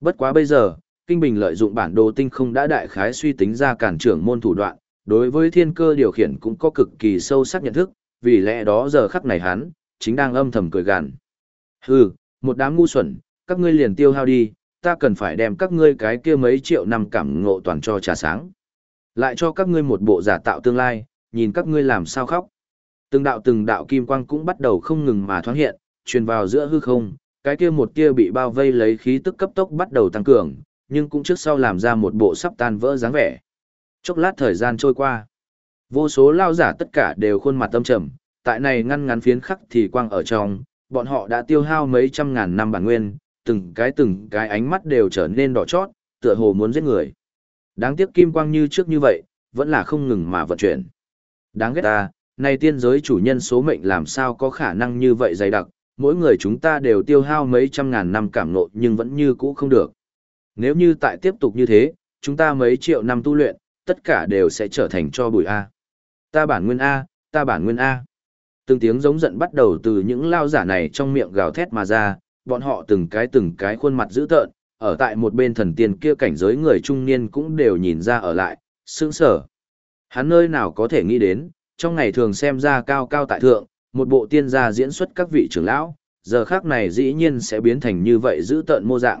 Bất quá bây giờ, Kinh Bình lợi dụng bản đồ tinh không đã đại khái suy tính ra cản trưởng môn thủ đoạn, đối với thiên cơ điều khiển cũng có cực kỳ sâu sắc nhận thức, vì lẽ đó giờ khắc này hắn, chính đang âm thầm cười gàn. Hừ, một đám ngu xuẩn, các ngươi liền tiêu hao đi, ta cần phải đem các ngươi cái kia mấy triệu năm cảm ngộ toàn cho trà sáng. Lại cho các ngươi một bộ giả tạo tương lai, nhìn các ngươi làm sao khóc. Từng đạo từng đạo kim quang cũng bắt đầu không ngừng mà thoáng hiện, truyền vào giữa hư không, cái kia một kia bị bao vây lấy khí tức cấp tốc bắt đầu tăng cường, nhưng cũng trước sau làm ra một bộ sắp tan vỡ dáng vẻ. Chốc lát thời gian trôi qua, vô số lao giả tất cả đều khuôn mặt tâm trầm, tại này ngăn ngắn phiến khắc thì quang ở trong, bọn họ đã tiêu hao mấy trăm ngàn năm bản nguyên, từng cái từng cái ánh mắt đều trở nên đỏ chót, tựa hồ muốn giết người. Đáng tiếc kim quang như trước như vậy, vẫn là không ngừng mà vận chuyển. Đáng ghét ta, này tiên giới chủ nhân số mệnh làm sao có khả năng như vậy dày đặc, mỗi người chúng ta đều tiêu hao mấy trăm ngàn năm cảm nộ nhưng vẫn như cũ không được. Nếu như tại tiếp tục như thế, chúng ta mấy triệu năm tu luyện, tất cả đều sẽ trở thành cho bụi A. Ta bản nguyên A, ta bản nguyên A. Từng tiếng giống giận bắt đầu từ những lao giả này trong miệng gào thét mà ra, bọn họ từng cái từng cái khuôn mặt dữ tợn, ở tại một bên thần tiên kia cảnh giới người trung niên cũng đều nhìn ra ở lại, sững sở. Hắn nơi nào có thể nghĩ đến, trong ngày thường xem ra cao cao tại thượng, một bộ tiên gia diễn xuất các vị trưởng lão, giờ khác này dĩ nhiên sẽ biến thành như vậy giữ tợn mô dạng.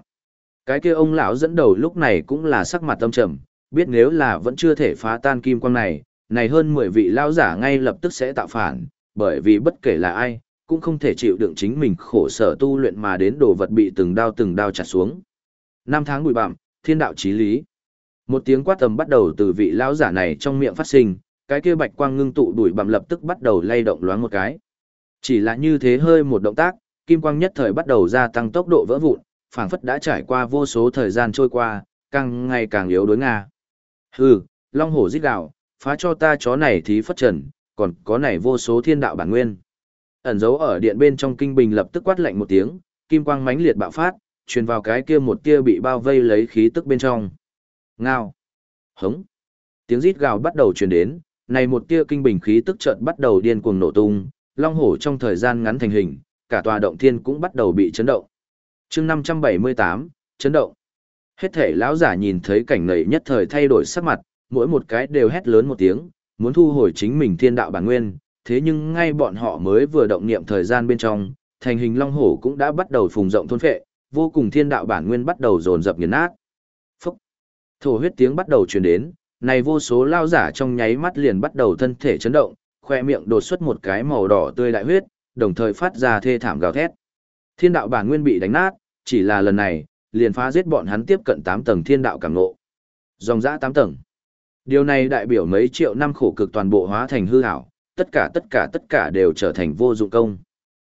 Cái kia ông lão dẫn đầu lúc này cũng là sắc mặt tâm trầm, biết nếu là vẫn chưa thể phá tan kim quang này, này hơn 10 vị lão giả ngay lập tức sẽ tạo phản, bởi vì bất kể là ai, cũng không thể chịu đựng chính mình khổ sở tu luyện mà đến đồ vật bị từng đao từng đao chặt xuống. Năm tháng bụi bặm, thiên đạo chí lý. Một tiếng quát tầm bắt đầu từ vị lão giả này trong miệng phát sinh, cái kia bạch quang ngưng tụ đuổi bặm lập tức bắt đầu lay động loáng một cái. Chỉ là như thế hơi một động tác, kim quang nhất thời bắt đầu gia tăng tốc độ vỡ vụn, phảng phất đã trải qua vô số thời gian trôi qua, càng ngày càng yếu đối nga. Hừ, long hổ giết đạo, phá cho ta chó này thí phất trần, còn có này vô số thiên đạo bản nguyên. Ẩn dấu ở điện bên trong kinh bình lập tức quát lạnh một tiếng, kim quang mãnh liệt bạo phát, truyền vào cái kia một kia bị bao vây lấy khí tức bên trong. Ngao. Hống. Tiếng rít gào bắt đầu truyền đến, này một tia kinh bình khí tức chợt bắt đầu điên cuồng nổ tung, long hổ trong thời gian ngắn thành hình, cả tòa động thiên cũng bắt đầu bị chấn động. Chương 578, chấn động. Hết thể lão giả nhìn thấy cảnh này nhất thời thay đổi sắc mặt, mỗi một cái đều hét lớn một tiếng, muốn thu hồi chính mình thiên đạo bản nguyên, thế nhưng ngay bọn họ mới vừa động niệm thời gian bên trong, thành hình long hổ cũng đã bắt đầu phùng rộng thôn phệ, vô cùng thiên đạo bản nguyên bắt đầu dồn dập nghiền nát. Phốc. Thổ huyết tiếng bắt đầu truyền đến, này vô số lao giả trong nháy mắt liền bắt đầu thân thể chấn động, khoe miệng đột xuất một cái màu đỏ tươi đại huyết, đồng thời phát ra thê thảm gào thét. Thiên đạo bản nguyên bị đánh nát, chỉ là lần này, liền phá giết bọn hắn tiếp cận 8 tầng thiên đạo cảm ngộ. Dòng dã 8 tầng. Điều này đại biểu mấy triệu năm khổ cực toàn bộ hóa thành hư ảo, tất cả tất cả tất cả đều trở thành vô dụng công.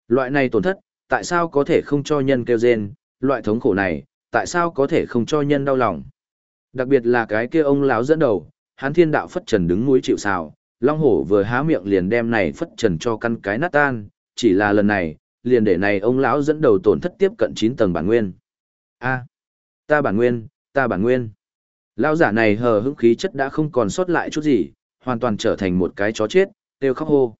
Loại này tổn thất, tại sao có thể không cho nhân kêu rên, loại thống khổ này, tại sao có thể không cho nhân đau lòng. Đặc biệt là cái kia ông lão dẫn đầu, hắn thiên đạo phất trần đứng núi chịu sào, long hổ vừa há miệng liền đem này phất trần cho căn cái nát tan, chỉ là lần này, liền để này ông lão dẫn đầu tổn thất tiếp cận 9 tầng bản nguyên. A, ta bản nguyên, ta bản nguyên. Lão giả này hờ hững khí chất đã không còn sót lại chút gì, hoàn toàn trở thành một cái chó chết, kêu khóc hô.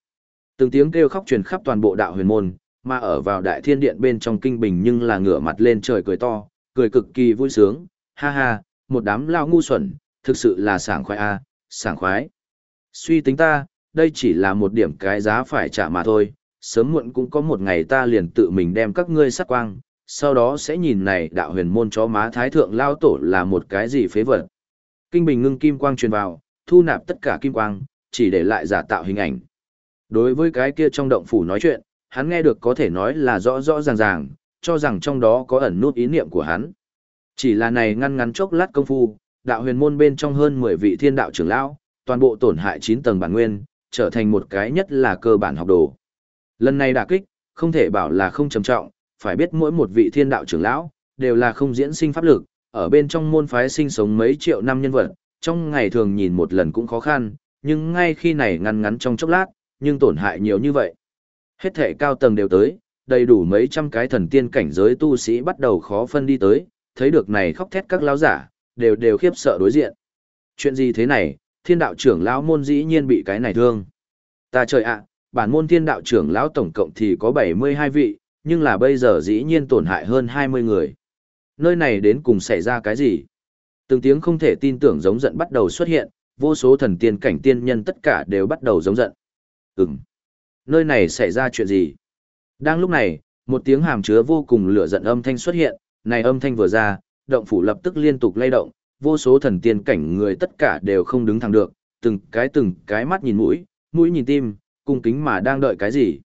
Từng tiếng kêu khóc truyền khắp toàn bộ đạo huyền môn, mà ở vào đại thiên điện bên trong kinh bình nhưng là ngửa mặt lên trời cười to, cười cực kỳ vui sướng, ha ha, một đám lao ngu xuẩn, thực sự là sảng khoái a, sảng khoái. Suy tính ta, đây chỉ là một điểm cái giá phải trả mà thôi, sớm muộn cũng có một ngày ta liền tự mình đem các ngươi sát quang, sau đó sẽ nhìn này đạo huyền môn chó má thái thượng lao tổ là một cái gì phế vật. Kinh bình ngưng kim quang truyền vào, thu nạp tất cả kim quang, chỉ để lại giả tạo hình ảnh. Đối với cái kia trong động phủ nói chuyện, hắn nghe được có thể nói là rõ rõ ràng ràng, cho rằng trong đó có ẩn nút ý niệm của hắn. Chỉ là này ngăn ngắn chốc lát công phu, đạo huyền môn bên trong hơn 10 vị thiên đạo trưởng lão, toàn bộ tổn hại 9 tầng bản nguyên, trở thành một cái nhất là cơ bản học đồ. Lần này đả kích, không thể bảo là không trầm trọng, phải biết mỗi một vị thiên đạo trưởng lão, đều là không diễn sinh pháp lực, ở bên trong môn phái sinh sống mấy triệu năm nhân vật, trong ngày thường nhìn một lần cũng khó khăn, nhưng ngay khi này ngăn ngắn trong chốc lát, nhưng tổn hại nhiều như vậy. Hết thể cao tầng đều tới, đầy đủ mấy trăm cái thần tiên cảnh giới tu sĩ bắt đầu khó phân đi tới, thấy được này khóc thét các lão giả, đều đều khiếp sợ đối diện. Chuyện gì thế này, thiên đạo trưởng lão môn dĩ nhiên bị cái này thương. Ta trời ạ, bản môn thiên đạo trưởng lão tổng cộng thì có 72 vị, nhưng là bây giờ dĩ nhiên tổn hại hơn 20 người. nơi này đến cùng xảy ra cái gì? Từng tiếng không thể tin tưởng giống giận bắt đầu xuất hiện, vô số thần tiên cảnh tiên nhân tất cả đều bắt đầu giống giận. Ừm, nơi này xảy ra chuyện gì? Đang lúc này, một tiếng hàm chứa vô cùng lửa giận âm thanh xuất hiện, này âm thanh vừa ra, động phủ lập tức liên tục lay động, vô số thần tiên cảnh người tất cả đều không đứng thẳng được, từng cái từng cái mắt nhìn mũi, mũi nhìn tim, cung kính mà đang đợi cái gì.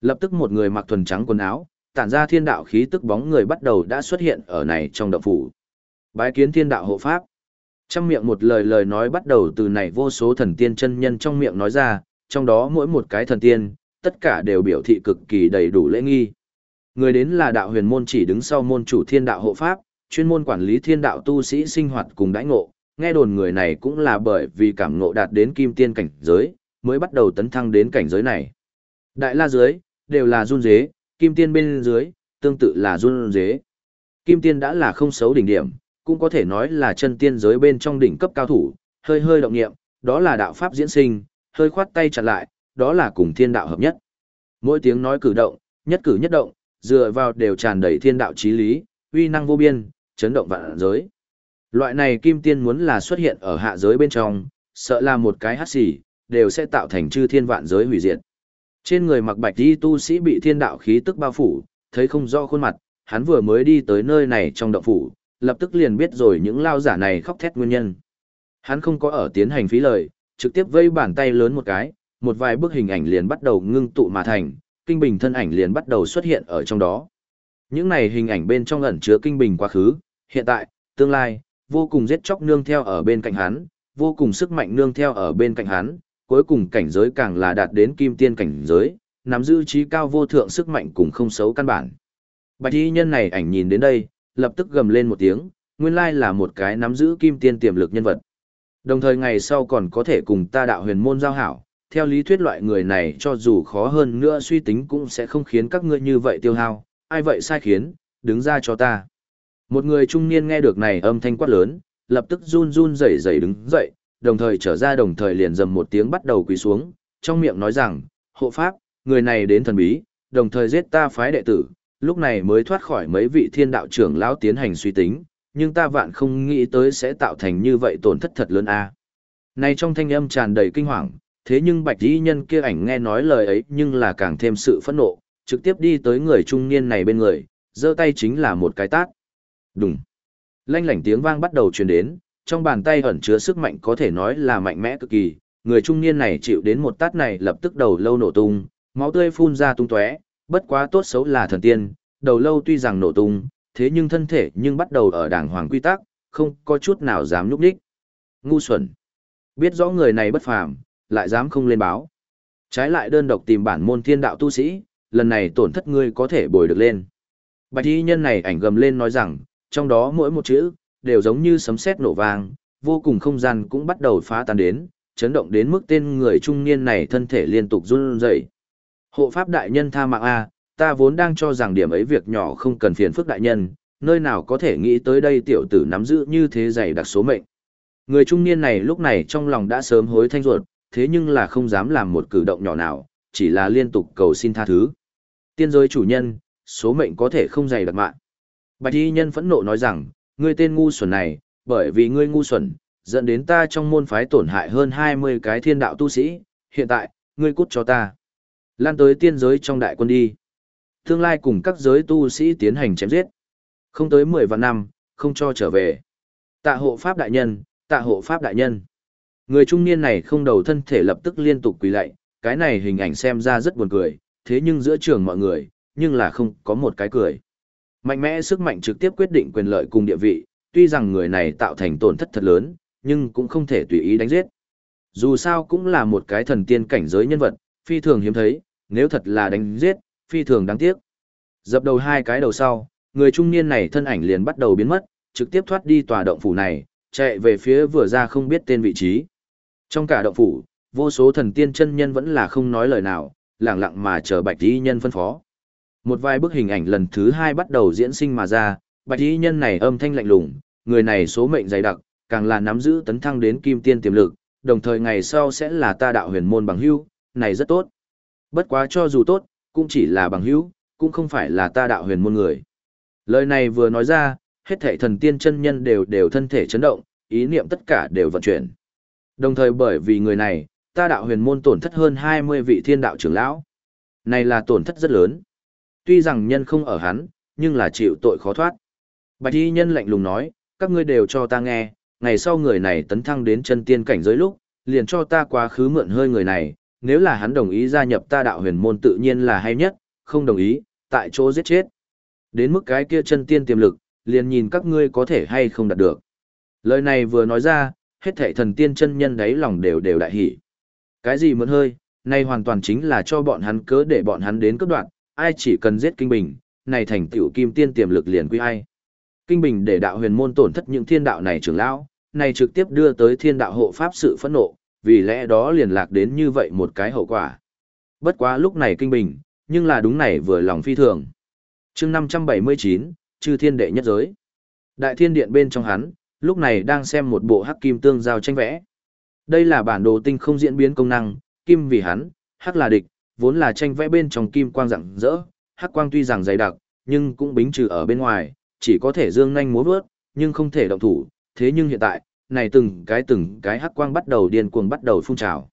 Lập tức một người mặc thuần trắng quần áo, tản ra thiên đạo khí tức bóng người bắt đầu đã xuất hiện ở này trong động phủ. Bái kiến thiên đạo hộ pháp. Trong miệng một lời lời nói bắt đầu từ này vô số thần tiên chân nhân trong miệng nói ra, trong đó mỗi một cái thần tiên, tất cả đều biểu thị cực kỳ đầy đủ lễ nghi. Người đến là đạo huyền môn chỉ đứng sau môn chủ thiên đạo hộ pháp, chuyên môn quản lý thiên đạo tu sĩ sinh hoạt cùng đãi ngộ, nghe đồn người này cũng là bởi vì cảm ngộ đạt đến kim tiên cảnh giới, mới bắt đầu tấn thăng đến cảnh giới này. Đại la dưới, đều là run dế, kim tiên bên dưới, tương tự là run dế. Kim tiên đã là không xấu đỉnh điểm, cũng có thể nói là chân tiên giới bên trong đỉnh cấp cao thủ, hơi hơi động nghiệm, đó là đạo pháp diễn sinh, hơi khoát tay chặt lại, đó là cùng thiên đạo hợp nhất. Mỗi tiếng nói cử động, nhất cử nhất động, dựa vào đều tràn đầy thiên đạo chí lý, uy năng vô biên, chấn động vạn giới. Loại này kim tiên muốn là xuất hiện ở hạ giới bên trong, sợ là một cái hắt xỉ, đều sẽ tạo thành chư thiên vạn giới hủy diệt. Trên người mặc bạch y tu sĩ bị thiên đạo khí tức bao phủ, thấy không rõ khuôn mặt, hắn vừa mới đi tới nơi này trong động phủ, lập tức liền biết rồi những lao giả này khóc thét nguyên nhân. Hắn không có ở tiến hành phí lời, trực tiếp vây bàn tay lớn một cái, một vài bức hình ảnh liền bắt đầu ngưng tụ mà thành, kinh bình thân ảnh liền bắt đầu xuất hiện ở trong đó. Những này hình ảnh bên trong ẩn chứa kinh bình quá khứ, hiện tại, tương lai, vô cùng giết chóc nương theo ở bên cạnh hắn, vô cùng sức mạnh nương theo ở bên cạnh hắn, cuối cùng cảnh giới càng là đạt đến kim tiên cảnh giới, nắm giữ trí cao vô thượng sức mạnh cùng không xấu căn bản. Bạch y nhân này ảnh nhìn đến đây, lập tức gầm lên một tiếng, nguyên lai là một cái nắm giữ kim tiên tiềm lực nhân vật. Đồng thời ngày sau còn có thể cùng ta đạo huyền môn giao hảo, theo lý thuyết loại người này cho dù khó hơn nữa suy tính cũng sẽ không khiến các ngươi như vậy tiêu hao, ai vậy sai khiến, đứng ra cho ta. Một người trung niên nghe được này âm thanh quát lớn, lập tức run run rẩy rẩy đứng dậy, đồng thời trở ra đồng thời liền dầm một tiếng bắt đầu quỳ xuống, trong miệng nói rằng, hộ pháp, người này đến thần bí, đồng thời giết ta phái đệ tử, lúc này mới thoát khỏi mấy vị thiên đạo trưởng lão tiến hành suy tính, nhưng ta vạn không nghĩ tới sẽ tạo thành như vậy tổn thất thật lớn a. Này trong thanh âm tràn đầy kinh hoàng, thế nhưng bạch y nhân kia ảnh nghe nói lời ấy nhưng là càng thêm sự phẫn nộ, trực tiếp đi tới người trung niên này bên người, giơ tay chính là một cái tát. Đùng. Lanh lảnh tiếng vang bắt đầu truyền đến, trong bàn tay ẩn chứa sức mạnh có thể nói là mạnh mẽ cực kỳ, người trung niên này chịu đến một tát này lập tức đầu lâu nổ tung, máu tươi phun ra tung tóe, bất quá tốt xấu là thần tiên, đầu lâu tuy rằng nổ tung, thế nhưng thân thể nhưng bắt đầu ở đảng hoàng quy tắc, không có chút nào dám nhúc ních Ngu xuẩn. Biết rõ người này bất phàm, lại dám không lên báo. Trái lại đơn độc tìm bản môn thiên đạo tu sĩ, lần này tổn thất ngươi có thể bồi được lên. Bạch y nhân này ảnh gầm lên nói rằng, trong đó mỗi một chữ, đều giống như sấm sét nổ vang, vô cùng không gian cũng bắt đầu phá tan đến, chấn động đến mức tên người trung niên này thân thể liên tục run rẩy. Hộ pháp đại nhân tha mạng A, ta vốn đang cho rằng điểm ấy việc nhỏ không cần phiền phức đại nhân, nơi nào có thể nghĩ tới đây tiểu tử nắm giữ như thế dày đặc số mệnh. Người trung niên này lúc này trong lòng đã sớm hối thanh ruột, thế nhưng là không dám làm một cử động nhỏ nào, chỉ là liên tục cầu xin tha thứ. Tiên giới chủ nhân, số mệnh có thể không dày đặc mạng. Bạch y nhân phẫn nộ nói rằng, ngươi tên ngu xuẩn này, bởi vì ngươi ngu xuẩn, dẫn đến ta trong môn phái tổn hại hơn 20 cái thiên đạo tu sĩ, hiện tại, ngươi cút cho ta. Lan tới tiên giới trong đại quân đi. Tương lai cùng các giới tu sĩ tiến hành chém giết. Không tới 10 vạn năm, không cho trở về. Tạ hộ pháp đại nhân, tạ hộ pháp đại nhân. Người trung niên này không đầu thân thể lập tức liên tục quỳ lạy, cái này hình ảnh xem ra rất buồn cười, thế nhưng giữa trường mọi người, nhưng là không có một cái cười. Mạnh mẽ sức mạnh trực tiếp quyết định quyền lợi cùng địa vị, tuy rằng người này tạo thành tổn thất thật lớn, nhưng cũng không thể tùy ý đánh giết. Dù sao cũng là một cái thần tiên cảnh giới nhân vật, phi thường hiếm thấy, nếu thật là đánh giết, phi thường đáng tiếc. Dập đầu hai cái đầu sau, người trung niên này thân ảnh liền bắt đầu biến mất, trực tiếp thoát đi tòa động phủ này, chạy về phía vừa ra không biết tên vị trí. Trong cả động phủ, vô số thần tiên chân nhân vẫn là không nói lời nào, lặng lặng mà chờ bạch y nhân phân phó. Một vài bức hình ảnh lần thứ hai bắt đầu diễn sinh mà ra, bạch y nhân này âm thanh lạnh lùng, người này số mệnh dày đặc, càng là nắm giữ tấn thăng đến kim tiên tiềm lực, đồng thời ngày sau sẽ là ta đạo huyền môn bằng hữu, này rất tốt. Bất quá cho dù tốt, cũng chỉ là bằng hữu, cũng không phải là ta đạo huyền môn người. Lời này vừa nói ra, hết thảy thần tiên chân nhân đều đều thân thể chấn động, ý niệm tất cả đều vận chuyển. Đồng thời bởi vì người này, ta đạo huyền môn tổn thất hơn 20 vị thiên đạo trưởng lão. Này là tổn thất rất lớn. Tuy rằng nhân không ở hắn, nhưng là chịu tội khó thoát. Bạch y nhân lạnh lùng nói, các ngươi đều cho ta nghe, ngày sau người này tấn thăng đến chân tiên cảnh giới lúc, liền cho ta quá khứ mượn hơi người này, nếu là hắn đồng ý gia nhập ta đạo huyền môn tự nhiên là hay nhất, không đồng ý, tại chỗ giết chết. Đến mức cái kia chân tiên tiềm lực, liền nhìn các ngươi có thể hay không đạt được. Lời này vừa nói ra, hết thảy thần tiên chân nhân đấy lòng đều đều đại hỉ. Cái gì mượn hơi, này hoàn toàn chính là cho bọn hắn cớ để bọn hắn đến cấp đoạn, ai chỉ cần giết kinh bình, này thành tiểu kim tiên tiềm lực liền quy ai. Kinh bình để đạo huyền môn tổn thất những thiên đạo này trưởng lão, này trực tiếp đưa tới thiên đạo hộ pháp sự phẫn nộ, vì lẽ đó liền lạc đến như vậy một cái hậu quả. Bất quá lúc này kinh bình, nhưng là đúng này vừa lòng phi thường. chương 579, chư thiên đệ nhất giới. Đại thiên điện bên trong hắn, lúc này đang xem một bộ hắc kim tương giao tranh vẽ. Đây là bản đồ tinh không diễn biến công năng, kim vì hắn, hắc là địch, vốn là tranh vẽ bên trong kim quang rạng rỡ, hắc quang tuy rằng dày đặc, nhưng cũng bính trừ ở bên ngoài, chỉ có thể dương nhanh múa vớt, nhưng không thể động thủ, thế nhưng hiện tại, này từng cái từng cái hắc quang bắt đầu điên cuồng bắt đầu phun trào.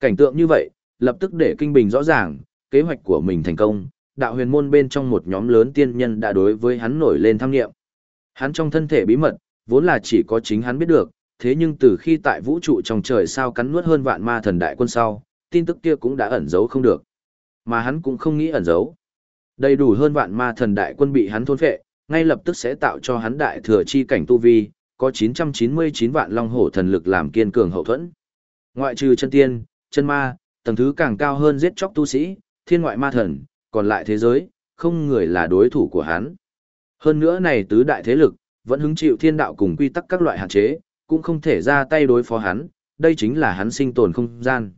Cảnh tượng như vậy, lập tức để kinh bình rõ ràng, kế hoạch của mình thành công, đạo huyền môn bên trong một nhóm lớn tiên nhân đã đối với hắn nổi lên tham nghiệm. Hắn trong thân thể bí mật, vốn là chỉ có chính hắn biết được, thế nhưng từ khi tại vũ trụ trong trời sao cắn nuốt hơn vạn ma thần đại quân sau, tin tức kia cũng đã ẩn giấu không được. Mà hắn cũng không nghĩ ẩn giấu. Đầy đủ hơn vạn ma thần đại quân bị hắn thôn phệ, ngay lập tức sẽ tạo cho hắn đại thừa chi cảnh tu vi, có 999 vạn long hổ thần lực làm kiên cường hậu thuẫn. Ngoại trừ chân tiên, chân ma, tầng thứ càng cao hơn giết chóc tu sĩ, thiên ngoại ma thần, còn lại thế giới, không người là đối thủ của hắn. Hơn nữa này tứ đại thế lực, vẫn hứng chịu thiên đạo cùng quy tắc các loại hạn chế, cũng không thể ra tay đối phó hắn, đây chính là hắn sinh tồn không gian.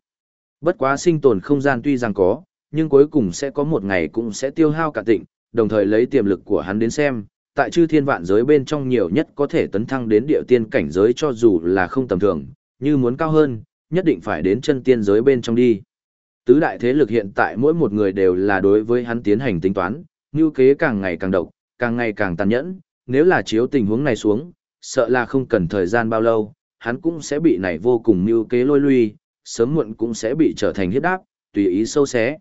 Bất quá sinh tồn không gian tuy rằng có, nhưng cuối cùng sẽ có một ngày cũng sẽ tiêu hao cả tịnh, đồng thời lấy tiềm lực của hắn đến xem, tại chư thiên vạn giới bên trong nhiều nhất có thể tấn thăng đến địa tiên cảnh giới cho dù là không tầm thường, như muốn cao hơn, nhất định phải đến chân tiên giới bên trong đi. Tứ đại thế lực hiện tại mỗi một người đều là đối với hắn tiến hành tính toán, như kế càng ngày càng độc, càng ngày càng tàn nhẫn, nếu là chiếu tình huống này xuống, sợ là không cần thời gian bao lâu, hắn cũng sẽ bị này vô cùng như kế lôi lui, sớm muộn cũng sẽ bị trở thành hiếp đáp, tùy ý sâu xé.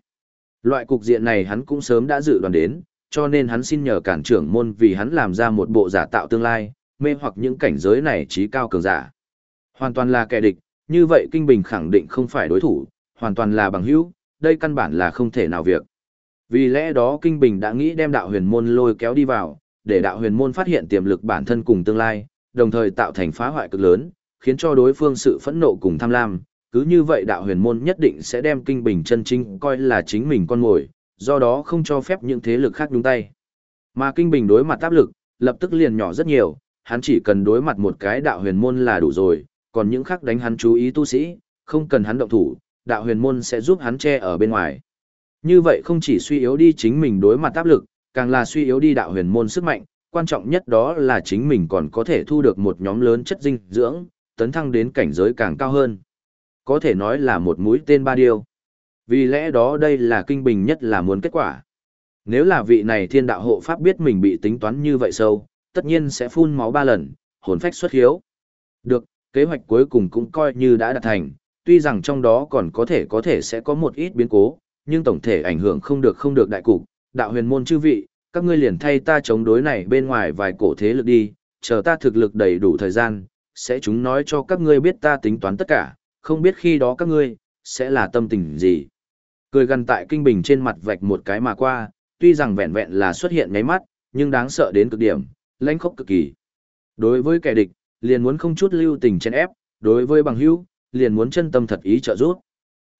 Loại cục diện này hắn cũng sớm đã dự đoán đến, cho nên hắn xin nhờ cản trưởng môn vì hắn làm ra một bộ giả tạo tương lai, mê hoặc những cảnh giới này trí cao cường giả. Hoàn toàn là kẻ địch, như vậy Kinh Bình khẳng định không phải đối thủ, hoàn toàn là bằng hữu, đây căn bản là không thể nào việc. Vì lẽ đó Kinh Bình đã nghĩ đem đạo huyền môn lôi kéo đi vào, để đạo huyền môn phát hiện tiềm lực bản thân cùng tương lai, đồng thời tạo thành phá hoại cực lớn, khiến cho đối phương sự phẫn nộ cùng tham lam. Cứ như vậy đạo huyền môn nhất định sẽ đem Kinh Bình chân chính coi là chính mình con mồi, do đó không cho phép những thế lực khác nhúng tay. Mà Kinh Bình đối mặt áp lực, lập tức liền nhỏ rất nhiều, hắn chỉ cần đối mặt một cái đạo huyền môn là đủ rồi, còn những khác đánh hắn chú ý tu sĩ, không cần hắn động thủ, đạo huyền môn sẽ giúp hắn che ở bên ngoài. Như vậy không chỉ suy yếu đi chính mình đối mặt áp lực, càng là suy yếu đi đạo huyền môn sức mạnh, quan trọng nhất đó là chính mình còn có thể thu được một nhóm lớn chất dinh dưỡng, tấn thăng đến cảnh giới càng cao hơn. Có thể nói là một mũi tên ba điêu Vì lẽ đó đây là kinh bình nhất là muốn kết quả. Nếu là vị này thiên đạo hộ pháp biết mình bị tính toán như vậy sâu, tất nhiên sẽ phun máu ba lần, hồn phách xuất hiếu. Được, kế hoạch cuối cùng cũng coi như đã đạt thành, tuy rằng trong đó còn có thể có thể sẽ có một ít biến cố, nhưng tổng thể ảnh hưởng không được không được đại cục, đạo huyền môn chư vị, các ngươi liền thay ta chống đối này bên ngoài vài cổ thế lực đi, chờ ta thực lực đầy đủ thời gian, sẽ chúng nói cho các ngươi biết ta tính toán tất cả, không biết khi đó các ngươi, sẽ là tâm tình gì. Cười gần tại kinh bình trên mặt vạch một cái mà qua, tuy rằng vẹn vẹn là xuất hiện ngáy mắt, nhưng đáng sợ đến cực điểm, lãnh khốc cực kỳ. Đối với kẻ địch, liền muốn không chút lưu tình chen ép, đối với bằng hữu, liền muốn chân tâm thật ý trợ giúp.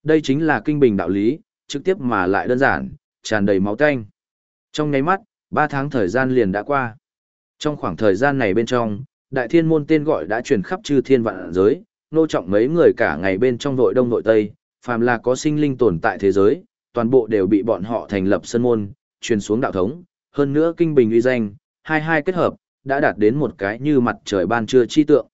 Đây chính là kinh bình đạo lý, trực tiếp mà lại đơn giản, tràn đầy máu tanh. Trong nháy mắt, ba tháng thời gian liền đã qua. Trong khoảng thời gian này bên trong, đại thiên môn tên gọi đã truyền khắp chư thiên vạn giới, nô trọng mấy người cả ngày bên trong nội đông nội tây, phàm là có sinh linh tồn tại thế giới, toàn bộ đều bị bọn họ thành lập sân môn, truyền xuống đạo thống, hơn nữa kinh bình uy danh, hai hai kết hợp, đã đạt đến một cái như mặt trời ban trưa chi tượng.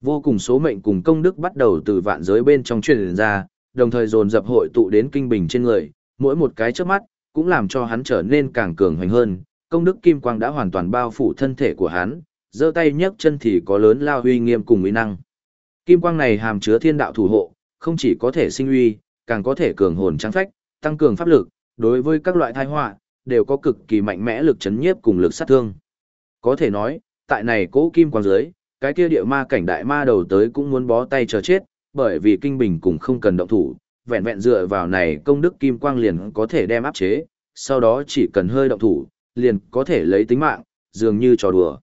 Vô cùng số mệnh cùng công đức bắt đầu từ vạn giới bên trong truyền ra, đồng thời dồn dập hội tụ đến kinh bình trên người, mỗi một cái trước mắt, cũng làm cho hắn trở nên càng cường hoành hơn, công đức kim quang đã hoàn toàn bao phủ thân thể của hắn, giơ tay nhấc chân thì có lớn lao huy nghiêm cùng uy năng. Kim quang này hàm chứa thiên đạo thủ hộ, không chỉ có thể sinh uy, càng có thể cường hồn trắng phách, tăng cường pháp lực, đối với các loại tai họa đều có cực kỳ mạnh mẽ lực chấn nhiếp cùng lực sát thương. Có thể nói, tại này cố kim quang dưới, cái kia địa ma cảnh đại ma đầu tới cũng muốn bó tay chờ chết, bởi vì kinh bình cũng không cần động thủ, vẹn vẹn dựa vào này công đức kim quang liền có thể đem áp chế, sau đó chỉ cần hơi động thủ, liền có thể lấy tính mạng, dường như trò đùa.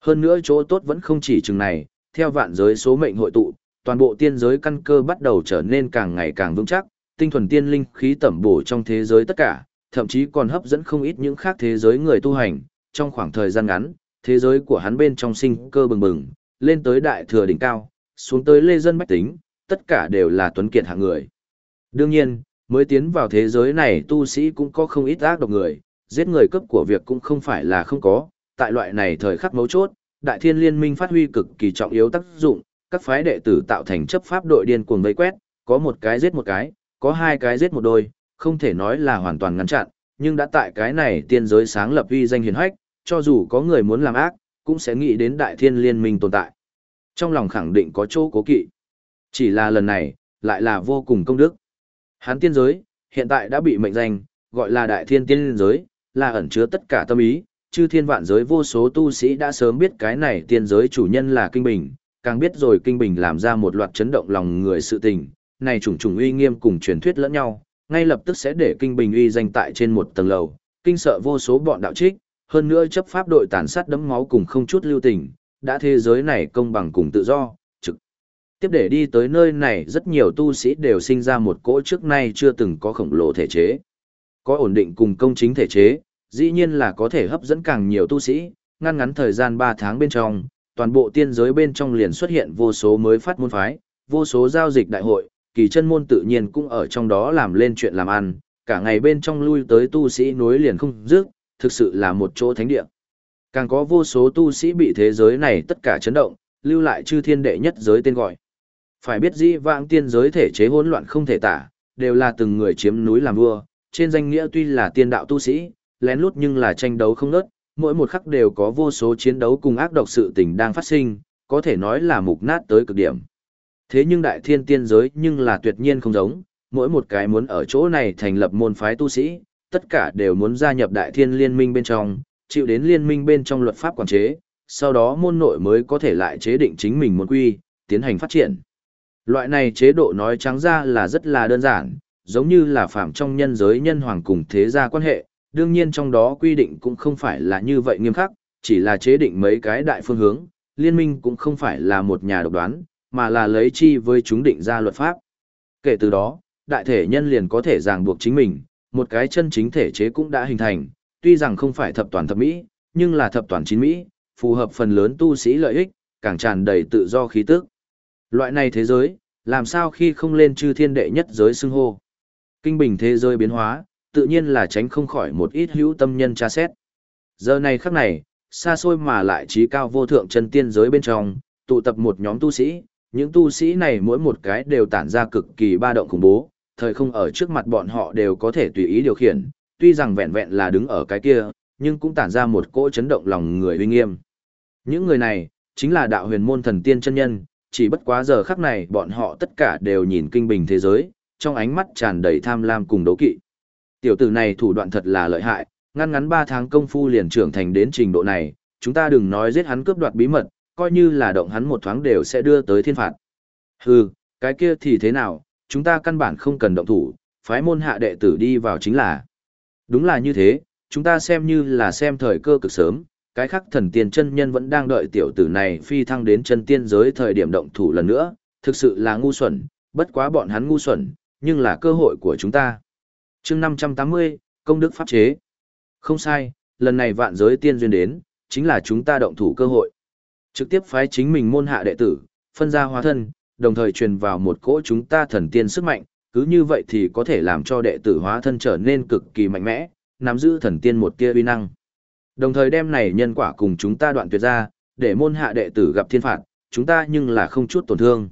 Hơn nữa chỗ tốt vẫn không chỉ chừng này, theo vạn giới số mệnh hội tụ, toàn bộ tiên giới căn cơ bắt đầu trở nên càng ngày càng vững chắc, tinh thuần tiên linh khí tẩm bổ trong thế giới tất cả, thậm chí còn hấp dẫn không ít những khác thế giới người tu hành, trong khoảng thời gian ngắn, thế giới của hắn bên trong sinh cơ bừng bừng, lên tới đại thừa đỉnh cao, xuống tới lê dân bách tính, tất cả đều là tuấn kiệt hạng người. Đương nhiên, mới tiến vào thế giới này tu sĩ cũng có không ít ác độc người, giết người cấp của việc cũng không phải là không có, tại loại này thời khắc mấu chốt, đại thiên liên minh phát huy cực kỳ trọng yếu tác dụng, các phái đệ tử tạo thành chấp pháp đội điên cuồng vây quét, có một cái giết một cái, có hai cái giết một đôi, không thể nói là hoàn toàn ngăn chặn, nhưng đã tại cái này tiên giới sáng lập uy danh hiền hách, cho dù có người muốn làm ác, cũng sẽ nghĩ đến đại thiên liên minh tồn tại. Trong lòng khẳng định có chỗ cố kỵ. Chỉ là lần này, lại là vô cùng công đức. Hán tiên giới, hiện tại đã bị mệnh danh, gọi là đại thiên tiên giới, là ẩn chứa tất cả tâm ý, chư thiên vạn giới vô số tu sĩ đã sớm biết cái này tiên giới chủ nhân là Kinh Bình, càng biết rồi Kinh Bình làm ra một loạt chấn động lòng người sự tình, này trùng trùng uy nghiêm cùng truyền thuyết lẫn nhau, ngay lập tức sẽ để Kinh Bình uy danh tại trên một tầng lầu, kinh sợ vô số bọn đạo trích, hơn nữa chấp pháp đội tàn sát đấm máu cùng không chút lưu tình, đã thế giới này công bằng cùng tự do, trực. Tiếp để đi tới nơi này rất nhiều tu sĩ đều sinh ra một cỗ trước nay chưa từng có khổng lồ thể chế. Có ổn định cùng công chính thể chế, dĩ nhiên là có thể hấp dẫn càng nhiều tu sĩ, ngăn ngắn thời gian 3 tháng bên trong, toàn bộ tiên giới bên trong liền xuất hiện vô số mới phát môn phái, vô số giao dịch đại hội, kỳ chân môn tự nhiên cũng ở trong đó làm lên chuyện làm ăn, cả ngày bên trong lui tới tu sĩ nối liền không dứt, thực sự là một chỗ thánh địa. Càng có vô số tu sĩ bị thế giới này tất cả chấn động, lưu lại chư thiên đệ nhất giới tên gọi. Phải biết dĩ vãng tiên giới thể chế hỗn loạn không thể tả, đều là từng người chiếm núi làm vua, trên danh nghĩa tuy là tiên đạo tu sĩ, lén lút nhưng là tranh đấu không ngớt, mỗi một khắc đều có vô số chiến đấu cùng ác độc sự tình đang phát sinh, có thể nói là mục nát tới cực điểm. Thế nhưng đại thiên tiên giới nhưng là tuyệt nhiên không giống, mỗi một cái muốn ở chỗ này thành lập môn phái tu sĩ, tất cả đều muốn gia nhập đại thiên liên minh bên trong, chịu đến liên minh bên trong luật pháp quản chế, sau đó môn nội mới có thể lại chế định chính mình môn quy, tiến hành phát triển. Loại này chế độ nói trắng ra là rất là đơn giản, giống như là phạm trong nhân giới nhân hoàng cùng thế gia quan hệ, đương nhiên trong đó quy định cũng không phải là như vậy nghiêm khắc, chỉ là chế định mấy cái đại phương hướng, liên minh cũng không phải là một nhà độc đoán, mà là lấy chi với chúng định ra luật pháp. Kể từ đó, đại thể nhân liền có thể ràng buộc chính mình, một cái chân chính thể chế cũng đã hình thành, tuy rằng không phải thập toàn thập mỹ, nhưng là thập toàn chín mỹ, phù hợp phần lớn tu sĩ lợi ích, càng tràn đầy tự do khí tức. Loại này thế giới, làm sao khi không lên chư thiên đệ nhất giới xưng hô. Kinh bình thế giới biến hóa, tự nhiên là tránh không khỏi một ít hữu tâm nhân tra xét. Giờ này khắc này, xa xôi mà lại trí cao vô thượng chân tiên giới bên trong, tụ tập một nhóm tu sĩ, những tu sĩ này mỗi một cái đều tản ra cực kỳ ba động khủng bố, thời không ở trước mặt bọn họ đều có thể tùy ý điều khiển, tuy rằng vẹn vẹn là đứng ở cái kia, nhưng cũng tản ra một cỗ chấn động lòng người uy nghiêm. Những người này, chính là đạo huyền môn thần tiên chân nhân, chỉ bất quá giờ khắc này bọn họ tất cả đều nhìn kinh bình thế giới, trong ánh mắt tràn đầy tham lam cùng đấu kỵ. Tiểu tử này thủ đoạn thật là lợi hại, ngăn ngắn 3 tháng công phu liền trưởng thành đến trình độ này, chúng ta đừng nói giết hắn cướp đoạt bí mật, coi như là động hắn một thoáng đều sẽ đưa tới thiên phạt. Hừ, cái kia thì thế nào, chúng ta căn bản không cần động thủ, phái môn hạ đệ tử đi vào chính là. Đúng là như thế, chúng ta xem như là xem thời cơ cực sớm, cái khắc thần tiên chân nhân vẫn đang đợi tiểu tử này phi thăng đến chân tiên giới thời điểm động thủ lần nữa, thực sự là ngu xuẩn, bất quá bọn hắn ngu xuẩn, nhưng là cơ hội của chúng ta chương 580, công đức pháp chế. Không sai, lần này vạn giới tiên duyên đến, chính là chúng ta động thủ cơ hội. Trực tiếp phái chính mình môn hạ đệ tử, phân ra hóa thân, đồng thời truyền vào một cỗ chúng ta thần tiên sức mạnh, cứ như vậy thì có thể làm cho đệ tử hóa thân trở nên cực kỳ mạnh mẽ, nắm giữ thần tiên một tia uy năng. Đồng thời đem này nhân quả cùng chúng ta đoạn tuyệt ra, để môn hạ đệ tử gặp thiên phạt, chúng ta nhưng là không chút tổn thương.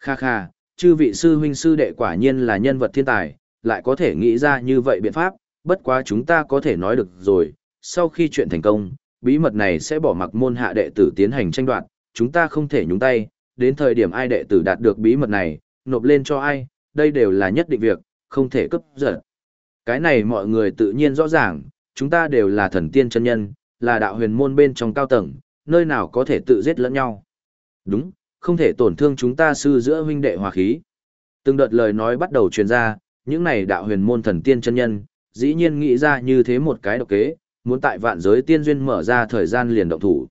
Kha kha, chư vị sư huynh sư đệ quả nhiên là nhân vật thiên tài, lại có thể nghĩ ra như vậy biện pháp, bất quá chúng ta có thể nói được rồi, sau khi chuyện thành công, bí mật này sẽ bỏ mặc môn hạ đệ tử tiến hành tranh đoạt, chúng ta không thể nhúng tay, đến thời điểm ai đệ tử đạt được bí mật này, nộp lên cho ai, đây đều là nhất định việc, không thể cấp giật. Cái này mọi người tự nhiên rõ ràng, chúng ta đều là thần tiên chân nhân, là đạo huyền môn bên trong cao tầng, nơi nào có thể tự giết lẫn nhau. Đúng, không thể tổn thương chúng ta sư giữa huynh đệ hòa khí. Từng đợt lời nói bắt đầu truyền ra, những này đạo huyền môn thần tiên chân nhân, dĩ nhiên nghĩ ra như thế một cái độc kế, muốn tại vạn giới tiên duyên mở ra thời gian liền động thủ.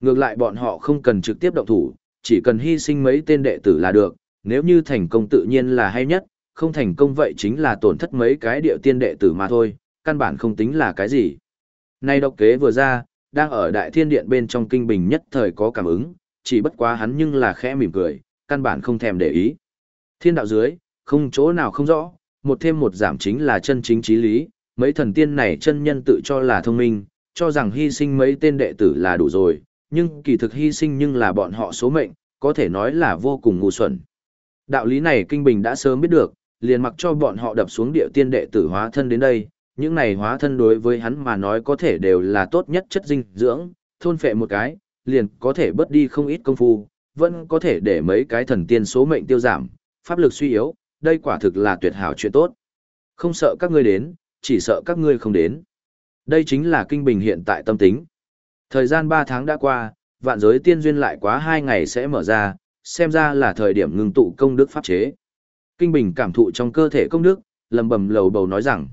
Ngược lại bọn họ không cần trực tiếp động thủ, chỉ cần hy sinh mấy tên đệ tử là được, nếu như thành công tự nhiên là hay nhất, không thành công vậy chính là tổn thất mấy cái địa tiên đệ tử mà thôi, căn bản không tính là cái gì. Nay độc kế vừa ra, đang ở đại thiên điện bên trong kinh bình nhất thời có cảm ứng, chỉ bất quá hắn nhưng là khẽ mỉm cười, căn bản không thèm để ý. Thiên đạo dưới, không chỗ nào không rõ, một thêm một giảm chính là chân chính trí lý, mấy thần tiên này chân nhân tự cho là thông minh, cho rằng hy sinh mấy tên đệ tử là đủ rồi, nhưng kỳ thực hy sinh nhưng là bọn họ số mệnh, có thể nói là vô cùng ngu xuẩn. Đạo lý này Kinh Bình đã sớm biết được, liền mặc cho bọn họ đập xuống địa tiên đệ tử hóa thân đến đây, những này hóa thân đối với hắn mà nói có thể đều là tốt nhất chất dinh dưỡng, thôn phệ một cái, liền có thể bớt đi không ít công phu, vẫn có thể để mấy cái thần tiên số mệnh tiêu giảm, pháp lực suy yếu, đây quả thực là tuyệt hảo chuyện tốt. Không sợ các ngươi đến, chỉ sợ các ngươi không đến. Đây chính là kinh bình hiện tại tâm tính. Thời gian 3 tháng đã qua, vạn giới tiên duyên lại quá 2 ngày sẽ mở ra, xem ra là thời điểm ngừng tụ công đức pháp chế. Kinh bình cảm thụ trong cơ thể công đức, lầm bầm lầu bầu nói rằng,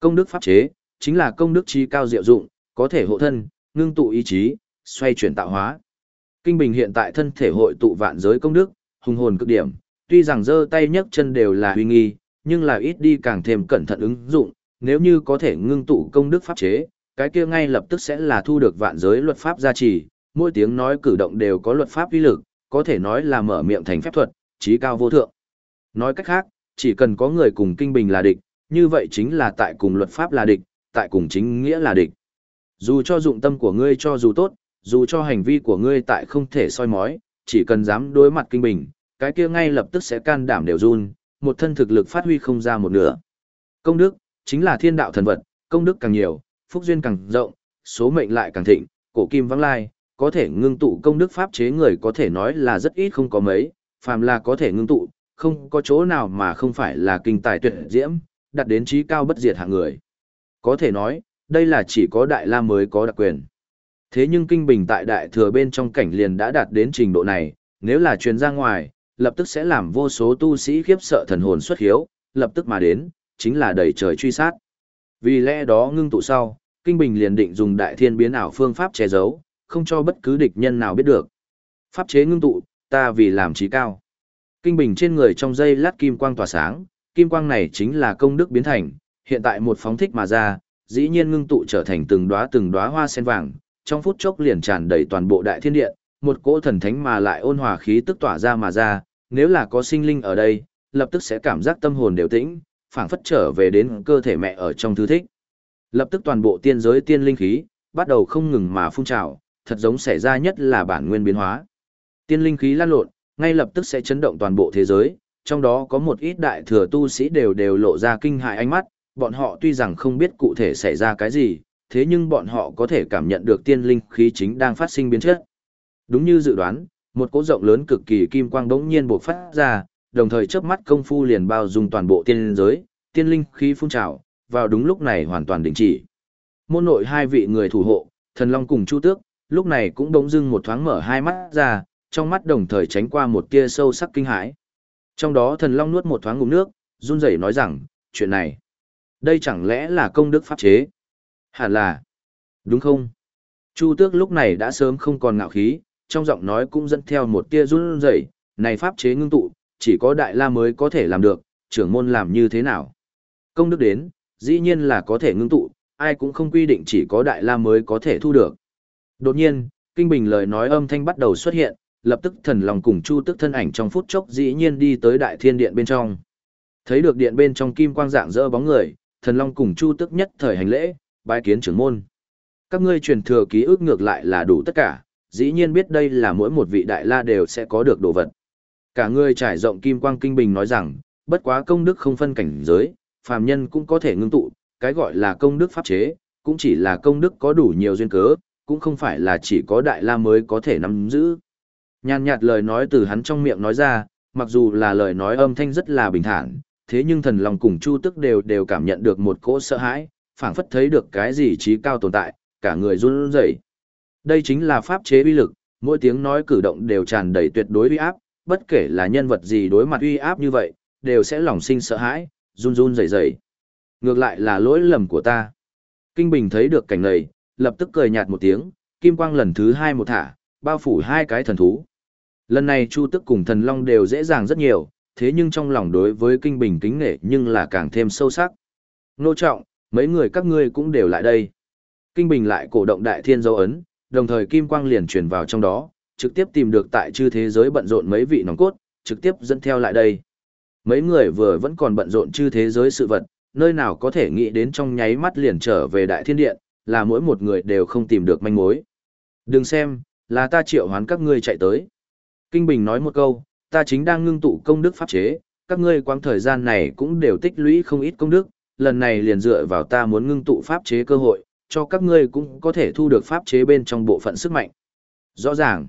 công đức pháp chế, chính là công đức trí cao diệu dụng, có thể hộ thân, ngưng tụ ý chí, xoay chuyển tạo hóa. Kinh bình hiện tại thân thể hội tụ vạn giới công đức, hùng hồn cực điểm, tuy rằng giơ tay nhấc chân đều là huy nghi, nhưng là ít đi càng thêm cẩn thận ứng dụng, nếu như có thể ngưng tụ công đức pháp chế, cái kia ngay lập tức sẽ là thu được vạn giới luật pháp gia trì, mỗi tiếng nói cử động đều có luật pháp uy lực, có thể nói là mở miệng thành phép thuật, trí cao vô thượng. Nói cách khác, chỉ cần có người cùng kinh bình là địch, như vậy chính là tại cùng luật pháp là địch, tại cùng chính nghĩa là địch. Dù cho dụng tâm của ngươi cho dù tốt, dù cho hành vi của ngươi tại không thể soi mói, chỉ cần dám đối mặt kinh bình, cái kia ngay lập tức sẽ can đảm đều run, một thân thực lực phát huy không ra một nửa. Công đức, chính là thiên đạo thần vật, công đức càng nhiều, phúc duyên càng rộng, số mệnh lại càng thịnh, cổ kim vắng lai, có thể ngưng tụ công đức pháp chế người có thể nói là rất ít không có mấy, phàm là có thể ngưng tụ, không có chỗ nào mà không phải là kinh tài tuyệt diễm, đặt đến trí cao bất diệt hạng người. Có thể nói, đây là chỉ có Đại La mới có đặc quyền. Thế nhưng kinh bình tại đại thừa bên trong cảnh liền đã đạt đến trình độ này, nếu là truyền ra ngoài, lập tức sẽ làm vô số tu sĩ khiếp sợ thần hồn xuất hiếu, lập tức mà đến, chính là đầy trời truy sát. Vì lẽ đó ngưng tụ sau, Kinh Bình liền định dùng đại thiên biến ảo phương pháp che giấu, không cho bất cứ địch nhân nào biết được. Pháp chế ngưng tụ, ta vì làm trí cao. Kinh Bình trên người trong dây lát kim quang tỏa sáng, kim quang này chính là công đức biến thành, hiện tại một phóng thích mà ra, dĩ nhiên ngưng tụ trở thành từng đóa từng đóa hoa sen vàng, trong phút chốc liền tràn đầy toàn bộ đại thiên điện, một cỗ thần thánh mà lại ôn hòa khí tức tỏa ra mà ra, nếu là có sinh linh ở đây, lập tức sẽ cảm giác tâm hồn đều tĩnh, phảng phất trở về đến cơ thể mẹ ở trong thư thích. Lập tức toàn bộ tiên giới tiên linh khí, bắt đầu không ngừng mà phun trào, thật giống xảy ra nhất là bản nguyên biến hóa. Tiên linh khí lan lộn, ngay lập tức sẽ chấn động toàn bộ thế giới, trong đó có một ít đại thừa tu sĩ đều đều lộ ra kinh hại ánh mắt, bọn họ tuy rằng không biết cụ thể xảy ra cái gì, thế nhưng bọn họ có thể cảm nhận được tiên linh khí chính đang phát sinh biến chất. Đúng như dự đoán, một cỗ rộng lớn cực kỳ kim quang đống nhiên bộc phát ra, đồng thời chớp mắt công phu liền bao dung toàn bộ tiên giới, tiên linh khí phun trào, vào đúng lúc này hoàn toàn đình chỉ. Môn nội hai vị người thủ hộ, thần long cùng chu tước, lúc này cũng bỗng dưng một thoáng mở hai mắt ra, trong mắt đồng thời tránh qua một tia sâu sắc kinh hãi. Trong đó thần long nuốt một thoáng ngụm nước, run rẩy nói rằng, chuyện này, đây chẳng lẽ là công đức pháp chế? Hẳn là, đúng không? Chu tước lúc này đã sớm không còn ngạo khí, trong giọng nói cũng dẫn theo một tia run rẩy, này pháp chế ngưng tụ, chỉ có đại la mới có thể làm được, trưởng môn làm như thế nào? Công đức đến, dĩ nhiên là có thể ngưng tụ, ai cũng không quy định chỉ có đại la mới có thể thu được. Đột nhiên, kinh bình lời nói âm thanh bắt đầu xuất hiện, lập tức thần lòng cùng chu tức thân ảnh trong phút chốc dĩ nhiên đi tới đại thiên điện bên trong. Thấy được điện bên trong kim quang dạng dỡ bóng người, thần long cùng chu tức nhất thời hành lễ, bái kiến trưởng môn. Các ngươi truyền thừa ký ức ngược lại là đủ tất cả, dĩ nhiên biết đây là mỗi một vị đại la đều sẽ có được đồ vật. Cả người trải rộng kim quang kinh bình nói rằng, bất quá công đức không phân cảnh giới, phàm nhân cũng có thể ngưng tụ, cái gọi là công đức pháp chế, cũng chỉ là công đức có đủ nhiều duyên cớ, cũng không phải là chỉ có đại la mới có thể nắm giữ. Nhàn nhạt lời nói từ hắn trong miệng nói ra, mặc dù là lời nói âm thanh rất là bình thản, thế nhưng thần lòng cùng Chu Tức đều đều cảm nhận được một cỗ sợ hãi, phảng phất thấy được cái gì trí cao tồn tại, cả người run rẩy. Đây chính là pháp chế uy lực, mỗi tiếng nói cử động đều tràn đầy tuyệt đối uy áp, bất kể là nhân vật gì đối mặt uy áp như vậy, đều sẽ lòng sinh sợ hãi, run run rẩy rẩy. Ngược lại là lỗi lầm của ta. Kinh Bình thấy được cảnh này, lập tức cười nhạt một tiếng, kim quang lần thứ hai một thả, bao phủ hai cái thần thú. Lần này Chu Tức cùng Thần Long đều dễ dàng rất nhiều, thế nhưng trong lòng đối với Kinh Bình kính nghệ nhưng là càng thêm sâu sắc. Nô trọng, mấy người các ngươi cũng đều lại đây. Kinh Bình lại cổ động đại thiên dấu ấn, đồng thời kim quang liền truyền vào trong đó, trực tiếp tìm được tại chư thế giới bận rộn mấy vị nòng cốt, trực tiếp dẫn theo lại đây. Mấy người vừa vẫn còn bận rộn chư thế giới sự vật, nơi nào có thể nghĩ đến trong nháy mắt liền trở về đại thiên điện, là mỗi một người đều không tìm được manh mối. Đừng xem, là ta triệu hoán các ngươi chạy tới. Kinh Bình nói một câu, ta chính đang ngưng tụ công đức pháp chế, các ngươi quãng thời gian này cũng đều tích lũy không ít công đức, lần này liền dựa vào ta muốn ngưng tụ pháp chế cơ hội, cho các ngươi cũng có thể thu được pháp chế bên trong bộ phận sức mạnh. Rõ ràng,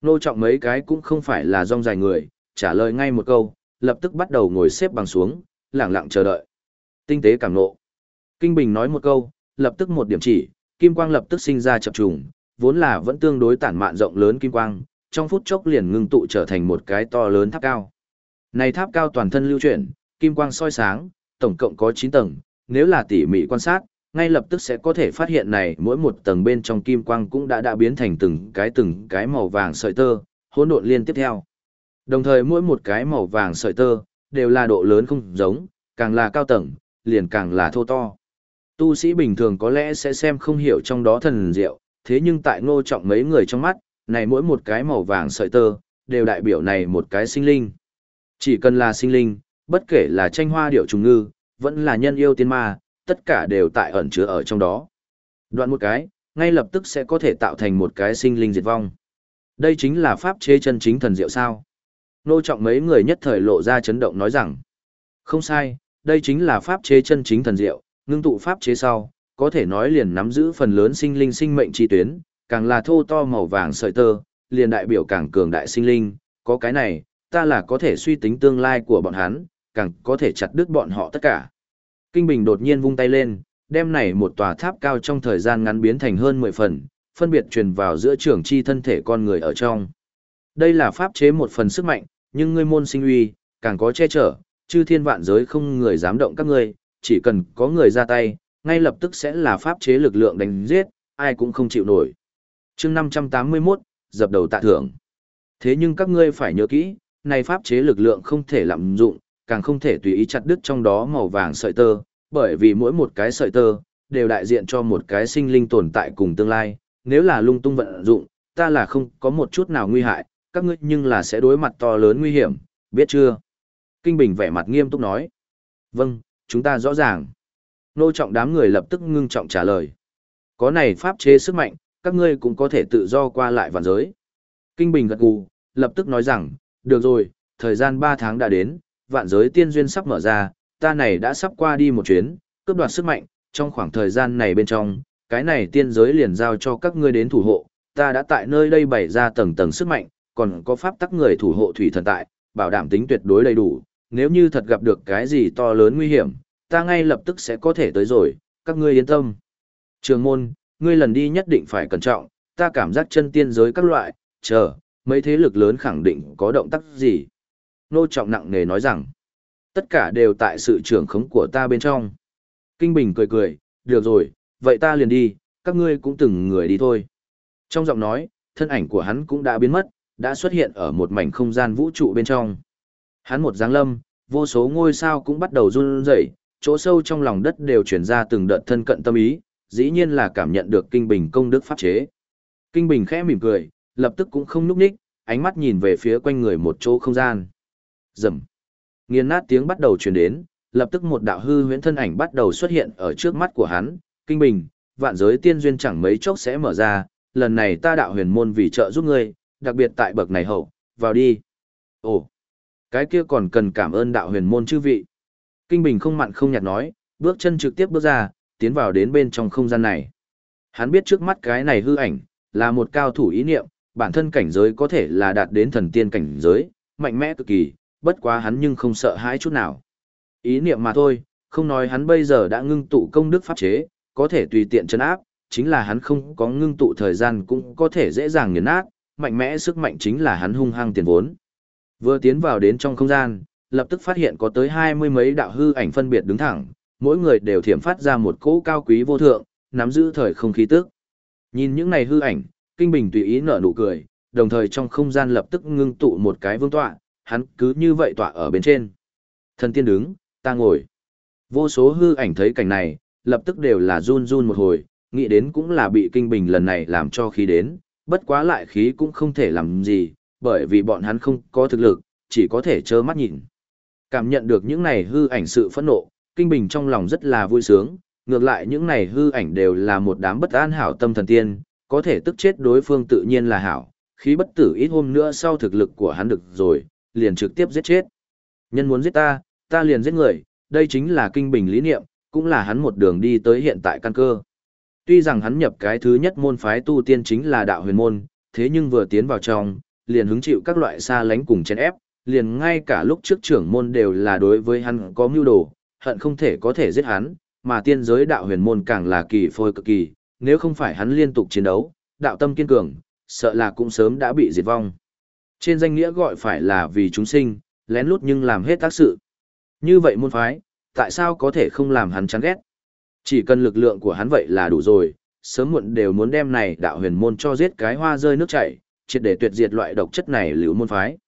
nô trọng mấy cái cũng không phải là rong dài người, trả lời ngay một câu, lập tức bắt đầu ngồi xếp bằng xuống, lặng lặng chờ đợi. Tinh tế cảm nộ. Kinh Bình nói một câu, lập tức một điểm chỉ, kim quang lập tức sinh ra chập trùng, vốn là vẫn tương đối tản mạn rộng lớn kim quang, trong phút chốc liền ngưng tụ trở thành một cái to lớn tháp cao. Này tháp cao toàn thân lưu chuyển, kim quang soi sáng, tổng cộng có 9 tầng, nếu là tỉ mỉ quan sát, ngay lập tức sẽ có thể phát hiện này mỗi một tầng bên trong kim quang cũng đã đã biến thành từng cái từng cái màu vàng sợi tơ, hỗn độn liên tiếp theo. Đồng thời mỗi một cái màu vàng sợi tơ, đều là độ lớn không giống, càng là cao tầng, liền càng là thô to. Tu sĩ bình thường có lẽ sẽ xem không hiểu trong đó thần diệu, thế nhưng tại ngô trọng mấy người trong mắt, này mỗi một cái màu vàng sợi tơ, đều đại biểu này một cái sinh linh. Chỉ cần là sinh linh, bất kể là tranh hoa điệu trùng ngư, vẫn là nhân yêu tiên ma, tất cả đều tại ẩn chứa ở trong đó. Đoạn một cái, ngay lập tức sẽ có thể tạo thành một cái sinh linh diệt vong. Đây chính là pháp chế chân chính thần diệu sao. Nô trọng mấy người nhất thời lộ ra chấn động nói rằng, không sai, đây chính là pháp chế chân chính thần diệu, ngưng tụ pháp chế sau, có thể nói liền nắm giữ phần lớn sinh linh sinh mệnh chi tuyến, càng là thô to màu vàng sợi tơ, liền đại biểu càng cường đại sinh linh, có cái này, ta là có thể suy tính tương lai của bọn hắn, càng có thể chặt đứt bọn họ tất cả. Kinh Bình đột nhiên vung tay lên, đem này một tòa tháp cao trong thời gian ngắn biến thành hơn 10 phần, phân biệt truyền vào giữa trưởng chi thân thể con người ở trong. Đây là pháp chế một phần sức mạnh, nhưng ngươi môn sinh uy, càng có che chở, chư thiên vạn giới không người dám động các ngươi, chỉ cần có người ra tay, ngay lập tức sẽ là pháp chế lực lượng đánh giết, ai cũng không chịu nổi. chương 581, dập đầu tạ thưởng. Thế nhưng các ngươi phải nhớ kỹ, này pháp chế lực lượng không thể lạm dụng, càng không thể tùy ý chặt đứt trong đó màu vàng sợi tơ, bởi vì mỗi một cái sợi tơ, đều đại diện cho một cái sinh linh tồn tại cùng tương lai, nếu là lung tung vận dụng, ta là không có một chút nào nguy hại, các ngươi nhưng là sẽ đối mặt to lớn nguy hiểm, biết chưa? Kinh Bình vẻ mặt nghiêm túc nói. Vâng, chúng ta rõ ràng. Nô trọng đám người lập tức ngưng trọng trả lời. Có này pháp chế sức mạnh, các ngươi cũng có thể tự do qua lại vạn giới. Kinh Bình gật gù, lập tức nói rằng, được rồi, thời gian 3 tháng đã đến, vạn giới tiên duyên sắp mở ra, ta này đã sắp qua đi một chuyến, cướp đoạt sức mạnh, trong khoảng thời gian này bên trong, cái này tiên giới liền giao cho các ngươi đến thủ hộ, ta đã tại nơi đây bày ra tầng tầng sức mạnh, còn có pháp tắc người thủ hộ thủy thần tại, bảo đảm tính tuyệt đối đầy đủ, nếu như thật gặp được cái gì to lớn nguy hiểm, ta ngay lập tức sẽ có thể tới rồi, các ngươi yên tâm. Trường môn, ngươi lần đi nhất định phải cẩn trọng, ta cảm giác chân tiên giới các loại, chờ, mấy thế lực lớn khẳng định có động tác gì. Nô trọng nặng nề nói rằng, tất cả đều tại sự trưởng khống của ta bên trong. Kinh Bình cười cười, được rồi, vậy ta liền đi, các ngươi cũng từng người đi thôi. Trong giọng nói, thân ảnh của hắn cũng đã biến mất, đã xuất hiện ở một mảnh không gian vũ trụ bên trong. Hắn một giáng lâm, vô số ngôi sao cũng bắt đầu run rẩy, chỗ sâu trong lòng đất đều chuyển ra từng đợt thân cận tâm ý, dĩ nhiên là cảm nhận được kinh bình công đức pháp chế. Kinh bình khẽ mỉm cười, lập tức cũng không núp ních, ánh mắt nhìn về phía quanh người một chỗ không gian. Rầm. Nghiền nát tiếng bắt đầu truyền đến, lập tức một đạo hư huyễn thân ảnh bắt đầu xuất hiện ở trước mắt của hắn, kinh bình, vạn giới tiên duyên chẳng mấy chốc sẽ mở ra, lần này ta đạo huyền môn vì trợ giúp ngươi, đặc biệt tại bậc này hậu, vào đi. Ồ, cái kia còn cần cảm ơn đạo huyền môn chư vị. Kinh Bình không mặn không nhạt nói, bước chân trực tiếp bước ra, tiến vào đến bên trong không gian này. Hắn biết trước mắt cái này hư ảnh, là một cao thủ ý niệm, bản thân cảnh giới có thể là đạt đến thần tiên cảnh giới, mạnh mẽ cực kỳ, bất quá hắn nhưng không sợ hãi chút nào. Ý niệm mà thôi, không nói hắn bây giờ đã ngưng tụ công đức pháp chế, có thể tùy tiện chấn áp, chính là hắn không có ngưng tụ thời gian cũng có thể dễ dàng nghiền nát, mạnh mẽ sức mạnh chính là hắn hung hăng tiền vốn. Vừa tiến vào đến trong không gian, lập tức phát hiện có tới hai mươi mấy đạo hư ảnh phân biệt đứng thẳng, mỗi người đều thiểm phát ra một cỗ cao quý vô thượng, nắm giữ thời không khí tức. Nhìn những này hư ảnh, Kinh Bình tùy ý nở nụ cười, đồng thời trong không gian lập tức ngưng tụ một cái vương tọa, hắn cứ như vậy tọa ở bên trên. Thần tiên đứng, ta ngồi. Vô số hư ảnh thấy cảnh này, lập tức đều là run run một hồi, nghĩ đến cũng là bị Kinh Bình lần này làm cho khí đến, bất quá lại khí cũng không thể làm gì, bởi vì bọn hắn không có thực lực, chỉ có thể trơ mắt nhìn. Cảm nhận được những này hư ảnh sự phẫn nộ, Kinh Bình trong lòng rất là vui sướng, ngược lại những này hư ảnh đều là một đám bất an hảo tâm thần tiên, có thể tức chết đối phương tự nhiên là hảo, khí bất tử ít hôm nữa sau thực lực của hắn được rồi, liền trực tiếp giết chết. Nhân muốn giết ta, ta liền giết người, đây chính là kinh bình lý niệm, cũng là hắn một đường đi tới hiện tại căn cơ. Tuy rằng hắn nhập cái thứ nhất môn phái tu tiên chính là đạo huyền môn, thế nhưng vừa tiến vào trong, liền hứng chịu các loại xa lánh cùng chèn ép, liền ngay cả lúc trước trưởng môn đều là đối với hắn có mưu đồ, hận không thể có thể giết hắn, mà tiên giới đạo huyền môn càng là kỳ phôi cực kỳ, nếu không phải hắn liên tục chiến đấu, đạo tâm kiên cường, sợ là cũng sớm đã bị diệt vong. Trên danh nghĩa gọi phải là vì chúng sinh, lén lút nhưng làm hết tác sự. Như vậy môn phái, tại sao có thể không làm hắn chán ghét? Chỉ cần lực lượng của hắn vậy là đủ rồi, sớm muộn đều muốn đem này đạo huyền môn cho giết cái hoa rơi nước chảy, triệt để tuyệt diệt loại độc chất này liễu môn phái.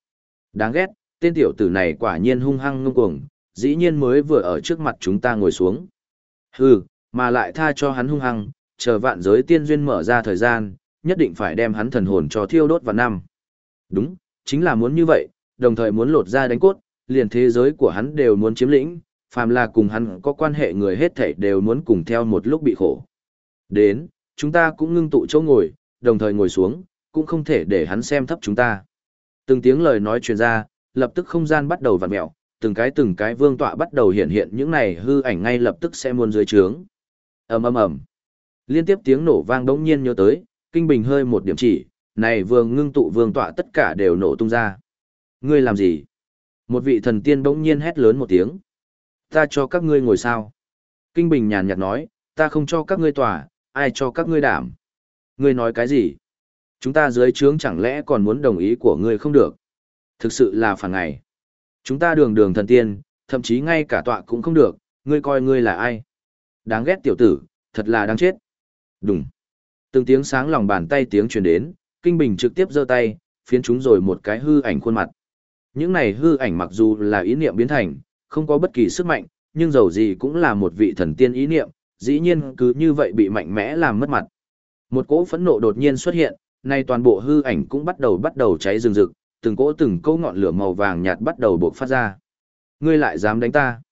Đáng ghét, tên tiểu tử này quả nhiên hung hăng ngông cuồng, dĩ nhiên mới vừa ở trước mặt chúng ta ngồi xuống. Hừ, mà lại tha cho hắn hung hăng, chờ vạn giới tiên duyên mở ra thời gian, nhất định phải đem hắn thần hồn cho thiêu đốt vào năm. Đúng, chính là muốn như vậy, đồng thời muốn lột ra đánh cốt, liền thế giới của hắn đều muốn chiếm lĩnh, phàm là cùng hắn có quan hệ người hết thảy đều muốn cùng theo một lúc bị khổ. Đến, chúng ta cũng ngưng tụ chỗ ngồi, đồng thời ngồi xuống, cũng không thể để hắn xem thấp chúng ta. Từng tiếng lời nói truyền ra, lập tức không gian bắt đầu vặn mẹo, từng cái từng cái vương tọa bắt đầu hiện hiện những này hư ảnh ngay lập tức sẽ muôn dưới trướng. ầm ầm ầm, liên tiếp tiếng nổ vang đống nhiên nhớ tới, kinh bình hơi một điểm chỉ, này vừa ngưng tụ vương tọa tất cả đều nổ tung ra. Ngươi làm gì? Một vị thần tiên bỗng nhiên hét lớn một tiếng. Ta cho các ngươi ngồi sao? Kinh bình nhàn nhạt nói, ta không cho các ngươi tỏa ai cho các ngươi đảm? Ngươi nói cái gì? Chúng ta dưới trướng chẳng lẽ còn muốn đồng ý của ngươi không được? Thực sự là phản ngày. Chúng ta đường đường thần tiên, thậm chí ngay cả tọa cũng không được, ngươi coi ngươi là ai? Đáng ghét tiểu tử, thật là đáng chết. Đúng. Từng tiếng sáng lòng bàn tay tiếng truyền đến, Kinh Bình trực tiếp giơ tay, phiến chúng rồi một cái hư ảnh khuôn mặt. Những này hư ảnh mặc dù là ý niệm biến thành, không có bất kỳ sức mạnh, nhưng dầu gì cũng là một vị thần tiên ý niệm, dĩ nhiên cứ như vậy bị mạnh mẽ làm mất mặt. Một cỗ phẫn nộ đột nhiên xuất hiện, nay toàn bộ hư ảnh cũng bắt đầu bắt đầu cháy rừng rực, từng cỗ từng cỗ ngọn lửa màu vàng nhạt bắt đầu bộc phát ra. Ngươi lại dám đánh ta?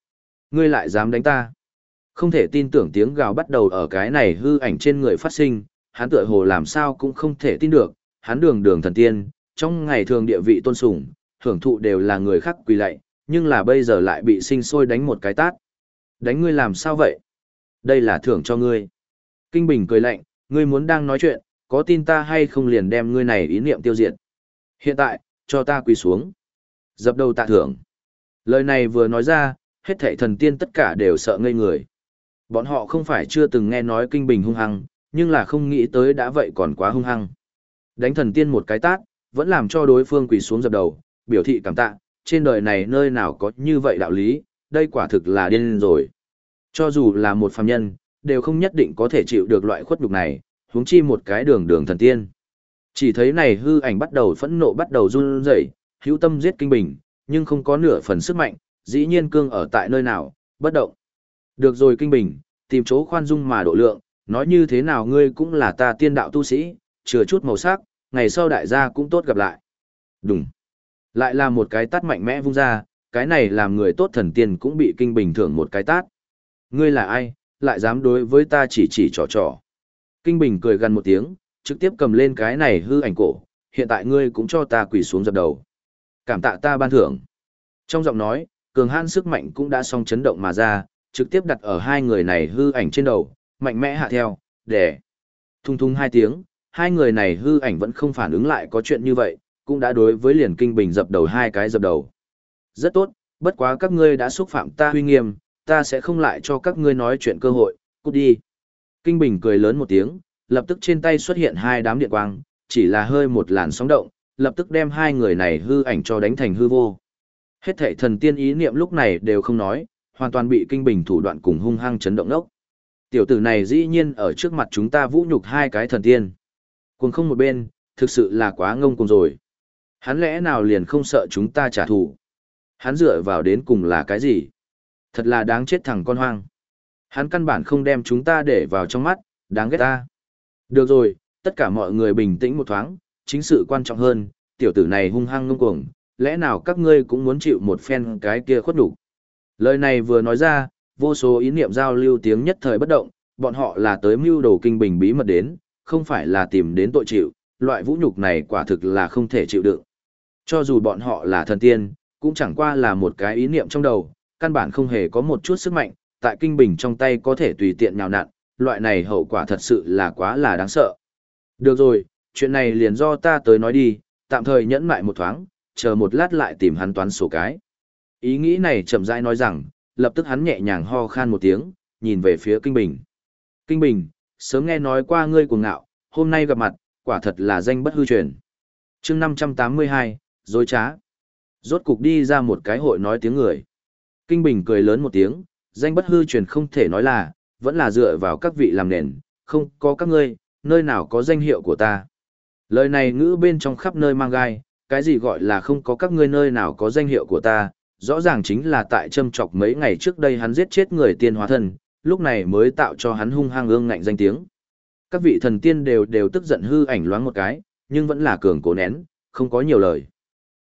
Ngươi lại dám đánh ta? Không thể tin tưởng tiếng gào bắt đầu ở cái này hư ảnh trên người phát sinh, hắn tựa hồ làm sao cũng không thể tin được, hắn đường đường thần tiên, trong ngày thường địa vị tôn sủng, hưởng thụ đều là người khác quỳ lạy, nhưng là bây giờ lại bị sinh sôi đánh một cái tát. Đánh ngươi làm sao vậy? Đây là thưởng cho ngươi. Kinh Bình cười lạnh, ngươi muốn đang nói chuyện, có tin ta hay không liền đem ngươi này ý niệm tiêu diệt. Hiện tại, cho ta quỳ xuống. Dập đầu tạ thưởng. Lời này vừa nói ra, hết thảy thần tiên tất cả đều sợ ngây người. Bọn họ không phải chưa từng nghe nói kinh bình hung hăng, nhưng là không nghĩ tới đã vậy còn quá hung hăng. Đánh thần tiên một cái tát, vẫn làm cho đối phương quỳ xuống dập đầu, biểu thị cảm tạ, trên đời này nơi nào có như vậy đạo lý, đây quả thực là điên rồi. Cho dù là một phàm nhân, đều không nhất định có thể chịu được loại khuất nhục này, huống chi một cái đường đường thần tiên. Chỉ thấy này hư ảnh bắt đầu phẫn nộ bắt đầu run rẩy, hữu tâm giết kinh bình, nhưng không có nửa phần sức mạnh, dĩ nhiên cương ở tại nơi nào, bất động. Được rồi kinh bình, tìm chỗ khoan dung mà độ lượng, nói như thế nào ngươi cũng là ta tiên đạo tu sĩ, chừa chút màu sắc, ngày sau đại gia cũng tốt gặp lại. Đúng. Lại là một cái tát mạnh mẽ vung ra, cái này làm người tốt thần tiên cũng bị kinh bình thưởng một cái tát. Ngươi là ai, lại dám đối với ta chỉ chỉ trò trò. Kinh bình cười gần một tiếng, trực tiếp cầm lên cái này hư ảnh cổ, hiện tại ngươi cũng cho ta quỳ xuống dập đầu. Cảm tạ ta ban thưởng. Trong giọng nói, cường hãn sức mạnh cũng đã song chấn động mà ra, trực tiếp đặt ở hai người này hư ảnh trên đầu, mạnh mẽ hạ theo, để thung thung hai tiếng, hai người này hư ảnh vẫn không phản ứng lại có chuyện như vậy, cũng đã đối với liền kinh bình dập đầu hai cái dập đầu. Rất tốt, bất quá các ngươi đã xúc phạm ta huy nghiêm, ta sẽ không lại cho các ngươi nói chuyện cơ hội, cút đi. Kinh bình cười lớn một tiếng, lập tức trên tay xuất hiện hai đám điện quang, chỉ là hơi một làn sóng động, lập tức đem hai người này hư ảnh cho đánh thành hư vô. Hết thảy thần tiên ý niệm lúc này đều không nói, hoàn toàn bị kinh bình thủ đoạn cùng hung hăng chấn động nốc. Tiểu tử này dĩ nhiên ở trước mặt chúng ta vũ nhục hai cái thần tiên. Cuồng không một bên, thực sự là quá ngông cùng rồi. Hắn lẽ nào liền không sợ chúng ta trả thù? Hắn dựa vào đến cùng là cái gì? Thật là đáng chết thằng con hoang. Hắn căn bản không đem chúng ta để vào trong mắt, đáng ghét ta. Được rồi, tất cả mọi người bình tĩnh một thoáng, chính sự quan trọng hơn, tiểu tử này hung hăng ngông cuồng, lẽ nào các ngươi cũng muốn chịu một phen cái kia khuất đủ. Lời này vừa nói ra, vô số ý niệm giao lưu tiếng nhất thời bất động, bọn họ là tới mưu đồ kinh bình bí mật đến, không phải là tìm đến tội chịu, loại vũ nhục này quả thực là không thể chịu đựng. Cho dù bọn họ là thần tiên, cũng chẳng qua là một cái ý niệm trong đầu, căn bản không hề có một chút sức mạnh, tại kinh bình trong tay có thể tùy tiện nhào nặn, loại này hậu quả thật sự là quá là đáng sợ. Được rồi, chuyện này liền do ta tới nói đi, tạm thời nhẫn mại một thoáng, chờ một lát lại tìm hắn toán sổ cái. Ý nghĩ này chậm rãi nói rằng, lập tức hắn nhẹ nhàng ho khan một tiếng, nhìn về phía Kinh Bình. Kinh Bình, sớm nghe nói qua ngươi cuồng ngạo, hôm nay gặp mặt, quả thật là danh bất hư truyền. chương 582, dối trá. Rốt cục đi ra một cái hội nói tiếng người. Kinh Bình cười lớn một tiếng, danh bất hư truyền không thể nói là, vẫn là dựa vào các vị làm nền, không có các ngươi, nơi nào có danh hiệu của ta. Lời này ngữ bên trong khắp nơi mang gai, cái gì gọi là không có các ngươi nơi nào có danh hiệu của ta, rõ ràng chính là tại châm chọc mấy ngày trước đây hắn giết chết người tiên hóa thần lúc này mới tạo cho hắn hung hăng ương ngạnh danh tiếng. Các vị thần tiên đều đều tức giận hư ảnh loáng một cái, nhưng vẫn là cường cố nén, không có nhiều lời.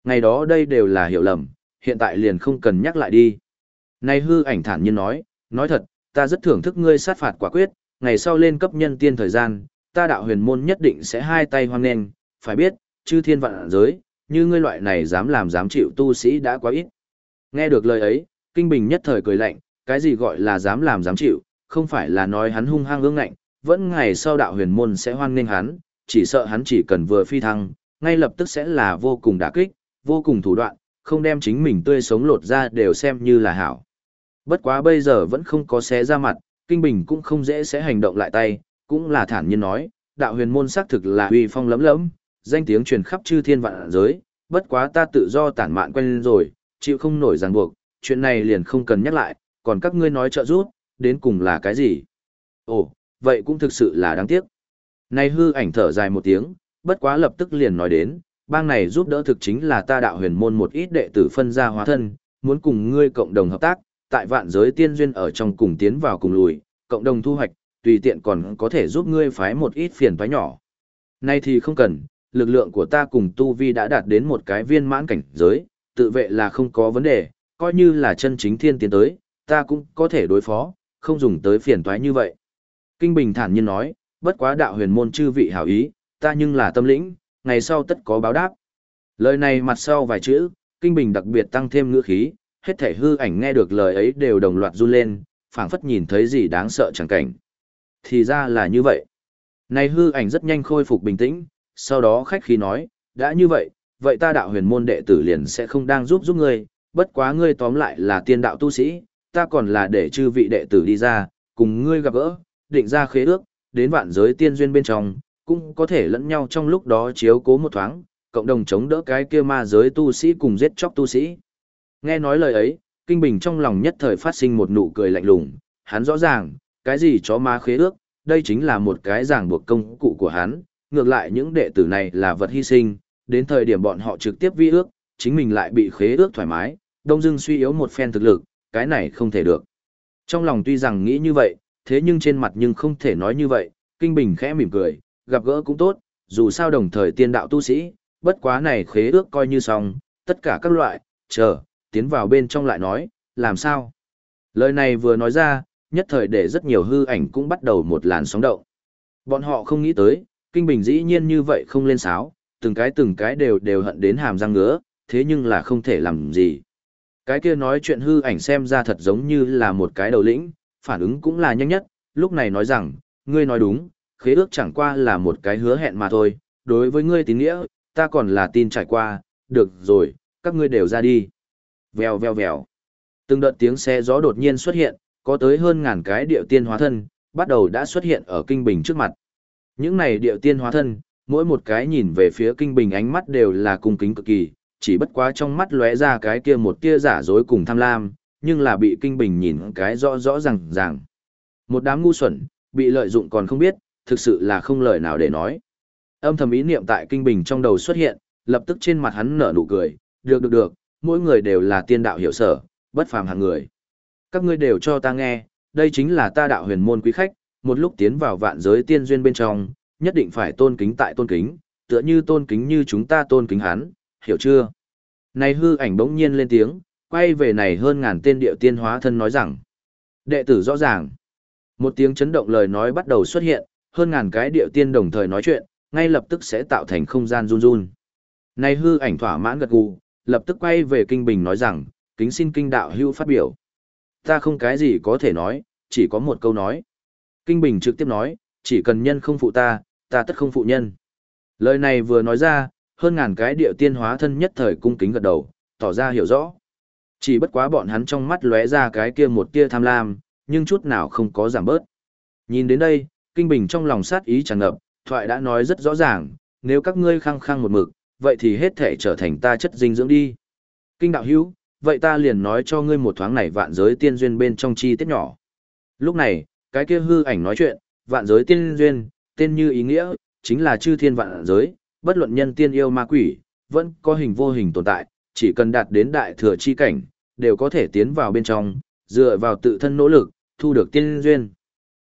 Ngày đó đây đều là hiểu lầm, hiện tại liền không cần nhắc lại đi. Này hư ảnh thản nhiên nói, nói thật, ta rất thưởng thức ngươi sát phạt quả quyết, ngày sau lên cấp nhân tiên thời gian, ta đạo huyền môn nhất định sẽ hai tay hoang nền, phải biết, chư thiên vạn giới, như ngươi loại này dám làm dám chịu tu sĩ đã quá ít. Nghe được lời ấy, Kinh Bình nhất thời cười lạnh, cái gì gọi là dám làm dám chịu, không phải là nói hắn hung hăng ương ngạnh, vẫn ngày sau đạo huyền môn sẽ hoan nghênh hắn, chỉ sợ hắn chỉ cần vừa phi thăng, ngay lập tức sẽ là vô cùng đả kích, vô cùng thủ đoạn, không đem chính mình tươi sống lột ra đều xem như là hảo. Bất quá bây giờ vẫn không có xé ra mặt, Kinh Bình cũng không dễ sẽ hành động lại tay, cũng là thản nhiên nói, đạo huyền môn xác thực là uy phong lấm lấm, danh tiếng truyền khắp chư thiên vạn giới, bất quá ta tự do tản mạn quen rồi, chịu không nổi ràng buộc, chuyện này liền không cần nhắc lại, còn các ngươi nói trợ giúp, đến cùng là cái gì? Ồ, vậy cũng thực sự là đáng tiếc. Này hư ảnh thở dài một tiếng, bất quá lập tức liền nói đến, bang này giúp đỡ thực chính là ta đạo huyền môn một ít đệ tử phân ra hóa thân, muốn cùng ngươi cộng đồng hợp tác, tại vạn giới tiên duyên ở trong cùng tiến vào cùng lùi, cộng đồng thu hoạch, tùy tiện còn có thể giúp ngươi phái một ít phiền toái nhỏ. Nay thì không cần, lực lượng của ta cùng tu vi đã đạt đến một cái viên mãn cảnh giới, tự vệ là không có vấn đề, coi như là chân chính thiên tiến tới, ta cũng có thể đối phó, không dùng tới phiền toái như vậy. Kinh Bình thản nhiên nói, bất quá đạo huyền môn chư vị hảo ý, ta nhưng là tâm lĩnh, ngày sau tất có báo đáp. Lời này mặt sau vài chữ, Kinh Bình đặc biệt tăng thêm ngữ khí, hết thể hư ảnh nghe được lời ấy đều đồng loạt run lên, phảng phất nhìn thấy gì đáng sợ chẳng cảnh. Thì ra là như vậy. Này hư ảnh rất nhanh khôi phục bình tĩnh, sau đó khách khí nói, đã như vậy, vậy ta đạo huyền môn đệ tử liền sẽ không đang giúp giúp ngươi, bất quá ngươi tóm lại là tiên đạo tu sĩ, ta còn là để chư vị đệ tử đi ra, cùng ngươi gặp gỡ, định ra khế ước, đến vạn giới tiên duyên bên trong, cũng có thể lẫn nhau trong lúc đó chiếu cố một thoáng, cộng đồng chống đỡ cái kia ma giới tu sĩ cùng giết chóc tu sĩ. Nghe nói lời ấy, Kinh Bình trong lòng nhất thời phát sinh một nụ cười lạnh lùng, hắn rõ ràng, cái gì chó ma khế ước, đây chính là một cái ràng buộc công cụ của hắn, ngược lại những đệ tử này là vật hy sinh, đến thời điểm bọn họ trực tiếp vi ước, chính mình lại bị khế ước thoải mái, đông dưng suy yếu một phen thực lực, cái này không thể được. Trong lòng tuy rằng nghĩ như vậy, thế nhưng trên mặt nhưng không thể nói như vậy, Kinh Bình khẽ mỉm cười, gặp gỡ cũng tốt, dù sao đồng thời tiên đạo tu sĩ, bất quá này khế ước coi như xong, tất cả các loại, chờ, tiến vào bên trong lại nói, làm sao? Lời này vừa nói ra, nhất thời để rất nhiều hư ảnh cũng bắt đầu một làn sóng động. Bọn họ không nghĩ tới, Kinh Bình dĩ nhiên như vậy không lên sáo, từng cái từng cái đều đều hận đến hàm răng ngứa, thế nhưng là không thể làm gì. Cái kia nói chuyện hư ảnh xem ra thật giống như là một cái đầu lĩnh, phản ứng cũng là nhanh nhất, lúc này nói rằng, ngươi nói đúng, khế ước chẳng qua là một cái hứa hẹn mà thôi, đối với ngươi tín nghĩa, ta còn là tin trải qua, được rồi, các ngươi đều ra đi. Vèo vèo vèo. Từng đợt tiếng xe gió đột nhiên xuất hiện, có tới hơn ngàn cái điệu tiên hóa thân, bắt đầu đã xuất hiện ở kinh bình trước mặt. Những này điệu tiên hóa thân, mỗi một cái nhìn về phía kinh bình ánh mắt đều là cung kính cực kỳ, chỉ bất quá trong mắt lóe ra cái kia một tia giả dối cùng tham lam, nhưng là bị kinh bình nhìn cái rõ rõ ràng ràng. Một đám ngu xuẩn, bị lợi dụng còn không biết, thực sự là không lời nào để nói. Âm thầm ý niệm tại kinh bình trong đầu xuất hiện, lập tức trên mặt hắn nở nụ cười, được được được, mỗi người đều là tiên đạo hiểu sở, bất phàm hàng người. Các ngươi đều cho ta nghe, đây chính là ta đạo huyền môn quý khách, một lúc tiến vào vạn giới tiên duyên bên trong, nhất định phải tôn kính tại tôn kính, tựa như tôn kính như chúng ta tôn kính hắn, hiểu chưa? Này hư ảnh bỗng nhiên lên tiếng, quay về này hơn ngàn tên điệu tiên hóa thân nói rằng, đệ tử rõ ràng. Một tiếng chấn động lời nói bắt đầu xuất hiện, hơn ngàn cái điệu tiên đồng thời nói chuyện, ngay lập tức sẽ tạo thành không gian run run. Này hư ảnh thỏa mãn gật gù, lập tức quay về kinh bình nói rằng, kính xin kinh đạo hưu phát biểu. Ta không cái gì có thể nói, chỉ có một câu nói. Kinh bình trực tiếp nói, chỉ cần nhân không phụ ta, ta tất không phụ nhân. Lời này vừa nói ra, hơn ngàn cái địa tiên hóa thân nhất thời cung kính gật đầu, tỏ ra hiểu rõ. Chỉ bất quá bọn hắn trong mắt lóe ra cái kia một tia tham lam, nhưng chút nào không có giảm bớt. Nhìn đến đây, Kinh Bình trong lòng sát ý tràn ngập, thoại đã nói rất rõ ràng, nếu các ngươi khăng khăng một mực, vậy thì hết thể trở thành ta chất dinh dưỡng đi. Kinh đạo hữu, vậy ta liền nói cho ngươi một thoáng này vạn giới tiên duyên bên trong chi tiết nhỏ. Lúc này, cái kia hư ảnh nói chuyện, vạn giới tiên duyên, tên như ý nghĩa, chính là chư thiên vạn giới, bất luận nhân tiên yêu ma quỷ, vẫn có hình vô hình tồn tại, chỉ cần đạt đến đại thừa chi cảnh, đều có thể tiến vào bên trong, dựa vào tự thân nỗ lực, thu được tiên duyên.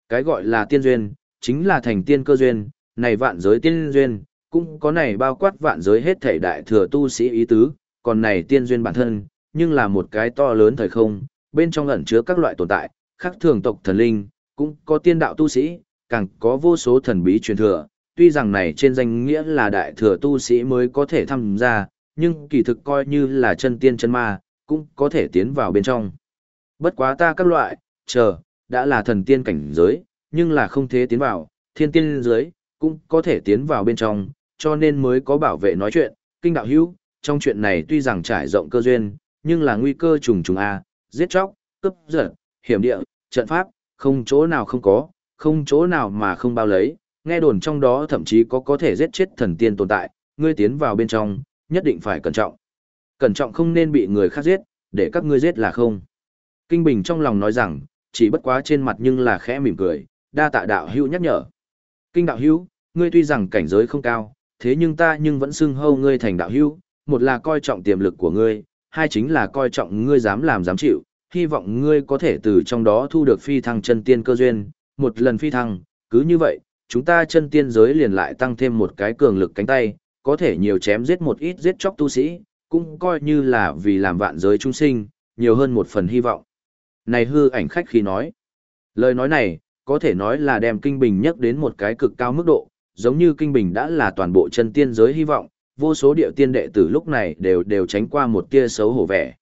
Cái gọi là tiên duyên, chính là thành tiên cơ duyên, này vạn giới tiên duyên, cũng có này bao quát vạn giới hết thể đại thừa tu sĩ ý tứ, còn này tiên duyên bản thân, nhưng là một cái to lớn thời không, bên trong ẩn chứa các loại tồn tại, khác thường tộc thần linh, cũng có tiên đạo tu sĩ, càng có vô số thần bí truyền thừa, tuy rằng này trên danh nghĩa là đại thừa tu sĩ mới có thể tham gia, nhưng kỳ thực coi như là chân tiên chân ma, cũng có thể tiến vào bên trong. Bất quá ta các loại, chờ, đã là thần tiên cảnh giới, nhưng là không thể tiến vào, thiên tiên giới, cũng có thể tiến vào bên trong, cho nên mới có bảo vệ nói chuyện, kinh đạo hữu, trong chuyện này tuy rằng trải rộng cơ duyên, nhưng là nguy cơ trùng trùng A, giết chóc, cướp giật, hiểm địa, trận pháp, không chỗ nào không có, không chỗ nào mà không bao lấy, nghe đồn trong đó thậm chí có có thể giết chết thần tiên tồn tại, ngươi tiến vào bên trong, nhất định phải cẩn trọng. Cẩn trọng không nên bị người khác giết, để các ngươi giết là không. Kinh Bình trong lòng nói rằng, chỉ bất quá trên mặt nhưng là khẽ mỉm cười, đa tạ đạo hữu nhắc nhở. Kinh đạo hữu, ngươi tuy rằng cảnh giới không cao, thế nhưng ta nhưng vẫn xưng hâu ngươi thành đạo hữu, một là coi trọng tiềm lực của ngươi, hai chính là coi trọng ngươi dám làm dám chịu, hy vọng ngươi có thể từ trong đó thu được phi thăng chân tiên cơ duyên, một lần phi thăng, cứ như vậy, chúng ta chân tiên giới liền lại tăng thêm một cái cường lực cánh tay, có thể nhiều chém giết một ít giết chóc tu sĩ, cũng coi như là vì làm vạn giới trung sinh, nhiều hơn một phần hy vọng. Này hư ảnh khách khi nói, lời nói này, có thể nói là đem kinh bình nhắc đến một cái cực cao mức độ, giống như kinh bình đã là toàn bộ chân tiên giới hy vọng, vô số điệu tiên đệ tử lúc này đều đều tránh qua một tia xấu hổ vẻ.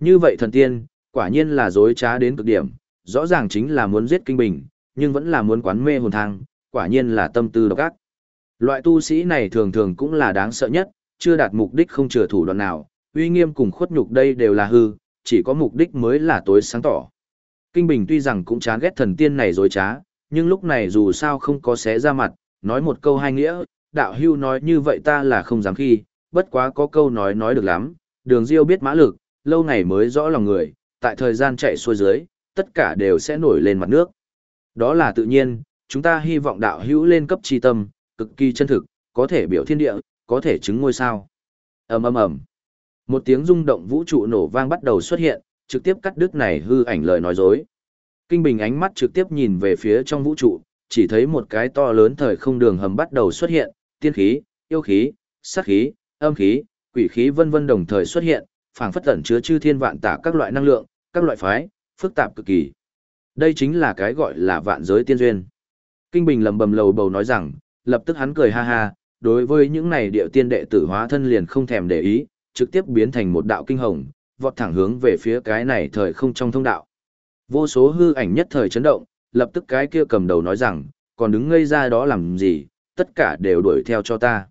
Như vậy thần tiên, quả nhiên là dối trá đến cực điểm, rõ ràng chính là muốn giết kinh bình, nhưng vẫn là muốn quán mê hồn thang, quả nhiên là tâm tư độc ác. Loại tu sĩ này thường thường cũng là đáng sợ nhất, chưa đạt mục đích không chừa thủ đoạn nào, uy nghiêm cùng khuất nhục đây đều là hư, chỉ có mục đích mới là tối sáng tỏ. Kinh Bình tuy rằng cũng chán ghét thần tiên này dối trá, nhưng lúc này dù sao không có xé ra mặt, nói một câu hai nghĩa, đạo hưu nói như vậy ta là không dám khi, bất quá có câu nói nói được lắm, đường diêu biết mã lực, lâu ngày mới rõ lòng người, tại thời gian chạy xuôi dưới, tất cả đều sẽ nổi lên mặt nước. Đó là tự nhiên, chúng ta hy vọng đạo hữu lên cấp chi tâm, cực kỳ chân thực, có thể biểu thiên địa, có thể chứng ngôi sao. ầm ầm ầm, một tiếng rung động vũ trụ nổ vang bắt đầu xuất hiện, trực tiếp cắt đứt này hư ảnh lời nói dối. Kinh Bình ánh mắt trực tiếp nhìn về phía trong vũ trụ, chỉ thấy một cái to lớn thời không đường hầm bắt đầu xuất hiện, tiên khí, yêu khí, sát khí, âm khí, quỷ khí vân vân đồng thời xuất hiện, phảng phất tẩn chứa chư thiên vạn tả các loại năng lượng, các loại phái, phức tạp cực kỳ. Đây chính là cái gọi là vạn giới tiên duyên. Kinh Bình lầm bầm lầu bầu nói rằng, lập tức hắn cười ha ha, đối với những này điệu tiên đệ tử hóa thân liền không thèm để ý, trực tiếp biến thành một đạo kinh hồng, vọt thẳng hướng về phía cái này thời không trong thông đạo. Vô số hư ảnh nhất thời chấn động, lập tức cái kia cầm đầu nói rằng, còn đứng ngây ra đó làm gì, tất cả đều đuổi theo cho ta.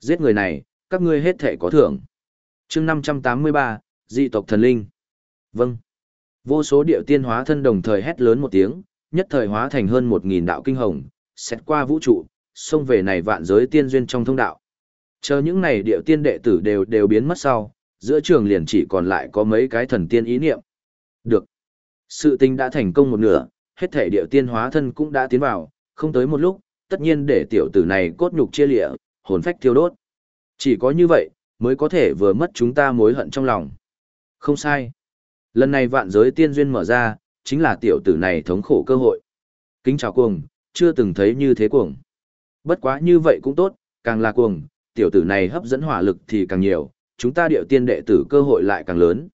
Giết người này, các ngươi hết thể có thưởng. chương 583, dị tộc thần linh. Vâng. Vô số điệu tiên hóa thân đồng thời hét lớn một tiếng, nhất thời hóa thành hơn một nghìn đạo kinh hồng, xét qua vũ trụ, xông về này vạn giới tiên duyên trong thông đạo. Chờ những này điệu tiên đệ tử đều đều biến mất sau, giữa trường liền chỉ còn lại có mấy cái thần tiên ý niệm. Được. Sự tình đã thành công một nửa, hết thể điệu tiên hóa thân cũng đã tiến vào, không tới một lúc, tất nhiên để tiểu tử này cốt nhục chia lịa, hồn phách thiêu đốt. Chỉ có như vậy, mới có thể vừa mất chúng ta mối hận trong lòng. Không sai. Lần này vạn giới tiên duyên mở ra, chính là tiểu tử này thống khổ cơ hội. Kính chào cuồng, chưa từng thấy như thế cuồng. Bất quá như vậy cũng tốt, càng là cuồng, tiểu tử này hấp dẫn hỏa lực thì càng nhiều, chúng ta điệu tiên đệ tử cơ hội lại càng lớn.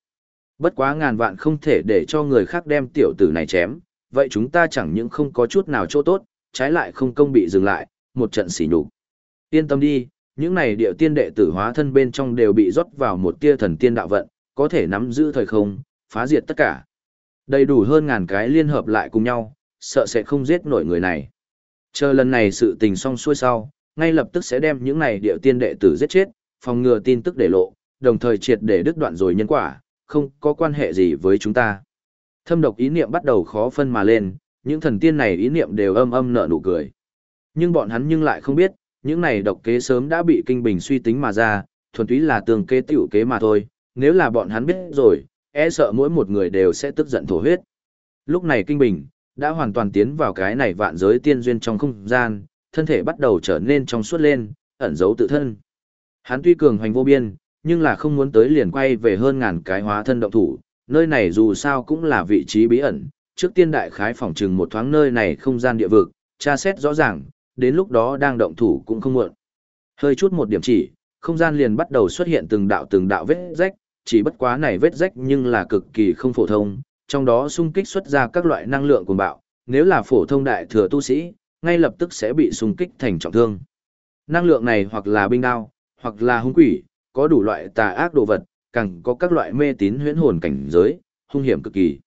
Bất quá ngàn vạn không thể để cho người khác đem tiểu tử này chém, vậy chúng ta chẳng những không có chút nào chỗ tốt, trái lại không công bị dừng lại, một trận xỉ nhục. Yên tâm đi, những này điệu tiên đệ tử hóa thân bên trong đều bị rót vào một tia thần tiên đạo vận, có thể nắm giữ thời không, phá diệt tất cả. Đầy đủ hơn ngàn cái liên hợp lại cùng nhau, sợ sẽ không giết nổi người này. Chờ lần này sự tình xong xuôi sau, ngay lập tức sẽ đem những này điệu tiên đệ tử giết chết, phòng ngừa tin tức để lộ, đồng thời triệt để đứt đoạn rồi nhân quả, không có quan hệ gì với chúng ta. Thâm độc ý niệm bắt đầu khó phân mà lên, những thần tiên này ý niệm đều âm âm nở nụ cười. Nhưng bọn hắn nhưng lại không biết, những này độc kế sớm đã bị kinh bình suy tính mà ra, thuần túy là tường kế tiểu kế mà thôi, nếu là bọn hắn biết rồi, e sợ mỗi một người đều sẽ tức giận thổ huyết. Lúc này kinh bình, đã hoàn toàn tiến vào cái này vạn giới tiên duyên trong không gian, thân thể bắt đầu trở nên trong suốt lên, ẩn giấu tự thân. Hắn tuy cường hoành vô biên, nhưng là không muốn tới liền quay về hơn ngàn cái hóa thân động thủ, nơi này dù sao cũng là vị trí bí ẩn, trước tiên đại khái phỏng trừng một thoáng nơi này không gian địa vực, tra xét rõ ràng, đến lúc đó đang động thủ cũng không muộn. Hơi chút một điểm chỉ, không gian liền bắt đầu xuất hiện từng đạo từng đạo vết rách, chỉ bất quá này vết rách nhưng là cực kỳ không phổ thông, trong đó xung kích xuất ra các loại năng lượng cuồng bạo, nếu là phổ thông đại thừa tu sĩ, ngay lập tức sẽ bị xung kích thành trọng thương. Năng lượng này hoặc là binh đao, hoặc là hung quỷ, có đủ loại tà ác đồ vật, càng có các loại mê tín huyễn hồn cảnh giới, hung hiểm cực kỳ.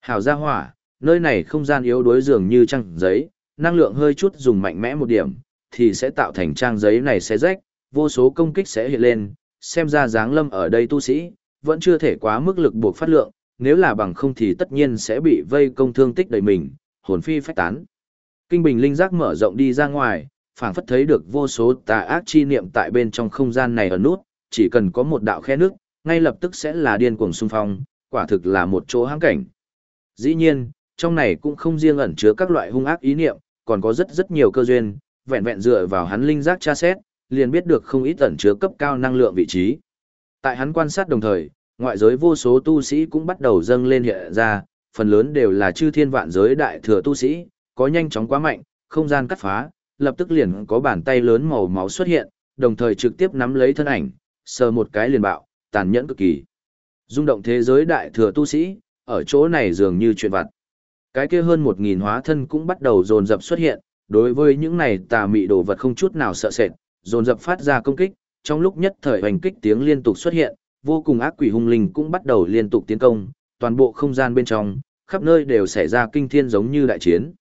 Hào gia hỏa, nơi này không gian yếu đối dường như trang giấy, năng lượng hơi chút dùng mạnh mẽ một điểm, thì sẽ tạo thành trang giấy này sẽ rách, vô số công kích sẽ hiện lên, xem ra dáng lâm ở đây tu sĩ, vẫn chưa thể quá mức lực buộc phát lượng, nếu là bằng không thì tất nhiên sẽ bị vây công thương tích đầy mình, hồn phi phách tán. Kinh bình linh giác mở rộng đi ra ngoài, phảng phất thấy được vô số tà ác chi niệm tại bên trong không gian này ở nút, chỉ cần có một đạo khe nước, ngay lập tức sẽ là điên cuồng xung phong, quả thực là một chỗ hãng cảnh. Dĩ nhiên, trong này cũng không riêng ẩn chứa các loại hung ác ý niệm, còn có rất rất nhiều cơ duyên, vẹn vẹn dựa vào hắn linh giác tra xét, liền biết được không ít ẩn chứa cấp cao năng lượng vị trí. Tại hắn quan sát đồng thời, ngoại giới vô số tu sĩ cũng bắt đầu dâng lên hiện ra, phần lớn đều là chư thiên vạn giới đại thừa tu sĩ, có nhanh chóng quá mạnh, không gian cắt phá, lập tức liền có bàn tay lớn màu máu xuất hiện, đồng thời trực tiếp nắm lấy thân ảnh, sờ một cái liền bạo, tàn nhẫn cực kỳ. Dung động thế giới đại thừa tu sĩ, ở chỗ này dường như chuyện vặt. Cái kia hơn một nghìn hóa thân cũng bắt đầu dồn dập xuất hiện, đối với những này tà mị đồ vật không chút nào sợ sệt, dồn dập phát ra công kích, trong lúc nhất thời hoành kích tiếng liên tục xuất hiện, vô cùng ác quỷ hung linh cũng bắt đầu liên tục tiến công, toàn bộ không gian bên trong, khắp nơi đều xảy ra kinh thiên giống như đại chiến.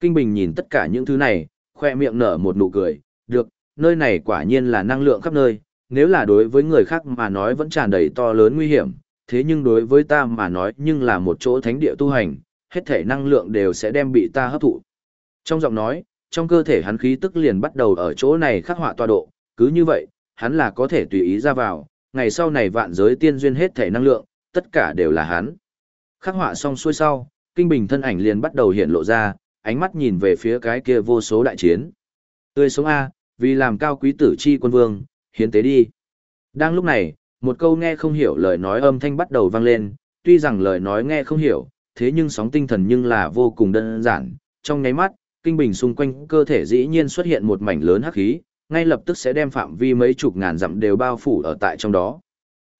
Kinh Bình nhìn tất cả những thứ này, khoe miệng nở một nụ cười, được, nơi này quả nhiên là năng lượng khắp nơi, nếu là đối với người khác mà nói vẫn tràn đầy to lớn nguy hiểm, thế nhưng đối với ta mà nói nhưng là một chỗ thánh địa tu hành, hết thể năng lượng đều sẽ đem bị ta hấp thụ. Trong giọng nói, trong cơ thể hắn khí tức liền bắt đầu ở chỗ này khắc họa tọa độ, cứ như vậy, hắn là có thể tùy ý ra vào, ngày sau này vạn giới tiên duyên hết thể năng lượng, tất cả đều là hắn. Khắc họa xong xuôi sau, kinh bình thân ảnh liền bắt đầu hiện lộ ra, ánh mắt nhìn về phía cái kia vô số đại chiến. Tươi sống A, vì làm cao quý tử chi quân vương, hiến tế đi. Đang lúc này, một câu nghe không hiểu lời nói âm thanh bắt đầu vang lên, tuy rằng lời nói nghe không hiểu, thế nhưng sóng tinh thần nhưng là vô cùng đơn giản, trong nháy mắt, kinh bình xung quanh cơ thể dĩ nhiên xuất hiện một mảnh lớn hắc khí, ngay lập tức sẽ đem phạm vi mấy chục ngàn dặm đều bao phủ ở tại trong đó.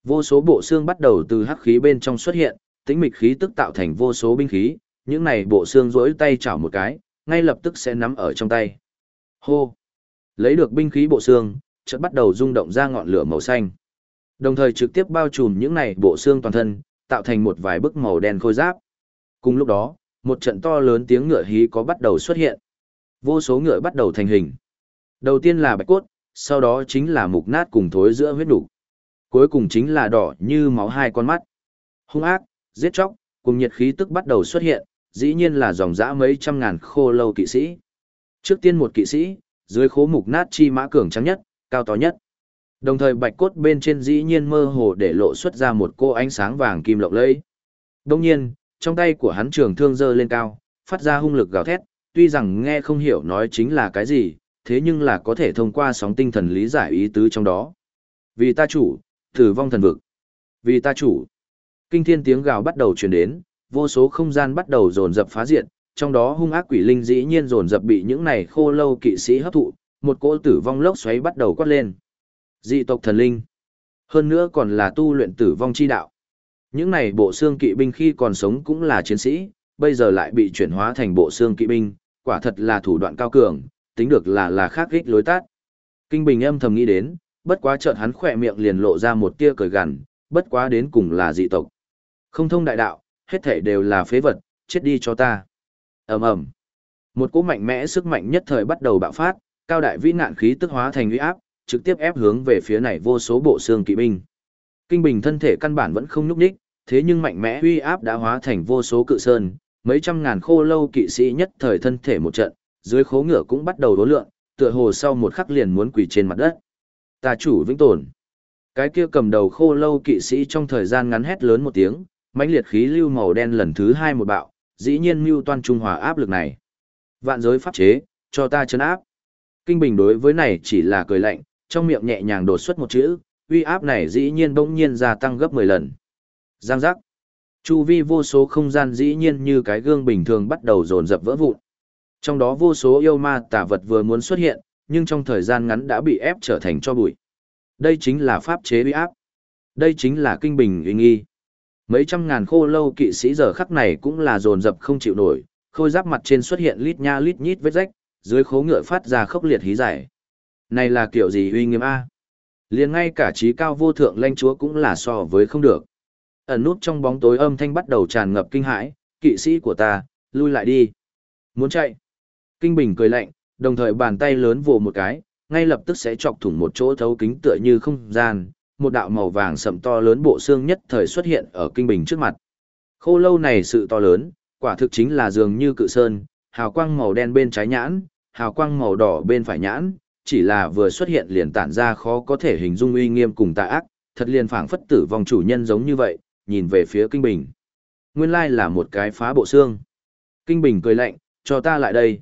Vô số bộ xương bắt đầu từ hắc khí bên trong xuất hiện, tĩnh mịch khí tức tạo thành vô số binh khí, những này bộ xương rỗi tay chảo một cái, ngay lập tức sẽ nắm ở trong tay. Hô! Lấy được binh khí bộ xương, chợt bắt đầu rung động ra ngọn lửa màu xanh. Đồng thời trực tiếp bao trùm những này bộ xương toàn thân, tạo thành một vài bức màu đen khôi giáp. Cùng lúc đó, một trận to lớn tiếng ngựa hí có bắt đầu xuất hiện. Vô số ngựa bắt đầu thành hình. Đầu tiên là bạch cốt, sau đó chính là mục nát cùng thối giữa huyết đủ. Cuối cùng chính là đỏ như máu hai con mắt. Hung ác, giết chóc, cùng nhiệt khí tức bắt đầu xuất hiện, dĩ nhiên là dòng dã mấy trăm ngàn khô lâu kỵ sĩ. Trước tiên một kỵ sĩ, dưới khố mục nát chi mã cường trắng nhất, cao to nhất. Đồng thời bạch cốt bên trên dĩ nhiên mơ hồ để lộ xuất ra một cô ánh sáng vàng kim lộng lẫy. Đồng nhiên, trong tay của hắn trường thương dơ lên cao, phát ra hung lực gào thét, tuy rằng nghe không hiểu nói chính là cái gì, thế nhưng là có thể thông qua sóng tinh thần lý giải ý tứ trong đó. Vì ta chủ, tử vong thần vực. Vì ta chủ. Kinh thiên tiếng gào bắt đầu truyền đến, vô số không gian bắt đầu dồn dập phá diện, trong đó hung ác quỷ linh dĩ nhiên dồn dập bị những này khô lâu kỵ sĩ hấp thụ, một cỗ tử vong lốc xoáy bắt đầu quát lên. Dị tộc thần linh. Hơn nữa còn là tu luyện tử vong chi đạo. Những này bộ xương kỵ binh khi còn sống cũng là chiến sĩ, bây giờ lại bị chuyển hóa thành bộ xương kỵ binh, quả thật là thủ đoạn cao cường, tính được là là khác kích lối tát. Kinh Bình âm thầm nghĩ đến, bất quá chợt hắn khỏe miệng liền lộ ra một tia cười gằn, bất quá đến cùng là dị tộc. Không thông đại đạo, hết thể đều là phế vật, chết đi cho ta. ầm ầm Một cú mạnh mẽ sức mạnh nhất thời bắt đầu bạo phát, cao đại vĩ nạn khí tức hóa thành uy áp, trực tiếp ép hướng về phía này vô số bộ xương kỵ binh. Kinh Bình thân thể căn bản vẫn không nhúc nhích, thế nhưng mạnh mẽ uy áp đã hóa thành vô số cự sơn, mấy trăm ngàn khô lâu kỵ sĩ nhất thời thân thể một trận, dưới khố ngựa cũng bắt đầu đối lượng, tựa hồ sau một khắc liền muốn quỳ trên mặt đất. Ta chủ vĩnh tồn. Cái kia cầm đầu khô lâu kỵ sĩ trong thời gian ngắn hét lớn một tiếng, mãnh liệt khí lưu màu đen lần thứ hai một bạo, dĩ nhiên mưu toan trung hòa áp lực này. Vạn giới pháp chế, cho ta chấn áp. Kinh Bình đối với này chỉ là cười lạnh, trong miệng nhẹ nhàng đột xuất một chữ, uy áp này dĩ nhiên bỗng nhiên gia tăng gấp 10 lần. Giang giác. Chu vi vô số không gian dĩ nhiên như cái gương bình thường bắt đầu dồn dập vỡ vụn. Trong đó vô số yêu ma tà vật vừa muốn xuất hiện, nhưng trong thời gian ngắn đã bị ép trở thành cho bụi. Đây chính là pháp chế uy áp. Đây chính là kinh bình uy nghi. Mấy trăm ngàn khô lâu kỵ sĩ giờ khắc này cũng là dồn dập không chịu nổi, khôi giáp mặt trên xuất hiện lít nha lít nhít vết rách, dưới khố ngựa phát ra khốc liệt hí giải. Này là kiểu gì uy nghiêm a? Liền ngay cả trí cao vô thượng lanh chúa cũng là so với không được. Ẩn nút trong bóng tối âm thanh bắt đầu tràn ngập kinh hãi, kỵ sĩ của ta, lui lại đi. Muốn chạy. Kinh Bình cười lạnh, đồng thời bàn tay lớn vồ một cái, ngay lập tức sẽ chọc thủng một chỗ thấu kính tựa như không gian, một đạo màu vàng sậm to lớn bộ xương nhất thời xuất hiện ở Kinh Bình trước mặt. Khô lâu này sự to lớn, quả thực chính là dường như cự sơn, hào quang màu đen bên trái nhãn, hào quang màu đỏ bên phải nhãn, chỉ là vừa xuất hiện liền tản ra khó có thể hình dung uy nghiêm cùng tà ác, thật liền phảng phất tử vong chủ nhân giống như vậy, nhìn về phía Kinh Bình. Nguyên lai là một cái phá bộ xương. Kinh Bình cười lạnh, cho ta lại đây.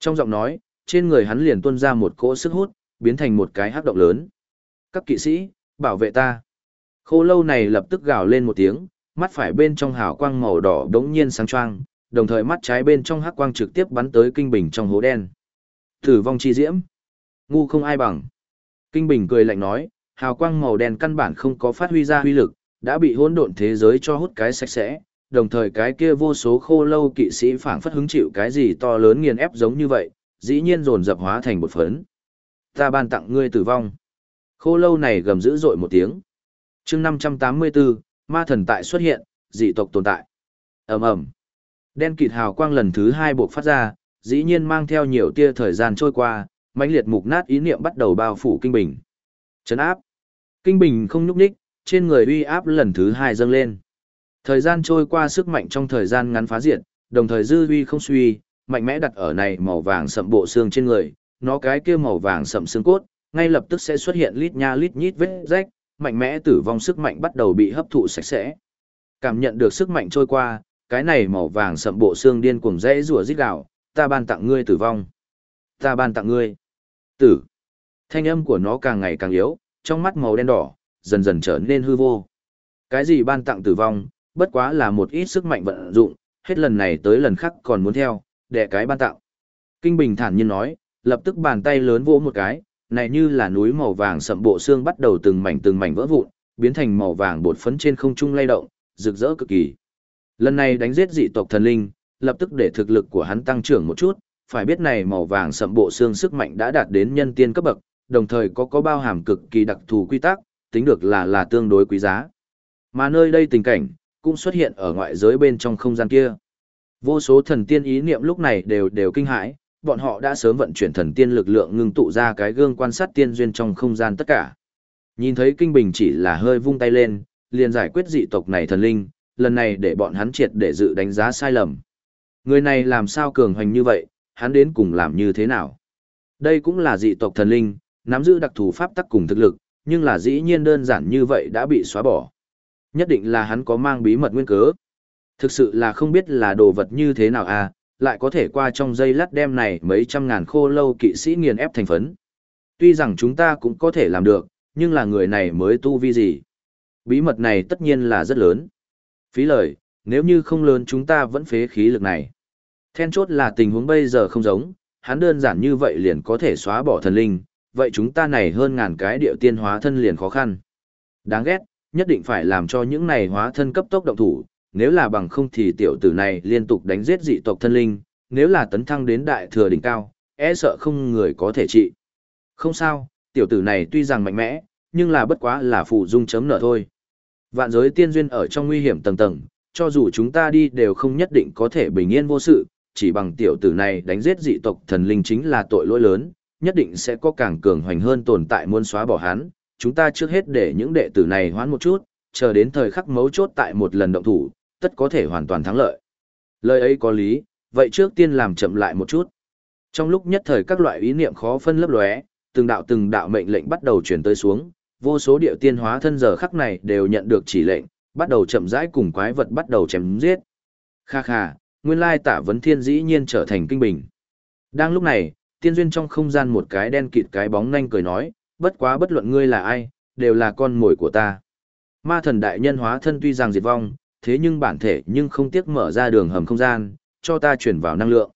Trong giọng nói, trên người hắn liền tuôn ra một cỗ sức hút, biến thành một cái hắc động lớn. Các kỵ sĩ, bảo vệ ta. Khô lâu này lập tức gào lên một tiếng, mắt phải bên trong hào quang màu đỏ đống nhiên sáng choang, đồng thời mắt trái bên trong hắc quang trực tiếp bắn tới kinh bình trong hố đen. Tử vong chi diễm. Ngu không ai bằng. Kinh bình cười lạnh nói, hào quang màu đen căn bản không có phát huy ra huy lực, đã bị hỗn độn thế giới cho hút cái sạch sẽ, đồng thời cái kia vô số khô lâu kỵ sĩ phản phất hứng chịu cái gì to lớn nghiền ép giống như vậy, dĩ nhiên dồn dập hóa thành một phấn. Ta ban tặng ngươi tử vong. Khô lâu này gầm dữ dội một tiếng. chương 584, ma thần tại xuất hiện, dị tộc tồn tại. ầm ầm Đen kịt hào quang lần thứ hai buộc phát ra, dĩ nhiên mang theo nhiều tia thời gian trôi qua, mãnh liệt mục nát ý niệm bắt đầu bao phủ kinh bình. Chấn áp. Kinh bình không nhúc nhích, trên người uy áp lần thứ hai dâng lên. Thời gian trôi qua sức mạnh trong thời gian ngắn phá diệt, đồng thời dư uy không suy, mạnh mẽ đặt ở này màu vàng sậm bộ xương trên người, nó cái kia màu vàng sậm xương cốt, ngay lập tức sẽ xuất hiện lít nha lít nhít vết rách, mạnh mẽ tử vong sức mạnh bắt đầu bị hấp thụ sạch sẽ. Cảm nhận được sức mạnh trôi qua, cái này màu vàng sậm bộ xương điên cuồng rẽ rủa rít gào, ta ban tặng ngươi tử vong. Ta ban tặng ngươi. Tử. Thanh âm của nó càng ngày càng yếu, trong mắt màu đen đỏ, dần dần trở nên hư vô. Cái gì ban tặng tử vong, bất quá là một ít sức mạnh vận dụng, hết lần này tới lần khác còn muốn theo, đẻ cái ban tặng. Kinh Bình thản nhiên nói, lập tức bàn tay lớn vỗ một cái, này như là núi màu vàng sậm bộ xương bắt đầu từng mảnh từng mảnh vỡ vụn, biến thành màu vàng bột phấn trên không trung lay động, rực rỡ cực kỳ. Lần này đánh giết dị tộc thần linh, lập tức để thực lực của hắn tăng trưởng một chút, phải biết này màu vàng sậm bộ xương sức mạnh đã đạt đến nhân tiên cấp bậc, đồng thời có có bao hàm cực kỳ đặc thù quy tắc, tính được là là tương đối quý giá. Mà nơi đây tình cảnh, cũng xuất hiện ở ngoại giới bên trong không gian kia. Vô số thần tiên ý niệm lúc này đều đều kinh hãi, bọn họ đã sớm vận chuyển thần tiên lực lượng ngưng tụ ra cái gương quan sát tiên duyên trong không gian tất cả. Nhìn thấy Kinh Bình chỉ là hơi vung tay lên, liền giải quyết dị tộc này thần linh, lần này để bọn hắn triệt để dự đánh giá sai lầm. Người này làm sao cường hoành như vậy, hắn đến cùng làm như thế nào? Đây cũng là dị tộc thần linh, nắm giữ đặc thù pháp tắc cùng thực lực, nhưng là dĩ nhiên đơn giản như vậy đã bị xóa bỏ. Nhất định là hắn có mang bí mật nguyên cớ. Thực sự là không biết là đồ vật như thế nào à, lại có thể qua trong dây lát đem này mấy trăm ngàn khô lâu kỵ sĩ nghiền ép thành phấn. Tuy rằng chúng ta cũng có thể làm được, nhưng là người này mới tu vi gì. Bí mật này tất nhiên là rất lớn. Phí lời, nếu như không lớn chúng ta vẫn phế khí lực này. Then chốt là tình huống bây giờ không giống, hắn đơn giản như vậy liền có thể xóa bỏ thần linh, vậy chúng ta này hơn ngàn cái điệu tiên hóa thân liền khó khăn. Đáng ghét, nhất định phải làm cho những này hóa thân cấp tốc động thủ, nếu là bằng không thì tiểu tử này liên tục đánh giết dị tộc thân linh, nếu là tấn thăng đến đại thừa đỉnh cao, e sợ không người có thể trị. Không sao, tiểu tử này tuy rằng mạnh mẽ, nhưng là bất quá là phụ dung chấm nở thôi. Vạn giới tiên duyên ở trong nguy hiểm tầng tầng, cho dù chúng ta đi đều không nhất định có thể bình yên vô sự, chỉ bằng tiểu tử này đánh giết dị tộc thần linh chính là tội lỗi lớn, nhất định sẽ có càng cường hoành hơn tồn tại muốn xóa bỏ hắn. Chúng ta trước hết để những đệ tử này hoán một chút, chờ đến thời khắc mấu chốt tại một lần động thủ, tất có thể hoàn toàn thắng lợi. Lời ấy có lý, vậy trước tiên làm chậm lại một chút. Trong lúc nhất thời các loại ý niệm khó phân lấp lóe, từng đạo từng đạo mệnh lệnh bắt đầu truyền tới xuống, vô số điệu tiên hóa thân giờ khắc này đều nhận được chỉ lệnh, bắt đầu chậm rãi cùng quái vật bắt đầu chém giết. Kha kha, nguyên lai tả vấn thiên dĩ nhiên trở thành kinh bình. Đang lúc này, tiên duyên trong không gian một cái đen kịt cái bóng nhanh cười nói, bất quá bất luận ngươi là ai, đều là con mồi của ta. Ma thần đại nhân hóa thân tuy rằng diệt vong, thế nhưng bản thể nhưng không tiếc mở ra đường hầm không gian, cho ta chuyển vào năng lượng.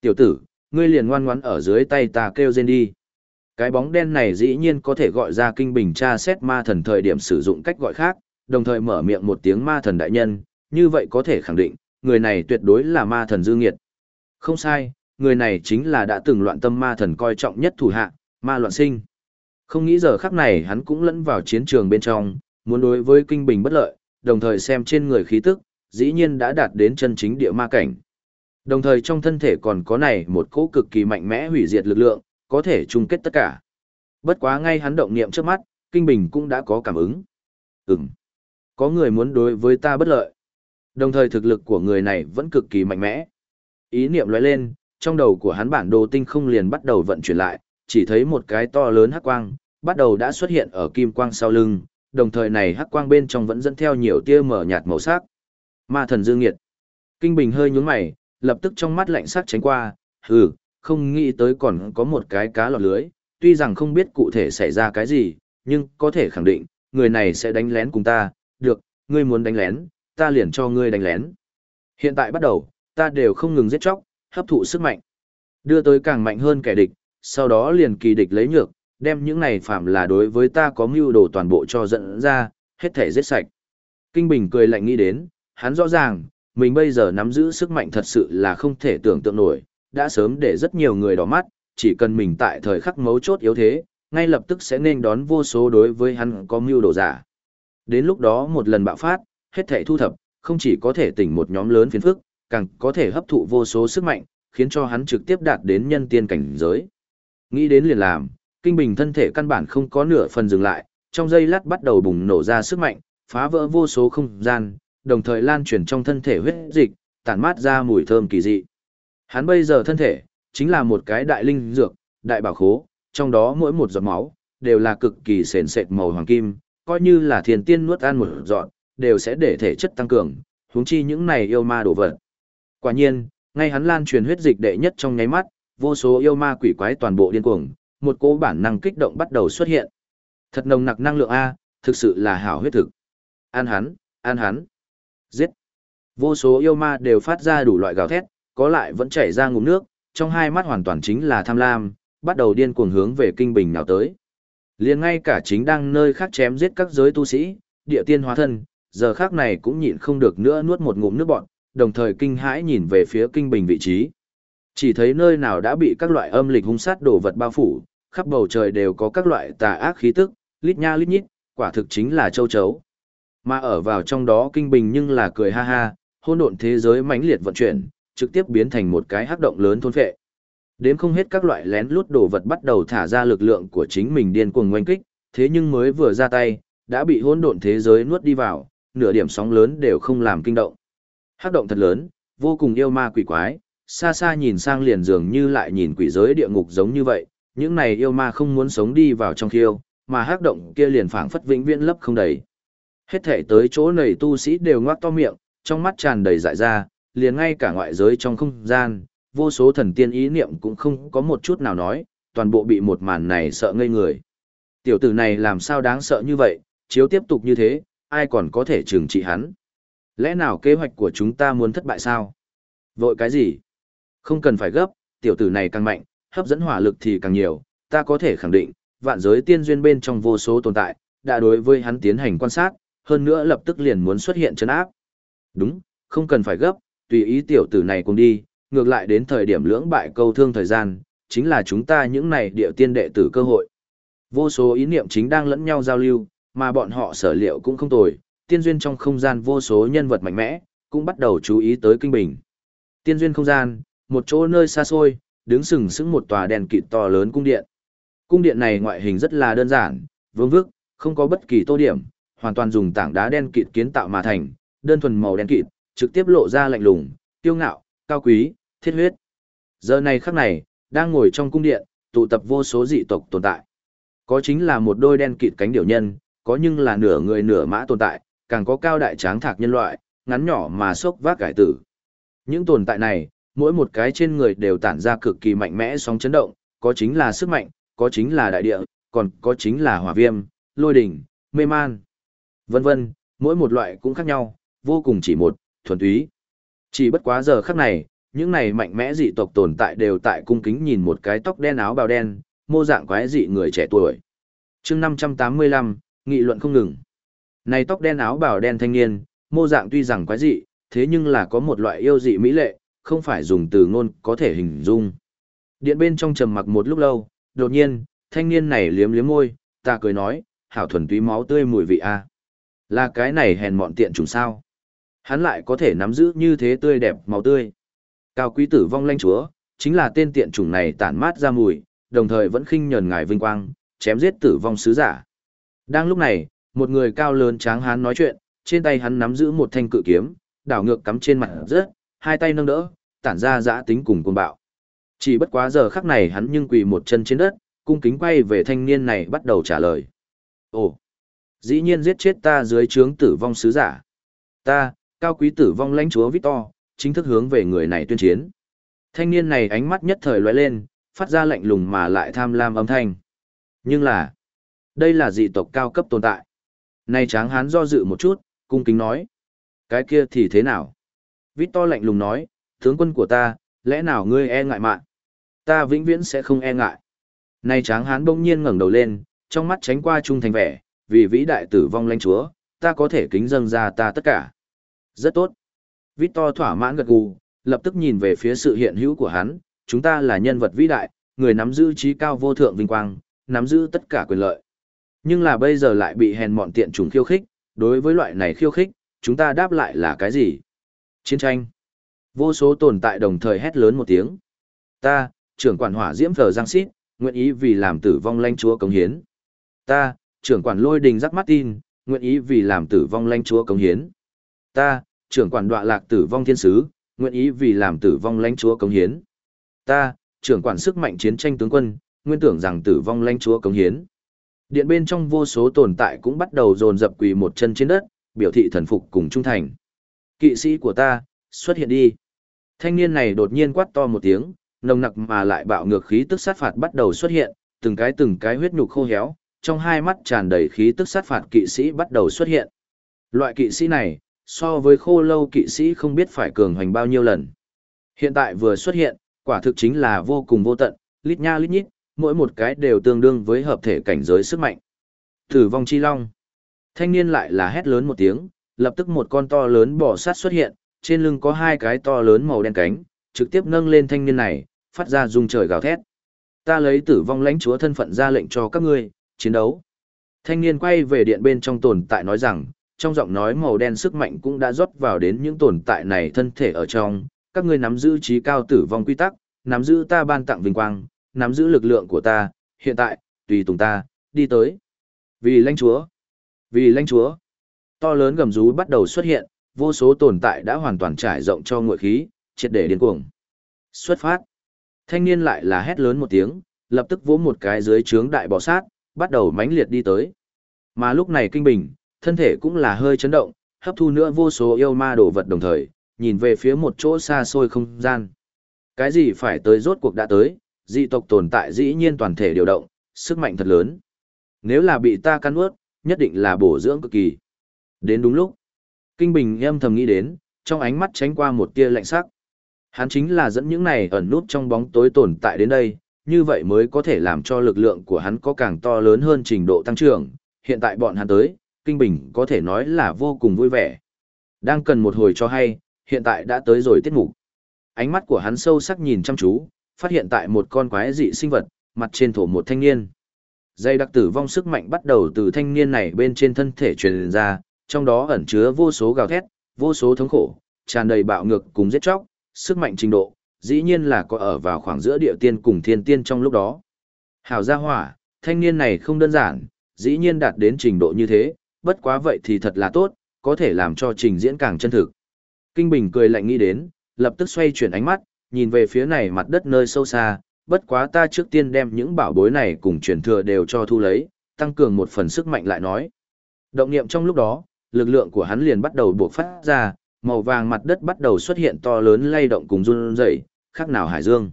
Tiểu tử, ngươi liền ngoan ngoãn ở dưới tay ta kêu rên đi. Cái bóng đen này dĩ nhiên có thể gọi ra kinh bình tra xét ma thần thời điểm sử dụng cách gọi khác, đồng thời mở miệng một tiếng ma thần đại nhân, như vậy có thể khẳng định, người này tuyệt đối là ma thần dư nghiệt. Không sai, người này chính là đã từng loạn tâm ma thần coi trọng nhất thủ hạ, ma loạn sinh. Không nghĩ giờ khắc này hắn cũng lẫn vào chiến trường bên trong, muốn đối với kinh bình bất lợi, đồng thời xem trên người khí tức, dĩ nhiên đã đạt đến chân chính địa ma cảnh. Đồng thời trong thân thể còn có này một cỗ cực kỳ mạnh mẽ hủy diệt lực lượng, có thể chung kết tất cả. Bất quá ngay hắn động niệm trước mắt, Kinh Bình cũng đã có cảm ứng. Ừm, có người muốn đối với ta bất lợi. Đồng thời thực lực của người này vẫn cực kỳ mạnh mẽ. Ý niệm lóe lên, trong đầu của hắn bản đồ tinh không liền bắt đầu vận chuyển lại, chỉ thấy một cái to lớn hắc quang, bắt đầu đã xuất hiện ở kim quang sau lưng, đồng thời này hắc quang bên trong vẫn dẫn theo nhiều tia mở nhạt màu sắc. Ma thần dương nghiệt. Kinh Bình hơi nhún mày, lập tức trong mắt lạnh sắc tránh qua, hừ, không nghĩ tới còn có một cái cá lọt lưới, tuy rằng không biết cụ thể xảy ra cái gì, nhưng có thể khẳng định, người này sẽ đánh lén cùng ta, được, ngươi muốn đánh lén, ta liền cho ngươi đánh lén. Hiện tại bắt đầu, ta đều không ngừng giết chóc, hấp thụ sức mạnh, đưa tới càng mạnh hơn kẻ địch, sau đó liền kỳ địch lấy nhược, đem những này phạm là đối với ta có mưu đồ toàn bộ cho dẫn ra, hết thể giết sạch. Kinh Bình cười lạnh nghĩ đến, hắn rõ ràng, mình bây giờ nắm giữ sức mạnh thật sự là không thể tưởng tượng nổi, đã sớm để rất nhiều người đỏ mắt, chỉ cần mình tại thời khắc mấu chốt yếu thế, ngay lập tức sẽ nên đón vô số đối với hắn có mưu đồ giả. Đến lúc đó một lần bạo phát, hết thể thu thập, không chỉ có thể tỉnh một nhóm lớn phiền phức, càng có thể hấp thụ vô số sức mạnh, khiến cho hắn trực tiếp đạt đến nhân tiên cảnh giới. Nghĩ đến liền làm, kinh bình thân thể căn bản không có nửa phần dừng lại, trong giây lát bắt đầu bùng nổ ra sức mạnh, phá vỡ vô số không gian, đồng thời lan truyền trong thân thể huyết dịch, tản mát ra mùi thơm kỳ dị. Hắn bây giờ thân thể, chính là một cái đại linh dược, đại bảo khố, trong đó mỗi một giọt máu, đều là cực kỳ sền sệt màu hoàng kim, coi như là thiền tiên nuốt ăn một giọt, đều sẽ để thể chất tăng cường, huống chi những này yêu ma đổ vật. Quả nhiên, ngay hắn lan truyền huyết dịch đệ nhất trong nháy mắt, vô số yêu ma quỷ quái toàn bộ điên cuồng, một cỗ bản năng kích động bắt đầu xuất hiện. Thật nồng nặc năng lượng a, thực sự là hảo huyết thực. An hắn, an hắn. Giết. Vô số yêu ma đều phát ra đủ loại gào thét, có lại vẫn chảy ra ngụm nước, trong hai mắt hoàn toàn chính là tham lam, bắt đầu điên cuồng hướng về kinh bình nào tới. Liền ngay cả chính đang nơi khác chém giết các giới tu sĩ, địa tiên hóa thân, giờ khác này cũng nhịn không được nữa nuốt một ngụm nước bọn, đồng thời kinh hãi nhìn về phía kinh bình vị trí. Chỉ thấy nơi nào đã bị các loại âm lịch hung sát đổ vật bao phủ, khắp bầu trời đều có các loại tà ác khí tức, lít nha lít nhít, quả thực chính là châu chấu. Mà ở vào trong đó kinh bình nhưng là cười ha ha, hỗn độn thế giới mãnh liệt vận chuyển, trực tiếp biến thành một cái hắc động lớn thôn phệ. Đến không hết các loại lén lút đồ vật bắt đầu thả ra lực lượng của chính mình điên cuồng ngoanh kích, thế nhưng mới vừa ra tay, đã bị hỗn độn thế giới nuốt đi vào, nửa điểm sóng lớn đều không làm kinh động. Hắc động thật lớn, vô cùng yêu ma quỷ quái, xa xa nhìn sang liền dường như lại nhìn quỷ giới địa ngục giống như vậy, những này yêu ma không muốn sống đi vào trong khiêu, mà hắc động kia liền phảng phất vĩnh viễn lấp không đầy. Hết thể tới chỗ này tu sĩ đều ngoác to miệng, trong mắt tràn đầy dại ra, liền ngay cả ngoại giới trong không gian, vô số thần tiên ý niệm cũng không có một chút nào nói, toàn bộ bị một màn này sợ ngây người. Tiểu tử này làm sao đáng sợ như vậy, chiếu tiếp tục như thế, ai còn có thể trừng trị hắn. Lẽ nào kế hoạch của chúng ta muốn thất bại sao? Vội cái gì? Không cần phải gấp, tiểu tử này càng mạnh, hấp dẫn hỏa lực thì càng nhiều, ta có thể khẳng định, vạn giới tiên duyên bên trong vô số tồn tại, đã đối với hắn tiến hành quan sát, hơn nữa lập tức liền muốn xuất hiện chân áp. Đúng, không cần phải gấp, tùy ý tiểu tử này cùng đi, ngược lại đến thời điểm lưỡng bại câu thương thời gian, chính là chúng ta những này địa tiên đệ tử cơ hội. Vô số ý niệm chính đang lẫn nhau giao lưu, mà bọn họ sở liệu cũng không tồi, tiên duyên trong không gian vô số nhân vật mạnh mẽ, cũng bắt đầu chú ý tới kinh bình. Tiên duyên không gian, một chỗ nơi xa xôi, đứng sừng sững một tòa đèn kịt to lớn cung điện. Cung điện này ngoại hình rất là đơn giản, vương vức, không có bất kỳ tô điểm, hoàn toàn dùng tảng đá đen kịt kiến tạo mà thành, đơn thuần màu đen kịt, trực tiếp lộ ra lạnh lùng, tiêu ngạo, cao quý, thiết huyết. Giờ này khắc này, đang ngồi trong cung điện, tụ tập vô số dị tộc tồn tại. Có chính là một đôi đen kịt cánh điểu nhân, có nhưng là nửa người nửa mã tồn tại, càng có cao đại tráng thạc nhân loại, ngắn nhỏ mà sốc vác cải tử. Những tồn tại này, mỗi một cái trên người đều tản ra cực kỳ mạnh mẽ sóng chấn động, có chính là sức mạnh, có chính là đại địa, còn có chính là hỏa viêm, lôi đỉnh, mê man, vân vân, mỗi một loại cũng khác nhau, vô cùng chỉ một, thuần túy. Chỉ bất quá giờ khắc này, những này mạnh mẽ dị tộc tồn tại đều tại cung kính nhìn một cái tóc đen áo bào đen, mô dạng quái dị người trẻ tuổi. chương 585, nghị luận không ngừng. Này tóc đen áo bào đen thanh niên, mô dạng tuy rằng quái dị, thế nhưng là có một loại yêu dị mỹ lệ, không phải dùng từ ngôn có thể hình dung. Điện bên trong trầm mặc một lúc lâu, đột nhiên, thanh niên này liếm liếm môi, ta cười nói, hảo thuần túy máu tươi mùi vị a. Là cái này hèn mọn tiện trùng sao? Hắn lại có thể nắm giữ như thế tươi đẹp máu tươi. Cao quý tử vong lanh chúa, chính là tên tiện chủng này tản mát ra mùi, đồng thời vẫn khinh nhờn ngài vinh quang, chém giết tử vong sứ giả. Đang lúc này, một người cao lớn tráng hán nói chuyện, trên tay hắn nắm giữ một thanh cự kiếm, đảo ngược cắm trên mặt rớt, hai tay nâng đỡ, tản ra dã tính cùng cuồng bạo. Chỉ bất quá giờ khắc này hắn nhưng quỳ một chân trên đất, cung kính quay về thanh niên này bắt đầu trả lời. Ồ, dĩ nhiên giết chết ta dưới trướng tử vong sứ giả. Ta, cao quý tử vong lãnh chúa Victor, chính thức hướng về người này tuyên chiến. Thanh niên này ánh mắt nhất thời lóe lên, phát ra lạnh lùng mà lại tham lam âm thanh. Nhưng là, đây là dị tộc cao cấp tồn tại. nay tráng hán do dự một chút, cung kính nói. Cái kia thì thế nào? Victor lạnh lùng nói, tướng quân của ta, lẽ nào ngươi e ngại mạng? Ta vĩnh viễn sẽ không e ngại. nay tráng hán bỗng nhiên ngẩng đầu lên, trong mắt tránh qua trung thành vẻ, vì vĩ đại tử vong lãnh chúa, ta có thể kính dâng ra ta tất cả. Rất tốt. Victor thỏa mãn gật gù, lập tức nhìn về phía sự hiện hữu của hắn, chúng ta là nhân vật vĩ đại, người nắm giữ trí cao vô thượng vinh quang, nắm giữ tất cả quyền lợi. Nhưng là bây giờ lại bị hèn mọn tiện trùng khiêu khích, đối với loại này khiêu khích, chúng ta đáp lại là cái gì? Chiến tranh. Vô số tồn tại đồng thời hét lớn một tiếng. Ta, trưởng quản hỏa diễm phở giang xít, nguyện ý vì làm tử vong lanh chúa cống hiến. Ta, trưởng quản lôi đình giác tin nguyện ý vì làm tử vong lanh chúa cống hiến. Ta, trưởng quản đọa lạc tử vong thiên sứ, nguyện ý vì làm tử vong lãnh chúa cống hiến. Ta, trưởng quản sức mạnh chiến tranh tướng quân, nguyên tưởng rằng tử vong lãnh chúa cống hiến. Điện bên trong vô số tồn tại cũng bắt đầu dồn dập quỳ một chân trên đất, biểu thị thần phục cùng trung thành. Kỵ sĩ của ta, xuất hiện đi. Thanh niên này đột nhiên quát to một tiếng, nồng nặc mà lại bạo ngược khí tức sát phạt bắt đầu xuất hiện, từng cái từng cái huyết nhục khô héo, trong hai mắt tràn đầy khí tức sát phạt kỵ sĩ bắt đầu xuất hiện. Loại kỵ sĩ này, so với khô lâu kỵ sĩ không biết phải cường hoành bao nhiêu lần. Hiện tại vừa xuất hiện, quả thực chính là vô cùng vô tận, lít nha lít nhít, mỗi một cái đều tương đương với hợp thể cảnh giới sức mạnh. Tử vong chi long. Thanh niên lại là hét lớn một tiếng, lập tức một con to lớn bò sát xuất hiện, trên lưng có hai cái to lớn màu đen cánh, trực tiếp nâng lên thanh niên này, phát ra rung trời gào thét. Ta lấy tử vong lãnh chúa thân phận ra lệnh cho các ngươi, chiến đấu. Thanh niên quay về điện bên trong tồn tại nói rằng, trong giọng nói màu đen sức mạnh cũng đã rót vào đến những tồn tại này thân thể ở trong, các ngươi nắm giữ trí cao tử vong quy tắc, nắm giữ ta ban tặng vinh quang, nắm giữ lực lượng của ta, hiện tại, tùy tùng ta, đi tới. Vì lãnh chúa, vì lãnh chúa, to lớn gầm rú bắt đầu xuất hiện, vô số tồn tại đã hoàn toàn trải rộng cho ngội khí, triệt để điên cuồng. Xuất phát. Thanh niên lại là hét lớn một tiếng, lập tức vỗ một cái dưới trướng đại bò sát, bắt đầu mãnh liệt đi tới. Mà lúc này kinh bình, thân thể cũng là hơi chấn động, hấp thu nữa vô số yêu ma đồ vật đồng thời, nhìn về phía một chỗ xa xôi không gian. Cái gì phải tới rốt cuộc đã tới, dị tộc tồn tại dĩ nhiên toàn thể điều động, sức mạnh thật lớn. Nếu là bị ta cắn ướt, nhất định là bổ dưỡng cực kỳ. Đến đúng lúc, Kinh Bình âm thầm nghĩ đến, trong ánh mắt tránh qua một tia lạnh sắc. Hắn chính là dẫn những này ẩn nút trong bóng tối tồn tại đến đây, như vậy mới có thể làm cho lực lượng của hắn có càng to lớn hơn trình độ tăng trưởng. Hiện tại bọn hắn tới, Kinh Bình có thể nói là vô cùng vui vẻ. Đang cần một hồi cho hay, hiện tại đã tới rồi tiết mục. Ánh mắt của hắn sâu sắc nhìn chăm chú, phát hiện tại một con quái dị sinh vật, mặt trên thổ một thanh niên. Dây đặc tử vong sức mạnh bắt đầu từ thanh niên này bên trên thân thể truyền ra, trong đó ẩn chứa vô số gào thét, vô số thống khổ, tràn đầy bạo ngược cùng giết chóc, sức mạnh trình độ, dĩ nhiên là có ở vào khoảng giữa địa tiên cùng thiên tiên trong lúc đó. Hảo gia hỏa, thanh niên này không đơn giản, dĩ nhiên đạt đến trình độ như thế, bất quá vậy thì thật là tốt, có thể làm cho trình diễn càng chân thực. Kinh Bình cười lạnh nghĩ đến, lập tức xoay chuyển ánh mắt, nhìn về phía này mặt đất nơi sâu xa, bất quá ta trước tiên đem những bảo bối này cùng truyền thừa đều cho thu lấy, tăng cường một phần sức mạnh lại nói. Động niệm trong lúc đó, lực lượng của hắn liền bắt đầu buộc phát ra, màu vàng mặt đất bắt đầu xuất hiện to lớn lay động cùng run rẩy, khác nào hải dương.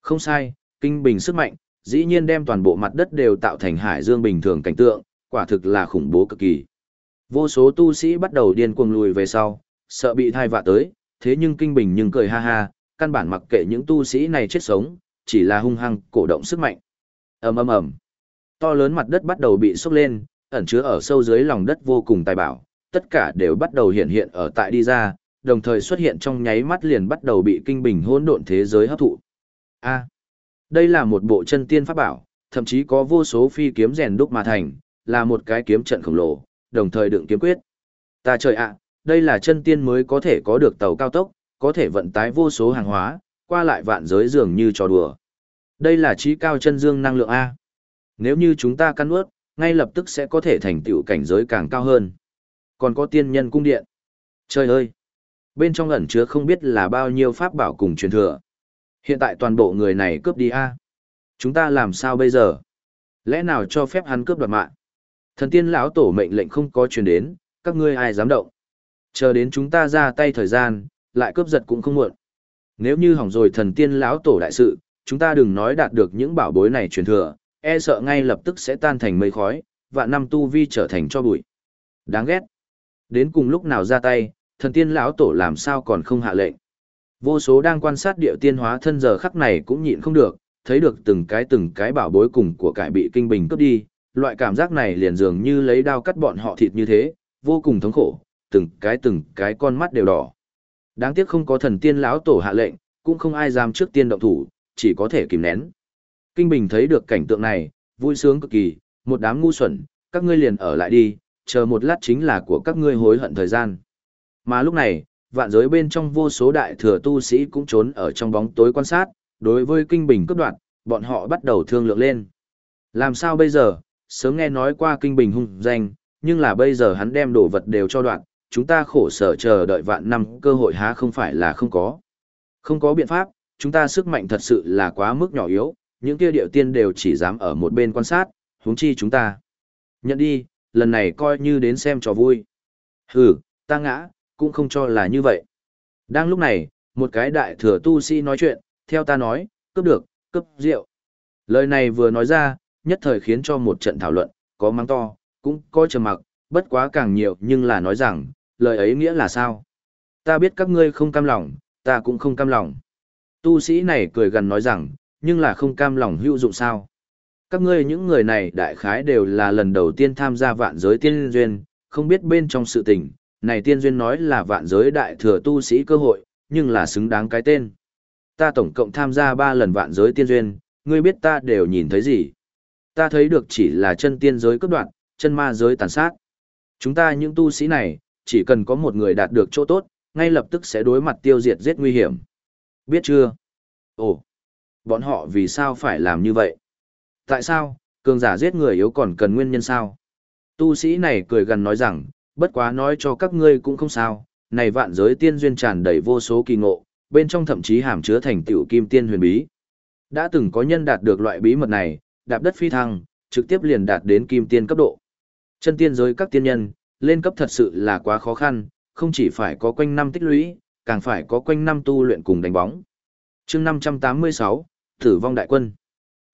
Không sai, kinh bình sức mạnh, dĩ nhiên đem toàn bộ mặt đất đều tạo thành hải dương bình thường cảnh tượng, quả thực là khủng bố cực kỳ. Vô số tu sĩ bắt đầu điên cuồng lùi về sau, sợ bị thai vạ tới, thế nhưng kinh bình nhưng cười ha ha, căn bản mặc kệ những tu sĩ này chết sống, chỉ là hung hăng cổ động sức mạnh. ầm ầm ầm, to lớn mặt đất bắt đầu bị sốc lên, ẩn chứa ở sâu dưới lòng đất vô cùng tài bảo, tất cả đều bắt đầu hiện hiện ở tại đi ra, đồng thời xuất hiện trong nháy mắt liền bắt đầu bị kinh bình hỗn độn thế giới hấp thụ. A, đây là một bộ chân tiên pháp bảo, thậm chí có vô số phi kiếm rèn đúc mà thành, là một cái kiếm trận khổng lồ, đồng thời đựng kiếm quyết. Ta trời ạ, đây là chân tiên mới có thể có được tàu cao tốc, có thể vận tải vô số hàng hóa, qua lại vạn giới dường như trò đùa. Đây là trí cao chân dương năng lượng A. Nếu như chúng ta căn ướt, ngay lập tức sẽ có thể thành tựu cảnh giới càng cao hơn. Còn có tiên nhân cung điện. Trời ơi! Bên trong ẩn chứa không biết là bao nhiêu pháp bảo cùng truyền thừa. Hiện tại toàn bộ người này cướp đi A. Chúng ta làm sao bây giờ? Lẽ nào cho phép hắn cướp đoạt mạng? Thần tiên lão tổ mệnh lệnh không có truyền đến, các ngươi ai dám động? Chờ đến chúng ta ra tay thời gian, lại cướp giật cũng không muộn. Nếu như hỏng rồi thần tiên lão tổ đại sự, chúng ta đừng nói đạt được những bảo bối này truyền thừa, e sợ ngay lập tức sẽ tan thành mây khói, và năm tu vi trở thành cho bụi. Đáng ghét. Đến cùng lúc nào ra tay, thần tiên lão tổ làm sao còn không hạ lệnh. Vô số đang quan sát địa tiên hóa thân giờ khắc này cũng nhịn không được, thấy được từng cái từng cái bảo bối cùng của cải bị kinh bình cướp đi, loại cảm giác này liền dường như lấy đao cắt bọn họ thịt như thế, vô cùng thống khổ, từng cái từng cái con mắt đều đỏ. Đáng tiếc không có thần tiên lão tổ hạ lệnh, cũng không ai dám trước tiên động thủ, chỉ có thể kìm nén. Kinh Bình thấy được cảnh tượng này, vui sướng cực kỳ, một đám ngu xuẩn, các ngươi liền ở lại đi, chờ một lát chính là của các ngươi hối hận thời gian. Mà lúc này, vạn giới bên trong vô số đại thừa tu sĩ cũng trốn ở trong bóng tối quan sát, đối với Kinh Bình cấp đoạn, bọn họ bắt đầu thương lượng lên. Làm sao bây giờ, sớm nghe nói qua Kinh Bình hung danh, nhưng là bây giờ hắn đem đồ vật đều cho đoạn, chúng ta khổ sở chờ đợi vạn năm cơ hội há không phải là không có. Không có biện pháp, chúng ta sức mạnh thật sự là quá mức nhỏ yếu, những kia điệu tiên đều chỉ dám ở một bên quan sát, huống chi chúng ta. Nhận đi, lần này coi như đến xem trò vui. Hừ, ta ngã, cũng không cho là như vậy. Đang lúc này, một cái đại thừa tu sĩ nói chuyện, theo ta nói, cướp được, cướp rượu. Lời này vừa nói ra, nhất thời khiến cho một trận thảo luận, có mắng to, cũng có trầm mặc, bất quá càng nhiều nhưng là nói rằng, lời ấy nghĩa là sao? Ta biết các ngươi không cam lòng, ta cũng không cam lòng. Tu sĩ này cười gần nói rằng, nhưng là không cam lòng hữu dụng sao? Các ngươi những người này đại khái đều là lần đầu tiên tham gia vạn giới tiên duyên, không biết bên trong sự tình, này tiên duyên nói là vạn giới đại thừa tu sĩ cơ hội, nhưng là xứng đáng cái tên. Ta tổng cộng tham gia 3 lần vạn giới tiên duyên, ngươi biết ta đều nhìn thấy gì? Ta thấy được chỉ là chân tiên giới cấp đoạn, chân ma giới tàn sát. Chúng ta những tu sĩ này, chỉ cần có một người đạt được chỗ tốt, ngay lập tức sẽ đối mặt tiêu diệt giết nguy hiểm. Biết chưa? Ồ, bọn họ vì sao phải làm như vậy? Tại sao, cường giả giết người yếu còn cần nguyên nhân sao? Tu sĩ này cười gần nói rằng, bất quá nói cho các ngươi cũng không sao, này vạn giới tiên duyên tràn đầy vô số kỳ ngộ, bên trong thậm chí hàm chứa thành tiểu kim tiên huyền bí. Đã từng có nhân đạt được loại bí mật này, đạp đất phi thăng, trực tiếp liền đạt đến kim tiên cấp độ. Chân tiên giới các tiên nhân, lên cấp thật sự là quá khó khăn, không chỉ phải có quanh năm tích lũy, càng phải có quanh năm tu luyện cùng đánh bóng. chương 586, Tử vong đại quân.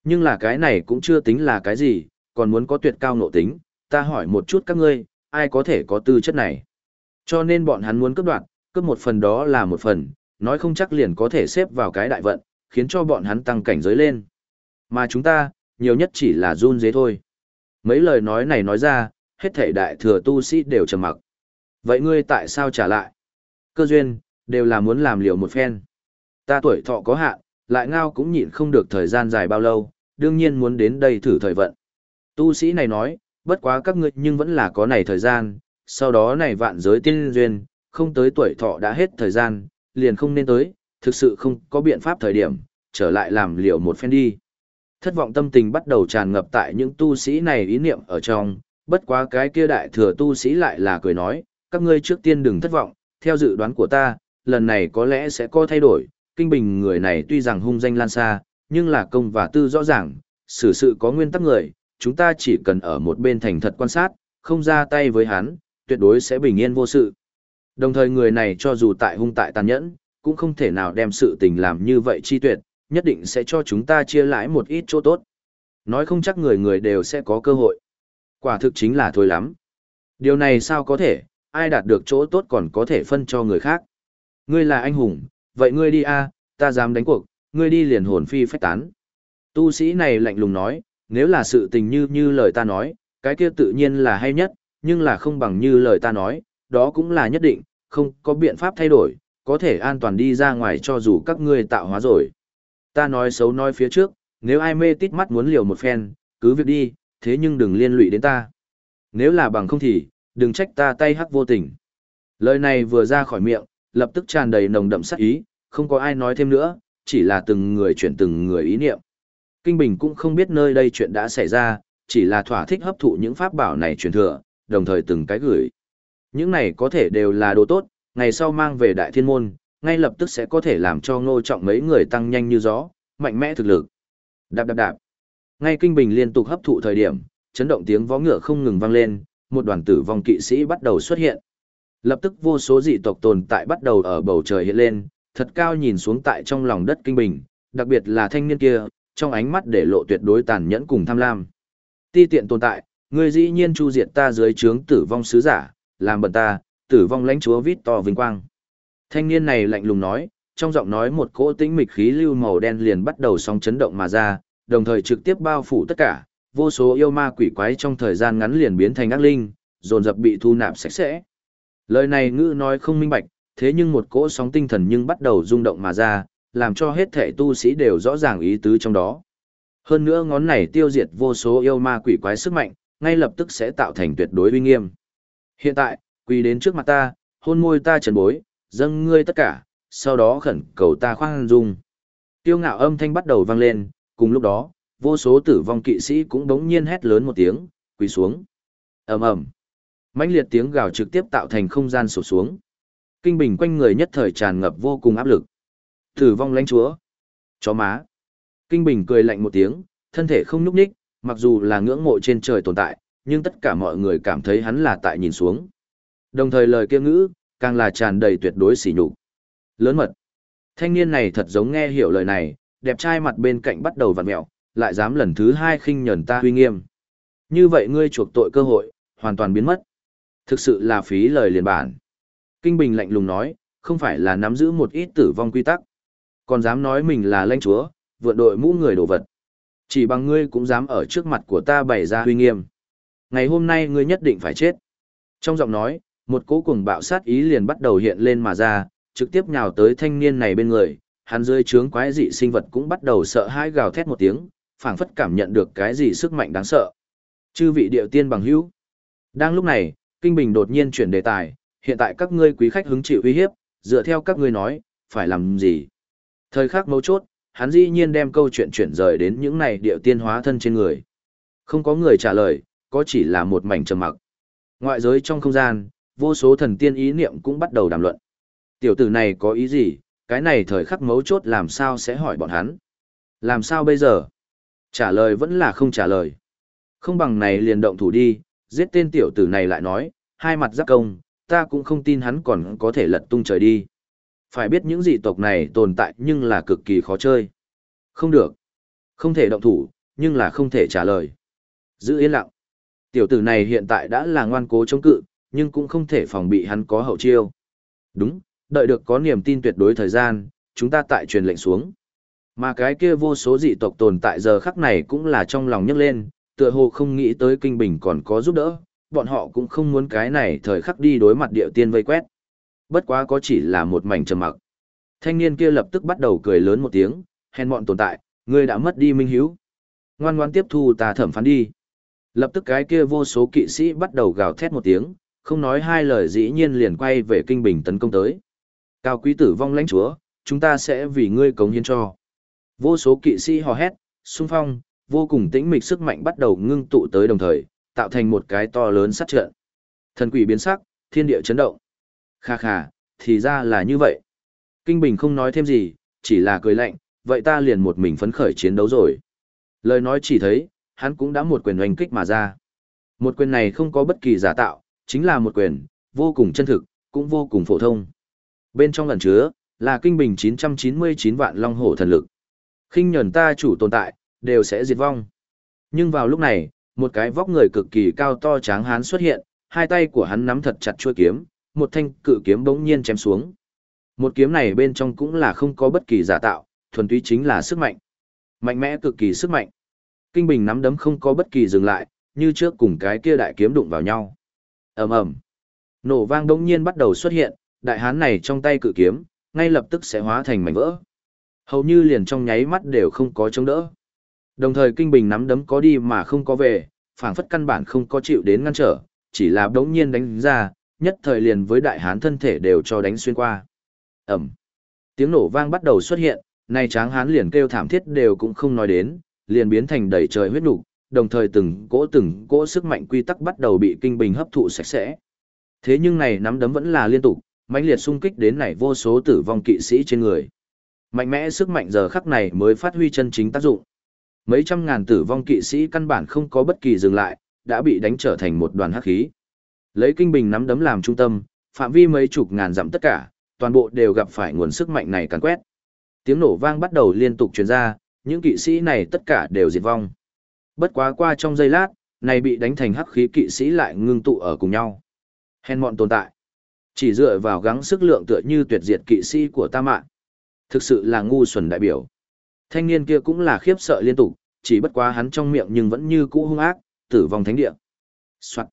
Nhưng là cái này cũng chưa tính là cái gì, còn muốn có tuyệt cao nộ tính, ta hỏi một chút các ngươi, ai có thể có tư chất này. Cho nên bọn hắn muốn cướp đoạt, cướp một phần đó là một phần, nói không chắc liền có thể xếp vào cái đại vận, khiến cho bọn hắn tăng cảnh giới lên. Mà chúng ta, nhiều nhất chỉ là run dế thôi. Mấy lời nói này nói ra, hết thể đại thừa tu sĩ đều trầm mặc. Vậy ngươi tại sao trả lại? Cơ duyên, đều là muốn làm liều một phen. Ta tuổi thọ có hạn, lại ngao cũng nhịn không được thời gian dài bao lâu, đương nhiên muốn đến đây thử thời vận. Tu sĩ này nói, bất quá các ngươi nhưng vẫn là có này thời gian, sau đó này vạn giới tiên duyên, không tới tuổi thọ đã hết thời gian, liền không nên tới, thực sự không có biện pháp thời điểm, trở lại làm liều một phen đi. Thất vọng tâm tình bắt đầu tràn ngập tại những tu sĩ này ý niệm ở trong, bất quá cái kia đại thừa tu sĩ lại là cười nói, các ngươi trước tiên đừng thất vọng, theo dự đoán của ta, lần này có lẽ sẽ có thay đổi, kinh bình người này tuy rằng hung danh lan xa, nhưng là công và tư rõ ràng, xử sự có nguyên tắc người, chúng ta chỉ cần ở một bên thành thật quan sát, không ra tay với hắn, tuyệt đối sẽ bình yên vô sự. Đồng thời người này cho dù tại hung tại tàn nhẫn, cũng không thể nào đem sự tình làm như vậy chi tuyệt, nhất định sẽ cho chúng ta chia lãi một ít chỗ tốt. Nói không chắc người người đều sẽ có cơ hội. Quả thực chính là thôi lắm. Điều này sao có thể, ai đạt được chỗ tốt còn có thể phân cho người khác. Ngươi là anh hùng, vậy ngươi đi a, ta dám đánh cuộc, ngươi đi liền hồn phi phách tán. Tu sĩ này lạnh lùng nói, nếu là sự tình như như lời ta nói, cái kia tự nhiên là hay nhất, nhưng là không bằng như lời ta nói, đó cũng là nhất định, không có biện pháp thay đổi, có thể an toàn đi ra ngoài cho dù các ngươi tạo hóa rồi. Ta nói xấu nói phía trước, nếu ai mê tít mắt muốn liều một phen, cứ việc đi, thế nhưng đừng liên lụy đến ta. Nếu là bằng không thì, đừng trách ta tay hắc vô tình. Lời này vừa ra khỏi miệng, lập tức tràn đầy nồng đậm sát ý, không có ai nói thêm nữa, chỉ là từng người chuyển từng người ý niệm. Kinh Bình cũng không biết nơi đây chuyện đã xảy ra, chỉ là thỏa thích hấp thụ những pháp bảo này truyền thừa, đồng thời từng cái gửi. Những này có thể đều là đồ tốt, ngày sau mang về đại thiên môn, ngay lập tức sẽ có thể làm cho ngô trọng mấy người tăng nhanh như gió, mạnh mẽ thực lực. Đạp đạp đạp. Ngay kinh bình liên tục hấp thụ thời điểm, chấn động tiếng vó ngựa không ngừng vang lên, một đoàn tử vong kỵ sĩ bắt đầu xuất hiện. Lập tức vô số dị tộc tồn tại bắt đầu ở bầu trời hiện lên, thật cao nhìn xuống tại trong lòng đất kinh bình, đặc biệt là thanh niên kia, trong ánh mắt để lộ tuyệt đối tàn nhẫn cùng tham lam. Ti tiện tồn tại, ngươi dĩ nhiên chu diệt ta dưới trướng tử vong sứ giả, làm bẩn ta, tử vong lãnh chúa vít to vinh quang. Thanh niên này lạnh lùng nói, trong giọng nói một cỗ tĩnh mịch khí lưu màu đen liền bắt đầu sóng chấn động mà ra, đồng thời trực tiếp bao phủ tất cả, vô số yêu ma quỷ quái trong thời gian ngắn liền biến thành ác linh, dồn dập bị thu nạp sạch sẽ. Lời này ngữ nói không minh bạch, thế nhưng một cỗ sóng tinh thần nhưng bắt đầu rung động mà ra, làm cho hết thể tu sĩ đều rõ ràng ý tứ trong đó. Hơn nữa ngón này tiêu diệt vô số yêu ma quỷ quái sức mạnh, ngay lập tức sẽ tạo thành tuyệt đối uy nghiêm. Hiện tại, quỳ đến trước mặt ta, hôn môi ta trần bối, dâng ngươi tất cả, sau đó khẩn cầu ta khoan dung. Tiêu ngạo âm thanh bắt đầu vang lên, cùng lúc đó, vô số tử vong kỵ sĩ cũng đống nhiên hét lớn một tiếng, quỳ xuống. ầm ầm, mãnh liệt tiếng gào trực tiếp tạo thành không gian sụp xuống. Kinh bình quanh người nhất thời tràn ngập vô cùng áp lực. Tử vong lãnh chúa. Chó má. Kinh bình cười lạnh một tiếng, thân thể không nhúc ních mặc dù là ngưỡng mộ trên trời tồn tại, nhưng tất cả mọi người cảm thấy hắn là tại nhìn xuống. Đồng thời lời kia ngữ, càng là tràn đầy tuyệt đối sỉ nhục. Lớn mật. Thanh niên này thật giống nghe hiểu lời này, đẹp trai mặt bên cạnh bắt đầu vặn mẹo, lại dám lần thứ hai khinh nhẫn ta uy nghiêm. Như vậy ngươi chuộc tội cơ hội, hoàn toàn biến mất. Thực sự là phí lời liền bản. Kinh Bình lạnh lùng nói, không phải là nắm giữ một ít tử vong quy tắc. Còn dám nói mình là lãnh chúa, vượt đội mũ người đồ vật. Chỉ bằng ngươi cũng dám ở trước mặt của ta bày ra uy nghiêm. Ngày hôm nay ngươi nhất định phải chết. Trong giọng nói, một cỗ cuồng bạo sát ý liền bắt đầu hiện lên mà ra, trực tiếp nhào tới thanh niên này bên người, hắn dưới trướng quái dị sinh vật cũng bắt đầu sợ hãi gào thét một tiếng, phảng phất cảm nhận được cái gì sức mạnh đáng sợ. Chư vị điệu tiên bằng hữu. Đang lúc này, Kinh Bình đột nhiên chuyển đề tài, hiện tại các ngươi quý khách hứng chịu uy hiếp, dựa theo các ngươi nói, phải làm gì? Thời khắc mấu chốt, hắn dĩ nhiên đem câu chuyện chuyển rời đến những này điệu tiên hóa thân trên người. Không có người trả lời, có chỉ là một mảnh trầm mặc. Ngoại giới trong không gian, vô số thần tiên ý niệm cũng bắt đầu đàm luận. Tiểu tử này có ý gì, cái này thời khắc mấu chốt làm sao sẽ hỏi bọn hắn. Làm sao bây giờ? Trả lời vẫn là không trả lời. Không bằng này liền động thủ đi, giết tên tiểu tử này lại nói, hai mặt giáp công, ta cũng không tin hắn còn có thể lật tung trời đi. Phải biết những dị tộc này tồn tại nhưng là cực kỳ khó chơi. Không được. Không thể động thủ, nhưng là không thể trả lời. Giữ yên lặng. Tiểu tử này hiện tại đã là ngoan cố chống cự, nhưng cũng không thể phòng bị hắn có hậu chiêu. Đúng, đợi được có niềm tin tuyệt đối thời gian, chúng ta tại truyền lệnh xuống. Mà cái kia vô số dị tộc tồn tại giờ khắc này cũng là trong lòng nhấc lên, tựa hồ không nghĩ tới kinh bình còn có giúp đỡ, bọn họ cũng không muốn cái này thời khắc đi đối mặt địa tiên vây quét. Bất quá có chỉ là một mảnh trầm mặc. Thanh niên kia lập tức bắt đầu cười lớn một tiếng, hèn mọn tồn tại, ngươi đã mất đi minh hiếu. Ngoan ngoan tiếp thu ta thẩm phán đi. Lập tức cái kia vô số kỵ sĩ bắt đầu gào thét một tiếng, không nói hai lời dĩ nhiên liền quay về kinh bình tấn công tới. Cao quý tử vong lãnh chúa, chúng ta sẽ vì ngươi cống hiến cho. Vô số kỵ sĩ hò hét, xung phong, vô cùng tĩnh mịch sức mạnh bắt đầu ngưng tụ tới đồng thời, tạo thành một cái to lớn sát trận. Thần quỷ biến sắc, thiên địa chấn động. Kha kha, thì ra là như vậy. Kinh Bình không nói thêm gì, chỉ là cười lạnh, vậy ta liền một mình phấn khởi chiến đấu rồi. Lời nói chỉ thấy, hắn cũng đã một quyền oanh kích mà ra. Một quyền này không có bất kỳ giả tạo, chính là một quyền, vô cùng chân thực, cũng vô cùng phổ thông. Bên trong lần chứa, là kinh bình 999 vạn long hổ thần lực. khinh nhẫn ta chủ tồn tại, đều sẽ diệt vong. Nhưng vào lúc này, một cái vóc người cực kỳ cao to tráng hán xuất hiện, hai tay của hắn nắm thật chặt chuôi kiếm, một thanh cự kiếm bỗng nhiên chém xuống. Một kiếm này bên trong cũng là không có bất kỳ giả tạo, thuần túy chính là sức mạnh. Mạnh mẽ cực kỳ sức mạnh. Kinh Bình nắm đấm không có bất kỳ dừng lại, như trước cùng cái kia đại kiếm đụng vào nhau. Ầm ầm. Nổ vang bỗng nhiên bắt đầu xuất hiện, đại hán này trong tay cự kiếm, ngay lập tức sẽ hóa thành mảnh vỡ. Hầu như liền trong nháy mắt đều không có chống đỡ. Đồng thời kinh bình nắm đấm có đi mà không có về, phảng phất căn bản không có chịu đến ngăn trở, chỉ là đống nhiên đánh ra, nhất thời liền với đại hán thân thể đều cho đánh xuyên qua. Ẩm. Tiếng nổ vang bắt đầu xuất hiện, nay tráng hán liền kêu thảm thiết đều cũng không nói đến, liền biến thành đầy trời huyết nục, đồng thời từng cỗ từng cỗ sức mạnh quy tắc bắt đầu bị kinh bình hấp thụ sạch sẽ. Thế nhưng này nắm đấm vẫn là liên tục, mãnh liệt xung kích đến này vô số tử vong kỵ sĩ trên người. Mạnh mẽ sức mạnh giờ khắc này mới phát huy chân chính tác dụng. Mấy trăm ngàn tử vong kỵ sĩ căn bản không có bất kỳ dừng lại, đã bị đánh trở thành một đoàn hắc khí. Lấy kinh bình nắm đấm làm trung tâm, phạm vi mấy chục ngàn dặm tất cả, toàn bộ đều gặp phải nguồn sức mạnh này càn quét. Tiếng nổ vang bắt đầu liên tục truyền ra, những kỵ sĩ này tất cả đều diệt vong. Bất quá qua trong giây lát, này bị đánh thành hắc khí kỵ sĩ lại ngưng tụ ở cùng nhau. Hèn mọn tồn tại. Chỉ dựa vào gắng sức lượng tựa như tuyệt diệt kỵ sĩ của ta mạng. Thực sự là ngu xuẩn đại biểu. Thanh niên kia cũng là khiếp sợ liên tục, chỉ bất quá hắn trong miệng nhưng vẫn như cũ hung ác, tử vong thánh địa. Soạn.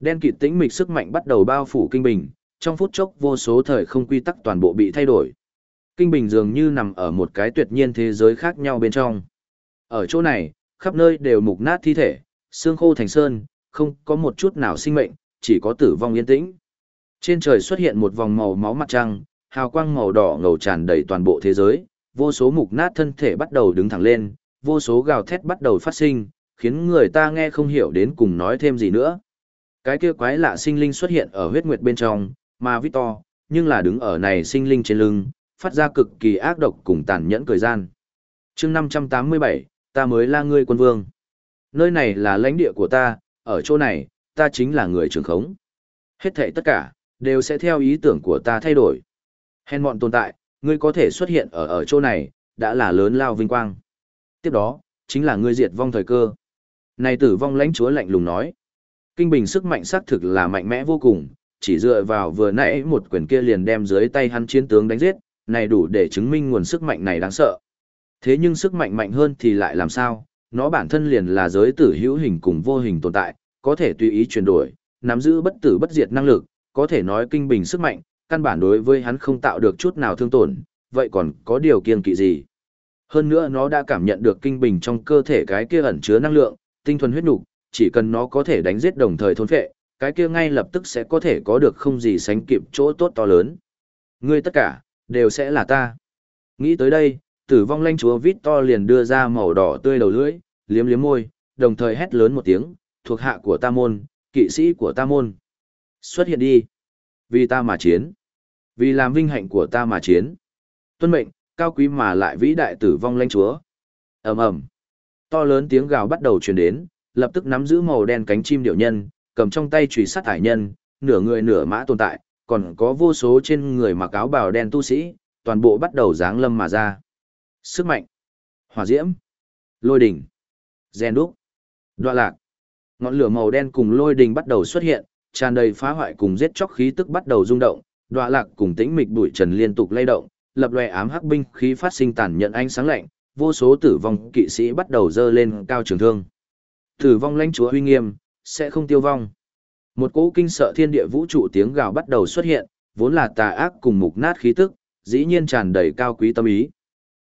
Đen kịt tĩnh mịch sức mạnh bắt đầu bao phủ kinh bình, trong phút chốc vô số thời không quy tắc toàn bộ bị thay đổi. Kinh bình dường như nằm ở một cái tuyệt nhiên thế giới khác nhau bên trong. Ở chỗ này, khắp nơi đều mục nát thi thể, xương khô thành sơn, không có một chút nào sinh mệnh, chỉ có tử vong yên tĩnh. Trên trời xuất hiện một vòng màu máu mặt trăng, hào quang màu đỏ ngầu tràn đầy toàn bộ thế giới, vô số mục nát thân thể bắt đầu đứng thẳng lên, vô số gào thét bắt đầu phát sinh, khiến người ta nghe không hiểu đến cùng nói thêm gì nữa. Cái kia quái lạ sinh linh xuất hiện ở huyết nguyệt bên trong, mà Victor, nhưng là đứng ở này sinh linh trên lưng, phát ra cực kỳ ác độc cùng tàn nhẫn cười gian. chương 587, ta mới là người quân vương. Nơi này là lãnh địa của ta, ở chỗ này, ta chính là người trưởng khống. Hết thảy tất cả, đều sẽ theo ý tưởng của ta thay đổi. Hèn mọn tồn tại, ngươi có thể xuất hiện ở ở chỗ này, đã là lớn lao vinh quang. Tiếp đó, chính là ngươi diệt vong thời cơ. Này tử vong lãnh chúa lạnh lùng nói. Kinh bình sức mạnh xác thực là mạnh mẽ vô cùng, chỉ dựa vào vừa nãy một quyền kia liền đem dưới tay hắn chiến tướng đánh giết, này đủ để chứng minh nguồn sức mạnh này đáng sợ. Thế nhưng sức mạnh mạnh hơn thì lại làm sao, nó bản thân liền là giới tử hữu hình cùng vô hình tồn tại, có thể tùy ý chuyển đổi, nắm giữ bất tử bất diệt năng lực, có thể nói kinh bình sức mạnh, căn bản đối với hắn không tạo được chút nào thương tổn, vậy còn có điều kiên kỵ gì? Hơn nữa nó đã cảm nhận được kinh bình trong cơ thể cái kia ẩn chứa năng lượng, tinh thuần huyết nục, chỉ cần nó có thể đánh giết đồng thời thôn phệ, cái kia ngay lập tức sẽ có thể có được không gì sánh kịp chỗ tốt to lớn. Ngươi tất cả, đều sẽ là ta. Nghĩ tới đây, tử vong lanh chúa vít to liền đưa ra màu đỏ tươi đầu lưỡi, liếm liếm môi, đồng thời hét lớn một tiếng, thuộc hạ của ta môn, kỵ sĩ của ta môn. Xuất hiện đi. Vì ta mà chiến. Vì làm vinh hạnh của ta mà chiến. Tuân mệnh, cao quý mà lại vĩ đại tử vong lanh chúa. ầm ầm To lớn tiếng gào bắt đầu truyền đến, lập tức nắm giữ màu đen cánh chim điệu nhân, cầm trong tay chùy sát thải nhân, nửa người nửa mã tồn tại, còn có vô số trên người mặc áo bào đen tu sĩ, toàn bộ bắt đầu giáng lâm mà ra. Sức mạnh, hỏa diễm, lôi đỉnh, gen đúc, đoạn lạc. Ngọn lửa màu đen cùng lôi đình bắt đầu xuất hiện, tràn đầy phá hoại cùng giết chóc khí tức bắt đầu rung động, đoạ lạc cùng tĩnh mịch bụi trần liên tục lay động, lập loè ám hắc binh khí phát sinh tàn nhận ánh sáng lạnh, vô số tử vong kỵ sĩ bắt đầu dơ lên cao trường thương. Tử vong lãnh chúa uy nghiêm, sẽ không tiêu vong. Một cỗ kinh sợ thiên địa vũ trụ tiếng gào bắt đầu xuất hiện, vốn là tà ác cùng mục nát khí tức, dĩ nhiên tràn đầy cao quý tâm ý.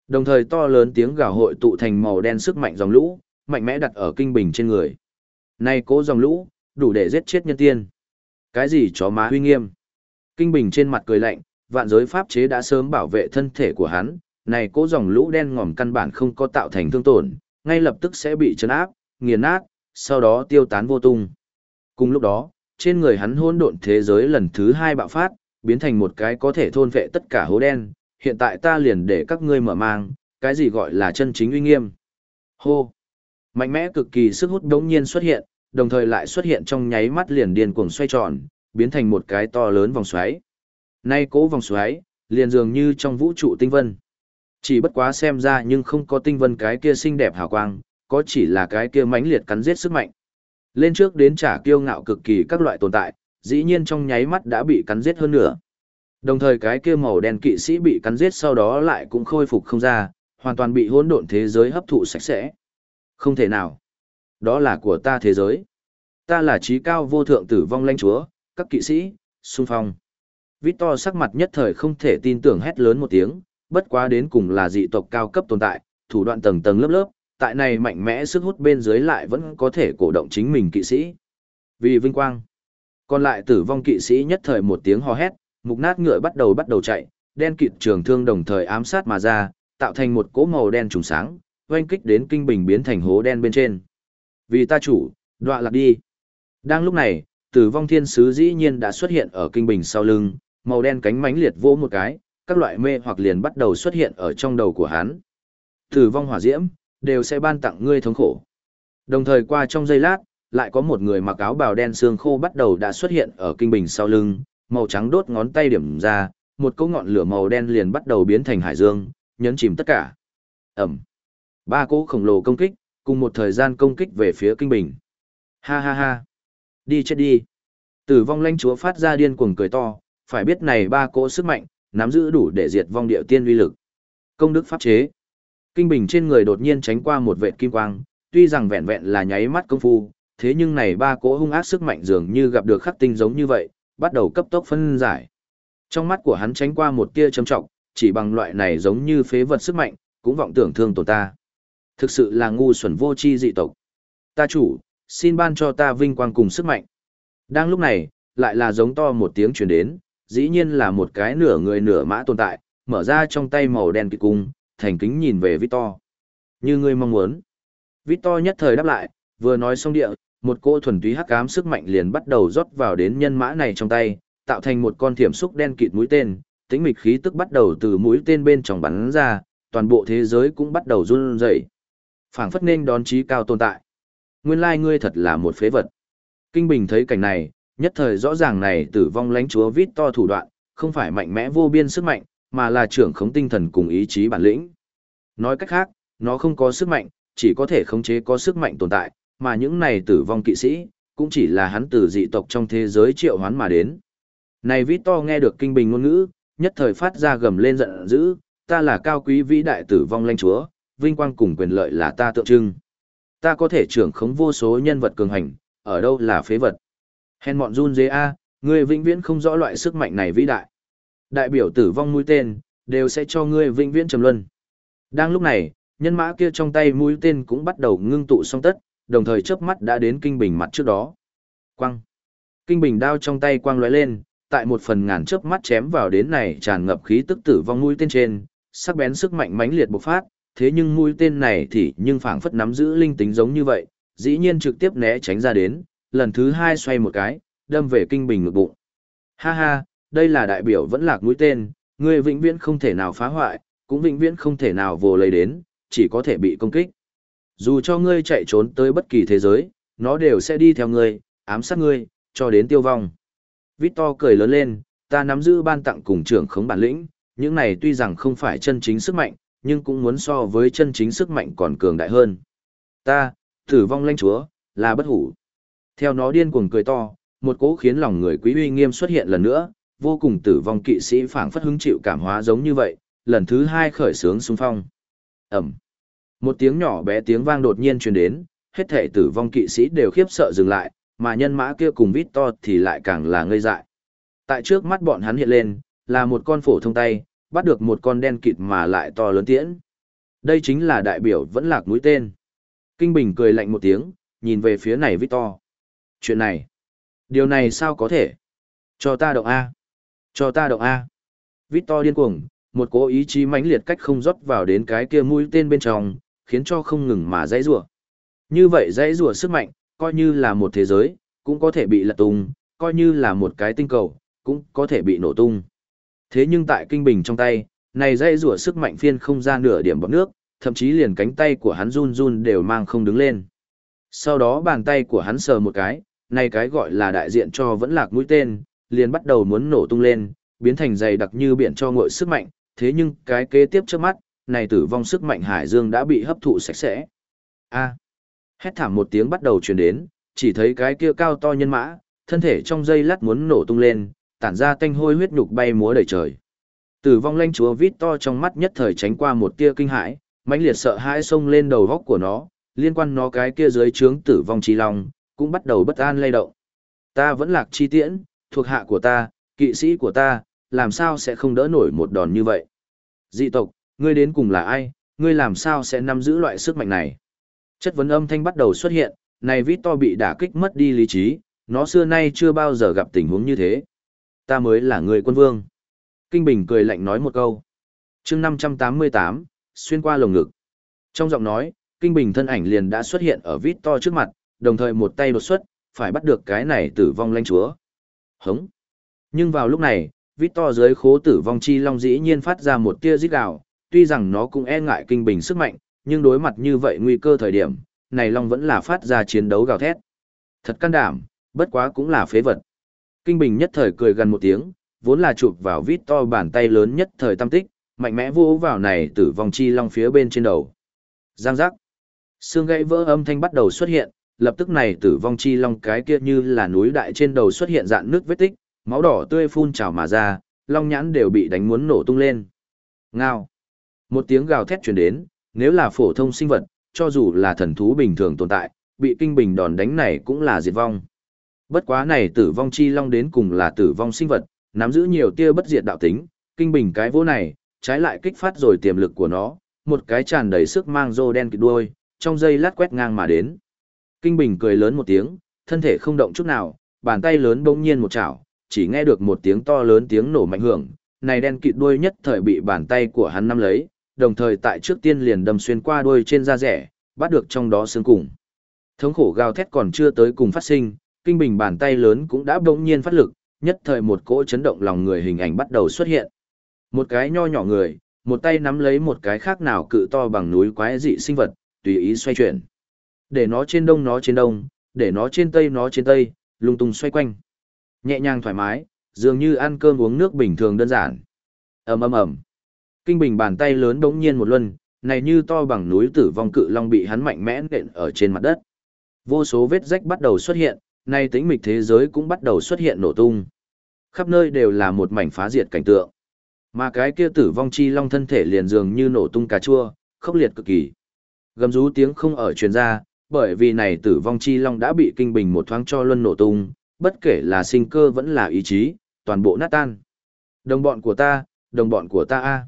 Đồng thời to lớn tiếng gào hội tụ thành màu đen sức mạnh dòng lũ, mạnh mẽ đặt ở kinh bình trên người. Nay cố dòng lũ, đủ để giết chết nhân tiên. Cái gì chó má huy nghiêm? Kinh bình trên mặt cười lạnh, vạn giới pháp chế đã sớm bảo vệ thân thể của hắn, này cố dòng lũ đen ngòm căn bản không có tạo thành thương tổn, ngay lập tức sẽ bị chấn áp, nghiền nát, sau đó tiêu tán vô tung. Cùng lúc đó, trên người hắn hỗn độn thế giới lần thứ hai bạo phát, biến thành một cái có thể thôn vệ tất cả hố đen, hiện tại ta liền để các ngươi mở mang, cái gì gọi là chân chính uy nghiêm. Hô! Mạnh mẽ cực kỳ sức hút đống nhiên xuất hiện, đồng thời lại xuất hiện trong nháy mắt liền điên cuồng xoay tròn, biến thành một cái to lớn vòng xoáy. Nay cố vòng xoáy, liền dường như trong vũ trụ tinh vân. Chỉ bất quá xem ra nhưng không có tinh vân cái kia xinh đẹp hào quang, có chỉ là cái kia mãnh liệt cắn giết sức mạnh. Lên trước đến trả kiêu ngạo cực kỳ các loại tồn tại, dĩ nhiên trong nháy mắt đã bị cắn giết hơn nữa. Đồng thời cái kia màu đen kỵ sĩ bị cắn giết sau đó lại cũng khôi phục không ra, hoàn toàn bị hỗn độn thế giới hấp thụ sạch sẽ. Không thể nào. Đó là của ta thế giới. Ta là trí cao vô thượng tử vong lãnh chúa, các kỵ sĩ, xung phong. Victor sắc mặt nhất thời không thể tin tưởng hét lớn một tiếng, bất quá đến cùng là dị tộc cao cấp tồn tại, thủ đoạn tầng tầng lớp lớp, tại này mạnh mẽ sức hút bên dưới lại vẫn có thể cổ động chính mình kỵ sĩ. Vì vinh quang. Còn lại tử vong kỵ sĩ nhất thời một tiếng hò hét, mục nát ngựa bắt đầu bắt đầu chạy, đen kịt trường thương đồng thời ám sát mà ra, tạo thành một cỗ màu đen trùng sáng, oanh kích đến kinh bình biến thành hố đen bên trên. Vì ta chủ, đọa lạc đi. Đang lúc này, tử vong thiên sứ dĩ nhiên đã xuất hiện ở kinh bình sau lưng, màu đen cánh mánh liệt vỗ một cái, các loại mê hoặc liền bắt đầu xuất hiện ở trong đầu của hắn. Tử vong hỏa diễm, đều sẽ ban tặng ngươi thống khổ. Đồng thời qua trong giây lát, lại có một người mặc áo bào đen xương khô bắt đầu đã xuất hiện ở kinh bình sau lưng, màu trắng đốt ngón tay điểm ra, một cỗ ngọn lửa màu đen liền bắt đầu biến thành hải dương, nhấn chìm tất cả. Ẩm. Ba cỗ khổng lồ công kích, cùng một thời gian công kích về phía kinh bình. Ha ha ha. Đi chết đi. Tử vong lãnh chúa phát ra điên cuồng cười to, phải biết này ba cỗ sức mạnh, nắm giữ đủ để diệt vong điệu tiên uy lực. Công đức pháp chế. Kinh bình trên người đột nhiên tránh qua một vệt kim quang, tuy rằng vẹn vẹn là nháy mắt công phu, thế nhưng này ba cỗ hung ác sức mạnh dường như gặp được khắc tinh giống như vậy, bắt đầu cấp tốc phân giải. Trong mắt của hắn tránh qua một tia trầm trọng, chỉ bằng loại này giống như phế vật sức mạnh, cũng vọng tưởng thương tổn ta. Thực sự là ngu xuẩn vô tri dị tộc. Ta chủ, xin ban cho ta vinh quang cùng sức mạnh. Đang lúc này, lại là giống to một tiếng truyền đến, dĩ nhiên là một cái nửa người nửa mã tồn tại, mở ra trong tay màu đen kỳ cung, thành kính nhìn về Victor. Như ngươi mong muốn. Victor nhất thời đáp lại, vừa nói xong địa, một cô thuần túy hắc ám sức mạnh liền bắt đầu rót vào đến nhân mã này trong tay, tạo thành một con thiểm xúc đen kịt mũi tên, tính mịch khí tức bắt đầu từ mũi tên bên trong bắn ra, toàn bộ thế giới cũng bắt đầu run rẩy. Phảng phất nên đón trí cao tồn tại. Nguyên lai ngươi thật là một phế vật. Kinh Bình thấy cảnh này, nhất thời rõ ràng này tử vong lãnh chúa vít to thủ đoạn, không phải mạnh mẽ vô biên sức mạnh, mà là trưởng khống tinh thần cùng ý chí bản lĩnh. Nói cách khác, nó không có sức mạnh, chỉ có thể khống chế có sức mạnh tồn tại, mà những này tử vong kỵ sĩ, cũng chỉ là hắn từ dị tộc trong thế giới triệu hoán mà đến. Này vít to nghe được kinh bình ngôn ngữ, nhất thời phát ra gầm lên giận dữ, ta là cao quý vĩ đại tử vong lãnh chúa, vinh quang cùng quyền lợi là ta tượng trưng. Ta có thể trưởng khống vô số nhân vật cường hành, ở đâu là phế vật. Hèn mọn run dế a, ngươi vĩnh viễn không rõ loại sức mạnh này vĩ đại. Đại biểu tử vong mũi tên, đều sẽ cho ngươi vĩnh viễn trầm luân. Đang lúc này, nhân mã kia trong tay mũi tên cũng bắt đầu ngưng tụ song tất, đồng thời chớp mắt đã đến kinh bình mặt trước đó. Quăng. Kinh bình đao trong tay quang lóe lên, tại một phần ngàn chớp mắt chém vào đến này tràn ngập khí tức tử vong mũi tên trên, sắc bén sức mạnh mãnh liệt bộc phát, thế nhưng mũi tên này thì nhưng phảng phất nắm giữ linh tính giống như vậy, dĩ nhiên trực tiếp né tránh ra đến, lần thứ hai xoay một cái, đâm về kinh bình ngực bụng. Ha ha, đây là đại biểu vẫn lạc mũi tên, ngươi vĩnh viễn không thể nào phá hoại, cũng vĩnh viễn không thể nào vồ lấy đến, chỉ có thể bị công kích. Dù cho ngươi chạy trốn tới bất kỳ thế giới, nó đều sẽ đi theo ngươi, ám sát ngươi, cho đến tiêu vong. Victor cười lớn lên, ta nắm giữ ban tặng cùng trưởng khống bản lĩnh, những này tuy rằng không phải chân chính sức mạnh, nhưng cũng muốn so với chân chính sức mạnh còn cường đại hơn. Ta, tử vong lanh chúa, là bất hủ. Theo nó điên cuồng cười to, một cỗ khiến lòng người quý uy nghiêm xuất hiện lần nữa, vô cùng tử vong kỵ sĩ phảng phất hứng chịu cảm hóa giống như vậy, lần thứ hai khởi sướng xung phong. Ẩm. Một tiếng nhỏ bé tiếng vang đột nhiên truyền đến, hết thể tử vong kỵ sĩ đều khiếp sợ dừng lại, mà nhân mã kia cùng vít to thì lại càng là ngây dại. Tại trước mắt bọn hắn hiện lên, là một con phổ thông tay, bắt được một con đen kịt mà lại to lớn tiễn. Đây chính là đại biểu vẫn lạc mũi tên. Kinh Bình cười lạnh một tiếng, nhìn về phía này Victor. Chuyện này, điều này sao có thể? Cho ta động A. Cho ta động A. Victor điên cuồng, một cố ý chí mãnh liệt cách không rót vào đến cái kia mũi tên bên trong, khiến cho không ngừng mà dãy rủa. Như vậy dãy rủa sức mạnh, coi như là một thế giới, cũng có thể bị lật tung, coi như là một cái tinh cầu, cũng có thể bị nổ tung. Thế nhưng tại kinh bình trong tay, này dãy rủa sức mạnh phiên không ra nửa điểm bọt nước, thậm chí liền cánh tay của hắn run run đều mang không đứng lên. Sau đó bàn tay của hắn sờ một cái, này cái gọi là đại diện cho vẫn lạc mũi tên, liền bắt đầu muốn nổ tung lên, biến thành dày đặc như biển cho ngội sức mạnh, thế nhưng cái kế tiếp trước mắt, này tử vong sức mạnh hải dương đã bị hấp thụ sạch sẽ. A. Hét thảm một tiếng bắt đầu truyền đến, chỉ thấy cái kia cao to nhân mã, thân thể trong dây lát muốn nổ tung lên, tản ra tanh hôi huyết nhục bay múa đầy trời. Tử vong lanh chúa vít to trong mắt nhất thời tránh qua một tia kinh hãi, mãnh liệt sợ hãi xông lên đầu góc của nó, liên quan nó cái kia dưới trướng tử vong chi long, cũng bắt đầu bất an lay động. Ta vẫn lạc chi tiễn, thuộc hạ của ta, kỵ sĩ của ta, làm sao sẽ không đỡ nổi một đòn như vậy? Dị tộc, ngươi đến cùng là ai, ngươi làm sao sẽ nắm giữ loại sức mạnh này? Chất vấn âm thanh bắt đầu xuất hiện, này vít to bị đả kích mất đi lý trí, nó xưa nay chưa bao giờ gặp tình huống như thế. Ta mới là người quân vương. Kinh Bình cười lạnh nói một câu. chương 588, xuyên qua lồng ngực. Trong giọng nói, Kinh Bình thân ảnh liền đã xuất hiện ở vít to trước mặt, đồng thời một tay đột xuất, phải bắt được cái này tử vong lãnh chúa. Hống. Nhưng vào lúc này, vít to dưới khố tử vong chi long dĩ nhiên phát ra một tia rít gào, tuy rằng nó cũng e ngại Kinh Bình sức mạnh, nhưng đối mặt như vậy nguy cơ thời điểm, này long vẫn là phát ra chiến đấu gào thét. Thật can đảm, bất quá cũng là phế vật. Kinh Bình nhất thời cười gần một tiếng, vốn là chụp vào vít to bàn tay lớn nhất thời tâm tích, mạnh mẽ vô vào này tử vong chi long phía bên trên đầu. Giang giác. Xương gãy vỡ âm thanh bắt đầu xuất hiện, lập tức này tử vong chi long cái kia như là núi đại trên đầu xuất hiện dạng nước vết tích, máu đỏ tươi phun trào mà ra, long nhãn đều bị đánh muốn nổ tung lên. Ngao. Một tiếng gào thét truyền đến, nếu là phổ thông sinh vật, cho dù là thần thú bình thường tồn tại, bị kinh bình đòn đánh này cũng là diệt vong. Bất quá này tử vong chi long đến cùng là tử vong sinh vật, nắm giữ nhiều tia bất diệt đạo tính, kinh bình cái vô này, trái lại kích phát rồi tiềm lực của nó, một cái tràn đầy sức mang rô đen kịt đuôi, trong dây lát quét ngang mà đến. Kinh bình cười lớn một tiếng, thân thể không động chút nào, bàn tay lớn bỗng nhiên một chảo, chỉ nghe được một tiếng to lớn tiếng nổ mạnh hưởng, này đen kịt đuôi nhất thời bị bàn tay của hắn nắm lấy, đồng thời tại trước tiên liền đâm xuyên qua đuôi trên da rẻ, bắt được trong đó xương cùng. Thống khổ gào thét còn chưa tới cùng phát sinh, kinh bình bàn tay lớn cũng đã bỗng nhiên phát lực, nhất thời một cỗ chấn động lòng người hình ảnh bắt đầu xuất hiện. Một cái nho nhỏ người, một tay nắm lấy một cái khác nào cự to bằng núi quái dị sinh vật, tùy ý xoay chuyển. Để nó trên đông nó trên đông, để nó trên tây nó trên tây, lung tung xoay quanh. Nhẹ nhàng thoải mái, dường như ăn cơm uống nước bình thường đơn giản. ầm ầm ầm. Kinh bình bàn tay lớn đống nhiên một luân, này như to bằng núi tử vong cự long bị hắn mạnh mẽ nện ở trên mặt đất. Vô số vết rách bắt đầu xuất hiện, nay tính mịch thế giới cũng bắt đầu xuất hiện nổ tung. Khắp nơi đều là một mảnh phá diệt cảnh tượng. Mà cái kia tử vong chi long thân thể liền dường như nổ tung cà chua, khốc liệt cực kỳ. Gầm rú tiếng không ở truyền ra, bởi vì này tử vong chi long đã bị kinh bình một thoáng cho luân nổ tung, bất kể là sinh cơ vẫn là ý chí, toàn bộ nát tan. Đồng bọn của ta, đồng bọn của ta a.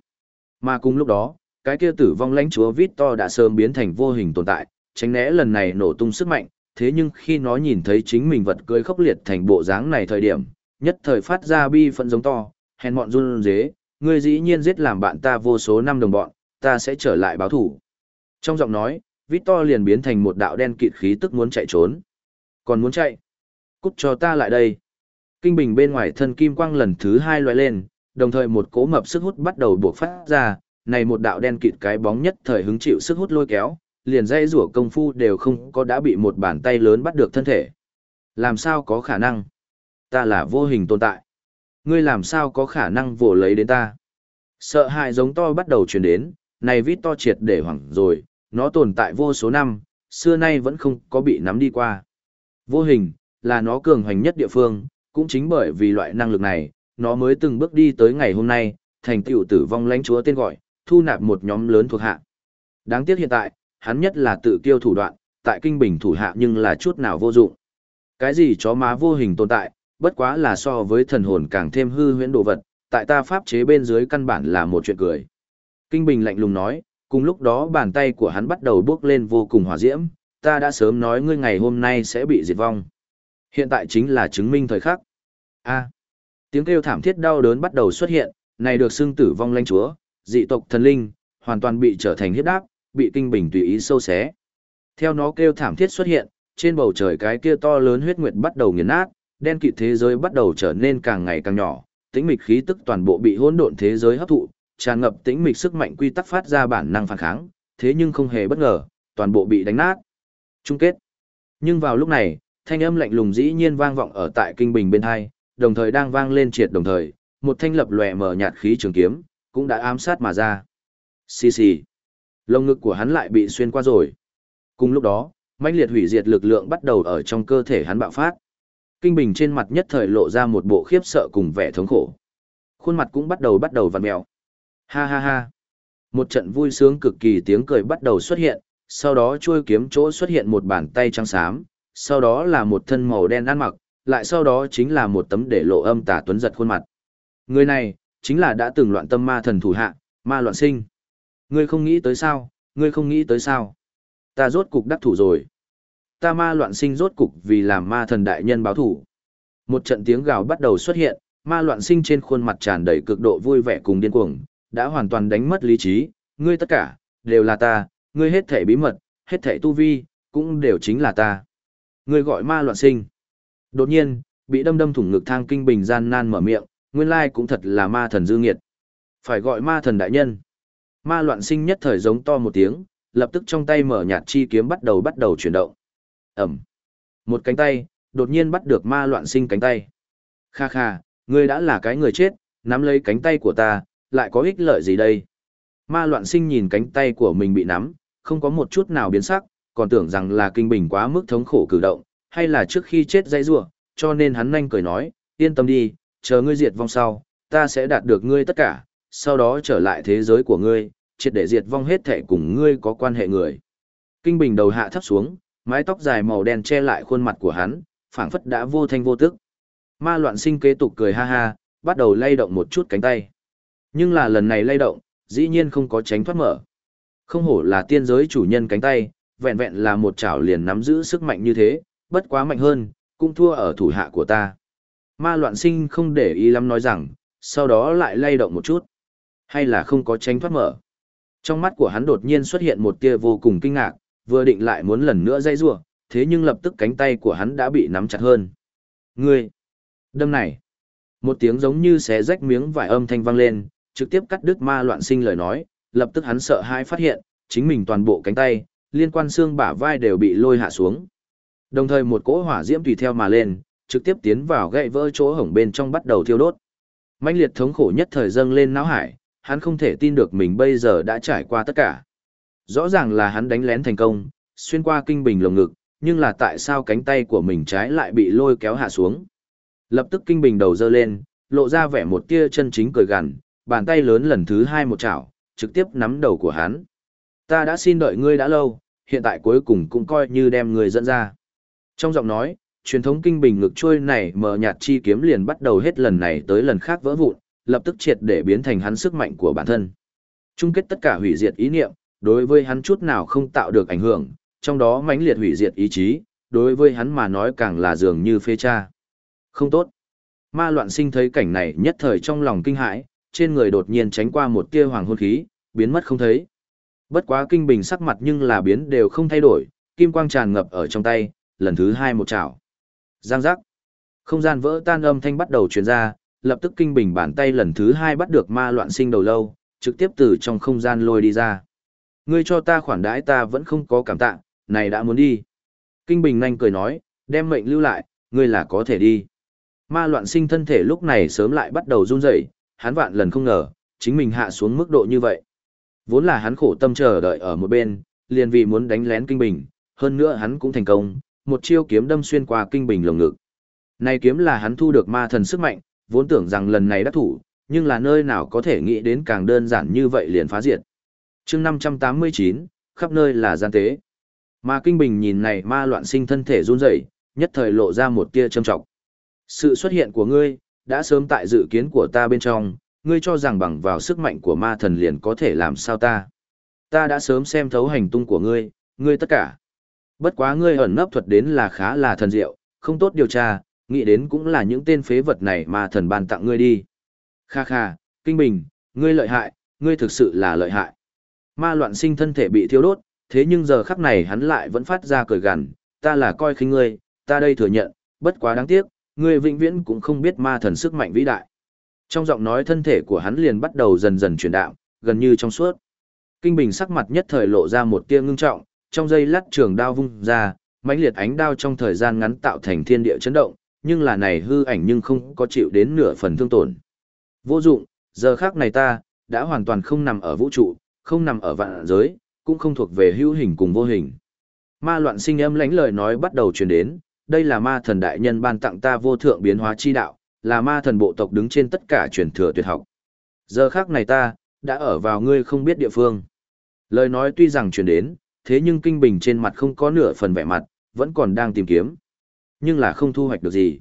Mà cùng lúc đó, cái kia tử vong lãnh chúa Victor đã sớm biến thành vô hình tồn tại, tránh né lần này nổ tung sức mạnh, thế nhưng khi nó nhìn thấy chính mình vật cưới khốc liệt thành bộ dáng này thời điểm, nhất thời phát ra bi phẫn giống to, hèn mọn run dế, ngươi dĩ nhiên giết làm bạn ta vô số năm đồng bọn, ta sẽ trở lại báo thủ. Trong giọng nói, Victor liền biến thành một đạo đen kịt khí tức muốn chạy trốn. Còn muốn chạy? Cút cho ta lại đây. Kinh bình bên ngoài thân kim quang lần thứ hai loại lên, đồng thời một cỗ mập sức hút bắt đầu buộc phát ra, này một đạo đen kịt cái bóng nhất thời hứng chịu sức hút lôi kéo, liền dây rủa công phu đều không có đã bị một bàn tay lớn bắt được thân thể. Làm sao có khả năng? Ta là vô hình tồn tại. Ngươi làm sao có khả năng vồ lấy đến ta? Sợ hãi giống to bắt đầu truyền đến, này vít to triệt để hoảng rồi, nó tồn tại vô số năm, xưa nay vẫn không có bị nắm đi qua. Vô hình, là nó cường hoành nhất địa phương, cũng chính bởi vì loại năng lực này, nó mới từng bước đi tới ngày hôm nay, thành tựu tử vong lãnh chúa tên gọi, thu nạp một nhóm lớn thuộc hạ. Đáng tiếc hiện tại, hắn nhất là tự kiêu thủ đoạn, tại kinh bình thủ hạ nhưng là chút nào vô dụng. Cái gì chó má vô hình tồn tại, bất quá là so với thần hồn càng thêm hư huyễn đồ vật, tại ta pháp chế bên dưới căn bản là một chuyện cười. Kinh bình lạnh lùng nói, cùng lúc đó bàn tay của hắn bắt đầu bước lên vô cùng hỏa diễm, ta đã sớm nói ngươi ngày hôm nay sẽ bị diệt vong. Hiện tại chính là chứng minh thời khắc. A. tiếng kêu thảm thiết đau đớn bắt đầu xuất hiện, này được xưng tử vong lãnh chúa, dị tộc thần linh, hoàn toàn bị trở thành hiếp đáp, bị kinh bình tùy ý sâu xé. Theo nó kêu thảm thiết xuất hiện, trên bầu trời cái kia to lớn huyết nguyệt bắt đầu nghiền nát, đen kịt thế giới bắt đầu trở nên càng ngày càng nhỏ, tĩnh mịch khí tức toàn bộ bị hỗn độn thế giới hấp thụ, tràn ngập tĩnh mịch sức mạnh quy tắc phát ra bản năng phản kháng, thế nhưng không hề bất ngờ, toàn bộ bị đánh nát. Chung kết. Nhưng vào lúc này, thanh âm lạnh lùng dĩ nhiên vang vọng ở tại kinh bình bên hai, đồng thời đang vang lên triệt đồng thời, một thanh lập lòe mở nhạt khí trường kiếm, cũng đã ám sát mà ra. Xì xì. Lông ngực của hắn lại bị xuyên qua rồi. Cùng lúc đó, mãnh liệt hủy diệt lực lượng bắt đầu ở trong cơ thể hắn bạo phát. Kinh Bình trên mặt nhất thời lộ ra một bộ khiếp sợ cùng vẻ thống khổ. Khuôn mặt cũng bắt đầu bắt đầu vặn mèo. Ha ha ha. Một trận vui sướng cực kỳ tiếng cười bắt đầu xuất hiện, sau đó chuôi kiếm chỗ xuất hiện một bàn tay trắng xám, sau đó là một thân màu đen ăn mặc, lại sau đó chính là một tấm để lộ âm tà tuấn giật khuôn mặt. Người này, chính là đã từng loạn tâm ma thần thủ hạ, ma loạn sinh. Ngươi không nghĩ tới sao, ngươi không nghĩ tới sao. Ta rốt cục đắc thủ rồi. Ta ma loạn sinh rốt cục vì làm ma thần đại nhân báo thủ. Một trận tiếng gào bắt đầu xuất hiện, ma loạn sinh trên khuôn mặt tràn đầy cực độ vui vẻ cùng điên cuồng, đã hoàn toàn đánh mất lý trí, ngươi tất cả, đều là ta, ngươi hết thể bí mật, hết thể tu vi, cũng đều chính là ta. Ngươi gọi ma loạn sinh. Đột nhiên, bị đâm đâm thủng ngực thang kinh bình gian nan mở miệng, nguyên lai cũng thật là ma thần dư nghiệt. Phải gọi ma thần đại nhân. Ma loạn sinh nhất thời giống to một tiếng, lập tức trong tay mở nhạt chi kiếm bắt đầu bắt đầu chuyển động. Ẩm. Một cánh tay, đột nhiên bắt được ma loạn sinh cánh tay. Kha kha, ngươi đã là cái người chết, nắm lấy cánh tay của ta, lại có ích lợi gì đây? Ma loạn sinh nhìn cánh tay của mình bị nắm, không có một chút nào biến sắc, còn tưởng rằng là kinh bình quá mức thống khổ cử động, hay là trước khi chết dây rủa, cho nên hắn nhanh cười nói, yên tâm đi, chờ ngươi diệt vong sau, ta sẽ đạt được ngươi tất cả, sau đó trở lại thế giới của ngươi, triệt để diệt vong hết thể cùng ngươi có quan hệ người. Kinh bình đầu hạ thấp xuống, mái tóc dài màu đen che lại khuôn mặt của hắn, phảng phất đã vô thanh vô tức. Ma loạn sinh kế tục cười ha ha, bắt đầu lay động một chút cánh tay. Nhưng là lần này lay động, dĩ nhiên không có tránh thoát mở. Không hổ là tiên giới chủ nhân cánh tay, vẹn vẹn là một chảo liền nắm giữ sức mạnh như thế, bất quá mạnh hơn, cũng thua ở thủ hạ của ta. Ma loạn sinh không để ý lắm nói rằng, sau đó lại lay động một chút. Hay là không có tránh thoát mở. Trong mắt của hắn đột nhiên xuất hiện một tia vô cùng kinh ngạc, vừa định lại muốn lần nữa dây rủa, thế nhưng lập tức cánh tay của hắn đã bị nắm chặt hơn. Ngươi! Đâm này! Một tiếng giống như xé rách miếng vải âm thanh vang lên, trực tiếp cắt đứt ma loạn sinh lời nói, lập tức hắn sợ hãi phát hiện, chính mình toàn bộ cánh tay, liên quan xương bả vai đều bị lôi hạ xuống. Đồng thời một cỗ hỏa diễm tùy theo mà lên, trực tiếp tiến vào gãy vỡ chỗ hổng bên trong bắt đầu thiêu đốt. Mãnh liệt thống khổ nhất thời dâng lên não hải, hắn không thể tin được mình bây giờ đã trải qua tất cả. Rõ ràng là hắn đánh lén thành công, xuyên qua kinh bình lồng ngực, nhưng là tại sao cánh tay của mình trái lại bị lôi kéo hạ xuống. Lập tức kinh bình đầu dơ lên, lộ ra vẻ một tia chân chính cười gằn, bàn tay lớn lần thứ hai một chảo, trực tiếp nắm đầu của hắn. Ta đã xin đợi ngươi đã lâu, hiện tại cuối cùng cũng coi như đem ngươi dẫn ra. Trong giọng nói, truyền thống kinh bình ngực trôi này mờ nhạt chi kiếm liền bắt đầu hết lần này tới lần khác vỡ vụn, lập tức triệt để biến thành hắn sức mạnh của bản thân. Chung kết tất cả hủy diệt ý niệm, đối với hắn chút nào không tạo được ảnh hưởng, trong đó mãnh liệt hủy diệt ý chí, đối với hắn mà nói càng là dường như phê cha. Không tốt. Ma loạn sinh thấy cảnh này nhất thời trong lòng kinh hãi, trên người đột nhiên tránh qua một tia hoàng hôn khí, biến mất không thấy. Bất quá kinh bình sắc mặt nhưng là biến đều không thay đổi, kim quang tràn ngập ở trong tay, lần thứ hai một chảo. Giang giác. Không gian vỡ tan âm thanh bắt đầu truyền ra, lập tức kinh bình bàn tay lần thứ hai bắt được ma loạn sinh đầu lâu, trực tiếp từ trong không gian lôi đi ra. Ngươi cho ta khoản đãi ta vẫn không có cảm tạ, này đã muốn đi. Kinh bình nhanh cười nói, đem mệnh lưu lại, ngươi là có thể đi. Ma loạn sinh thân thể lúc này sớm lại bắt đầu run rẩy, hắn vạn lần không ngờ, chính mình hạ xuống mức độ như vậy. Vốn là hắn khổ tâm chờ đợi ở một bên, liền vì muốn đánh lén kinh bình, hơn nữa hắn cũng thành công, một chiêu kiếm đâm xuyên qua kinh bình lồng ngực. Này kiếm là hắn thu được ma thần sức mạnh, vốn tưởng rằng lần này đắc thủ, nhưng là nơi nào có thể nghĩ đến càng đơn giản như vậy liền phá diệt. chương 589, khắp nơi là gian tế. Mà kinh bình nhìn này ma loạn sinh thân thể run rẩy, nhất thời lộ ra một tia châm trọng. Sự xuất hiện của ngươi, đã sớm tại dự kiến của ta bên trong, ngươi cho rằng bằng vào sức mạnh của ma thần liền có thể làm sao ta. Ta đã sớm xem thấu hành tung của ngươi, ngươi tất cả. Bất quá ngươi ẩn nấp thuật đến là khá là thần diệu, không tốt điều tra, nghĩ đến cũng là những tên phế vật này mà thần ban tặng ngươi đi. Kha kha, kinh bình, ngươi lợi hại, ngươi thực sự là lợi hại. Ma loạn sinh thân thể bị thiêu đốt, thế nhưng giờ khắc này hắn lại vẫn phát ra cười gằn, ta là coi khinh ngươi, ta đây thừa nhận, bất quá đáng tiếc, ngươi vĩnh viễn cũng không biết ma thần sức mạnh vĩ đại. Trong giọng nói thân thể của hắn liền bắt đầu dần dần chuyển đạo, gần như trong suốt. Kinh Bình sắc mặt nhất thời lộ ra một tia ngưng trọng, trong giây lát trường đao vung ra, mãnh liệt ánh đao trong thời gian ngắn tạo thành thiên địa chấn động, nhưng là này hư ảnh nhưng không có chịu đến nửa phần thương tổn. Vô dụng, giờ khác này ta, đã hoàn toàn không nằm ở vũ trụ, không nằm ở vạn giới, cũng không thuộc về hữu hình cùng vô hình. Ma loạn sinh âm lãnh lời nói bắt đầu truyền đến, đây là ma thần đại nhân ban tặng ta vô thượng biến hóa chi đạo, là ma thần bộ tộc đứng trên tất cả truyền thừa tuyệt học. Giờ khác này ta, đã ở vào ngươi không biết địa phương. Lời nói tuy rằng truyền đến, thế nhưng kinh bình trên mặt không có nửa phần vẻ mặt, vẫn còn đang tìm kiếm. Nhưng là không thu hoạch được gì.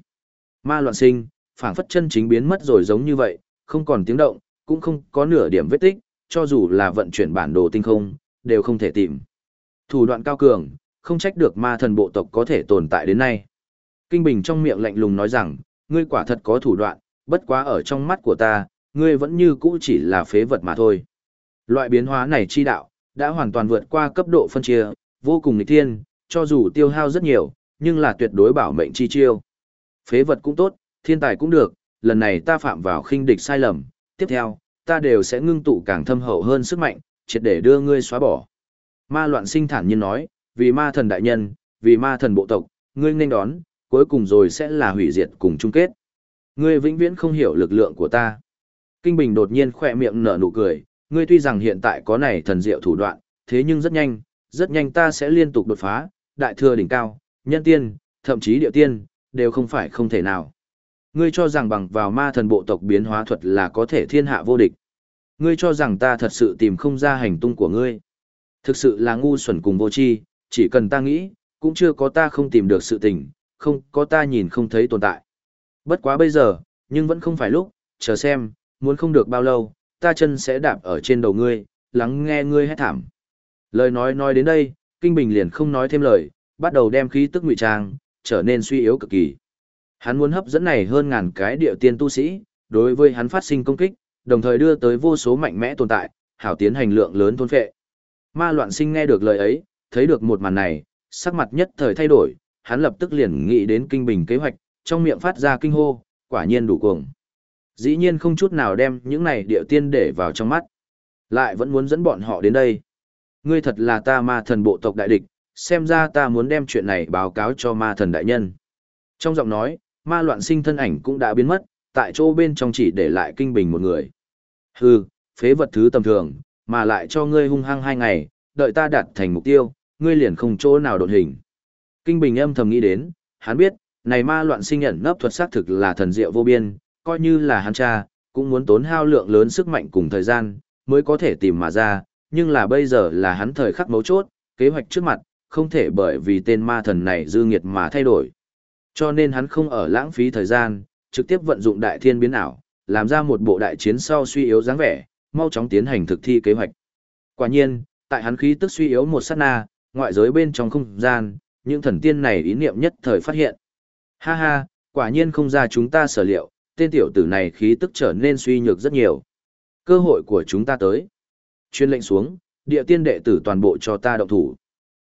Ma loạn sinh, phảng phất chân chính biến mất rồi giống như vậy, không còn tiếng động, cũng không có nửa điểm vết tích, cho dù là vận chuyển bản đồ tinh không, đều không thể tìm. Thủ đoạn cao cường, không trách được ma thần bộ tộc có thể tồn tại đến nay. Kinh Bình trong miệng lạnh lùng nói rằng, ngươi quả thật có thủ đoạn, bất quá ở trong mắt của ta, ngươi vẫn như cũ chỉ là phế vật mà thôi. Loại biến hóa này chi đạo, đã hoàn toàn vượt qua cấp độ phân chia, vô cùng nghịch thiên, cho dù tiêu hao rất nhiều, nhưng là tuyệt đối bảo mệnh chi chiêu. Phế vật cũng tốt, thiên tài cũng được, lần này ta phạm vào khinh địch sai lầm, tiếp theo, ta đều sẽ ngưng tụ càng thâm hậu hơn sức mạnh, triệt để đưa ngươi xóa bỏ. Ma loạn sinh thản nhiên nói, vì ma thần đại nhân, vì ma thần bộ tộc, ngươi nên đón, cuối cùng rồi sẽ là hủy diệt cùng chung kết. Ngươi vĩnh viễn không hiểu lực lượng của ta. Kinh Bình đột nhiên khỏe miệng nở nụ cười, ngươi tuy rằng hiện tại có này thần diệu thủ đoạn, thế nhưng rất nhanh, rất nhanh ta sẽ liên tục đột phá, đại thừa đỉnh cao, nhân tiên, thậm chí địa tiên, đều không phải không thể nào. Ngươi cho rằng bằng vào ma thần bộ tộc biến hóa thuật là có thể thiên hạ vô địch. Ngươi cho rằng ta thật sự tìm không ra hành tung của ngươi. Thực sự là ngu xuẩn cùng vô tri, chỉ cần ta nghĩ, cũng chưa có ta không tìm được sự tình, không có ta nhìn không thấy tồn tại. Bất quá bây giờ, nhưng vẫn không phải lúc, chờ xem, muốn không được bao lâu, ta chân sẽ đạp ở trên đầu ngươi, lắng nghe ngươi hét thảm. Lời nói nói đến đây, Kinh Bình liền không nói thêm lời, bắt đầu đem khí tức ngụy trang, trở nên suy yếu cực kỳ. Hắn muốn hấp dẫn này hơn ngàn cái địa tiên tu sĩ, đối với hắn phát sinh công kích, đồng thời đưa tới vô số mạnh mẽ tồn tại, hảo tiến hành lượng lớn thôn phệ. Ma loạn sinh nghe được lời ấy, thấy được một màn này, sắc mặt nhất thời thay đổi, hắn lập tức liền nghĩ đến kinh bình kế hoạch, trong miệng phát ra kinh hô, quả nhiên đủ cuồng. Dĩ nhiên không chút nào đem những này địa tiên để vào trong mắt. Lại vẫn muốn dẫn bọn họ đến đây. Ngươi thật là ta ma thần bộ tộc đại địch, xem ra ta muốn đem chuyện này báo cáo cho ma thần đại nhân. Trong giọng nói, ma loạn sinh thân ảnh cũng đã biến mất, tại chỗ bên trong chỉ để lại kinh bình một người. Hừ, phế vật thứ tầm thường, mà lại cho ngươi hung hăng hai ngày, đợi ta đạt thành mục tiêu, ngươi liền không chỗ nào đột hình. Kinh bình âm thầm nghĩ đến, hắn biết, này ma loạn sinh nhận nấp thuật xác thực là thần diệu vô biên, coi như là hắn cha, cũng muốn tốn hao lượng lớn sức mạnh cùng thời gian, mới có thể tìm mà ra, nhưng là bây giờ là hắn thời khắc mấu chốt, kế hoạch trước mặt, không thể bởi vì tên ma thần này dư nghiệt mà thay đổi. Cho nên hắn không ở lãng phí thời gian, trực tiếp vận dụng đại thiên biến ảo, làm ra một bộ đại chiến sau suy yếu dáng vẻ, mau chóng tiến hành thực thi kế hoạch. Quả nhiên, tại hắn khí tức suy yếu một sát na, ngoại giới bên trong không gian, những thần tiên này ý niệm nhất thời phát hiện. Ha ha, quả nhiên không ra chúng ta sở liệu, tên tiểu tử này khí tức trở nên suy nhược rất nhiều. Cơ hội của chúng ta tới. Chuyên lệnh xuống, địa tiên đệ tử toàn bộ cho ta động thủ.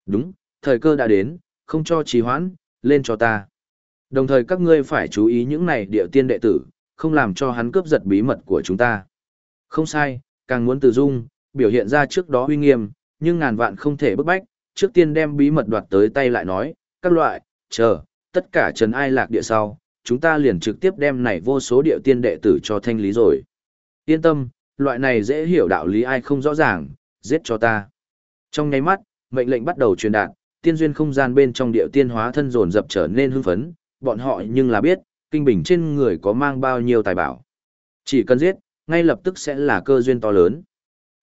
Đúng, thời cơ đã đến, không cho trì hoãn, lên cho ta. Đồng thời các ngươi phải chú ý những này địa tiên đệ tử, không làm cho hắn cướp giật bí mật của chúng ta. Không sai, càng muốn từ dung, biểu hiện ra trước đó uy nghiêm, nhưng ngàn vạn không thể bức bách, trước tiên đem bí mật đoạt tới tay lại nói, các loại, chờ, tất cả trần ai lạc địa sau, chúng ta liền trực tiếp đem này vô số địa tiên đệ tử cho thanh lý rồi. Yên tâm, loại này dễ hiểu đạo lý ai không rõ ràng, giết cho ta. Trong nháy mắt, mệnh lệnh bắt đầu truyền đạt, tiên duyên không gian bên trong địa tiên hóa thân dồn dập trở nên hưng phấn, bọn họ nhưng là biết, kinh bình trên người có mang bao nhiêu tài bảo. Chỉ cần giết, ngay lập tức sẽ là cơ duyên to lớn.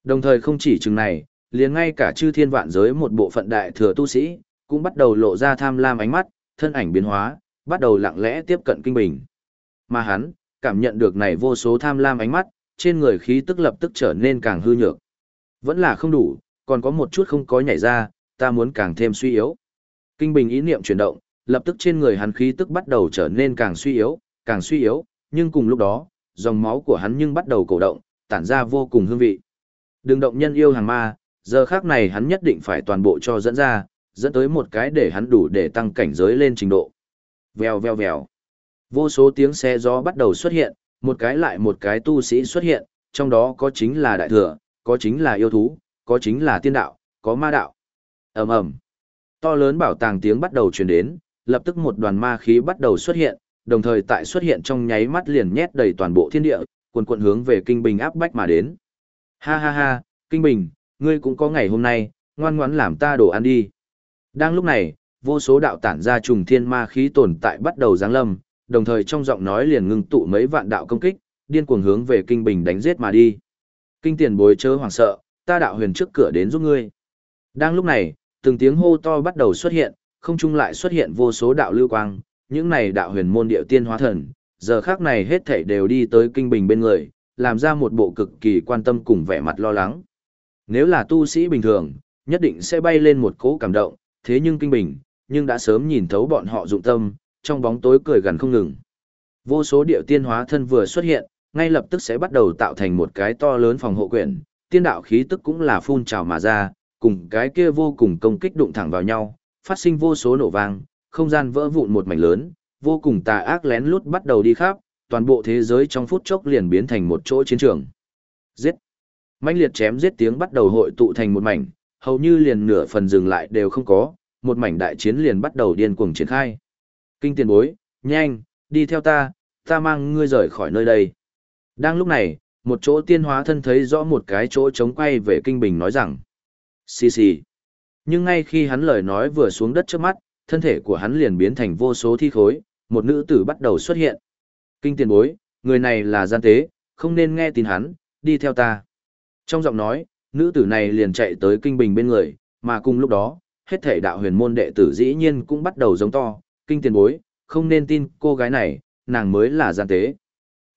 Đồng thời không chỉ chừng này, liền ngay cả chư thiên vạn giới một bộ phận đại thừa tu sĩ, cũng bắt đầu lộ ra tham lam ánh mắt, thân ảnh biến hóa, bắt đầu lặng lẽ tiếp cận kinh bình. Mà hắn, cảm nhận được này vô số tham lam ánh mắt, trên người khí tức lập tức trở nên càng hư nhược. Vẫn là không đủ, còn có một chút không có nhảy ra, ta muốn càng thêm suy yếu. Kinh bình ý niệm chuyển động, lập tức trên người hắn khí tức bắt đầu trở nên càng suy yếu, càng suy yếu, nhưng cùng lúc đó, dòng máu của hắn nhưng bắt đầu cổ động, tản ra vô cùng hương vị. Đừng động nhân yêu hàng ma, giờ khác này hắn nhất định phải toàn bộ cho dẫn ra, dẫn tới một cái để hắn đủ để tăng cảnh giới lên trình độ. Vèo vèo vèo. Vô số tiếng xe gió bắt đầu xuất hiện, một cái lại một cái tu sĩ xuất hiện, trong đó có chính là đại thừa, có chính là yêu thú, có chính là tiên đạo, có ma đạo. ầm ầm, To lớn bảo tàng tiếng bắt đầu truyền đến, lập tức một đoàn ma khí bắt đầu xuất hiện, đồng thời tại xuất hiện trong nháy mắt liền nhét đầy toàn bộ thiên địa, cuồn cuộn hướng về Kinh Bình áp bách mà đến. Ha ha ha, Kinh Bình, ngươi cũng có ngày hôm nay, ngoan ngoãn làm ta đồ ăn đi. Đang lúc này, vô số đạo tản ra trùng thiên ma khí tồn tại bắt đầu giáng lâm, đồng thời trong giọng nói liền ngưng tụ mấy vạn đạo công kích, điên cuồng hướng về Kinh Bình đánh giết mà đi. Kinh tiền bối chớ hoảng sợ, ta đạo huyền trước cửa đến giúp ngươi. Đang lúc này, từng tiếng hô to bắt đầu xuất hiện, không trung lại xuất hiện vô số đạo lưu quang, những này đạo huyền môn điệu tiên hóa thần, giờ khác này hết thảy đều đi tới kinh bình bên người, làm ra một bộ cực kỳ quan tâm cùng vẻ mặt lo lắng. Nếu là tu sĩ bình thường, nhất định sẽ bay lên một cỗ cảm động, thế nhưng kinh bình, nhưng đã sớm nhìn thấu bọn họ dụng tâm, trong bóng tối cười gần không ngừng. Vô số điệu tiên hóa thân vừa xuất hiện, ngay lập tức sẽ bắt đầu tạo thành một cái to lớn phòng hộ quyển, tiên đạo khí tức cũng là phun trào mà ra, cùng cái kia vô cùng công kích đụng thẳng vào nhau, phát sinh vô số nổ vang, không gian vỡ vụn một mảnh lớn, vô cùng tà ác lén lút bắt đầu đi khắp, toàn bộ thế giới trong phút chốc liền biến thành một chỗ chiến trường. Giết! mãnh liệt chém giết tiếng bắt đầu hội tụ thành một mảnh, hầu như liền nửa phần dừng lại đều không có, một mảnh đại chiến liền bắt đầu điên cuồng triển khai. Kinh tiền bối, nhanh, đi theo ta, ta mang ngươi rời khỏi nơi đây. Đang lúc này, một chỗ tiên hóa thân thấy rõ một cái chỗ chống quay về kinh bình nói rằng, xì xì. Nhưng ngay khi hắn lời nói vừa xuống đất trước mắt, thân thể của hắn liền biến thành vô số thi khối, một nữ tử bắt đầu xuất hiện. Kinh tiền bối, người này là gian tế, không nên nghe tin hắn, đi theo ta. Trong giọng nói, nữ tử này liền chạy tới kinh bình bên người, mà cùng lúc đó, hết thể đạo huyền môn đệ tử dĩ nhiên cũng bắt đầu giống to, kinh tiền bối, không nên tin cô gái này, nàng mới là gian tế.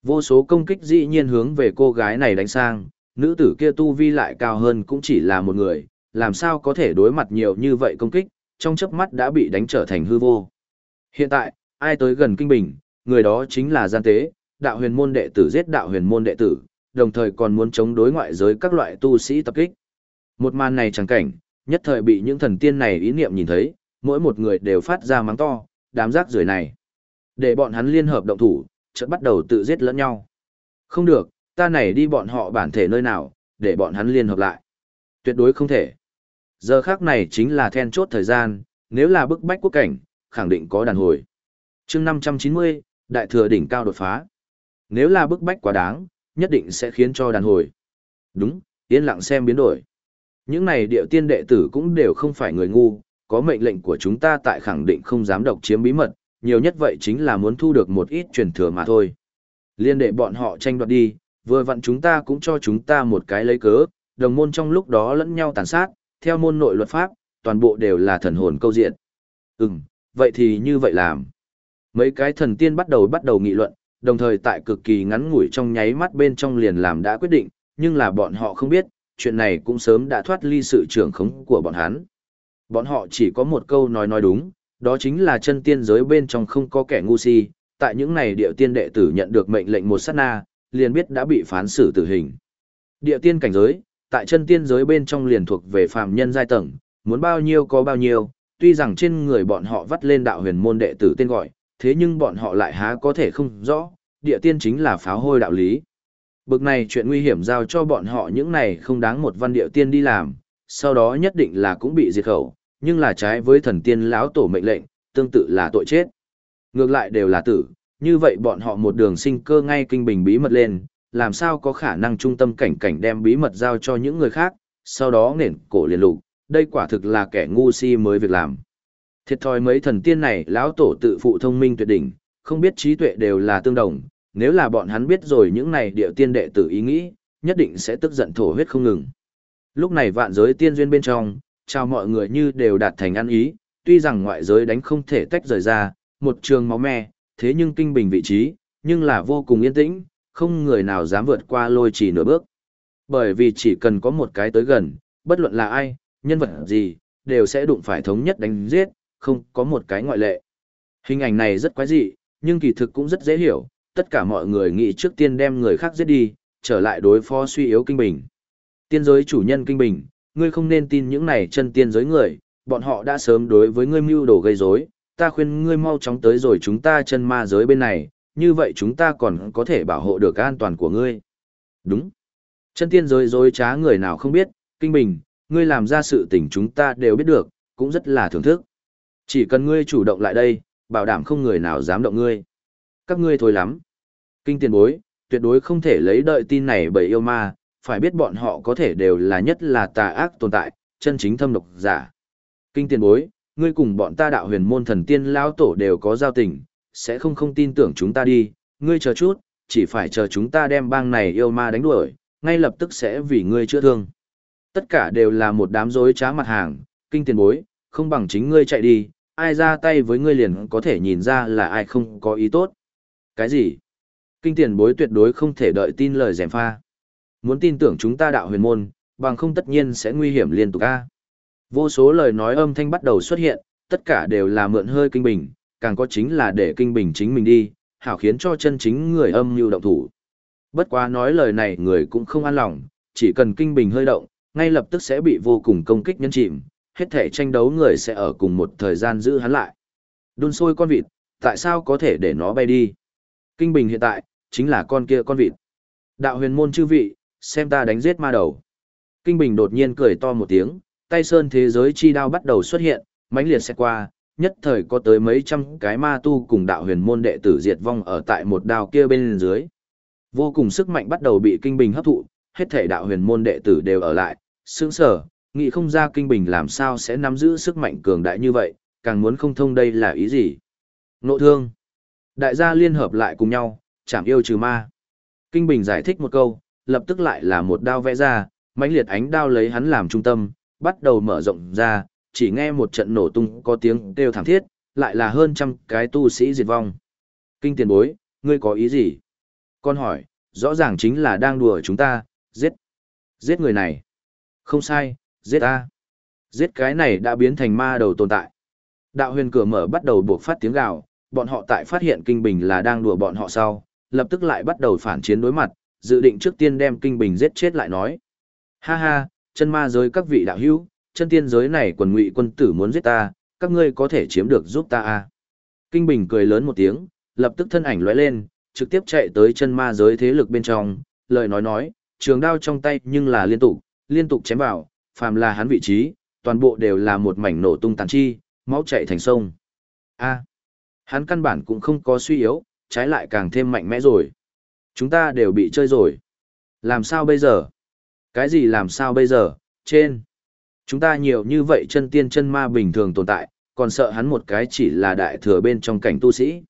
Vô số công kích dĩ nhiên hướng về cô gái này đánh sang, nữ tử kia tu vi lại cao hơn cũng chỉ là một người, làm sao có thể đối mặt nhiều như vậy công kích, trong chớp mắt đã bị đánh trở thành hư vô. Hiện tại, ai tới gần kinh bình, người đó chính là gian tế, đạo huyền môn đệ tử giết đạo huyền môn đệ tử, đồng thời còn muốn chống đối ngoại giới các loại tu sĩ tập kích. Một màn này chẳng cảnh, nhất thời bị những thần tiên này ý niệm nhìn thấy, mỗi một người đều phát ra mắng to, đám rác rưởi này. Để bọn hắn liên hợp động thủ, chợt bắt đầu tự giết lẫn nhau. Không được, ta này đi bọn họ bản thể nơi nào, để bọn hắn liên hợp lại. Tuyệt đối không thể. Giờ khác này chính là then chốt thời gian, nếu là bức bách quốc cảnh, khẳng định có đàn hồi. chương 590, đại thừa đỉnh cao đột phá. Nếu là bức bách quá đáng, nhất định sẽ khiến cho đàn hồi. Đúng, yên lặng xem biến đổi. Những này điệu tiên đệ tử cũng đều không phải người ngu, có mệnh lệnh của chúng ta tại khẳng định không dám độc chiếm bí mật, nhiều nhất vậy chính là muốn thu được một ít truyền thừa mà thôi. Liên đệ bọn họ tranh đoạt đi, vừa vặn chúng ta cũng cho chúng ta một cái lấy cớ, đồng môn trong lúc đó lẫn nhau tàn sát, theo môn nội luật pháp, toàn bộ đều là thần hồn câu diện. Ừm, vậy thì như vậy làm. Mấy cái thần tiên bắt đầu bắt đầu nghị luận, đồng thời tại cực kỳ ngắn ngủi trong nháy mắt bên trong liền làm đã quyết định, nhưng là bọn họ không biết, chuyện này cũng sớm đã thoát ly sự trưởng khống của bọn hắn. Bọn họ chỉ có một câu nói nói đúng, đó chính là chân tiên giới bên trong không có kẻ ngu si, tại những này địa tiên đệ tử nhận được mệnh lệnh một sát na, liền biết đã bị phán xử tử hình. Địa tiên cảnh giới, tại chân tiên giới bên trong liền thuộc về phàm nhân giai tầng, muốn bao nhiêu có bao nhiêu, tuy rằng trên người bọn họ vắt lên đạo huyền môn đệ tử tên gọi, thế nhưng bọn họ lại há có thể không rõ, địa tiên chính là pháo hôi đạo lý. Bực này chuyện nguy hiểm giao cho bọn họ những này không đáng một văn địa tiên đi làm, sau đó nhất định là cũng bị diệt khẩu, nhưng là trái với thần tiên lão tổ mệnh lệnh, tương tự là tội chết. Ngược lại đều là tử, như vậy bọn họ một đường sinh cơ ngay kinh bình bí mật lên, làm sao có khả năng trung tâm cảnh cảnh đem bí mật giao cho những người khác, sau đó nền cổ liền lục, đây quả thực là kẻ ngu si mới việc làm. Thiệt thòi mấy thần tiên này lão tổ tự phụ thông minh tuyệt đỉnh, không biết trí tuệ đều là tương đồng, nếu là bọn hắn biết rồi những này địa tiên đệ tử ý nghĩ, nhất định sẽ tức giận thổ huyết không ngừng. Lúc này vạn giới tiên duyên bên trong, chào mọi người như đều đạt thành ăn ý, tuy rằng ngoại giới đánh không thể tách rời ra, một trường máu me, thế nhưng kinh bình vị trí, nhưng là vô cùng yên tĩnh, không người nào dám vượt qua lôi chỉ nửa bước. Bởi vì chỉ cần có một cái tới gần, bất luận là ai, nhân vật gì, đều sẽ đụng phải thống nhất đánh giết, không có một cái ngoại lệ. Hình ảnh này rất quái dị, nhưng kỳ thực cũng rất dễ hiểu, tất cả mọi người nghĩ trước tiên đem người khác giết đi, trở lại đối phó suy yếu kinh bình. Tiên giới chủ nhân kinh bình, ngươi không nên tin những này chân tiên giới người, bọn họ đã sớm đối với ngươi mưu đồ gây rối, ta khuyên ngươi mau chóng tới rồi chúng ta chân ma giới bên này, như vậy chúng ta còn có thể bảo hộ được an toàn của ngươi. Đúng. Chân tiên giới dối trá người nào không biết, kinh bình, ngươi làm ra sự tình chúng ta đều biết được, cũng rất là thưởng thức. Chỉ cần ngươi chủ động lại đây, bảo đảm không người nào dám động ngươi. Các ngươi thôi lắm. Kinh tiền bối, tuyệt đối không thể lấy đợi tin này bởi yêu ma, phải biết bọn họ có thể đều là nhất là tà ác tồn tại, chân chính thâm độc giả. Kinh tiền bối, ngươi cùng bọn ta đạo huyền môn thần tiên lao tổ đều có giao tình, sẽ không không tin tưởng chúng ta đi, ngươi chờ chút, chỉ phải chờ chúng ta đem bang này yêu ma đánh đuổi, ngay lập tức sẽ vì ngươi chữa thương. Tất cả đều là một đám rối trá mặt hàng, kinh tiền bối, không bằng chính ngươi chạy đi, ai ra tay với ngươi liền có thể nhìn ra là ai không có ý tốt. Cái gì? Kinh tiền bối tuyệt đối không thể đợi tin lời dèm pha. Muốn tin tưởng chúng ta đạo huyền môn, bằng không tất nhiên sẽ nguy hiểm liên tục a. Vô số lời nói âm thanh bắt đầu xuất hiện, tất cả đều là mượn hơi kinh bình, càng có chính là để kinh bình chính mình đi, hảo khiến cho chân chính người âm như động thủ. Bất quá nói lời này người cũng không an lòng, chỉ cần kinh bình hơi động, ngay lập tức sẽ bị vô cùng công kích nhân chìm, hết thể tranh đấu người sẽ ở cùng một thời gian giữ hắn lại. Đun sôi con vịt, tại sao có thể để nó bay đi? Kinh bình hiện tại, chính là con kia con vịt. Đạo huyền môn chư vị, xem ta đánh giết ma đầu. Kinh bình đột nhiên cười to một tiếng, tay sơn thế giới chi đao bắt đầu xuất hiện, mãnh liệt xét qua, nhất thời có tới mấy trăm cái ma tu cùng đạo huyền môn đệ tử diệt vong ở tại một đao kia bên dưới. Vô cùng sức mạnh bắt đầu bị kinh bình hấp thụ, hết thể đạo huyền môn đệ tử đều ở lại, sướng sở, nghĩ không ra kinh bình làm sao sẽ nắm giữ sức mạnh cường đại như vậy, càng muốn không thông đây là ý gì. Nộ thương. Đại gia liên hợp lại cùng nhau, chảm yêu trừ ma. Kinh bình giải thích một câu, lập tức lại là một đao vẽ ra, mãnh liệt ánh đao lấy hắn làm trung tâm, bắt đầu mở rộng ra, chỉ nghe một trận nổ tung có tiếng kêu thảm thiết, lại là hơn trăm cái tu sĩ diệt vong. Kinh tiền bối, ngươi có ý gì? Con hỏi, rõ ràng chính là đang đùa chúng ta, giết. Giết người này. Không sai, giết ta. Giết cái này đã biến thành ma đầu tồn tại. Đạo huyền cửa mở bắt đầu buộc phát tiếng gào, bọn họ tại phát hiện kinh bình là đang đùa bọn họ sau, lập tức lại bắt đầu phản chiến đối mặt, dự định trước tiên đem kinh bình giết chết lại nói. Ha ha, chân ma giới các vị đạo hữu, chân tiên giới này quần ngụy quân tử muốn giết ta, các ngươi có thể chiếm được giúp ta à. Kinh Bình cười lớn một tiếng, lập tức thân ảnh lóe lên, trực tiếp chạy tới chân ma giới thế lực bên trong, lời nói nói, trường đao trong tay nhưng là liên tục, liên tục chém vào, phàm là hắn vị trí, toàn bộ đều là một mảnh nổ tung tàn chi, máu chảy thành sông. A, hắn căn bản cũng không có suy yếu, trái lại càng thêm mạnh mẽ rồi. Chúng ta đều bị chơi rồi. Làm sao bây giờ? Cái gì làm sao bây giờ? Trên. Chúng ta nhiều như vậy chân tiên chân ma bình thường tồn tại, còn sợ hắn một cái chỉ là đại thừa bên trong cảnh tu sĩ.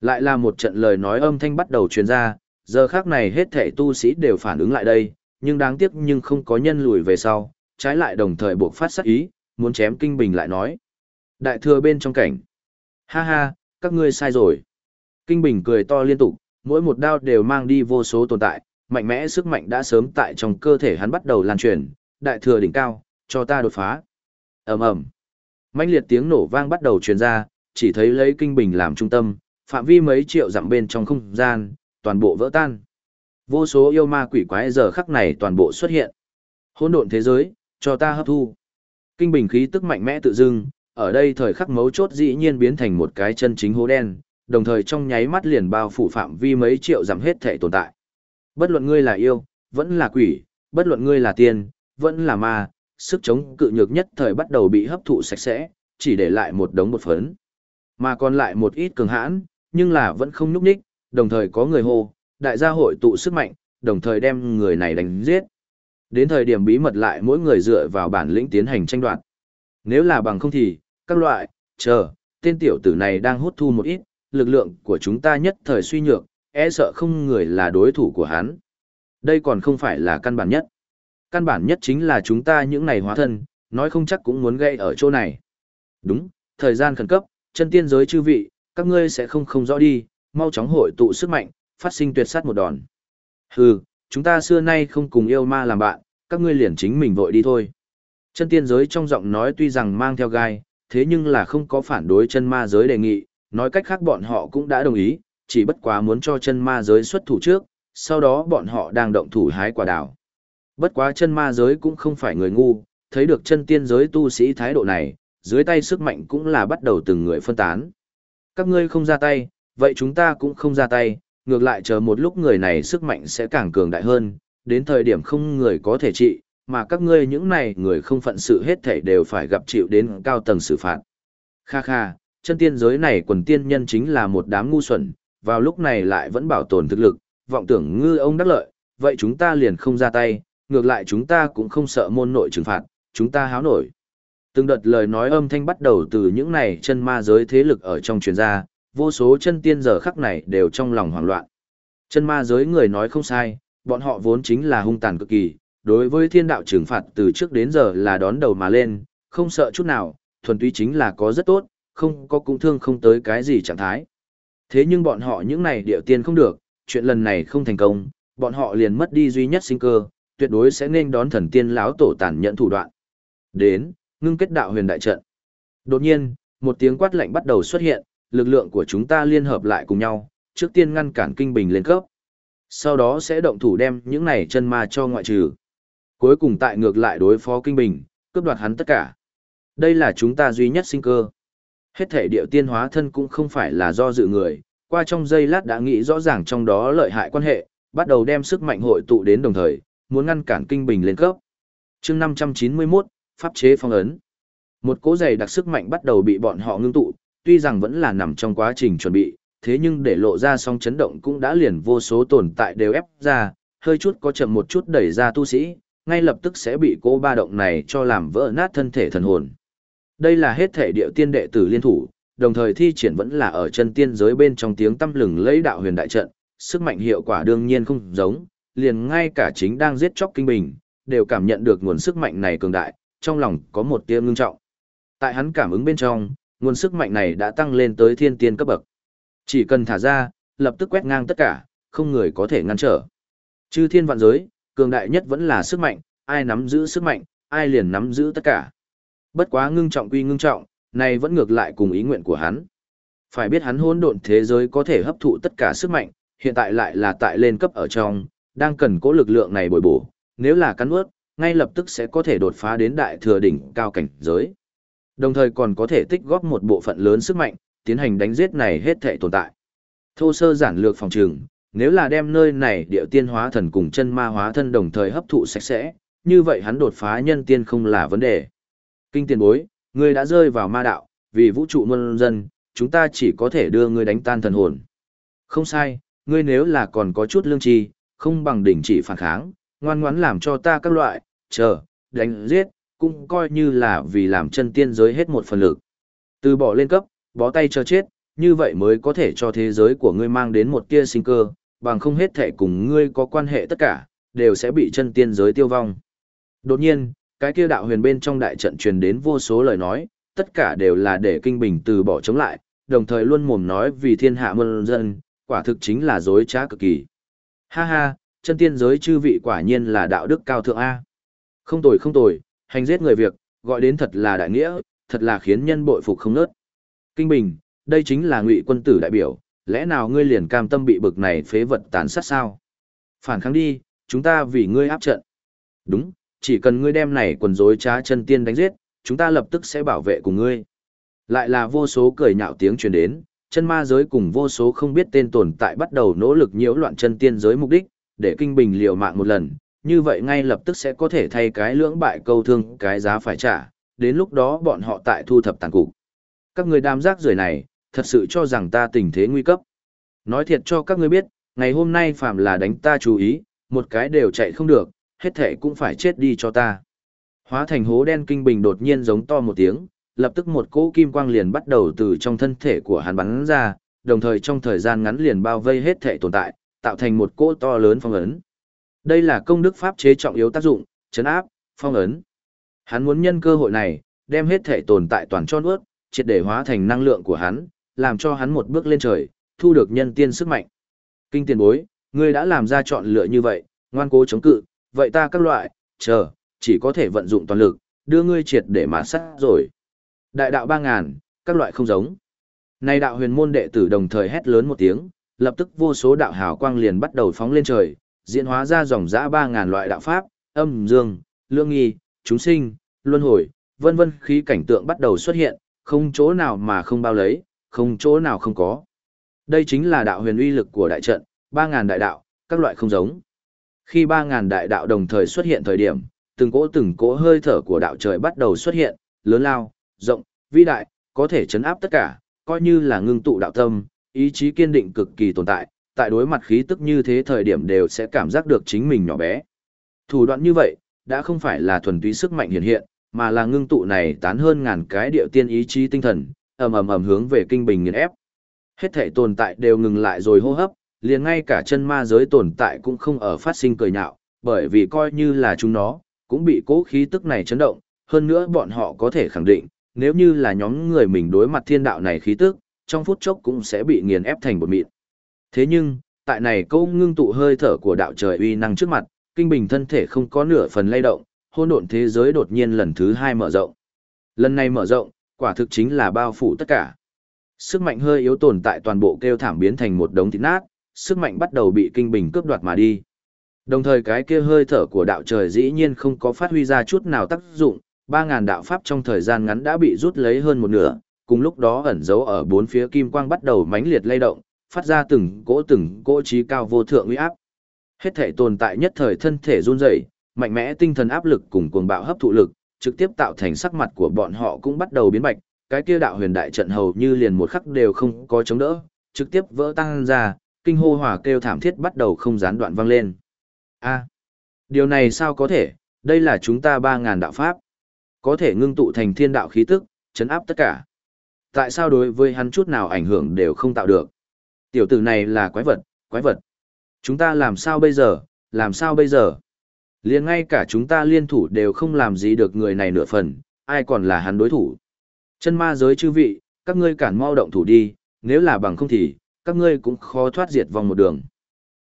Lại là một trận lời nói âm thanh bắt đầu truyền ra, giờ khác này hết thể tu sĩ đều phản ứng lại đây, nhưng đáng tiếc nhưng không có nhân lùi về sau, trái lại đồng thời buộc phát sát ý, muốn chém kinh bình lại nói. Đại thừa bên trong cảnh. Ha ha, các ngươi sai rồi. Kinh bình cười to liên tục, mỗi một đao đều mang đi vô số tồn tại, mạnh mẽ sức mạnh đã sớm tại trong cơ thể hắn bắt đầu lan truyền, đại thừa đỉnh cao, cho ta đột phá. Ầm ầm. Mạnh liệt tiếng nổ vang bắt đầu truyền ra, chỉ thấy lấy kinh bình làm trung tâm, phạm vi mấy triệu dặm bên trong không gian, toàn bộ vỡ tan. Vô số yêu ma quỷ quái giờ khắc này toàn bộ xuất hiện. Hỗn độn thế giới, cho ta hấp thu. Kinh bình khí tức mạnh mẽ tự dưng, ở đây thời khắc mấu chốt dĩ nhiên biến thành một cái chân chính hố đen, đồng thời trong nháy mắt liền bao phủ phạm vi mấy triệu giảm hết thể tồn tại. Bất luận ngươi là yêu, vẫn là quỷ, bất luận ngươi là tiên, vẫn là ma, sức chống cự nhược nhất thời bắt đầu bị hấp thụ sạch sẽ, chỉ để lại một đống bột phấn. Mà còn lại một ít cường hãn, nhưng là vẫn không nhúc nhích, đồng thời có người hô, đại gia hội tụ sức mạnh, đồng thời đem người này đánh giết. Đến thời điểm bí mật lại mỗi người dựa vào bản lĩnh tiến hành tranh đoạt. Nếu là bằng không thì, các loại, chờ, tên tiểu tử này đang hút thu một ít, lực lượng của chúng ta nhất thời suy nhược, e sợ không người là đối thủ của hắn. Đây còn không phải là căn bản nhất. Căn bản nhất chính là chúng ta những này hóa thân, nói không chắc cũng muốn gây ở chỗ này. Đúng, thời gian khẩn cấp, chân tiên giới chư vị, các ngươi sẽ không không rõ đi, mau chóng hội tụ sức mạnh, phát sinh tuyệt sát một đòn. Hừ, chúng ta xưa nay không cùng yêu ma làm bạn, các ngươi liền chính mình vội đi thôi. Chân tiên giới trong giọng nói tuy rằng mang theo gai, thế nhưng là không có phản đối chân ma giới đề nghị, nói cách khác bọn họ cũng đã đồng ý, chỉ bất quá muốn cho chân ma giới xuất thủ trước, sau đó bọn họ đang động thủ hái quả đào. Bất quá chân ma giới cũng không phải người ngu, thấy được chân tiên giới tu sĩ thái độ này, dưới tay sức mạnh cũng là bắt đầu từng người phân tán. Các ngươi không ra tay, vậy chúng ta cũng không ra tay, ngược lại chờ một lúc người này sức mạnh sẽ càng cường đại hơn, đến thời điểm không người có thể trị, mà các ngươi những này người không phận sự hết thảy đều phải gặp chịu đến cao tầng xử phạt. Kha kha, chân tiên giới này quần tiên nhân chính là một đám ngu xuẩn, vào lúc này lại vẫn bảo tồn thực lực, vọng tưởng ngư ông đắc lợi, vậy chúng ta liền không ra tay, ngược lại chúng ta cũng không sợ môn nội trừng phạt, chúng ta háo nổi. Từng đợt lời nói âm thanh bắt đầu từ những này chân ma giới thế lực ở trong truyền ra, vô số chân tiên giờ khắc này đều trong lòng hoảng loạn. Chân ma giới người nói không sai, bọn họ vốn chính là hung tàn cực kỳ, đối với thiên đạo trừng phạt từ trước đến giờ là đón đầu mà lên, không sợ chút nào, thuần túy chính là có rất tốt, không có cũng thương không tới cái gì trạng thái. Thế nhưng bọn họ những này điệu tiên không được, chuyện lần này không thành công, bọn họ liền mất đi duy nhất sinh cơ, tuyệt đối sẽ nên đón thần tiên lão tổ tàn nhẫn thủ đoạn. Đến, ngưng kết đạo huyền đại trận. Đột nhiên, một tiếng quát lạnh bắt đầu xuất hiện, lực lượng của chúng ta liên hợp lại cùng nhau, trước tiên ngăn cản kinh bình lên cấp. Sau đó sẽ động thủ đem những này chân ma cho ngoại trừ. Cuối cùng tại ngược lại đối phó kinh bình, cướp đoạt hắn tất cả. Đây là chúng ta duy nhất sinh cơ. Hết thể điệu tiên hóa thân cũng không phải là do dự người, qua trong giây lát đã nghĩ rõ ràng trong đó lợi hại quan hệ, bắt đầu đem sức mạnh hội tụ đến đồng thời, muốn ngăn cản kinh bình lên cấp. chương 591, pháp chế phong ấn. Một cố giày đặc sức mạnh bắt đầu bị bọn họ ngưng tụ, tuy rằng vẫn là nằm trong quá trình chuẩn bị, thế nhưng để lộ ra song chấn động cũng đã liền vô số tồn tại đều ép ra, hơi chút có chậm một chút đẩy ra tu sĩ, ngay lập tức sẽ bị cố ba động này cho làm vỡ nát thân thể thần hồn. Đây là hết thể điệu tiên đệ tử liên thủ, đồng thời thi triển vẫn là ở chân tiên giới bên trong tiếng tâm lừng lấy đạo huyền đại trận, sức mạnh hiệu quả đương nhiên không giống, liền ngay cả chính đang giết chóc kinh bình, đều cảm nhận được nguồn sức mạnh này cường đại, trong lòng có một tia ngưng trọng. Tại hắn cảm ứng bên trong, nguồn sức mạnh này đã tăng lên tới thiên tiên cấp bậc. Chỉ cần thả ra, lập tức quét ngang tất cả, không người có thể ngăn trở. Chư thiên vạn giới, cường đại nhất vẫn là sức mạnh, ai nắm giữ sức mạnh, ai liền nắm giữ tất cả. Bất quá ngưng trọng quy ngưng trọng, này vẫn ngược lại cùng ý nguyện của hắn. Phải biết hắn hỗn độn thế giới có thể hấp thụ tất cả sức mạnh, hiện tại lại là tại lên cấp ở trong, đang cần cố lực lượng này bồi bổ, nếu là cắn ướt, ngay lập tức sẽ có thể đột phá đến đại thừa đỉnh cao cảnh giới. Đồng thời còn có thể tích góp một bộ phận lớn sức mạnh, tiến hành đánh giết này hết thể tồn tại. Thô sơ giản lược phòng trường, nếu là đem nơi này địa tiên hóa thần cùng chân ma hóa thân đồng thời hấp thụ sạch sẽ, như vậy hắn đột phá nhân tiên không là vấn đề. Kinh tiền bối, ngươi đã rơi vào ma đạo, vì vũ trụ muôn dân, chúng ta chỉ có thể đưa ngươi đánh tan thần hồn. Không sai, ngươi nếu là còn có chút lương tri, không bằng đỉnh chỉ phản kháng, ngoan ngoãn làm cho ta các loại, chờ, đánh giết, cũng coi như là vì làm chân tiên giới hết một phần lực. Từ bỏ lên cấp, bó tay cho chết, như vậy mới có thể cho thế giới của ngươi mang đến một tia sinh cơ, bằng không hết thể cùng ngươi có quan hệ tất cả, đều sẽ bị chân tiên giới tiêu vong. Đột nhiên, cái kia đạo huyền bên trong đại trận truyền đến vô số lời nói, tất cả đều là để kinh bình từ bỏ chống lại, đồng thời luôn mồm nói vì thiên hạ môn dân, quả thực chính là dối trá cực kỳ. Ha ha, chân tiên giới chư vị quả nhiên là đạo đức cao thượng A. Không tồi không tồi, hành giết người việc, gọi đến thật là đại nghĩa, thật là khiến nhân bội phục không nớt. Kinh Bình, đây chính là ngụy quân tử đại biểu, lẽ nào ngươi liền cam tâm bị bực này phế vật tàn sát sao? Phản kháng đi, chúng ta vì ngươi áp trận. Đúng, chỉ cần ngươi đem này quần rối trá chân tiên đánh giết, chúng ta lập tức sẽ bảo vệ cùng ngươi. Lại là vô số cười nhạo tiếng truyền đến, chân ma giới cùng vô số không biết tên tồn tại bắt đầu nỗ lực nhiễu loạn chân tiên giới mục đích, để kinh bình liều mạng một lần, như vậy ngay lập tức sẽ có thể thay cái lưỡng bại câu thương cái giá phải trả, đến lúc đó bọn họ tại thu thập tàn cục. Các người đam giác rời này, thật sự cho rằng ta tình thế nguy cấp. Nói thiệt cho các ngươi biết, ngày hôm nay phạm là đánh ta chú ý, một cái đều chạy không được, hết thể cũng phải chết đi cho ta. Hóa thành hố đen kinh bình đột nhiên giống to một tiếng, lập tức một cỗ kim quang liền bắt đầu từ trong thân thể của hắn bắn ra, đồng thời trong thời gian ngắn liền bao vây hết thể tồn tại, tạo thành một cỗ to lớn phong ấn. Đây là công đức pháp chế trọng yếu tác dụng, chấn áp, phong ấn. Hắn muốn nhân cơ hội này, đem hết thể tồn tại toàn cho nuốt, triệt để hóa thành năng lượng của hắn, làm cho hắn một bước lên trời, thu được nhân tiên sức mạnh. Kinh tiền bối, ngươi đã làm ra chọn lựa như vậy, ngoan cố chống cự, vậy ta các loại, chờ, chỉ có thể vận dụng toàn lực, đưa ngươi triệt để mà sát rồi. Đại đạo ba ngàn, các loại không giống. Nay đạo huyền môn đệ tử đồng thời hét lớn một tiếng, lập tức vô số đạo hào quang liền bắt đầu phóng lên trời, diễn hóa ra dòng dã ba ngàn loại đạo pháp, âm dương, lương nghi, chúng sinh, luân hồi, vân vân khí cảnh tượng bắt đầu xuất hiện, không chỗ nào mà không bao lấy, không chỗ nào không có. Đây chính là đạo huyền uy lực của đại trận, ba ngàn đại đạo, các loại không giống. Khi ba ngàn đại đạo đồng thời xuất hiện thời điểm, từng cỗ từng cỗ hơi thở của đạo trời bắt đầu xuất hiện, lớn lao, rộng, vĩ đại, có thể chấn áp tất cả, coi như là ngưng tụ đạo tâm, ý chí kiên định cực kỳ tồn tại, tại đối mặt khí tức như thế thời điểm đều sẽ cảm giác được chính mình nhỏ bé. Thủ đoạn như vậy, đã không phải là thuần túy sức mạnh hiện hiện, mà là ngưng tụ này tán hơn ngàn cái điệu tiên ý chí tinh thần, ầm ầm ầm hướng về kinh bình nghiền ép. Hết thể tồn tại đều ngừng lại rồi hô hấp, liền ngay cả chân ma giới tồn tại cũng không ở phát sinh cười nhạo, bởi vì coi như là chúng nó, cũng bị cố khí tức này chấn động, hơn nữa bọn họ có thể khẳng định, nếu như là nhóm người mình đối mặt thiên đạo này khí tức, trong phút chốc cũng sẽ bị nghiền ép thành bột mịn. Thế nhưng, tại này câu ngưng tụ hơi thở của đạo trời uy năng trước mặt, kinh bình thân thể không có nửa phần lay động, hôn độn thế giới đột nhiên lần thứ hai mở rộng. Lần này mở rộng, quả thực chính là bao phủ tất cả. Sức mạnh hơi yếu tồn tại toàn bộ kêu thảm biến thành một đống thịt nát, sức mạnh bắt đầu bị kinh bình cướp đoạt mà đi. Đồng thời cái kia hơi thở của đạo trời dĩ nhiên không có phát huy ra chút nào tác dụng, 3.000 đạo pháp trong thời gian ngắn đã bị rút lấy hơn một nửa, cùng lúc đó ẩn giấu ở bốn phía kim quang bắt đầu mãnh liệt lay động, phát ra từng cỗ từng cỗ trí cao vô thượng uy áp. Hết thể tồn tại nhất thời thân thể run rẩy, mạnh mẽ tinh thần áp lực cùng cuồng bạo hấp thụ lực, trực tiếp tạo thành sắc mặt của bọn họ cũng bắt đầu biến bạch, cái kia đạo huyền đại trận hầu như liền một khắc đều không có chống đỡ, trực tiếp vỡ tan ra, kinh hô hỏa kêu thảm thiết bắt đầu không gián đoạn vang lên. A, điều này sao có thể, đây là chúng ta 3.000 đạo pháp. Có thể ngưng tụ thành thiên đạo khí tức, chấn áp tất cả. Tại sao đối với hắn chút nào ảnh hưởng đều không tạo được? Tiểu tử này là quái vật, quái vật. Chúng ta làm sao bây giờ, làm sao bây giờ? liền ngay cả chúng ta liên thủ đều không làm gì được người này nửa phần, ai còn là hắn đối thủ. Chân ma giới chư vị, các ngươi cản mau động thủ đi, nếu là bằng không thì, các ngươi cũng khó thoát diệt vòng một đường.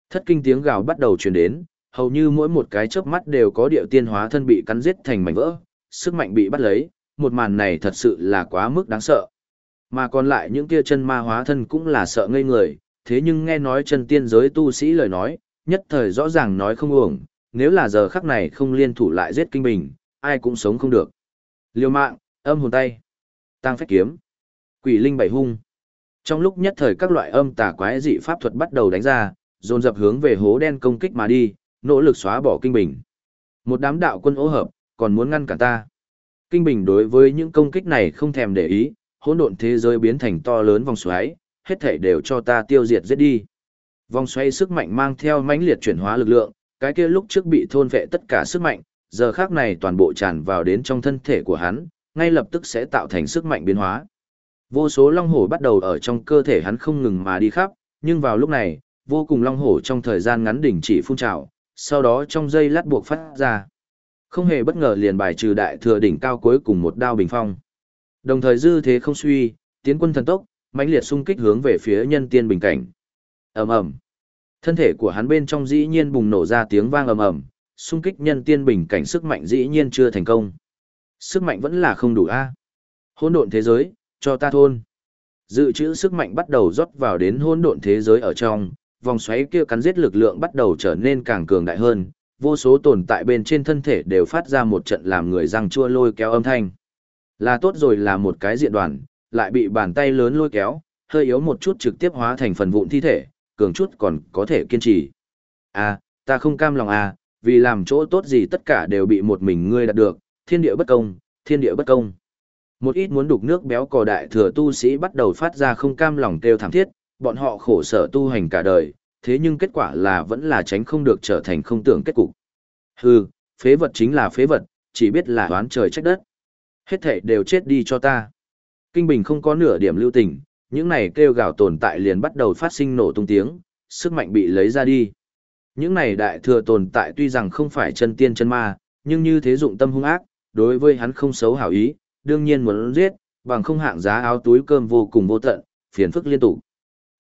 Thất kinh tiếng gào bắt đầu truyền đến, hầu như mỗi một cái chớp mắt đều có điệu tiên hóa thân bị cắn giết thành mảnh vỡ, sức mạnh bị bắt lấy, một màn này thật sự là quá mức đáng sợ. Mà còn lại những kia chân ma hóa thân cũng là sợ ngây người, thế nhưng nghe nói chân tiên giới tu sĩ lời nói, nhất thời rõ ràng nói không uổng, nếu là giờ khắc này không liên thủ lại giết kinh bình, ai cũng sống không được. Liêu mạng, âm hồn tay, tăng phách kiếm, quỷ linh bảy hung. Trong lúc nhất thời các loại âm tà quái dị pháp thuật bắt đầu đánh ra, dồn dập hướng về hố đen công kích mà đi, nỗ lực xóa bỏ kinh bình. Một đám đạo quân ố hợp, còn muốn ngăn cản ta. Kinh bình đối với những công kích này không thèm để ý, hỗn độn thế giới biến thành to lớn vòng xoáy, hết thảy đều cho ta tiêu diệt giết đi. Vòng xoáy sức mạnh mang theo mãnh liệt chuyển hóa lực lượng, cái kia lúc trước bị thôn vệ tất cả sức mạnh, giờ khác này toàn bộ tràn vào đến trong thân thể của hắn, ngay lập tức sẽ tạo thành sức mạnh biến hóa. Vô số long hổ bắt đầu ở trong cơ thể hắn không ngừng mà đi khắp, nhưng vào lúc này, vô cùng long hổ trong thời gian ngắn đỉnh chỉ phun trào, sau đó trong dây lát buộc phát ra. Không hề bất ngờ liền bài trừ đại thừa đỉnh cao cuối cùng một đao bình phong. Đồng thời dư thế không suy, tiến quân thần tốc, mãnh liệt xung kích hướng về phía nhân tiên bình cảnh. Ầm ầm. Thân thể của hắn bên trong dĩ nhiên bùng nổ ra tiếng vang ầm ầm, xung kích nhân tiên bình cảnh sức mạnh dĩ nhiên chưa thành công. Sức mạnh vẫn là không đủ a. Hỗn độn thế giới, cho ta thôn. Dự trữ sức mạnh bắt đầu rót vào đến hỗn độn thế giới ở trong, vòng xoáy kia cắn giết lực lượng bắt đầu trở nên càng cường đại hơn, vô số tồn tại bên trên thân thể đều phát ra một trận làm người răng chua lôi kéo âm thanh. Là tốt rồi là một cái diện đoàn, lại bị bàn tay lớn lôi kéo, hơi yếu một chút trực tiếp hóa thành phần vụn thi thể, cường chút còn có thể kiên trì. À, ta không cam lòng à, vì làm chỗ tốt gì tất cả đều bị một mình ngươi đạt được, thiên địa bất công, thiên địa bất công. Một ít muốn đục nước béo cò đại thừa tu sĩ bắt đầu phát ra không cam lòng kêu thảm thiết, bọn họ khổ sở tu hành cả đời, thế nhưng kết quả là vẫn là tránh không được trở thành không tưởng kết cục. Hừ, phế vật chính là phế vật, chỉ biết là đoán trời trách đất. Hết thể đều chết đi cho ta. Kinh Bình không có nửa điểm lưu tình, những này kêu gào tồn tại liền bắt đầu phát sinh nổ tung tiếng, sức mạnh bị lấy ra đi. Những này đại thừa tồn tại tuy rằng không phải chân tiên chân ma, nhưng như thế dụng tâm hung ác, đối với hắn không xấu hảo ý, đương nhiên muốn giết, bằng không hạng giá áo túi cơm vô cùng vô tận, phiền phức liên tục.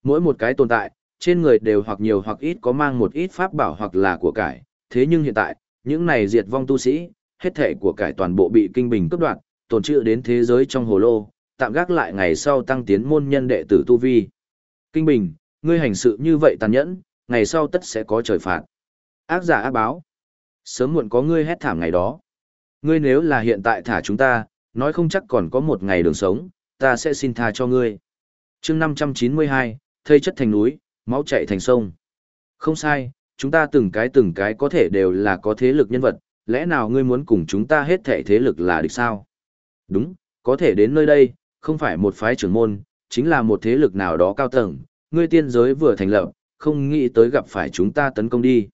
Mỗi một cái tồn tại, trên người đều hoặc nhiều hoặc ít có mang một ít pháp bảo hoặc là của cải, thế nhưng hiện tại, những này diệt vong tu sĩ, hết thể của cải toàn bộ bị kinh bình cướp đoạt, tồn trữ đến thế giới trong hồ lô, tạm gác lại ngày sau tăng tiến môn nhân đệ tử tu vi. Kinh bình, ngươi hành sự như vậy tàn nhẫn, ngày sau tất sẽ có trời phạt. Ác giả ác báo. Sớm muộn có ngươi hét thảm ngày đó. Ngươi nếu là hiện tại thả chúng ta, nói không chắc còn có một ngày đường sống, ta sẽ xin tha cho ngươi. chương 592, thây chất thành núi, máu chạy thành sông. Không sai, chúng ta từng cái từng cái có thể đều là có thế lực nhân vật, lẽ nào ngươi muốn cùng chúng ta hết thể thế lực là địch sao? Đúng, có thể đến nơi đây, không phải một phái trưởng môn, chính là một thế lực nào đó cao tầng, ngươi tiên giới vừa thành lập, không nghĩ tới gặp phải chúng ta tấn công đi.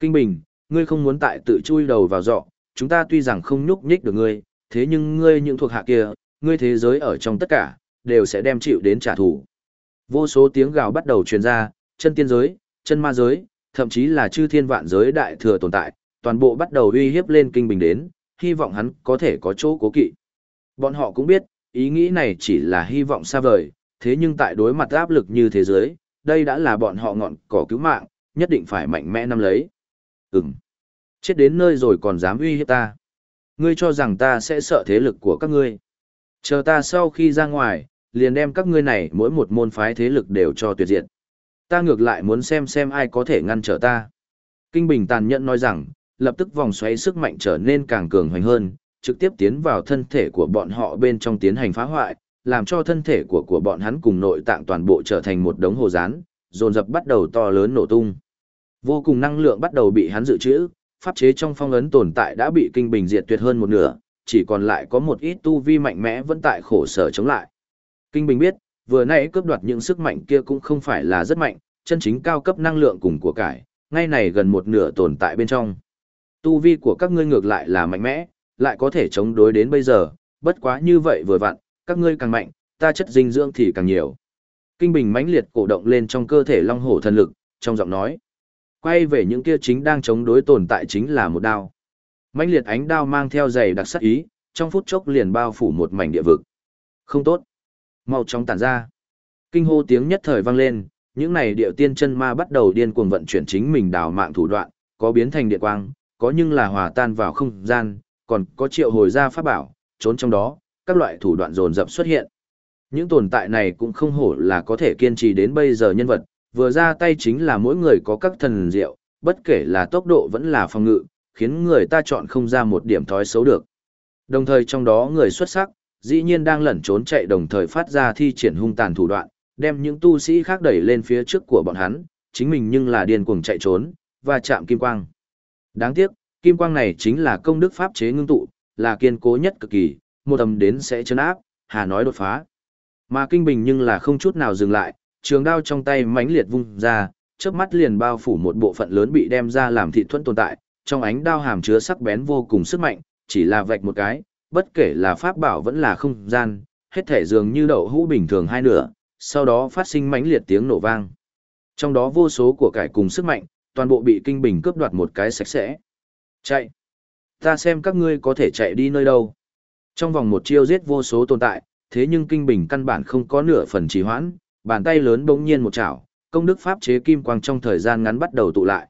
Kinh Bình, ngươi không muốn tại tự chui đầu vào dọ, chúng ta tuy rằng không nhúc nhích được ngươi, thế nhưng ngươi những thuộc hạ kia, ngươi thế giới ở trong tất cả, đều sẽ đem chịu đến trả thù. Vô số tiếng gào bắt đầu truyền ra, chân tiên giới, chân ma giới, thậm chí là chư thiên vạn giới đại thừa tồn tại, toàn bộ bắt đầu uy hiếp lên kinh bình đến, hy vọng hắn có thể có chỗ cố kỵ. Bọn họ cũng biết, ý nghĩ này chỉ là hy vọng xa vời, thế nhưng tại đối mặt áp lực như thế giới, đây đã là bọn họ ngọn cỏ cứu mạng, nhất định phải mạnh mẽ nắm lấy. Ừm. Chết đến nơi rồi còn dám uy hiếp ta. Ngươi cho rằng ta sẽ sợ thế lực của các ngươi. Chờ ta sau khi ra ngoài, liền đem các ngươi này mỗi một môn phái thế lực đều cho tuyệt diệt. Ta ngược lại muốn xem xem ai có thể ngăn trở ta. Kinh Bình tàn nhẫn nói rằng, lập tức vòng xoáy sức mạnh trở nên càng cường hoành hơn, trực tiếp tiến vào thân thể của bọn họ bên trong tiến hành phá hoại, làm cho thân thể của của bọn hắn cùng nội tạng toàn bộ trở thành một đống hồ rán, dồn dập bắt đầu to lớn nổ tung. Vô cùng năng lượng bắt đầu bị hắn dự trữ, pháp chế trong phong ấn tồn tại đã bị kinh bình diệt tuyệt hơn một nửa, chỉ còn lại có một ít tu vi mạnh mẽ vẫn tại khổ sở chống lại. Kinh bình biết, vừa nãy cướp đoạt những sức mạnh kia cũng không phải là rất mạnh, chân chính cao cấp năng lượng cùng của cải, ngay này gần một nửa tồn tại bên trong. Tu vi của các ngươi ngược lại là mạnh mẽ, lại có thể chống đối đến bây giờ, bất quá như vậy vừa vặn, các ngươi càng mạnh, ta chất dinh dưỡng thì càng nhiều. Kinh Bình mãnh liệt cổ động lên trong cơ thể long hổ thần lực, trong giọng nói. Quay về những kia chính đang chống đối tồn tại chính là một đao. Mãnh liệt ánh đao mang theo dày đặc sắc ý, trong phút chốc liền bao phủ một mảnh địa vực. Không tốt. Mau chóng tản ra. Kinh hô tiếng nhất thời vang lên, những này điệu tiên chân ma bắt đầu điên cuồng vận chuyển chính mình đào mạng thủ đoạn, có biến thành điện quang, có nhưng là hòa tan vào không gian, còn có triệu hồi ra pháp bảo, trốn trong đó, các loại thủ đoạn dồn dập xuất hiện. Những tồn tại này cũng không hổ là có thể kiên trì đến bây giờ nhân vật, vừa ra tay chính là mỗi người có các thần diệu, bất kể là tốc độ vẫn là phòng ngự, khiến người ta chọn không ra một điểm thói xấu được. Đồng thời trong đó người xuất sắc, dĩ nhiên đang lẩn trốn chạy đồng thời phát ra thi triển hung tàn thủ đoạn, đem những tu sĩ khác đẩy lên phía trước của bọn hắn, chính mình nhưng là điên cuồng chạy trốn, và chạm kim quang. Đáng tiếc, kim quang này chính là công đức pháp chế ngưng tụ, là kiên cố nhất cực kỳ, một tầm đến sẽ chấn áp, hà nói đột phá. Mà kinh bình nhưng là không chút nào dừng lại, trường đao trong tay mãnh liệt vung ra, chớp mắt liền bao phủ một bộ phận lớn bị đem ra làm thị thuẫn tồn tại, trong ánh đao hàm chứa sắc bén vô cùng sức mạnh, chỉ là vạch một cái, bất kể là pháp bảo vẫn là không gian, hết thể dường như đậu hũ bình thường hai nửa, sau đó phát sinh mãnh liệt tiếng nổ vang. Trong đó vô số của cải cùng sức mạnh, toàn bộ bị kinh bình cướp đoạt một cái sạch sẽ. Chạy! Ta xem các ngươi có thể chạy đi nơi đâu. Trong vòng một chiêu giết vô số tồn tại, thế nhưng kinh bình căn bản không có nửa phần trì hoãn, bàn tay lớn bỗng nhiên một chảo, công đức pháp chế kim quang trong thời gian ngắn bắt đầu tụ lại.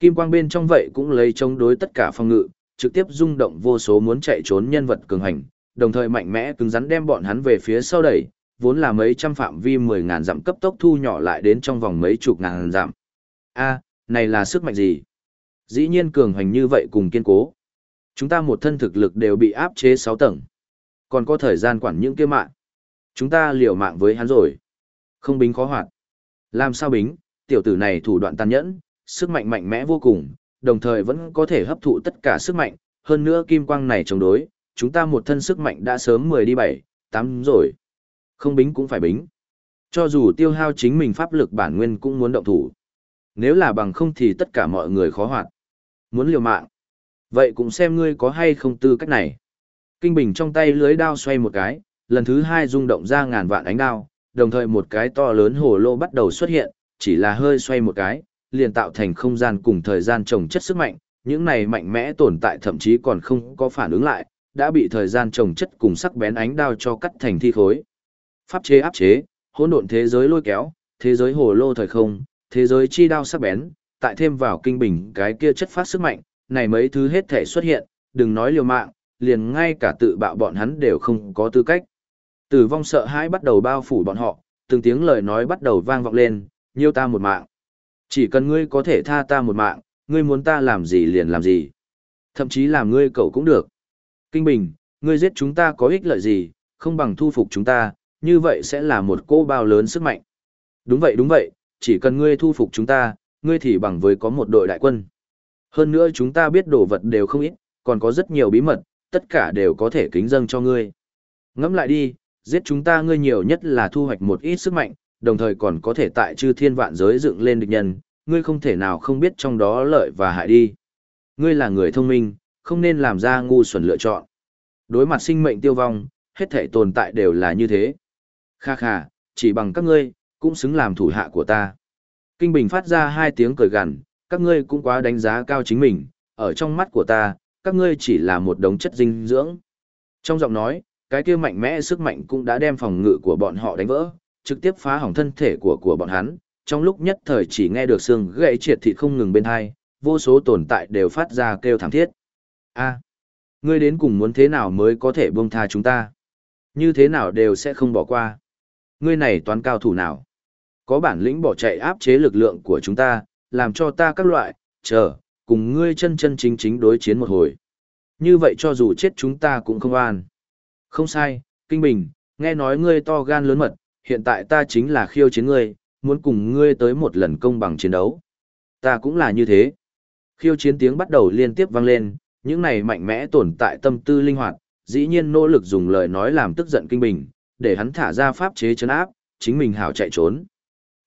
Kim quang bên trong vậy cũng lấy chống đối tất cả phong ngự, trực tiếp rung động vô số muốn chạy trốn nhân vật cường hành, đồng thời mạnh mẽ cứng rắn đem bọn hắn về phía sau đẩy, vốn là mấy trăm phạm vi mười ngàn dặm cấp tốc thu nhỏ lại đến trong vòng mấy chục ngàn dặm. A, này là sức mạnh gì? Dĩ nhiên cường hành như vậy cùng kiên cố. Chúng ta một thân thực lực đều bị áp chế 6 tầng. Còn có thời gian quản những kia mạng. Chúng ta liều mạng với hắn rồi. Không bính khó hoạt. Làm sao bính, tiểu tử này thủ đoạn tàn nhẫn, sức mạnh mạnh mẽ vô cùng, đồng thời vẫn có thể hấp thụ tất cả sức mạnh, hơn nữa kim quang này chống đối, chúng ta một thân sức mạnh đã sớm 10 đi 7, 8 rồi. Không bính cũng phải bính. Cho dù tiêu hao chính mình pháp lực bản nguyên cũng muốn động thủ. Nếu là bằng không thì tất cả mọi người khó hoạt. Muốn liều mạng. Vậy cũng xem ngươi có hay không tư cách này. Kinh Bình trong tay lưới đao xoay một cái, lần thứ hai rung động ra ngàn vạn ánh đao, đồng thời một cái to lớn hồ lô bắt đầu xuất hiện, chỉ là hơi xoay một cái, liền tạo thành không gian cùng thời gian trồng chất sức mạnh, những này mạnh mẽ tồn tại thậm chí còn không có phản ứng lại, đã bị thời gian trồng chất cùng sắc bén ánh đao cho cắt thành thi khối. Pháp chế áp chế, hỗn độn thế giới lôi kéo, thế giới hồ lô thời không, thế giới chi đao sắc bén, tại thêm vào kinh bình cái kia chất phát sức mạnh, này mấy thứ hết thể xuất hiện, đừng nói liều mạng, liền ngay cả tự bạo bọn hắn đều không có tư cách. Tử vong sợ hãi bắt đầu bao phủ bọn họ, từng tiếng lời nói bắt đầu vang vọng lên, nhiêu ta một mạng. Chỉ cần ngươi có thể tha ta một mạng, ngươi muốn ta làm gì liền làm gì. Thậm chí làm ngươi cậu cũng được. Kinh Bình, ngươi giết chúng ta có ích lợi gì, không bằng thu phục chúng ta, như vậy sẽ là một cô bao lớn sức mạnh. Đúng vậy đúng vậy, chỉ cần ngươi thu phục chúng ta, ngươi thì bằng với có một đội đại quân. Hơn nữa chúng ta biết đồ vật đều không ít, còn có rất nhiều bí mật, tất cả đều có thể kính dâng cho ngươi. Ngẫm lại đi, giết chúng ta ngươi nhiều nhất là thu hoạch một ít sức mạnh, đồng thời còn có thể tại chư thiên vạn giới dựng lên địch nhân, ngươi không thể nào không biết trong đó lợi và hại đi. Ngươi là người thông minh, không nên làm ra ngu xuẩn lựa chọn. Đối mặt sinh mệnh tiêu vong, hết thể tồn tại đều là như thế. Kha kha, chỉ bằng các ngươi, cũng xứng làm thủ hạ của ta. Kinh Bình phát ra hai tiếng cười gằn, các ngươi cũng quá đánh giá cao chính mình, ở trong mắt của ta, các ngươi chỉ là một đống chất dinh dưỡng. Trong giọng nói, cái kia mạnh mẽ sức mạnh cũng đã đem phòng ngự của bọn họ đánh vỡ, trực tiếp phá hỏng thân thể của của bọn hắn, trong lúc nhất thời chỉ nghe được xương gãy triệt thịt không ngừng bên hai, vô số tồn tại đều phát ra kêu thảm thiết. A, ngươi đến cùng muốn thế nào mới có thể buông tha chúng ta? Như thế nào đều sẽ không bỏ qua. Ngươi này toán cao thủ nào? Có bản lĩnh bỏ chạy áp chế lực lượng của chúng ta, làm cho ta các loại, chờ, cùng ngươi chân chân chính chính đối chiến một hồi. Như vậy cho dù chết chúng ta cũng không an. Không sai, Kinh Bình, nghe nói ngươi to gan lớn mật, hiện tại ta chính là khiêu chiến ngươi, muốn cùng ngươi tới một lần công bằng chiến đấu. Ta cũng là như thế. Khiêu chiến tiếng bắt đầu liên tiếp vang lên, những này mạnh mẽ tồn tại tâm tư linh hoạt, dĩ nhiên nỗ lực dùng lời nói làm tức giận Kinh Bình, để hắn thả ra pháp chế chấn áp, chính mình hảo chạy trốn.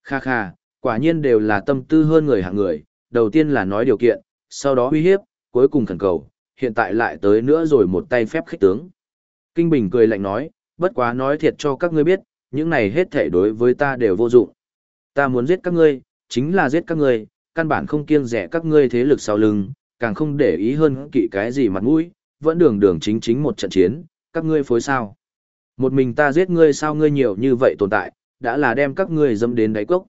Kha kha, quả nhiên đều là tâm tư hơn người hạng người, đầu tiên là nói điều kiện, sau đó uy hiếp, cuối cùng khẩn cầu, hiện tại lại tới nữa rồi một tay phép khích tướng. Kinh Bình cười lạnh nói, bất quá nói thiệt cho các ngươi biết, những này hết thể đối với ta đều vô dụng. Ta muốn giết các ngươi, chính là giết các ngươi, căn bản không kiêng rẻ các ngươi thế lực sau lưng, càng không để ý hơn kỵ cái gì mặt mũi, vẫn đường đường chính chính một trận chiến, các ngươi phối sao. Một mình ta giết ngươi sao ngươi nhiều như vậy tồn tại, đã là đem các ngươi dâm đến đáy cốc.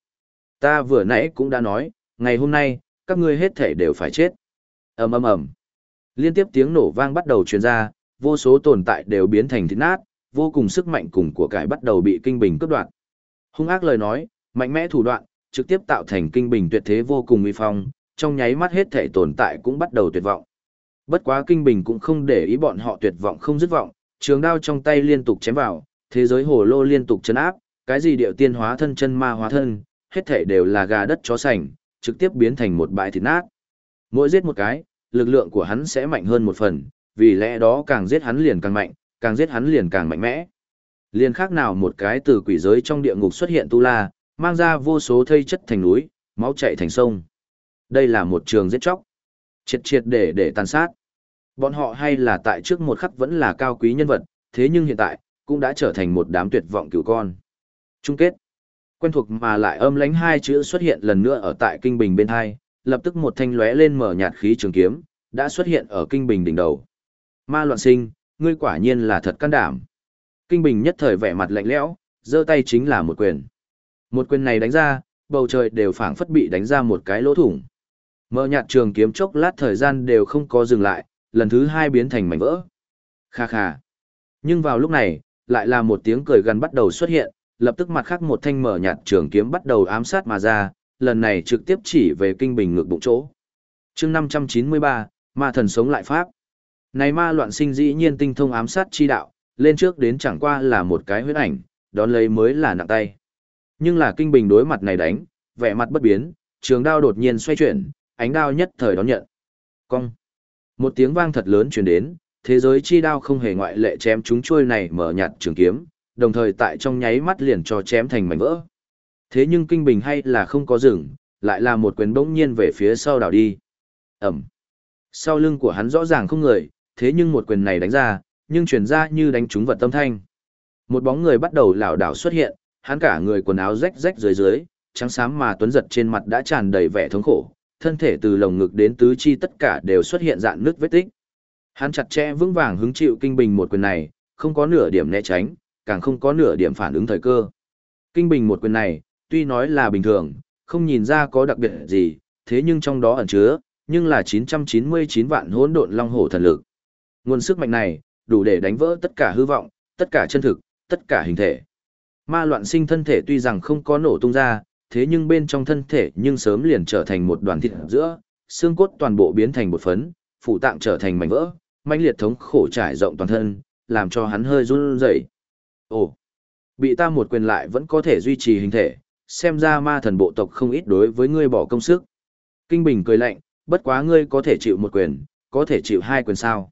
Ta vừa nãy cũng đã nói, ngày hôm nay, các ngươi hết thể đều phải chết. ầm ầm ầm Liên tiếp tiếng nổ vang bắt đầu truyền ra, vô số tồn tại đều biến thành thịt nát, vô cùng sức mạnh cùng của cải bắt đầu bị kinh bình cướp đoạt. Hung ác lời nói, mạnh mẽ thủ đoạn, trực tiếp tạo thành kinh bình tuyệt thế vô cùng uy phong, trong nháy mắt hết thể tồn tại cũng bắt đầu tuyệt vọng. Bất quá kinh bình cũng không để ý bọn họ tuyệt vọng không dứt vọng, trường đao trong tay liên tục chém vào, thế giới hồ lô liên tục chấn áp, cái gì điệu tiên hóa thân chân ma hóa thân, hết thể đều là gà đất chó sành, trực tiếp biến thành một bãi thịt nát. Mỗi giết một cái, lực lượng của hắn sẽ mạnh hơn một phần, vì lẽ đó càng giết hắn liền càng mạnh, càng giết hắn liền càng mạnh mẽ. Liền khác nào một cái từ quỷ giới trong địa ngục xuất hiện tu la, mang ra vô số thây chất thành núi, máu chảy thành sông. Đây là một trường giết chóc. Triệt triệt để để tàn sát. Bọn họ hay là tại trước một khắc vẫn là cao quý nhân vật, thế nhưng hiện tại, cũng đã trở thành một đám tuyệt vọng cửu con. Chung kết. Quen thuộc mà lại âm lánh hai chữ xuất hiện lần nữa ở tại kinh bình bên hai, lập tức một thanh lóe lên mở nhạt khí trường kiếm, đã xuất hiện ở kinh bình đỉnh đầu. Ma loạn sinh, ngươi quả nhiên là thật can đảm. Kinh bình nhất thời vẻ mặt lạnh lẽo, giơ tay chính là một quyền. Một quyền này đánh ra, bầu trời đều phảng phất bị đánh ra một cái lỗ thủng. Mở nhạt trường kiếm chốc lát thời gian đều không có dừng lại, lần thứ hai biến thành mảnh vỡ. Kha kha. Nhưng vào lúc này, lại là một tiếng cười gần bắt đầu xuất hiện, lập tức mặt khác một thanh mở nhạt trường kiếm bắt đầu ám sát mà ra, lần này trực tiếp chỉ về kinh bình ngược bụng chỗ. chương 593, ma thần sống lại pháp. Này ma loạn sinh dĩ nhiên tinh thông ám sát chi đạo, lên trước đến chẳng qua là một cái huyết ảnh, đón lấy mới là nặng tay. Nhưng là kinh bình đối mặt này đánh, vẻ mặt bất biến, trường đao đột nhiên xoay chuyển, ánh đao nhất thời đón nhận. Cong. Một tiếng vang thật lớn truyền đến, thế giới chi đao không hề ngoại lệ chém chúng trôi này mở nhạt trường kiếm, đồng thời tại trong nháy mắt liền cho chém thành mảnh vỡ. Thế nhưng kinh bình hay là không có dừng, lại là một quyền bỗng nhiên về phía sau đảo đi. Ẩm. Sau lưng của hắn rõ ràng không người, thế nhưng một quyền này đánh ra, nhưng truyền ra như đánh trúng vật tâm thanh. Một bóng người bắt đầu lảo đảo xuất hiện, hắn cả người quần áo rách rách dưới dưới, trắng xám mà tuấn giật trên mặt đã tràn đầy vẻ thống khổ, thân thể từ lồng ngực đến tứ chi tất cả đều xuất hiện dạng nước vết tích. Hắn chặt chẽ vững vàng hứng chịu kinh bình một quyền này, không có nửa điểm né tránh, càng không có nửa điểm phản ứng thời cơ. Kinh bình một quyền này, tuy nói là bình thường, không nhìn ra có đặc biệt gì, thế nhưng trong đó ẩn chứa, nhưng là 999 vạn hỗn độn long hổ thần lực. Nguồn sức mạnh này, đủ để đánh vỡ tất cả hư vọng, tất cả chân thực, tất cả hình thể. Ma loạn sinh thân thể tuy rằng không có nổ tung ra, thế nhưng bên trong thân thể nhưng sớm liền trở thành một đoàn thịt giữa, xương cốt toàn bộ biến thành một phấn, phụ tạng trở thành mảnh vỡ, mãnh liệt thống khổ trải rộng toàn thân, làm cho hắn hơi run rẩy. Ồ, bị ta một quyền lại vẫn có thể duy trì hình thể, xem ra ma thần bộ tộc không ít đối với ngươi bỏ công sức. Kinh Bình cười lạnh, bất quá ngươi có thể chịu một quyền, có thể chịu hai quyền sao.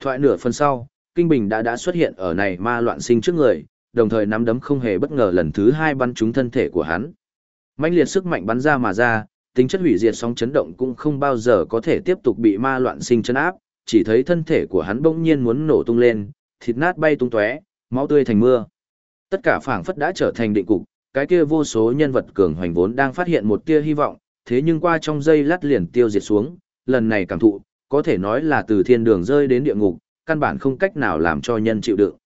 Thoại nửa phần sau, Kinh Bình đã đã xuất hiện ở này ma loạn sinh trước người, đồng thời nắm đấm không hề bất ngờ lần thứ hai bắn trúng thân thể của hắn. mãnh liệt sức mạnh bắn ra mà ra, tính chất hủy diệt sóng chấn động cũng không bao giờ có thể tiếp tục bị ma loạn sinh chấn áp, chỉ thấy thân thể của hắn bỗng nhiên muốn nổ tung lên, thịt nát bay tung tóe, máu tươi thành mưa. Tất cả phảng phất đã trở thành định cục, cái kia vô số nhân vật cường hoành vốn đang phát hiện một tia hy vọng, thế nhưng qua trong giây lát liền tiêu diệt xuống, lần này cảm thụ, có thể nói là từ thiên đường rơi đến địa ngục, căn bản không cách nào làm cho nhân chịu đựng.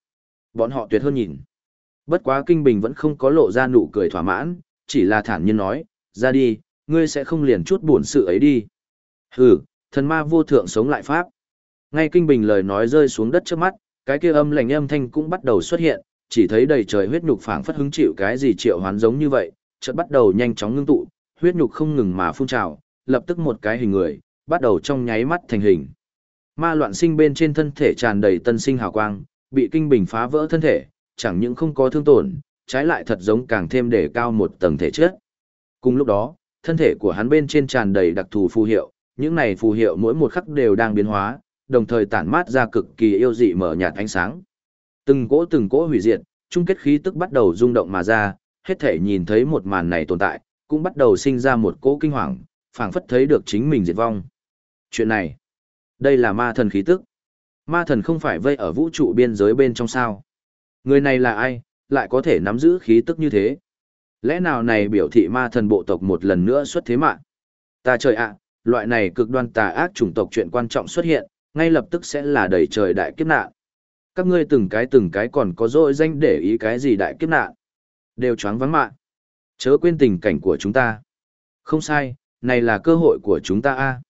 Bọn họ tuyệt hơn nhìn. Bất quá Kinh Bình vẫn không có lộ ra nụ cười thỏa mãn, chỉ là thản nhiên nói, ra đi, ngươi sẽ không liền chút buồn sự ấy đi. Hừ, thần ma vô thượng sống lại pháp. Ngay Kinh Bình lời nói rơi xuống đất trước mắt, cái kia âm lạnh âm thanh cũng bắt đầu xuất hiện, chỉ thấy đầy trời huyết nhục phảng phất hứng chịu cái gì triệu hoán giống như vậy, chợt bắt đầu nhanh chóng ngưng tụ, huyết nhục không ngừng mà phun trào, lập tức một cái hình người, bắt đầu trong nháy mắt thành hình. Ma loạn sinh bên trên thân thể tràn đầy tân sinh hào quang, bị kinh bình phá vỡ thân thể, chẳng những không có thương tổn, trái lại thật giống càng thêm để cao một tầng thể chất. Cùng lúc đó, thân thể của hắn bên trên tràn đầy đặc thù phù hiệu, những này phù hiệu mỗi một khắc đều đang biến hóa, đồng thời tản mát ra cực kỳ yêu dị mở nhạt ánh sáng. Từng cỗ từng cỗ hủy diệt, chung kết khí tức bắt đầu rung động mà ra, hết thể nhìn thấy một màn này tồn tại, cũng bắt đầu sinh ra một cỗ kinh hoàng, phảng phất thấy được chính mình diệt vong. Chuyện này, đây là ma thần khí tức. Ma thần không phải vây ở vũ trụ biên giới bên trong sao. Người này là ai, lại có thể nắm giữ khí tức như thế? Lẽ nào này biểu thị ma thần bộ tộc một lần nữa xuất thế mạng? Ta trời ạ, loại này cực đoan tà ác chủng tộc chuyện quan trọng xuất hiện, ngay lập tức sẽ là đầy trời đại kiếp nạn. Các ngươi từng cái từng cái còn có dội danh để ý cái gì đại kiếp nạn. Đều choáng vắng mạng. Chớ quên tình cảnh của chúng ta. Không sai, này là cơ hội của chúng ta a.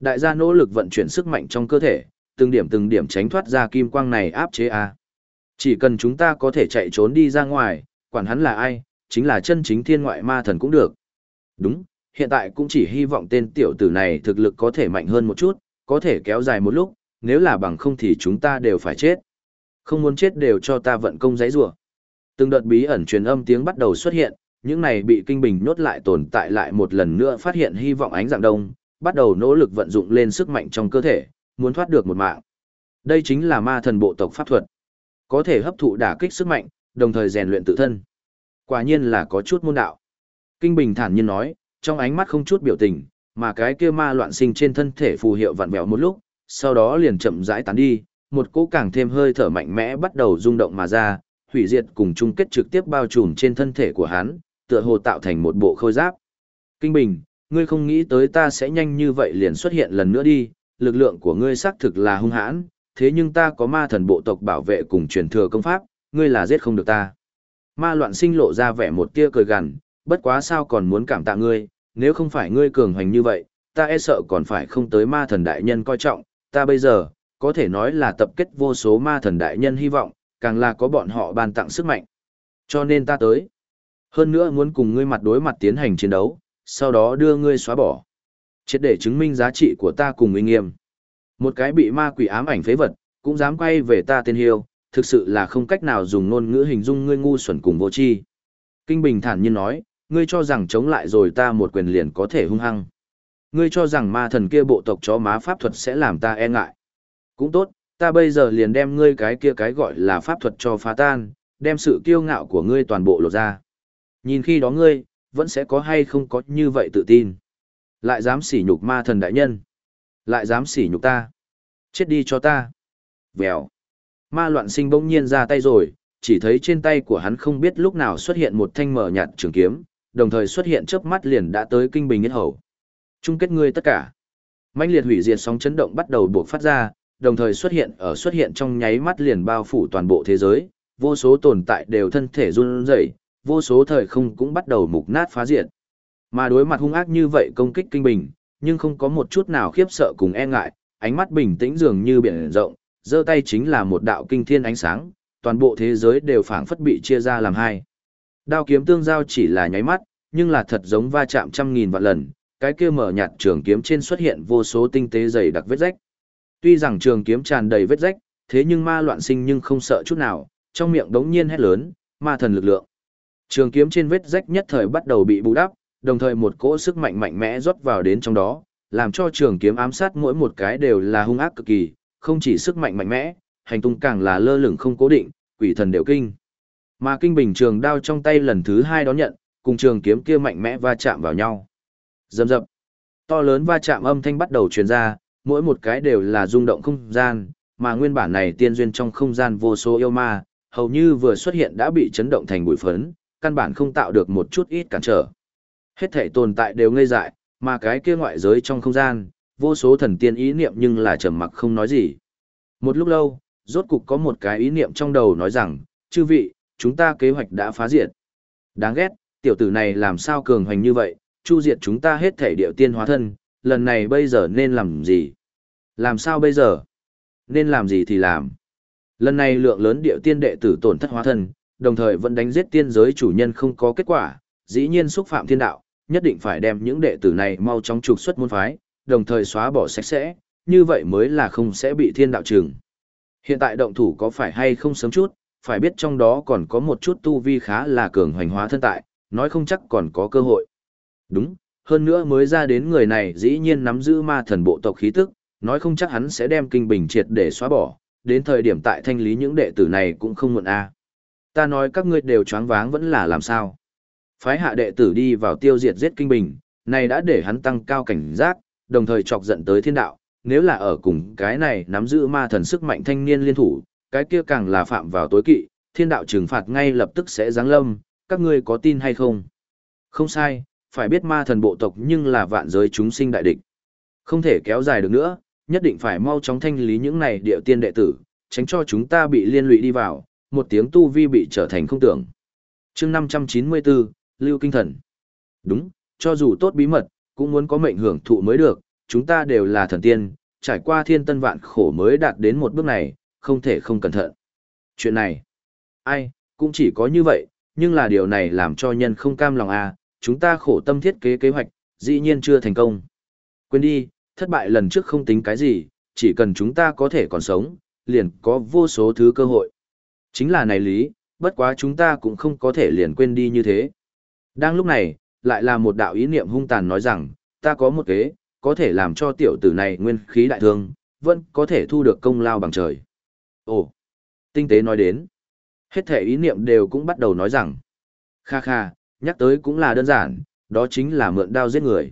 Đại gia nỗ lực vận chuyển sức mạnh trong cơ thể, từng điểm từng điểm tránh thoát ra kim quang này áp chế a. Chỉ cần chúng ta có thể chạy trốn đi ra ngoài, quản hắn là ai, chính là chân chính thiên ngoại ma thần cũng được. Đúng, hiện tại cũng chỉ hy vọng tên tiểu tử này thực lực có thể mạnh hơn một chút, có thể kéo dài một lúc, nếu là bằng không thì chúng ta đều phải chết. Không muốn chết đều cho ta vận công giấy rủa. Từng đợt bí ẩn truyền âm tiếng bắt đầu xuất hiện, những này bị kinh bình nhốt lại tồn tại lại một lần nữa phát hiện hy vọng ánh dạng đông, bắt đầu nỗ lực vận dụng lên sức mạnh trong cơ thể, muốn thoát được một mạng. Đây chính là ma thần bộ tộc pháp thuật. Có thể hấp thụ đả kích sức mạnh, đồng thời rèn luyện tự thân. Quả nhiên là có chút môn đạo. Kinh bình thản nhiên nói, trong ánh mắt không chút biểu tình, mà cái kia ma loạn sinh trên thân thể phù hiệu vặn vẹo một lúc, sau đó liền chậm rãi tán đi, một cỗ càng thêm hơi thở mạnh mẽ bắt đầu rung động mà ra, hủy diệt cùng chung kết trực tiếp bao trùm trên thân thể của hắn, tựa hồ tạo thành một bộ khôi giáp. Kinh Bình, ngươi không nghĩ tới ta sẽ nhanh như vậy liền xuất hiện lần nữa đi, lực lượng của ngươi xác thực là hung hãn, thế nhưng ta có ma thần bộ tộc bảo vệ cùng truyền thừa công pháp, ngươi là giết không được ta. Ma loạn sinh lộ ra vẻ một tia cười gằn, bất quá sao còn muốn cảm tạ ngươi, nếu không phải ngươi cường hoành như vậy, ta e sợ còn phải không tới ma thần đại nhân coi trọng, ta bây giờ, có thể nói là tập kết vô số ma thần đại nhân hy vọng, càng là có bọn họ ban tặng sức mạnh. Cho nên ta tới. Hơn nữa muốn cùng ngươi mặt đối mặt tiến hành chiến đấu, sau đó đưa ngươi xóa bỏ. Chết để chứng minh giá trị của ta cùng uy nghiêm. Một cái bị ma quỷ ám ảnh phế vật, cũng dám quay về ta tên hiêu, thực sự là không cách nào dùng ngôn ngữ hình dung ngươi ngu xuẩn cùng vô tri. Kinh Bình thản nhiên nói, ngươi cho rằng chống lại rồi ta một quyền liền có thể hung hăng. Ngươi cho rằng ma thần kia bộ tộc chó má pháp thuật sẽ làm ta e ngại. Cũng tốt, ta bây giờ liền đem ngươi cái kia cái gọi là pháp thuật cho phá tan, đem sự kiêu ngạo của ngươi toàn bộ lột ra. Nhìn khi đó ngươi, vẫn sẽ có hay không có như vậy tự tin. Lại dám sỉ nhục ma thần đại nhân. Lại dám sỉ nhục ta. Chết đi cho ta. Vèo. Ma loạn sinh bỗng nhiên ra tay rồi, chỉ thấy trên tay của hắn không biết lúc nào xuất hiện một thanh mở nhạt trường kiếm, đồng thời xuất hiện chớp mắt liền đã tới kinh bình nhất hầu. Chung kết ngươi tất cả. mãnh liệt hủy diệt sóng chấn động bắt đầu buộc phát ra, đồng thời xuất hiện ở xuất hiện trong nháy mắt liền bao phủ toàn bộ thế giới, vô số tồn tại đều thân thể run rẩy, vô số thời không cũng bắt đầu mục nát phá diệt. Mà đối mặt hung ác như vậy công kích kinh bình, nhưng không có một chút nào khiếp sợ cùng e ngại, ánh mắt bình tĩnh dường như biển rộng, giơ tay chính là một đạo kinh thiên ánh sáng, toàn bộ thế giới đều phảng phất bị chia ra làm hai. Đao kiếm tương giao chỉ là nháy mắt, nhưng là thật giống va chạm trăm nghìn vạn lần, cái kia mở nhạt trường kiếm trên xuất hiện vô số tinh tế dày đặc vết rách. Tuy rằng trường kiếm tràn đầy vết rách, thế nhưng ma loạn sinh nhưng không sợ chút nào, trong miệng đống nhiên hét lớn, ma thần lực lượng. Trường kiếm trên vết rách nhất thời bắt đầu bị bù đắp, đồng thời một cỗ sức mạnh mạnh mẽ rót vào đến trong đó, làm cho trường kiếm ám sát mỗi một cái đều là hung ác cực kỳ, không chỉ sức mạnh mạnh mẽ, hành tung càng là lơ lửng không cố định, quỷ thần đều kinh. Mà kinh bình trường đao trong tay lần thứ hai đón nhận, cùng trường kiếm kia mạnh mẽ va chạm vào nhau. Dầm dập. To lớn va chạm âm thanh bắt đầu truyền ra, mỗi một cái đều là rung động không gian, mà nguyên bản này tiên duyên trong không gian vô số yêu ma, hầu như vừa xuất hiện đã bị chấn động thành bụi phấn, căn bản không tạo được một chút ít cản trở. Hết thể tồn tại đều ngây dại, mà cái kia ngoại giới trong không gian, vô số thần tiên ý niệm nhưng là trầm mặc không nói gì. Một lúc lâu, rốt cục có một cái ý niệm trong đầu nói rằng, chư vị, chúng ta kế hoạch đã phá diệt. Đáng ghét, tiểu tử này làm sao cường hoành như vậy, chu diệt chúng ta hết thể điệu tiên hóa thân, lần này bây giờ nên làm gì? Làm sao bây giờ? Nên làm gì thì làm. Lần này lượng lớn điệu tiên đệ tử tổn thất hóa thân, đồng thời vẫn đánh giết tiên giới chủ nhân không có kết quả, dĩ nhiên xúc phạm thiên đạo, nhất định phải đem những đệ tử này mau chóng trục xuất môn phái, đồng thời xóa bỏ sạch sẽ, như vậy mới là không sẽ bị thiên đạo trừng. Hiện tại động thủ có phải hay không sớm chút, phải biết trong đó còn có một chút tu vi khá là cường hoành hóa thân tại, nói không chắc còn có cơ hội. Đúng, hơn nữa mới ra đến người này dĩ nhiên nắm giữ ma thần bộ tộc khí tức, nói không chắc hắn sẽ đem kinh bình triệt để xóa bỏ, đến thời điểm tại thanh lý những đệ tử này cũng không muộn a. Ta nói các ngươi đều choáng váng vẫn là làm sao? Phái hạ đệ tử đi vào tiêu diệt giết kinh bình, này đã để hắn tăng cao cảnh giác, đồng thời chọc giận tới thiên đạo, nếu là ở cùng cái này nắm giữ ma thần sức mạnh thanh niên liên thủ, cái kia càng là phạm vào tối kỵ, thiên đạo trừng phạt ngay lập tức sẽ giáng lâm, các ngươi có tin hay không? Không sai, phải biết ma thần bộ tộc nhưng là vạn giới chúng sinh đại địch. Không thể kéo dài được nữa, nhất định phải mau chóng thanh lý những này điệu tiên đệ tử, tránh cho chúng ta bị liên lụy đi vào, một tiếng tu vi bị trở thành không tưởng. chương 594, Lưu Kinh Thần. Đúng, cho dù tốt bí mật, cũng muốn có mệnh hưởng thụ mới được, chúng ta đều là thần tiên, trải qua thiên tân vạn khổ mới đạt đến một bước này, không thể không cẩn thận. Chuyện này, ai, cũng chỉ có như vậy, nhưng là điều này làm cho nhân không cam lòng à, chúng ta khổ tâm thiết kế kế hoạch, dĩ nhiên chưa thành công. Quên đi, thất bại lần trước không tính cái gì, chỉ cần chúng ta có thể còn sống, liền có vô số thứ cơ hội. Chính là này lý, bất quá chúng ta cũng không có thể liền quên đi như thế. Đang lúc này, lại là một đạo ý niệm hung tàn nói rằng, ta có một kế, có thể làm cho tiểu tử này nguyên khí đại thương, vẫn có thể thu được công lao bằng trời. Ồ, tinh tế nói đến. Hết thể ý niệm đều cũng bắt đầu nói rằng, kha kha, nhắc tới cũng là đơn giản, đó chính là mượn đao giết người.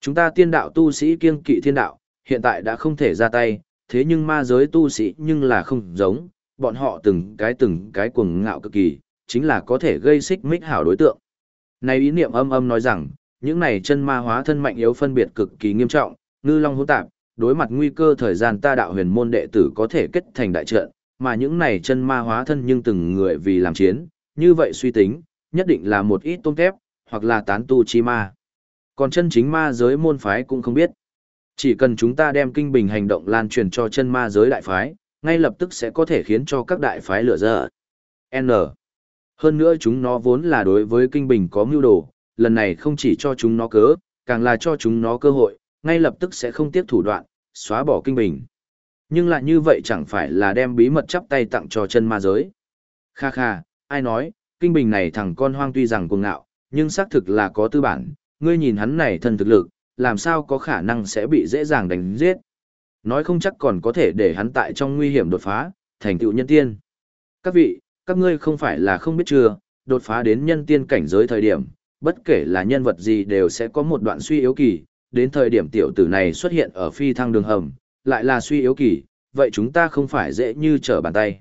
Chúng ta tiên đạo tu sĩ kiêng kỵ thiên đạo, hiện tại đã không thể ra tay, thế nhưng ma giới tu sĩ nhưng là không giống, bọn họ từng cái từng cái cuồng ngạo cực kỳ, chính là có thể gây xích mích hảo đối tượng. Này ý niệm âm âm nói rằng, những này chân ma hóa thân mạnh yếu phân biệt cực kỳ nghiêm trọng, ngư long hỗn tạp, đối mặt nguy cơ thời gian ta đạo huyền môn đệ tử có thể kết thành đại trận, mà những này chân ma hóa thân nhưng từng người vì làm chiến, như vậy suy tính, nhất định là một ít tôm thép, hoặc là tán tu chi ma. Còn chân chính ma giới môn phái cũng không biết. Chỉ cần chúng ta đem kinh bình hành động lan truyền cho chân ma giới đại phái, ngay lập tức sẽ có thể khiến cho các đại phái lửa dở. N. Hơn nữa chúng nó vốn là đối với kinh bình có mưu đồ, lần này không chỉ cho chúng nó cớ, càng là cho chúng nó cơ hội, ngay lập tức sẽ không tiếp thủ đoạn, xóa bỏ kinh bình. Nhưng lại như vậy chẳng phải là đem bí mật chắp tay tặng cho chân ma giới. Kha kha, ai nói, kinh bình này thằng con hoang tuy rằng cuồng ngạo, nhưng xác thực là có tư bản, ngươi nhìn hắn này thân thực lực, làm sao có khả năng sẽ bị dễ dàng đánh giết. Nói không chắc còn có thể để hắn tại trong nguy hiểm đột phá, thành tựu nhân tiên. Các vị, các ngươi không phải là không biết chưa, đột phá đến nhân tiên cảnh giới thời điểm, bất kể là nhân vật gì đều sẽ có một đoạn suy yếu kỳ, đến thời điểm tiểu tử này xuất hiện ở phi thăng đường hầm, lại là suy yếu kỳ, vậy chúng ta không phải dễ như trở bàn tay.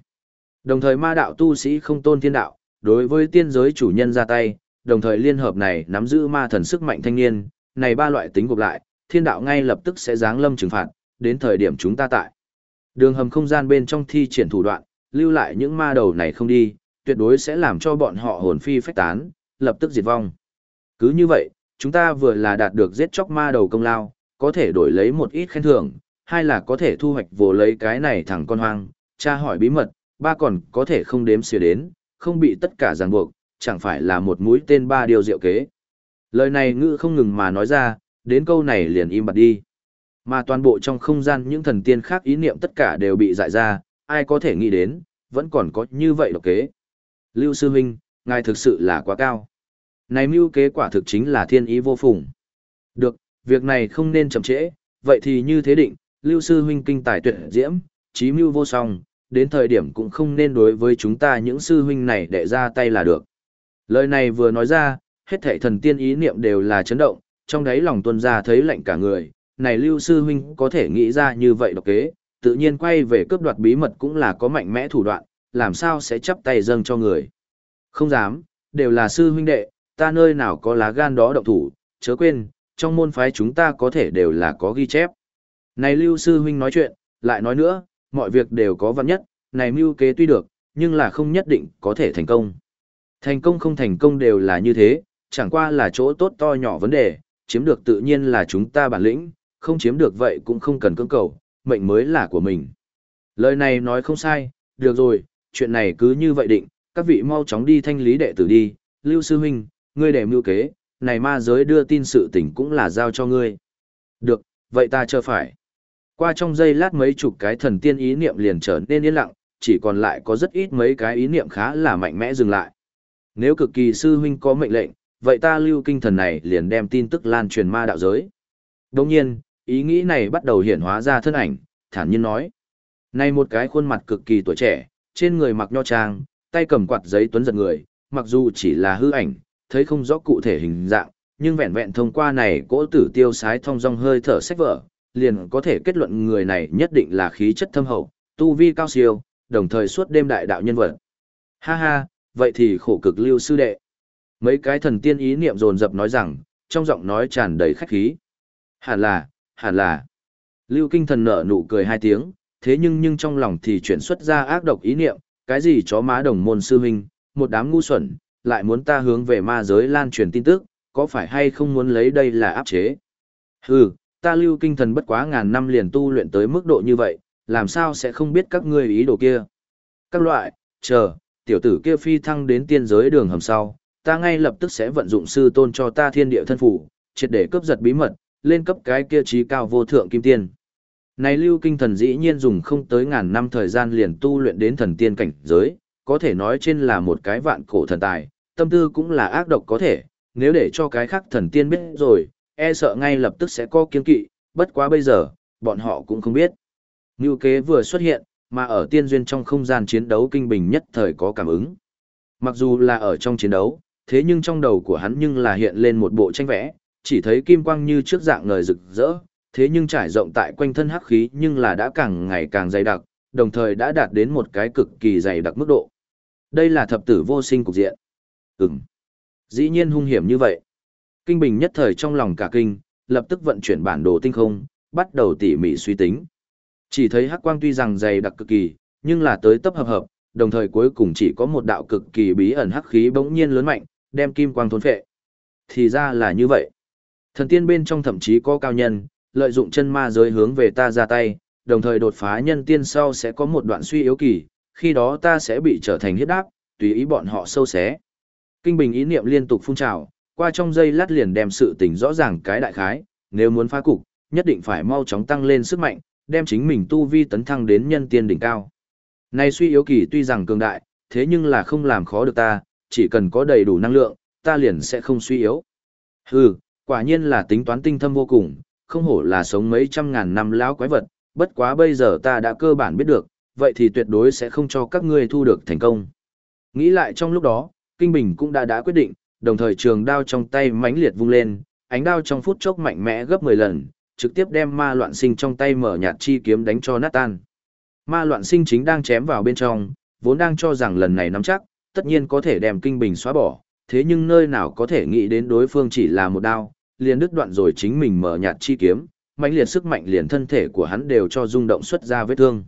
Đồng thời ma đạo tu sĩ không tôn thiên đạo, đối với tiên giới chủ nhân ra tay, đồng thời liên hợp này nắm giữ ma thần sức mạnh thanh niên, này ba loại tính gộp lại, thiên đạo ngay lập tức sẽ giáng lâm trừng phạt, đến thời điểm chúng ta tại. Đường hầm không gian bên trong thi triển thủ đoạn, lưu lại những ma đầu này không đi, tuyệt đối sẽ làm cho bọn họ hồn phi phách tán, lập tức diệt vong. Cứ như vậy, chúng ta vừa là đạt được giết chóc ma đầu công lao, có thể đổi lấy một ít khen thưởng, hai là có thể thu hoạch vô lấy cái này thẳng con hoang, tra hỏi bí mật, ba còn có thể không đếm xỉa đến, không bị tất cả ràng buộc, chẳng phải là một mũi tên ba điều diệu kế. Lời này ngữ không ngừng mà nói ra, đến câu này liền im bặt đi. Mà toàn bộ trong không gian những thần tiên khác ý niệm tất cả đều bị dại ra, ai có thể nghĩ đến, vẫn còn có như vậy độc kế. Lưu Sư Minh, ngài thực sự là quá cao. Này mưu kế quả thực chính là thiên ý vô phùng. Được, việc này không nên chậm trễ, vậy thì như thế định, Lưu Sư Huynh kinh tài tuyệt diễm, trí mưu vô song, đến thời điểm cũng không nên đối với chúng ta những sư huynh này để ra tay là được. Lời này vừa nói ra, hết thảy thần tiên ý niệm đều là chấn động, trong đấy lòng tuân ra thấy lạnh cả người, này Lưu Sư Huynh có thể nghĩ ra như vậy độc kế, tự nhiên quay về cướp đoạt bí mật cũng là có mạnh mẽ thủ đoạn, làm sao sẽ chấp tay dâng cho người. Không dám, đều là sư huynh đệ, ta nơi nào có lá gan đó động thủ, chớ quên, trong môn phái chúng ta có thể đều là có ghi chép. Này Lưu Sư Huynh nói chuyện, lại nói nữa, mọi việc đều có văn nhất, này mưu kế tuy được, nhưng là không nhất định có thể thành công. Thành công không thành công đều là như thế, chẳng qua là chỗ tốt to nhỏ vấn đề, chiếm được tự nhiên là chúng ta bản lĩnh, không chiếm được vậy cũng không cần cưỡng cầu, mệnh mới là của mình. Lời này nói không sai, được rồi, chuyện này cứ như vậy định, các vị mau chóng đi thanh lý đệ tử đi, Lưu Sư Huynh, ngươi để mưu kế, này ma giới đưa tin sự tình cũng là giao cho ngươi. Được, vậy ta chờ phải. Qua trong giây lát mấy chục cái thần tiên ý niệm liền trở nên yên lặng, chỉ còn lại có rất ít mấy cái ý niệm khá là mạnh mẽ dừng lại. Nếu cực kỳ sư huynh có mệnh lệnh, vậy ta lưu kinh thần này liền đem tin tức lan truyền ma đạo giới. Đồng nhiên, ý nghĩ này bắt đầu hiện hóa ra thân ảnh, thản nhiên nói. Này một cái khuôn mặt cực kỳ tuổi trẻ, trên người mặc nho trang, tay cầm quạt giấy tuấn giật người, mặc dù chỉ là hư ảnh, thấy không rõ cụ thể hình dạng, nhưng vẹn vẹn thông qua này cỗ tử tiêu sái thông dong hơi thở sách vở, liền có thể kết luận người này nhất định là khí chất thâm hậu, tu vi cao siêu, đồng thời suốt đêm đại đạo nhân vật. Ha ha, vậy thì khổ cực lưu sư đệ. Mấy cái thần tiên ý niệm dồn dập nói rằng, trong giọng nói tràn đầy khách khí. Hẳn là, hẳn là. Lưu kinh thần nở nụ cười hai tiếng, thế nhưng nhưng trong lòng thì chuyển xuất ra ác độc ý niệm, cái gì chó má đồng môn sư huynh, một đám ngu xuẩn, lại muốn ta hướng về ma giới lan truyền tin tức, có phải hay không muốn lấy đây là áp chế? Hừ, ta lưu kinh thần bất quá ngàn năm liền tu luyện tới mức độ như vậy, làm sao sẽ không biết các ngươi ý đồ kia? Các loại, chờ, tiểu tử kia phi thăng đến tiên giới đường hầm sau, ta ngay lập tức sẽ vận dụng sư tôn cho ta thiên địa thân phủ, triệt để cướp giật bí mật, lên cấp cái kia trí cao vô thượng kim tiên. Này lưu kinh thần dĩ nhiên dùng không tới ngàn năm thời gian liền tu luyện đến thần tiên cảnh giới, có thể nói trên là một cái vạn cổ thần tài, tâm tư cũng là ác độc có thể, nếu để cho cái khác thần tiên biết rồi, e sợ ngay lập tức sẽ có kiên kỵ, bất quá bây giờ, bọn họ cũng không biết. Ngưu kế vừa xuất hiện, mà ở tiên duyên trong không gian chiến đấu kinh bình nhất thời có cảm ứng. Mặc dù là ở trong chiến đấu, thế nhưng trong đầu của hắn nhưng là hiện lên một bộ tranh vẽ, chỉ thấy kim quang như trước dạng ngời rực rỡ, thế nhưng trải rộng tại quanh thân hắc khí nhưng là đã càng ngày càng dày đặc, đồng thời đã đạt đến một cái cực kỳ dày đặc mức độ. Đây là thập tử vô sinh cục diện. Ừm. Dĩ nhiên hung hiểm như vậy. Kinh Bình nhất thời trong lòng cả kinh, lập tức vận chuyển bản đồ tinh không, bắt đầu tỉ mỉ suy tính. Chỉ thấy hắc quang tuy rằng dày đặc cực kỳ, nhưng là tới tấp hợp hợp, đồng thời cuối cùng chỉ có một đạo cực kỳ bí ẩn hắc khí bỗng nhiên lớn mạnh, đem kim quang thôn phệ. Thì ra là như vậy. Thần tiên bên trong thậm chí có cao nhân, lợi dụng chân ma giới hướng về ta ra tay, đồng thời đột phá nhân tiên sau sẽ có một đoạn suy yếu kỳ, khi đó ta sẽ bị trở thành hiếp đáp, tùy ý bọn họ sâu xé. Kinh bình ý niệm liên tục phun trào, qua trong giây lát liền đem sự tình rõ ràng cái đại khái, nếu muốn phá cục, nhất định phải mau chóng tăng lên sức mạnh, đem chính mình tu vi tấn thăng đến nhân tiên đỉnh cao. Nay suy yếu kỳ tuy rằng cường đại, thế nhưng là không làm khó được ta, chỉ cần có đầy đủ năng lượng, ta liền sẽ không suy yếu. Hừ, quả nhiên là tính toán tinh thâm vô cùng, không hổ là sống mấy trăm ngàn năm lão quái vật, bất quá bây giờ ta đã cơ bản biết được, vậy thì tuyệt đối sẽ không cho các ngươi thu được thành công. Nghĩ lại trong lúc đó, Kinh Bình cũng đã đã quyết định, đồng thời trường đao trong tay mãnh liệt vung lên, ánh đao trong phút chốc mạnh mẽ gấp 10 lần, trực tiếp đem ma loạn sinh trong tay mở nhạt chi kiếm đánh cho nát tan. Ma loạn sinh chính đang chém vào bên trong, vốn đang cho rằng lần này nắm chắc, tất nhiên có thể đem kinh bình xóa bỏ, thế nhưng nơi nào có thể nghĩ đến đối phương chỉ là một đao, liền đứt đoạn rồi chính mình mở nhạt chi kiếm, mãnh liệt sức mạnh liền thân thể của hắn đều cho rung động xuất ra vết thương.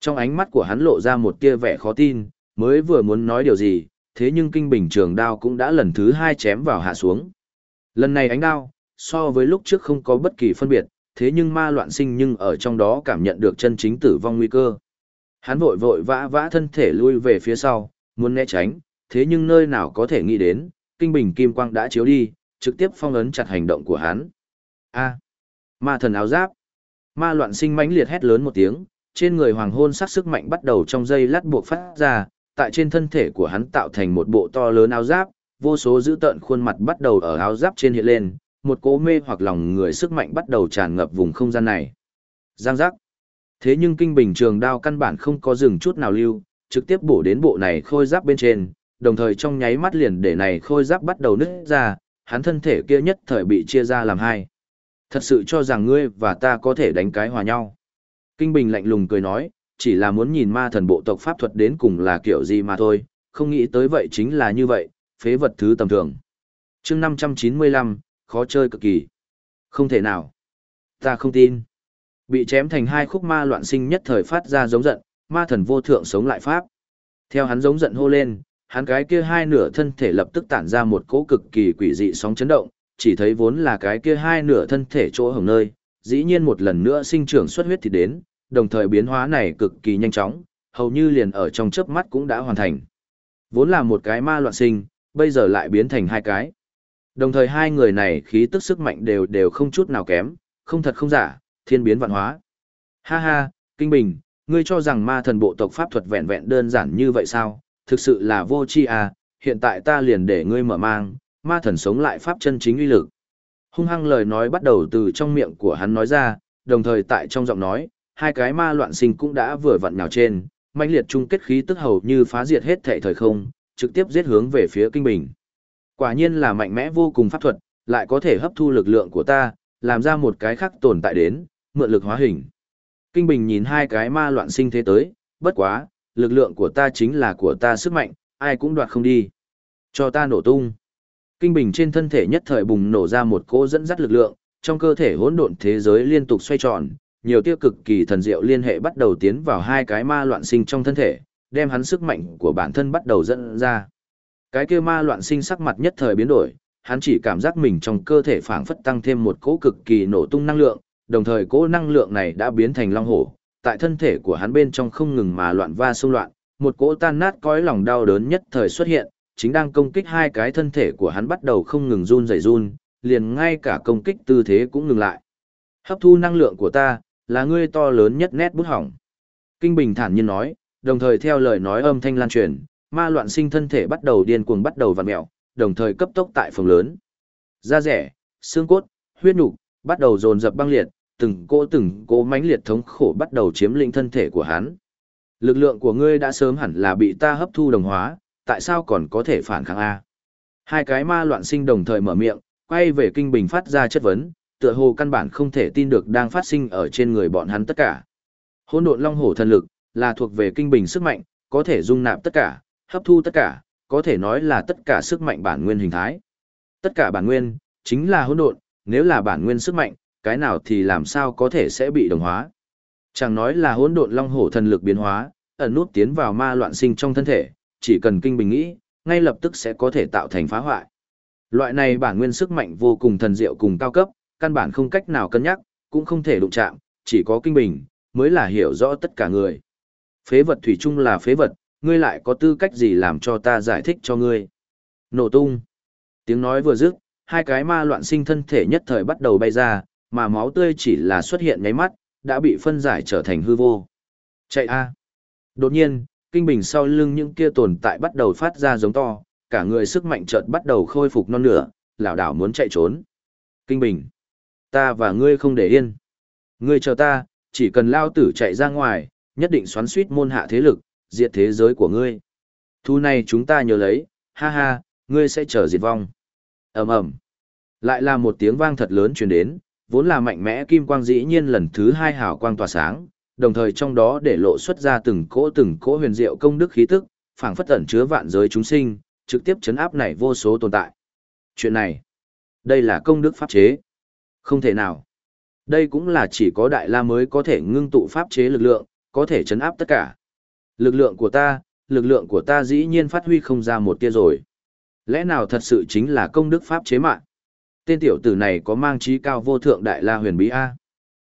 Trong ánh mắt của hắn lộ ra một tia vẻ khó tin, mới vừa muốn nói điều gì, thế nhưng kinh bình trường đao cũng đã lần thứ hai chém vào hạ xuống. Lần này ánh đao, so với lúc trước không có bất kỳ phân biệt, thế nhưng ma loạn sinh nhưng ở trong đó cảm nhận được chân chính tử vong nguy cơ. Hắn vội vội vã vã thân thể lui về phía sau, muốn né tránh, thế nhưng nơi nào có thể nghĩ đến, kinh bình kim quang đã chiếu đi, trực tiếp phong ấn chặt hành động của hắn. A, ma thần áo giáp. Ma loạn sinh mãnh liệt hét lớn một tiếng, trên người hoàng hôn sắc sức mạnh bắt đầu trong dây lát buộc phát ra, tại trên thân thể của hắn tạo thành một bộ to lớn áo giáp, vô số dữ tợn khuôn mặt bắt đầu ở áo giáp trên hiện lên, một cố mê hoặc lòng người sức mạnh bắt đầu tràn ngập vùng không gian này. Giang giác. Thế nhưng kinh bình trường đao căn bản không có dừng chút nào lưu, trực tiếp bổ đến bộ này khôi giáp bên trên, đồng thời trong nháy mắt liền để này khôi giáp bắt đầu nứt ra, hắn thân thể kia nhất thời bị chia ra làm hai. Thật sự cho rằng ngươi và ta có thể đánh cái hòa nhau. Kinh Bình lạnh lùng cười nói, chỉ là muốn nhìn ma thần bộ tộc pháp thuật đến cùng là kiểu gì mà thôi, không nghĩ tới vậy chính là như vậy, phế vật thứ tầm thường. chương 595, khó chơi cực kỳ. Không thể nào. Ta không tin. Bị chém thành hai khúc ma loạn sinh nhất thời phát ra giống giận, ma thần vô thượng sống lại pháp. Theo hắn giống giận hô lên, hắn cái kia hai nửa thân thể lập tức tản ra một cỗ cực kỳ quỷ dị sóng chấn động, chỉ thấy vốn là cái kia hai nửa thân thể chỗ hồng nơi, dĩ nhiên một lần nữa sinh trưởng xuất huyết thì đến, đồng thời biến hóa này cực kỳ nhanh chóng, hầu như liền ở trong chớp mắt cũng đã hoàn thành. Vốn là một cái ma loạn sinh, bây giờ lại biến thành hai cái. Đồng thời hai người này khí tức sức mạnh đều đều không chút nào kém, không thật không giả, thiên biến vạn hóa. Ha ha, Kinh Bình, ngươi cho rằng ma thần bộ tộc pháp thuật vẹn vẹn đơn giản như vậy sao? Thực sự là vô chi à, hiện tại ta liền để ngươi mở mang, ma thần sống lại pháp chân chính uy lực. Hung hăng lời nói bắt đầu từ trong miệng của hắn nói ra, đồng thời tại trong giọng nói, hai cái ma loạn sinh cũng đã vừa vặn nhào trên, mãnh liệt chung kết khí tức hầu như phá diệt hết thảy thời không, trực tiếp giết hướng về phía kinh bình. Quả nhiên là mạnh mẽ vô cùng pháp thuật, lại có thể hấp thu lực lượng của ta, làm ra một cái khác tồn tại đến, mượn lực hóa hình. Kinh Bình nhìn hai cái ma loạn sinh thế tới, bất quá, lực lượng của ta chính là của ta sức mạnh, ai cũng đoạt không đi. Cho ta nổ tung. Kinh Bình trên thân thể nhất thời bùng nổ ra một cỗ dẫn dắt lực lượng, trong cơ thể hỗn độn thế giới liên tục xoay tròn, nhiều tiêu cực kỳ thần diệu liên hệ bắt đầu tiến vào hai cái ma loạn sinh trong thân thể, đem hắn sức mạnh của bản thân bắt đầu dẫn ra. Cái kia ma loạn sinh sắc mặt nhất thời biến đổi, hắn chỉ cảm giác mình trong cơ thể phảng phất tăng thêm một cỗ cực kỳ nổ tung năng lượng, đồng thời cỗ năng lượng này đã biến thành long hổ, tại thân thể của hắn bên trong không ngừng mà loạn va xung loạn, một cỗ tan nát cõi lòng đau đớn nhất thời xuất hiện, chính đang công kích hai cái thân thể của hắn bắt đầu không ngừng run rẩy run, liền ngay cả công kích tư thế cũng ngừng lại. Hấp thu năng lượng của ta, là ngươi to lớn nhất nét bút hỏng. Kinh Bình thản nhiên nói, đồng thời theo lời nói âm thanh lan truyền, ma loạn sinh thân thể bắt đầu điên cuồng bắt đầu vặn mẹo, đồng thời cấp tốc tại phòng lớn. Da rẻ, xương cốt, huyết nục bắt đầu dồn dập băng liệt, từng cỗ từng cỗ mãnh liệt thống khổ bắt đầu chiếm lĩnh thân thể của hắn. Lực lượng của ngươi đã sớm hẳn là bị ta hấp thu đồng hóa, tại sao còn có thể phản kháng a? Hai cái ma loạn sinh đồng thời mở miệng, quay về kinh bình phát ra chất vấn, tựa hồ căn bản không thể tin được đang phát sinh ở trên người bọn hắn tất cả. Hỗn độn long hổ thần lực là thuộc về kinh bình sức mạnh, có thể dung nạp tất cả, hấp thu tất cả, có thể nói là tất cả sức mạnh bản nguyên hình thái. Tất cả bản nguyên, chính là hỗn độn, nếu là bản nguyên sức mạnh, cái nào thì làm sao có thể sẽ bị đồng hóa. Chẳng nói là hỗn độn long hổ thần lực biến hóa, ẩn nút tiến vào ma loạn sinh trong thân thể, chỉ cần kinh bình nghĩ, ngay lập tức sẽ có thể tạo thành phá hoại. Loại này bản nguyên sức mạnh vô cùng thần diệu cùng cao cấp, căn bản không cách nào cân nhắc, cũng không thể đụng chạm, chỉ có kinh bình, mới là hiểu rõ tất cả người. Phế vật thủy chung là phế vật, ngươi lại có tư cách gì làm cho ta giải thích cho ngươi. Nổ tung. Tiếng nói vừa dứt, hai cái ma loạn sinh thân thể nhất thời bắt đầu bay ra, mà máu tươi chỉ là xuất hiện nháy mắt, đã bị phân giải trở thành hư vô. Chạy a! Đột nhiên, kinh bình sau lưng những kia tồn tại bắt đầu phát ra giống to, cả người sức mạnh chợt bắt đầu khôi phục non nửa, lão đảo muốn chạy trốn. Kinh bình! Ta và ngươi không để yên. Ngươi chờ ta, chỉ cần lao tử chạy ra ngoài, nhất định xoắn suýt môn hạ thế lực, diệt thế giới của ngươi. Thu này chúng ta nhớ lấy, ha ha, ngươi sẽ chờ diệt vong. ầm ầm, Lại là một tiếng vang thật lớn truyền đến, vốn là mạnh mẽ kim quang dĩ nhiên lần thứ hai hào quang tỏa sáng, đồng thời trong đó để lộ xuất ra từng cỗ từng cỗ huyền diệu công đức khí tức, phảng phất tẩn chứa vạn giới chúng sinh, trực tiếp chấn áp này vô số tồn tại. Chuyện này, đây là công đức pháp chế. Không thể nào. Đây cũng là chỉ có Đại La mới có thể ngưng tụ pháp chế lực lượng, có thể chấn áp tất cả. Lực lượng của ta, lực lượng của ta dĩ nhiên phát huy không ra một tia rồi. Lẽ nào thật sự chính là công đức pháp chế mạng? Tên tiểu tử này có mang trí cao vô thượng Đại La huyền bí A.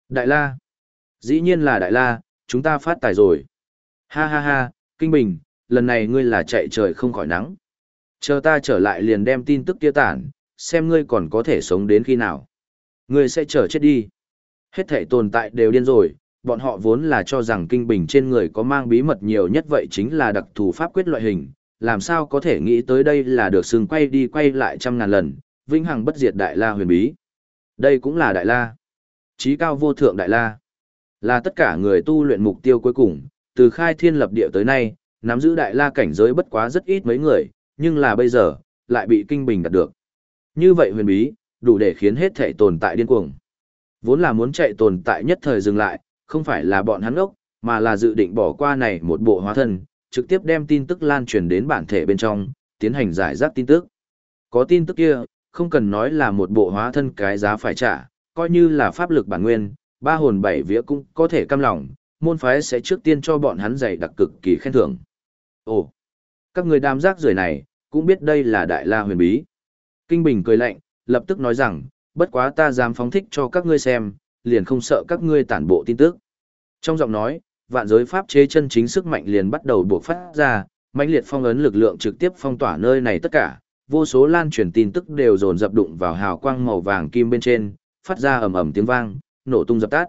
Đại La. Dĩ nhiên là Đại La, chúng ta phát tài rồi. Ha ha ha, Kinh Bình, lần này ngươi là chạy trời không khỏi nắng. Chờ ta trở lại liền đem tin tức kia tản, xem ngươi còn có thể sống đến khi nào. Ngươi sẽ chờ chết đi. Hết thể tồn tại đều điên rồi, bọn họ vốn là cho rằng kinh bình trên người có mang bí mật nhiều nhất vậy chính là đặc thù pháp quyết loại hình, làm sao có thể nghĩ tới đây là được sừng quay đi quay lại trăm ngàn lần, vĩnh hằng bất diệt đại la huyền bí. Đây cũng là đại la. Chí cao vô thượng đại la. Là tất cả người tu luyện mục tiêu cuối cùng, từ khai thiên lập địa tới nay, nắm giữ đại la cảnh giới bất quá rất ít mấy người, nhưng là bây giờ, lại bị kinh bình đạt được. Như vậy huyền bí, đủ để khiến hết thể tồn tại điên cuồng. Vốn là muốn chạy tồn tại nhất thời dừng lại, không phải là bọn hắn ốc, mà là dự định bỏ qua này một bộ hóa thân, trực tiếp đem tin tức lan truyền đến bản thể bên trong, tiến hành giải rác tin tức. Có tin tức kia, không cần nói là một bộ hóa thân cái giá phải trả, coi như là pháp lực bản nguyên, ba hồn bảy vía cũng có thể cam lòng, môn phái sẽ trước tiên cho bọn hắn dạy đặc cực kỳ khen thưởng. Ồ, các người đam giác rưởi này, cũng biết đây là đại la huyền bí. Kinh Bình cười lạnh, lập tức nói rằng, bất quá ta dám phóng thích cho các ngươi xem, liền không sợ các ngươi tản bộ tin tức. Trong giọng nói, vạn giới pháp chế chân chính sức mạnh liền bắt đầu buộc phát ra, mãnh liệt phong ấn lực lượng trực tiếp phong tỏa nơi này tất cả, vô số lan truyền tin tức đều dồn dập đụng vào hào quang màu vàng kim bên trên, phát ra ầm ầm tiếng vang, nổ tung dập tắt.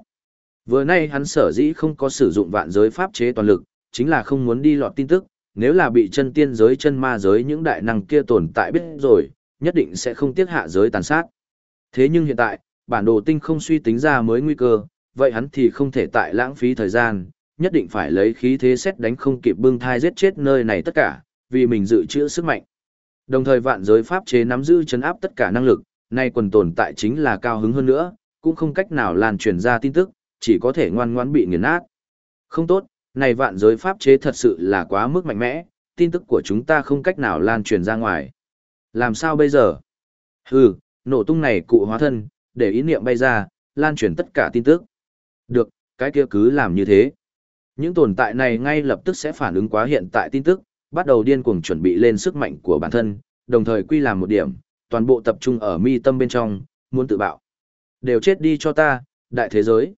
Vừa nay hắn sở dĩ không có sử dụng vạn giới pháp chế toàn lực, chính là không muốn đi lọt tin tức, nếu là bị chân tiên giới chân ma giới những đại năng kia tồn tại biết rồi, nhất định sẽ không tiếc hạ giới tàn sát. Thế nhưng hiện tại, bản đồ tinh không suy tính ra mới nguy cơ, vậy hắn thì không thể tại lãng phí thời gian, nhất định phải lấy khí thế xét đánh không kịp bưng thai giết chết nơi này tất cả, vì mình dự trữ sức mạnh. Đồng thời vạn giới pháp chế nắm giữ chấn áp tất cả năng lực, nay quần tồn tại chính là cao hứng hơn nữa, cũng không cách nào lan truyền ra tin tức, chỉ có thể ngoan ngoãn bị nghiền nát. Không tốt, này vạn giới pháp chế thật sự là quá mức mạnh mẽ, tin tức của chúng ta không cách nào lan truyền ra ngoài. Làm sao bây giờ? Hừ, nổ tung này cụ hóa thân, để ý niệm bay ra, lan truyền tất cả tin tức. Được, cái kia cứ làm như thế. Những tồn tại này ngay lập tức sẽ phản ứng quá hiện tại tin tức, bắt đầu điên cuồng chuẩn bị lên sức mạnh của bản thân, đồng thời quy làm một điểm, toàn bộ tập trung ở mi tâm bên trong, muốn tự bạo. Đều chết đi cho ta, đại thế giới.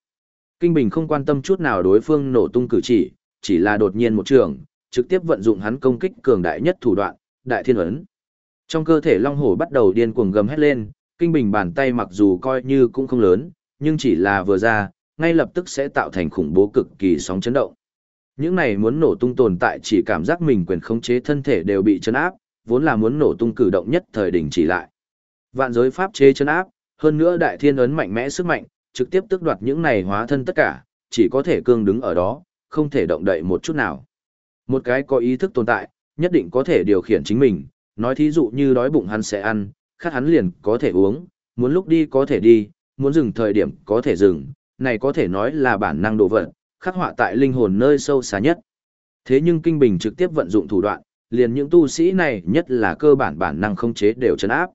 Kinh Bình không quan tâm chút nào đối phương nổ tung cử chỉ, chỉ là đột nhiên một trường, trực tiếp vận dụng hắn công kích cường đại nhất thủ đoạn, đại thiên ấn. Trong cơ thể long hổ bắt đầu điên cuồng gầm hét lên, kinh bình bàn tay mặc dù coi như cũng không lớn, nhưng chỉ là vừa ra, ngay lập tức sẽ tạo thành khủng bố cực kỳ sóng chấn động. Những này muốn nổ tung tồn tại chỉ cảm giác mình quyền khống chế thân thể đều bị chấn áp, vốn là muốn nổ tung cử động nhất thời đỉnh chỉ lại. Vạn giới pháp chế chấn áp, hơn nữa đại thiên ấn mạnh mẽ sức mạnh, trực tiếp tước đoạt những này hóa thân tất cả, chỉ có thể cương đứng ở đó, không thể động đậy một chút nào. Một cái có ý thức tồn tại, nhất định có thể điều khiển chính mình, nói thí dụ như đói bụng hắn sẽ ăn, khát hắn liền có thể uống, muốn lúc đi có thể đi, muốn dừng thời điểm có thể dừng, này có thể nói là bản năng độ vận, khắc họa tại linh hồn nơi sâu xa nhất. Thế nhưng Kinh Bình trực tiếp vận dụng thủ đoạn, liền những tu sĩ này nhất là cơ bản bản năng không chế đều chấn áp.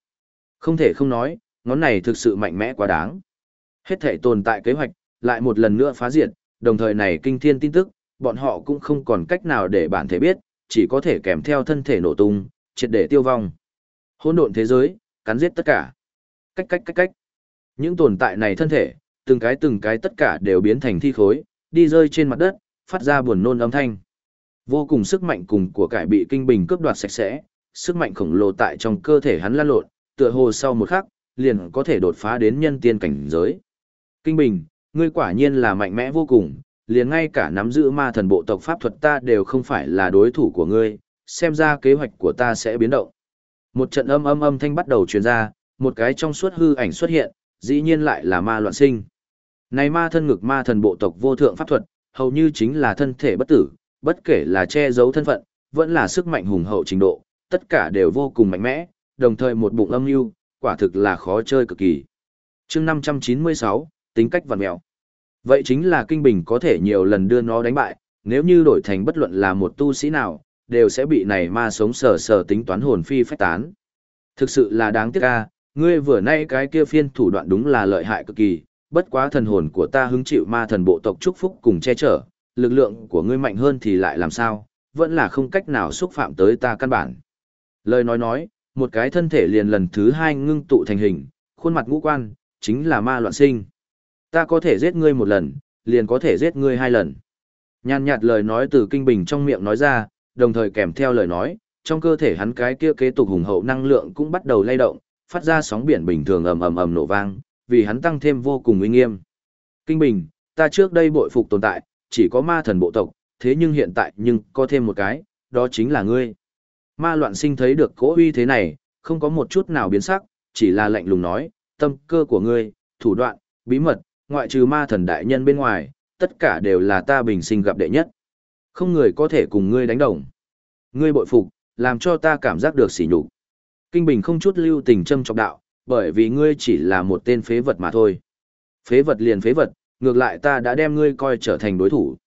Không thể không nói, ngón này thực sự mạnh mẽ quá đáng. Hết thể tồn tại kế hoạch, lại một lần nữa phá diệt, đồng thời này kinh thiên tin tức, bọn họ cũng không còn cách nào để bản thể biết, chỉ có thể kèm theo thân thể nổ tung, triệt để tiêu vong. Hỗn độn thế giới, cắn giết tất cả. Cách cách cách cách. Những tồn tại này thân thể, từng cái từng cái tất cả đều biến thành thi khối, đi rơi trên mặt đất, phát ra buồn nôn âm thanh. Vô cùng sức mạnh cùng của cải bị kinh bình cướp đoạt sạch sẽ, sức mạnh khổng lồ tại trong cơ thể hắn lan lộn, tựa hồ sau một khắc, liền có thể đột phá đến nhân tiên cảnh giới. Kinh bình, ngươi quả nhiên là mạnh mẽ vô cùng, liền ngay cả nắm giữ ma thần bộ tộc pháp thuật ta đều không phải là đối thủ của ngươi, xem ra kế hoạch của ta sẽ biến động. Một trận âm âm âm thanh bắt đầu truyền ra, một cái trong suốt hư ảnh xuất hiện, dĩ nhiên lại là ma loạn sinh. Này ma thân ngực ma thần bộ tộc vô thượng pháp thuật, hầu như chính là thân thể bất tử, bất kể là che giấu thân phận, vẫn là sức mạnh hùng hậu trình độ, tất cả đều vô cùng mạnh mẽ, đồng thời một bụng âm mưu, quả thực là khó chơi cực kỳ. Chương 596, tính cách vặn mèo. Vậy chính là kinh bình có thể nhiều lần đưa nó đánh bại, nếu như đổi thành bất luận là một tu sĩ nào, đều sẽ bị này ma sống sờ sờ tính toán hồn phi phách tán. Thực sự là đáng tiếc a, ngươi vừa nay cái kia phiên thủ đoạn đúng là lợi hại cực kỳ, bất quá thần hồn của ta hứng chịu ma thần bộ tộc chúc phúc cùng che chở, lực lượng của ngươi mạnh hơn thì lại làm sao, vẫn là không cách nào xúc phạm tới ta căn bản. Lời nói nói, một cái thân thể liền lần thứ hai ngưng tụ thành hình, khuôn mặt ngũ quan, chính là ma loạn sinh. Ta có thể giết ngươi một lần, liền có thể giết ngươi hai lần. Nhàn nhạt lời nói từ kinh bình trong miệng nói ra, đồng thời kèm theo lời nói, trong cơ thể hắn cái kia kế tục hùng hậu năng lượng cũng bắt đầu lay động, phát ra sóng biển bình thường ầm ầm ầm nổ vang, vì hắn tăng thêm vô cùng uy nghiêm. Kinh bình, ta trước đây bội phục tồn tại, chỉ có ma thần bộ tộc, thế nhưng hiện tại nhưng có thêm một cái, đó chính là ngươi. Ma loạn sinh thấy được cỗ uy thế này, không có một chút nào biến sắc, chỉ là lạnh lùng nói, tâm cơ của ngươi, thủ đoạn, bí mật, ngoại trừ ma thần đại nhân bên ngoài, tất cả đều là ta bình sinh gặp đệ nhất. Không người có thể cùng ngươi đánh đồng. Ngươi bội phục, làm cho ta cảm giác được sỉ nhục. Kinh Bình không chút lưu tình châm trọng đạo, bởi vì ngươi chỉ là một tên phế vật mà thôi. Phế vật liền phế vật, ngược lại ta đã đem ngươi coi trở thành đối thủ.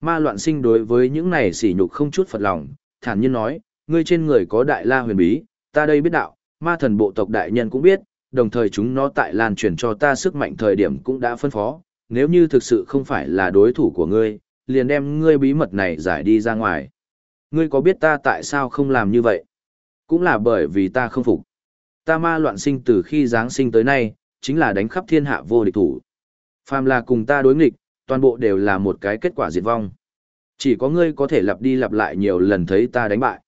Ma loạn sinh đối với những này sỉ nhục không chút phật lòng, thản nhiên nói, ngươi trên người có đại la huyền bí, ta đây biết đạo, ma thần bộ tộc đại nhân cũng biết, đồng thời chúng nó tại lan truyền cho ta sức mạnh thời điểm cũng đã phân phó, nếu như thực sự không phải là đối thủ của ngươi, liền đem ngươi bí mật này giải đi ra ngoài. Ngươi có biết ta tại sao không làm như vậy? Cũng là bởi vì ta không phục. Ta ma loạn sinh từ khi Giáng sinh tới nay, chính là đánh khắp thiên hạ vô địch thủ. Phàm là cùng ta đối nghịch, toàn bộ đều là một cái kết quả diệt vong. Chỉ có ngươi có thể lặp đi lặp lại nhiều lần thấy ta đánh bại.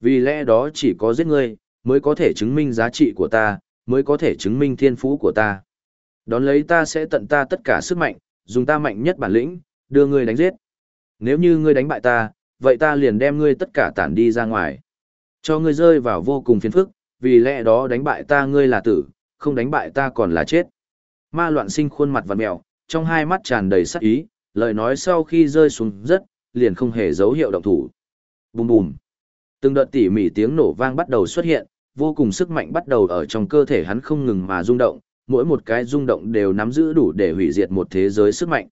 Vì lẽ đó chỉ có giết ngươi, mới có thể chứng minh giá trị của ta, mới có thể chứng minh thiên phú của ta. Đón lấy ta sẽ tận ta tất cả sức mạnh, dùng ta mạnh nhất bản lĩnh, đưa ngươi đánh giết. Nếu như ngươi đánh bại ta, vậy ta liền đem ngươi tất cả tản đi ra ngoài. Cho ngươi rơi vào vô cùng phiền phức, vì lẽ đó đánh bại ta ngươi là tử, không đánh bại ta còn là chết. Ma loạn sinh khuôn mặt vặn mèo, trong hai mắt tràn đầy sắc ý, lời nói sau khi rơi xuống rất, liền không hề dấu hiệu động thủ. Bùm bùm. Từng đợt tỉ mỉ tiếng nổ vang bắt đầu xuất hiện, vô cùng sức mạnh bắt đầu ở trong cơ thể hắn không ngừng mà rung động, mỗi một cái rung động đều nắm giữ đủ để hủy diệt một thế giới sức mạnh.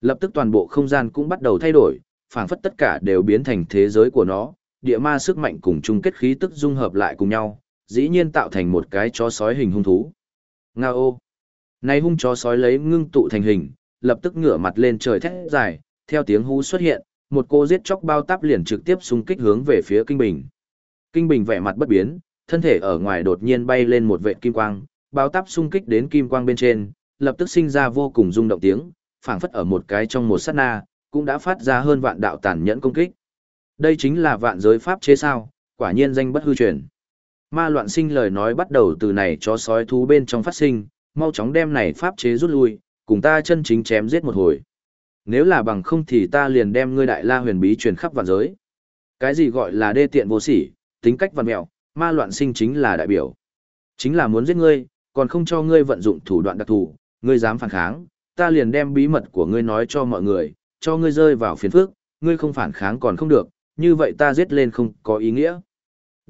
Lập tức toàn bộ không gian cũng bắt đầu thay đổi, phảng phất tất cả đều biến thành thế giới của nó, địa ma sức mạnh cùng chung kết khí tức dung hợp lại cùng nhau, dĩ nhiên tạo thành một cái chó sói hình hung thú. Ngao! Này hung chó sói lấy ngưng tụ thành hình, lập tức ngửa mặt lên trời thét dài, theo tiếng hú xuất hiện, một cô giết chóc bao táp liền trực tiếp xung kích hướng về phía Kinh Bình. Kinh Bình vẻ mặt bất biến, thân thể ở ngoài đột nhiên bay lên một vệt kim quang, bao táp xung kích đến kim quang bên trên, lập tức sinh ra vô cùng rung động tiếng, phảng phất ở một cái trong một sát na, cũng đã phát ra hơn vạn đạo tàn nhẫn công kích. Đây chính là vạn giới pháp chế sao, quả nhiên danh bất hư truyền. Ma loạn sinh lời nói bắt đầu từ này cho sói thú bên trong phát sinh, mau chóng đem này pháp chế rút lui, cùng ta chân chính chém giết một hồi. Nếu là bằng không thì ta liền đem ngươi đại la huyền bí truyền khắp vạn giới. Cái gì gọi là đê tiện vô sỉ, tính cách văn mẹo, ma loạn sinh chính là đại biểu. Chính là muốn giết ngươi, còn không cho ngươi vận dụng thủ đoạn đặc thù, ngươi dám phản kháng, ta liền đem bí mật của ngươi nói cho mọi người, cho ngươi rơi vào phiền phức, ngươi không phản kháng còn không được, như vậy ta giết lên không có ý nghĩa.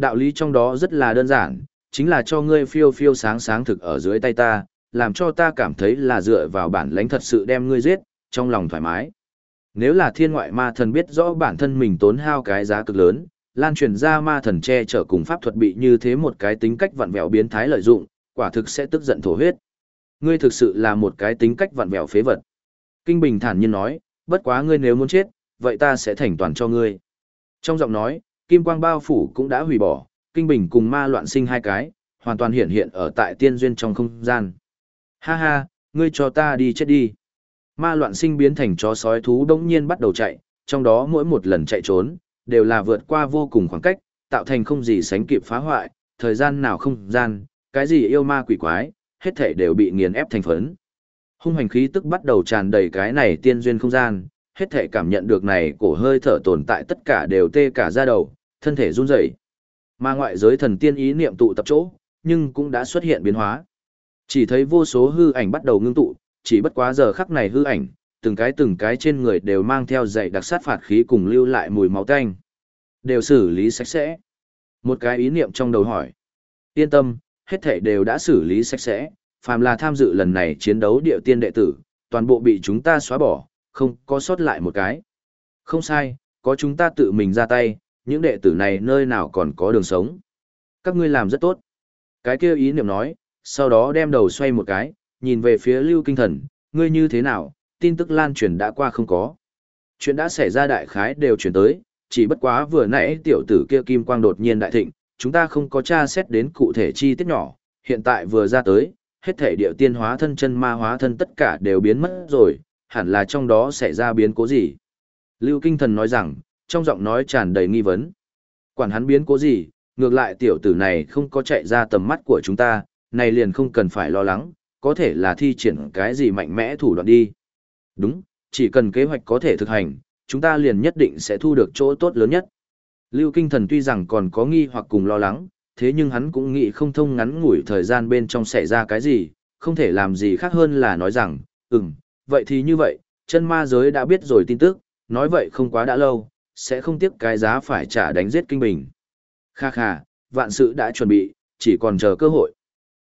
Đạo lý trong đó rất là đơn giản, chính là cho ngươi phiêu phiêu sáng sáng thực ở dưới tay ta, làm cho ta cảm thấy là dựa vào bản lãnh thật sự đem ngươi giết, trong lòng thoải mái. Nếu là thiên ngoại ma thần biết rõ bản thân mình tốn hao cái giá cực lớn, lan truyền ra ma thần che chở cùng pháp thuật bị như thế một cái tính cách vặn vẹo biến thái lợi dụng, quả thực sẽ tức giận thổ huyết. Ngươi thực sự là một cái tính cách vặn vẹo phế vật. Kinh Bình thản nhiên nói, bất quá ngươi nếu muốn chết, vậy ta sẽ thành toàn cho ngươi. Trong giọng nói, kim quang bao phủ cũng đã hủy bỏ, Kinh Bình cùng ma loạn sinh hai cái, hoàn toàn hiện hiện ở tại tiên duyên trong không gian. Ha ha, Ngươi cho ta đi chết đi. Ma loạn sinh biến thành chó sói thú đông nhiên bắt đầu chạy, trong đó mỗi một lần chạy trốn, đều là vượt qua vô cùng khoảng cách, tạo thành không gì sánh kịp phá hoại, thời gian nào không gian, cái gì yêu ma quỷ quái, hết thể đều bị nghiền ép thành phấn. Hung hành khí tức bắt đầu tràn đầy cái này tiên duyên không gian, hết thể cảm nhận được này cổ hơi thở tồn tại tất cả đều tê cả da đầu, thân thể run rẩy. Mà ngoại giới thần tiên ý niệm tụ tập chỗ, nhưng cũng đã xuất hiện biến hóa. Chỉ thấy vô số hư ảnh bắt đầu ngưng tụ, chỉ bất quá giờ khắc này hư ảnh, từng cái từng cái trên người đều mang theo dạy đặc sát phạt khí cùng lưu lại mùi máu tanh. Đều xử lý sạch sẽ. Một cái ý niệm trong đầu hỏi. Yên tâm, hết thảy đều đã xử lý sạch sẽ, phàm là tham dự lần này chiến đấu địa tiên đệ tử, toàn bộ bị chúng ta xóa bỏ, không có sót lại một cái. Không sai, có chúng ta tự mình ra tay, những đệ tử này nơi nào còn có đường sống. Các ngươi làm rất tốt. Cái kia ý niệm nói, sau đó đem đầu xoay một cái, nhìn về phía lưu kinh thần, ngươi như thế nào, tin tức lan truyền đã qua không có. Chuyện đã xảy ra đại khái đều truyền tới, chỉ bất quá vừa nãy tiểu tử kia kim quang đột nhiên đại thịnh, chúng ta không có tra xét đến cụ thể chi tiết nhỏ, hiện tại vừa ra tới, hết thể điệu tiên hóa thân chân ma hóa thân tất cả đều biến mất rồi, hẳn là trong đó xảy ra biến cố gì. Lưu Kinh Thần nói rằng, trong giọng nói tràn đầy nghi vấn. Quản hắn biến cố gì, ngược lại tiểu tử này không có chạy ra tầm mắt của chúng ta, này liền không cần phải lo lắng, có thể là thi triển cái gì mạnh mẽ thủ đoạn đi. Đúng, chỉ cần kế hoạch có thể thực hành, chúng ta liền nhất định sẽ thu được chỗ tốt lớn nhất. Lưu Kinh Thần tuy rằng còn có nghi hoặc cùng lo lắng, thế nhưng hắn cũng nghĩ không thông ngắn ngủi thời gian bên trong xảy ra cái gì, không thể làm gì khác hơn là nói rằng, ừm, vậy thì như vậy, chân ma giới đã biết rồi tin tức, nói vậy không quá đã lâu, sẽ không tiếc cái giá phải trả đánh giết kinh bình. Kha kha, vạn sự đã chuẩn bị, chỉ còn chờ cơ hội.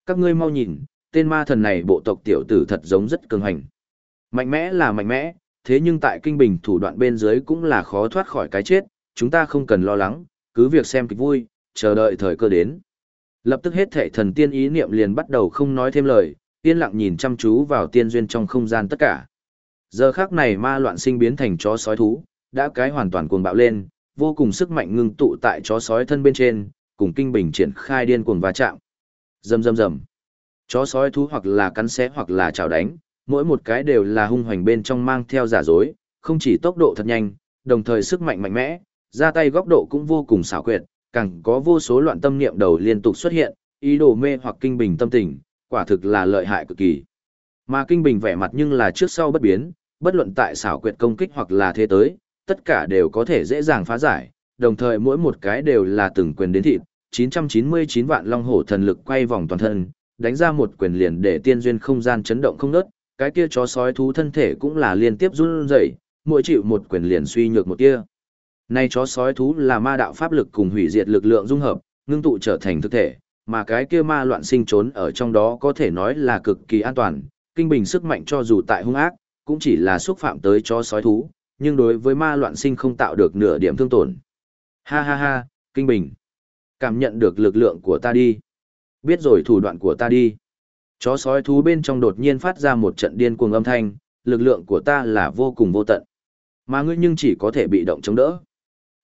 Các ngươi mau nhìn, tên ma thần này bộ tộc tiểu tử thật giống rất cường hành. Mạnh mẽ là mạnh mẽ, thế nhưng tại kinh bình thủ đoạn bên dưới cũng là khó thoát khỏi cái chết, chúng ta không cần lo lắng, cứ việc xem kịch vui, chờ đợi thời cơ đến. Lập tức hết thể thần tiên ý niệm liền bắt đầu không nói thêm lời, yên lặng nhìn chăm chú vào tiên duyên trong không gian tất cả. Giờ khác này ma loạn sinh biến thành chó sói thú, đã cái hoàn toàn cuồng bạo lên, vô cùng sức mạnh ngưng tụ tại chó sói thân bên trên, cùng kinh bình triển khai điên cuồng va chạm. Rầm rầm rầm. Chó sói thú hoặc là cắn xé hoặc là chảo đánh, mỗi một cái đều là hung hoành bên trong mang theo giả dối, không chỉ tốc độ thật nhanh, đồng thời sức mạnh mạnh mẽ, ra tay góc độ cũng vô cùng xảo quyệt, càng có vô số loạn tâm niệm đầu liên tục xuất hiện, ý đồ mê hoặc kinh bình tâm tình, quả thực là lợi hại cực kỳ. Mà kinh bình vẻ mặt nhưng là trước sau bất biến, bất luận tại xảo quyệt công kích hoặc là thế tới, tất cả đều có thể dễ dàng phá giải, đồng thời mỗi một cái đều là từng quyền đến thịt, 999 vạn long hổ thần lực quay vòng toàn thân, đánh ra một quyền liền để tiên duyên không gian chấn động không ngớt, cái kia chó sói thú thân thể cũng là liên tiếp run rẩy, mỗi chịu một quyền liền suy nhược một tia. Nay chó sói thú là ma đạo pháp lực cùng hủy diệt lực lượng dung hợp, ngưng tụ trở thành thực thể, mà cái kia ma loạn sinh trốn ở trong đó có thể nói là cực kỳ an toàn, kinh bình sức mạnh cho dù tại hung ác, cũng chỉ là xúc phạm tới chó sói thú, nhưng đối với ma loạn sinh không tạo được nửa điểm thương tổn. Ha ha ha, kinh bình. Cảm nhận được lực lượng của ta đi. Biết rồi thủ đoạn của ta đi. Chó sói thú bên trong đột nhiên phát ra một trận điên cuồng âm thanh, lực lượng của ta là vô cùng vô tận. Mà ngươi nhưng chỉ có thể bị động chống đỡ.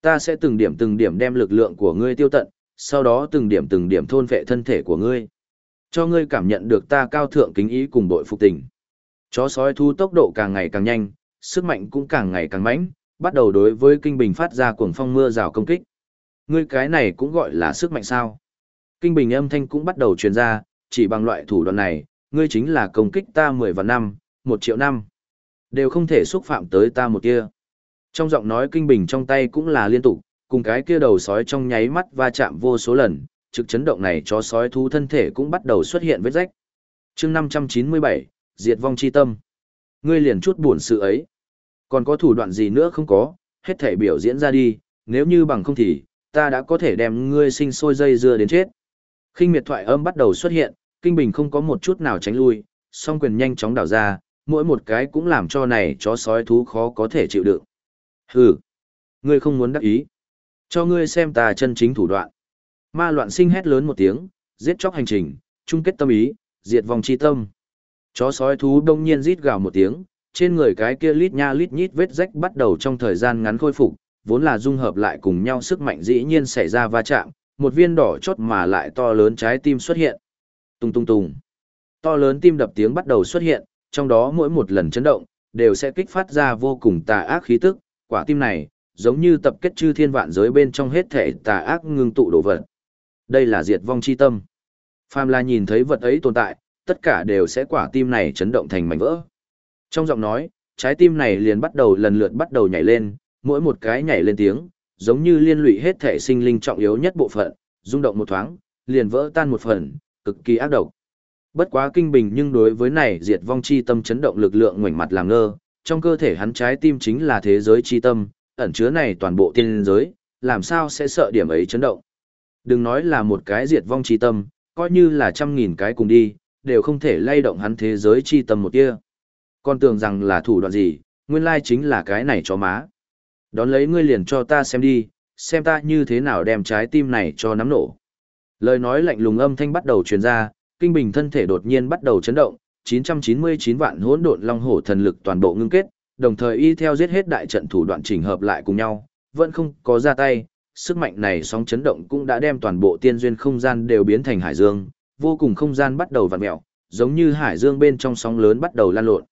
Ta sẽ từng điểm từng điểm đem lực lượng của ngươi tiêu tận, sau đó từng điểm từng điểm thôn vệ thân thể của ngươi. Cho ngươi cảm nhận được ta cao thượng kính ý cùng đội phục tình. Chó sói thú tốc độ càng ngày càng nhanh, sức mạnh cũng càng ngày càng mãnh, bắt đầu đối với kinh bình phát ra cuồng phong mưa rào công kích. Ngươi cái này cũng gọi là sức mạnh sao? Kinh bình âm thanh cũng bắt đầu truyền ra, chỉ bằng loại thủ đoạn này, ngươi chính là công kích ta 10 vạn năm, 1 triệu năm. Đều không thể xúc phạm tới ta một kia. Trong giọng nói kinh bình trong tay cũng là liên tục, cùng cái kia đầu sói trong nháy mắt va chạm vô số lần, trực chấn động này cho sói thú thân thể cũng bắt đầu xuất hiện vết rách. chương 597, diệt vong chi tâm. Ngươi liền chút buồn sự ấy. Còn có thủ đoạn gì nữa không có, hết thể biểu diễn ra đi, nếu như bằng không thì, ta đã có thể đem ngươi sinh sôi dây dưa đến chết. Kinh miệt thoại âm bắt đầu xuất hiện, kinh bình không có một chút nào tránh lui, song quyền nhanh chóng đảo ra, mỗi một cái cũng làm cho này chó sói thú khó có thể chịu đựng. Hừ, ngươi không muốn đắc ý. Cho ngươi xem ta chân chính thủ đoạn. Ma loạn sinh hét lớn một tiếng, giết chóc hành trình, chung kết tâm ý, diệt vòng chi tâm. Chó sói thú đông nhiên rít gào một tiếng, trên người cái kia lít nha lít nhít vết rách bắt đầu trong thời gian ngắn khôi phục, vốn là dung hợp lại cùng nhau sức mạnh dĩ nhiên xảy ra va chạm, một viên đỏ chót mà lại to lớn trái tim xuất hiện. Tung tung tung. To lớn tim đập tiếng bắt đầu xuất hiện, trong đó mỗi một lần chấn động, đều sẽ kích phát ra vô cùng tà ác khí tức, quả tim này, giống như tập kết chư thiên vạn giới bên trong hết thể tà ác ngưng tụ đồ vật. Đây là diệt vong chi tâm. Phàm là nhìn thấy vật ấy tồn tại, tất cả đều sẽ quả tim này chấn động thành mảnh vỡ. Trong giọng nói, trái tim này liền bắt đầu lần lượt bắt đầu nhảy lên, mỗi một cái nhảy lên tiếng, giống như liên lụy hết thể sinh linh trọng yếu nhất bộ phận, rung động một thoáng, liền vỡ tan một phần, cực kỳ ác độc. Bất quá kinh bình nhưng đối với này diệt vong chi tâm chấn động lực lượng ngoảnh mặt làm ngơ, trong cơ thể hắn trái tim chính là thế giới chi tâm, ẩn chứa này toàn bộ tiên giới, làm sao sẽ sợ điểm ấy chấn động. Đừng nói là một cái diệt vong chi tâm, coi như là trăm nghìn cái cùng đi, đều không thể lay động hắn thế giới chi tâm một tia. Con tưởng rằng là thủ đoạn gì, nguyên lai chính là cái này cho má. Đón lấy ngươi liền cho ta xem đi, xem ta như thế nào đem trái tim này cho nắm nổ. Lời nói lạnh lùng âm thanh bắt đầu truyền ra, kinh bình thân thể đột nhiên bắt đầu chấn động, 999 vạn hỗn độn long hổ thần lực toàn bộ ngưng kết, đồng thời y theo giết hết đại trận thủ đoạn chỉnh hợp lại cùng nhau, vẫn không có ra tay, sức mạnh này sóng chấn động cũng đã đem toàn bộ tiên duyên không gian đều biến thành hải dương, vô cùng không gian bắt đầu vặn mèo, giống như hải dương bên trong sóng lớn bắt đầu lan lộn.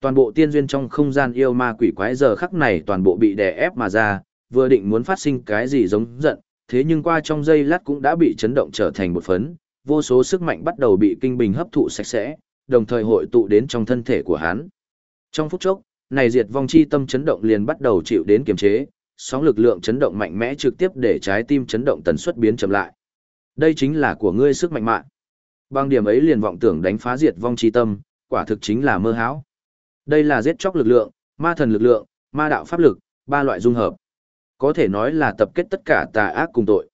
Toàn bộ tiên duyên trong không gian yêu ma quỷ quái giờ khắc này toàn bộ bị đè ép mà ra, vừa định muốn phát sinh cái gì giống giận, thế nhưng qua trong giây lát cũng đã bị chấn động trở thành một phấn, vô số sức mạnh bắt đầu bị kinh bình hấp thụ sạch sẽ, đồng thời hội tụ đến trong thân thể của hắn. Trong phút chốc, này diệt vong chi tâm chấn động liền bắt đầu chịu đến kiềm chế, sóng lực lượng chấn động mạnh mẽ trực tiếp để trái tim chấn động tần suất biến chậm lại. Đây chính là của ngươi sức mạnh mạng. Bằng điểm ấy liền vọng tưởng đánh phá diệt vong chi tâm, quả thực chính là mơ hão. Đây là giết chóc lực lượng, ma thần lực lượng, ma đạo pháp lực, ba loại dung hợp. Có thể nói là tập kết tất cả tà ác cùng tội.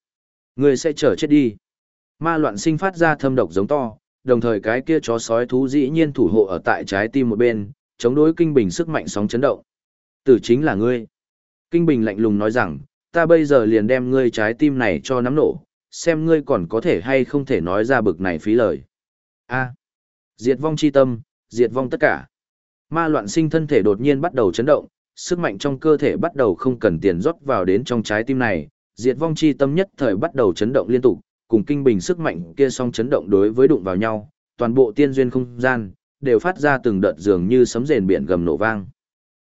Ngươi sẽ trở chết đi. Ma loạn sinh phát ra thâm độc giống to, đồng thời cái kia chó sói thú dĩ nhiên thủ hộ ở tại trái tim một bên, chống đối kinh bình sức mạnh sóng chấn động. Tử chính là ngươi. Kinh bình lạnh lùng nói rằng, ta bây giờ liền đem ngươi trái tim này cho nắm nổ, xem ngươi còn có thể hay không thể nói ra bực này phí lời. A. Diệt vong chi tâm, diệt vong tất cả. Ma loạn sinh thân thể đột nhiên bắt đầu chấn động, sức mạnh trong cơ thể bắt đầu không cần tiền rót vào đến trong trái tim này, diệt vong chi tâm nhất thời bắt đầu chấn động liên tục, cùng kinh bình sức mạnh kia song chấn động đối với đụng vào nhau, toàn bộ tiên duyên không gian đều phát ra từng đợt dường như sấm rền biển gầm nổ vang.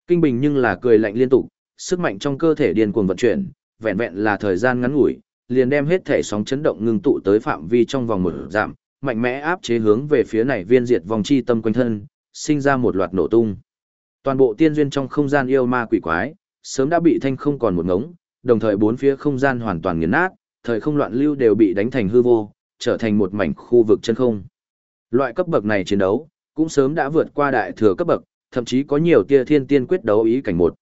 Kinh bình nhưng là cười lạnh liên tục, sức mạnh trong cơ thể điên cuồng vận chuyển, vẹn vẹn là thời gian ngắn ngủi, liền đem hết thể sóng chấn động ngưng tụ tới phạm vi trong vòng một giảm, mạnh mẽ áp chế hướng về phía này viên diệt vòng chi tâm quanh thân, sinh ra một loạt nổ tung. Toàn bộ tiên duyên trong không gian yêu ma quỷ quái, sớm đã bị thanh không còn một ngống, đồng thời bốn phía không gian hoàn toàn nghiền nát, thời không loạn lưu đều bị đánh thành hư vô, trở thành một mảnh khu vực chân không. Loại cấp bậc này chiến đấu, cũng sớm đã vượt qua đại thừa cấp bậc, thậm chí có nhiều tia thiên tiên quyết đấu ý cảnh một.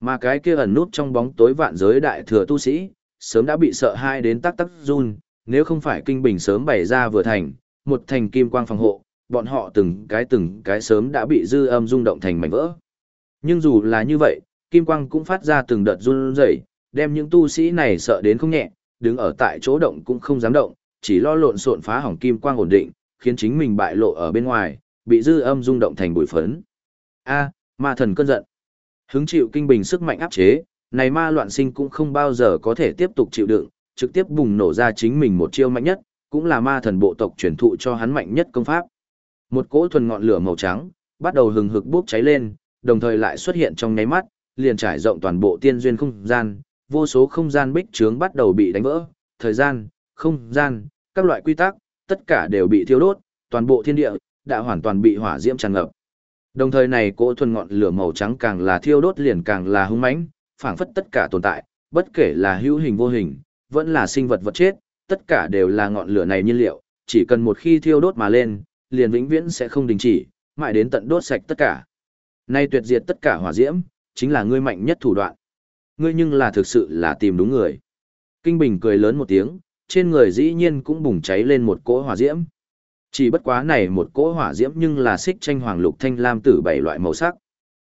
Mà cái kia ẩn nút trong bóng tối vạn giới đại thừa tu sĩ, sớm đã bị sợ hai đến tắc tắc run, nếu không phải kinh bình sớm bày ra vừa thành, một thành kim quang phòng hộ, bọn họ từng cái từng cái sớm đã bị dư âm rung động thành mảnh vỡ. Nhưng dù là như vậy, kim quang cũng phát ra từng đợt run rẩy, đem những tu sĩ này sợ đến không nhẹ, đứng ở tại chỗ động cũng không dám động, chỉ lo lộn xộn phá hỏng kim quang ổn định, khiến chính mình bại lộ ở bên ngoài, bị dư âm rung động thành bụi phấn. A, ma thần cơn giận. Hứng chịu kinh bình sức mạnh áp chế, này ma loạn sinh cũng không bao giờ có thể tiếp tục chịu đựng, trực tiếp bùng nổ ra chính mình một chiêu mạnh nhất, cũng là ma thần bộ tộc truyền thụ cho hắn mạnh nhất công pháp. Một cỗ thuần ngọn lửa màu trắng, bắt đầu hừng hực bốc cháy lên, đồng thời lại xuất hiện trong nháy mắt, liền trải rộng toàn bộ tiên duyên không gian, vô số không gian bích trướng bắt đầu bị đánh vỡ, thời gian, không gian, các loại quy tắc, tất cả đều bị thiêu đốt, toàn bộ thiên địa đã hoàn toàn bị hỏa diễm tràn ngập. Đồng thời này cỗ thuần ngọn lửa màu trắng càng là thiêu đốt liền càng là hung mãnh, phảng phất tất cả tồn tại, bất kể là hữu hình vô hình, vẫn là sinh vật vật chết, tất cả đều là ngọn lửa này nhiên liệu, chỉ cần một khi thiêu đốt mà lên, liền vĩnh viễn sẽ không đình chỉ, mãi đến tận đốt sạch tất cả. Nay tuyệt diệt tất cả hỏa diễm, chính là ngươi mạnh nhất thủ đoạn. Ngươi nhưng là thực sự là tìm đúng người. Kinh Bình cười lớn một tiếng, trên người dĩ nhiên cũng bùng cháy lên một cỗ hỏa diễm. Chỉ bất quá này một cỗ hỏa diễm nhưng là xích tranh hoàng lục thanh lam tử bảy loại màu sắc.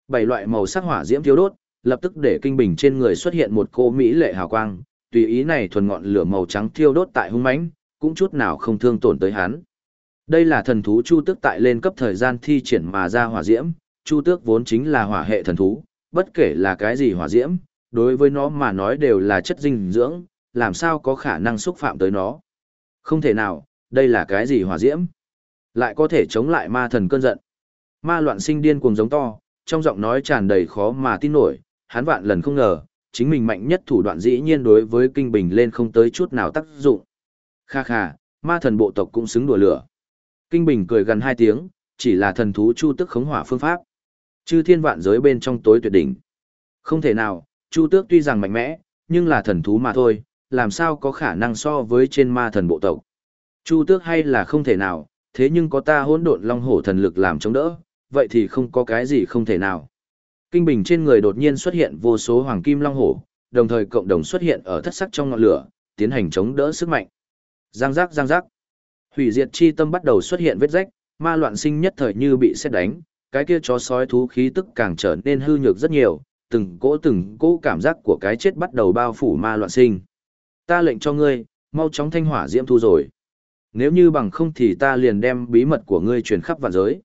Bảy loại màu sắc hỏa diễm thiếu đốt, lập tức để kinh bình trên người xuất hiện một cô mỹ lệ hào quang, tùy ý này thuần ngọn lửa màu trắng thiêu đốt tại hung mãnh, cũng chút nào không thương tổn tới hắn. Đây là thần thú Chu Tước tại lên cấp thời gian thi triển mà ra hỏa diễm, Chu Tước vốn chính là hỏa hệ thần thú, bất kể là cái gì hỏa diễm, đối với nó mà nói đều là chất dinh dưỡng, làm sao có khả năng xúc phạm tới nó. Không thể nào, đây là cái gì hỏa diễm? lại có thể chống lại ma thần cơn giận. Ma loạn sinh điên cuồng giống to, trong giọng nói tràn đầy khó mà tin nổi, hắn vạn lần không ngờ, chính mình mạnh nhất thủ đoạn dĩ nhiên đối với kinh bình lên không tới chút nào tác dụng. Kha kha, ma thần bộ tộc cũng xứng đùa lửa. Kinh bình cười gần hai tiếng, chỉ là thần thú chu tức khống hỏa phương pháp. Chư thiên vạn giới bên trong tối tuyệt đỉnh. Không thể nào, chu tước tuy rằng mạnh mẽ, nhưng là thần thú mà thôi, làm sao có khả năng so với trên ma thần bộ tộc. Chu tước hay là không thể nào, thế nhưng có ta hỗn độn long hổ thần lực làm chống đỡ, vậy thì không có cái gì không thể nào. Kinh bình trên người đột nhiên xuất hiện vô số hoàng kim long hổ, đồng thời cộng đồng xuất hiện ở thất sắc trong ngọn lửa, tiến hành chống đỡ sức mạnh. Giang giác giang giác. Hủy diệt chi tâm bắt đầu xuất hiện vết rách, ma loạn sinh nhất thời như bị xét đánh, cái kia chó sói thú khí tức càng trở nên hư nhược rất nhiều, từng cỗ từng cỗ cảm giác của cái chết bắt đầu bao phủ ma loạn sinh. Ta lệnh cho ngươi, mau chóng thanh hỏa diễm thu rồi. Nếu như bằng không thì ta liền đem bí mật của ngươi truyền khắp vạn giới.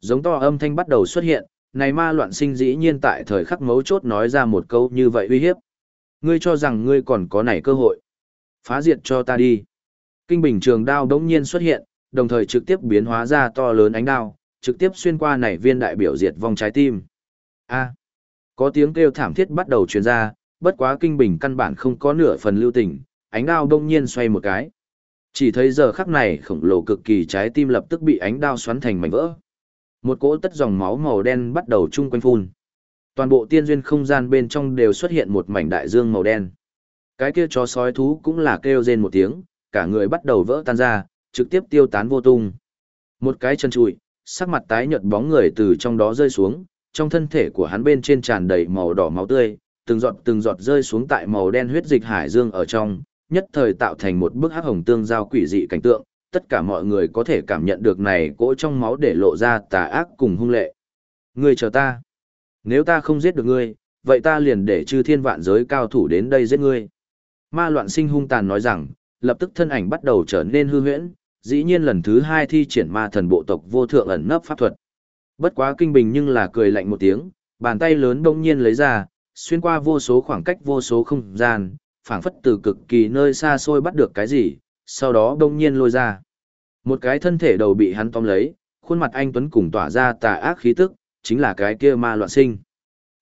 Giống to âm thanh bắt đầu xuất hiện, này ma loạn sinh dĩ nhiên tại thời khắc mấu chốt nói ra một câu như vậy uy hiếp. Ngươi cho rằng ngươi còn có này cơ hội. Phá diệt cho ta đi. Kinh bình trường đao đống nhiên xuất hiện, đồng thời trực tiếp biến hóa ra to lớn ánh đao, trực tiếp xuyên qua nảy viên đại biểu diệt vong trái tim. A. có tiếng kêu thảm thiết bắt đầu truyền ra, bất quá kinh bình căn bản không có nửa phần lưu tình, ánh đao đông nhiên xoay một cái. Chỉ thấy giờ khắc này khổng lồ cực kỳ trái tim lập tức bị ánh đao xoắn thành mảnh vỡ. Một cỗ tất dòng máu màu đen bắt đầu chung quanh phun. Toàn bộ tiên duyên không gian bên trong đều xuất hiện một mảnh đại dương màu đen. Cái kia chó sói thú cũng là kêu rên một tiếng, cả người bắt đầu vỡ tan ra, trực tiếp tiêu tán vô tung. Một cái chân trụi, sắc mặt tái nhợt bóng người từ trong đó rơi xuống, trong thân thể của hắn bên trên tràn đầy màu đỏ máu tươi, từng giọt từng giọt rơi xuống tại màu đen huyết dịch hải dương ở trong, nhất thời tạo thành một bức hắc hồng tương giao quỷ dị cảnh tượng, tất cả mọi người có thể cảm nhận được này cỗ trong máu để lộ ra tà ác cùng hung lệ. Ngươi chờ ta. Nếu ta không giết được ngươi, vậy ta liền để chư thiên vạn giới cao thủ đến đây giết ngươi. Ma loạn sinh hung tàn nói rằng, lập tức thân ảnh bắt đầu trở nên hư huyễn, dĩ nhiên lần thứ hai thi triển ma thần bộ tộc vô thượng ẩn nấp pháp thuật. Bất quá kinh bình nhưng là cười lạnh một tiếng, bàn tay lớn đông nhiên lấy ra, xuyên qua vô số khoảng cách vô số không gian, phảng phất từ cực kỳ nơi xa xôi bắt được cái gì, sau đó đông nhiên lôi ra. Một cái thân thể đầu bị hắn tóm lấy, khuôn mặt anh Tuấn cùng tỏa ra tà ác khí tức, chính là cái kia ma loạn sinh.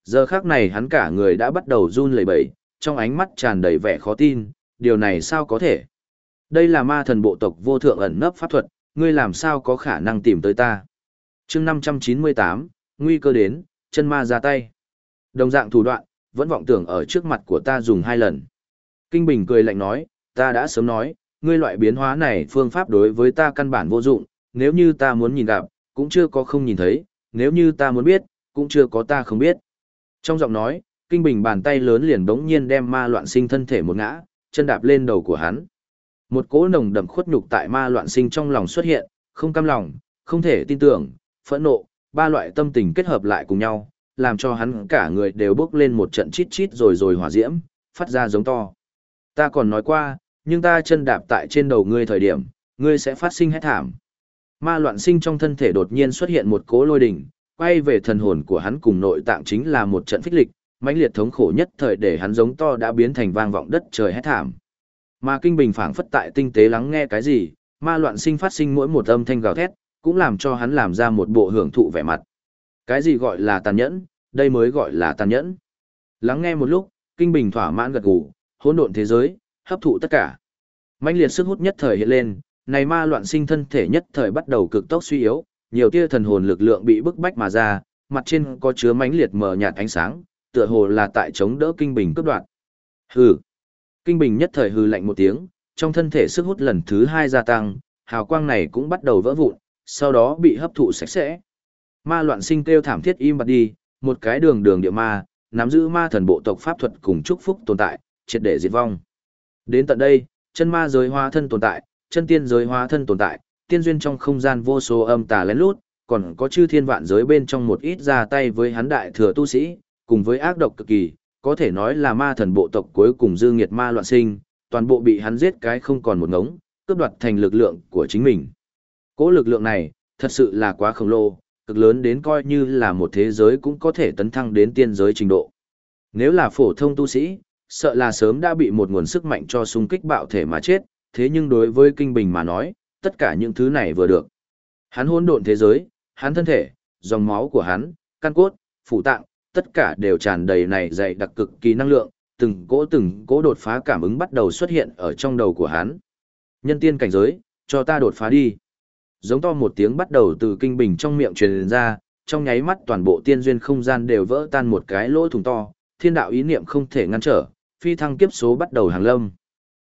Giờ khác này hắn cả người đã bắt đầu run lẩy bẩy, trong ánh mắt tràn đầy vẻ khó tin, điều này sao có thể? Đây là ma thần bộ tộc vô thượng ẩn nấp pháp thuật, ngươi làm sao có khả năng tìm tới ta? chương 598, nguy cơ đến, chân ma ra tay. Đồng dạng thủ đoạn, vẫn vọng tưởng ở trước mặt của ta dùng hai lần. Kinh Bình cười lạnh nói, ta đã sớm nói, ngươi loại biến hóa này phương pháp đối với ta căn bản vô dụng, nếu như ta muốn nhìn gặp, cũng chưa có không nhìn thấy, nếu như ta muốn biết, cũng chưa có ta không biết. Trong giọng nói, Kinh Bình bàn tay lớn liền đống nhiên đem ma loạn sinh thân thể một ngã, chân đạp lên đầu của hắn. Một cỗ nồng đậm khuất nhục tại ma loạn sinh trong lòng xuất hiện, không cam lòng, không thể tin tưởng, phẫn nộ, ba loại tâm tình kết hợp lại cùng nhau, làm cho hắn cả người đều bốc lên một trận chít chít rồi rồi hỏa diễm, phát ra giống to. Ta còn nói qua, nhưng ta chân đạp tại trên đầu ngươi thời điểm, ngươi sẽ phát sinh hết thảm. Ma loạn sinh trong thân thể đột nhiên xuất hiện một cỗ lôi đỉnh, quay về thần hồn của hắn cùng nội tạng chính là một trận phích lịch, mãnh liệt thống khổ nhất thời để hắn giống to đã biến thành vang vọng đất trời hết thảm. Ma kinh bình phảng phất tại tinh tế lắng nghe cái gì, ma loạn sinh phát sinh mỗi một âm thanh gào thét, cũng làm cho hắn làm ra một bộ hưởng thụ vẻ mặt. Cái gì gọi là tàn nhẫn, đây mới gọi là tàn nhẫn. Lắng nghe một lúc, kinh bình thỏa mãn gật gù, hỗn độn thế giới, hấp thụ tất cả. Mãnh liệt sức hút nhất thời hiện lên, này ma loạn sinh thân thể nhất thời bắt đầu cực tốc suy yếu, nhiều tia thần hồn lực lượng bị bức bách mà ra, mặt trên có chứa mãnh liệt mờ nhạt ánh sáng, tựa hồ là tại chống đỡ kinh bình cướp đoạt. Hừ. Kinh bình nhất thời hừ lạnh một tiếng, trong thân thể sức hút lần thứ hai gia tăng, hào quang này cũng bắt đầu vỡ vụn, sau đó bị hấp thụ sạch sẽ. Ma loạn sinh kêu thảm thiết im bặt đi, một cái đường đường địa ma, nắm giữ ma thần bộ tộc pháp thuật cùng chúc phúc tồn tại, triệt để diệt vong. Đến tận đây, chân ma giới hóa thân tồn tại, chân tiên giới hóa thân tồn tại, tiên duyên trong không gian vô số âm tà lén lút, còn có chư thiên vạn giới bên trong một ít ra tay với hắn đại thừa tu sĩ, cùng với ác độc cực kỳ, có thể nói là ma thần bộ tộc cuối cùng dư nghiệt ma loạn sinh, toàn bộ bị hắn giết cái không còn một ngống, cướp đoạt thành lực lượng của chính mình. Cố lực lượng này, thật sự là quá khổng lồ, cực lớn đến coi như là một thế giới cũng có thể tấn thăng đến tiên giới trình độ. Nếu là phổ thông tu sĩ, sợ là sớm đã bị một nguồn sức mạnh cho xung kích bạo thể mà chết, thế nhưng đối với kinh bình mà nói, tất cả những thứ này vừa được. Hắn hỗn độn thế giới, hắn thân thể, dòng máu của hắn, căn cốt, phụ tạng, tất cả đều tràn đầy này dày đặc cực kỳ năng lượng, từng cỗ từng cỗ đột phá cảm ứng bắt đầu xuất hiện ở trong đầu của hắn. Nhân tiên cảnh giới, cho ta đột phá đi. Giống to một tiếng bắt đầu từ kinh bình trong miệng truyền ra, trong nháy mắt toàn bộ tiên duyên không gian đều vỡ tan một cái lỗ thủng to, thiên đạo ý niệm không thể ngăn trở, phi thăng kiếp số bắt đầu hàng lâm.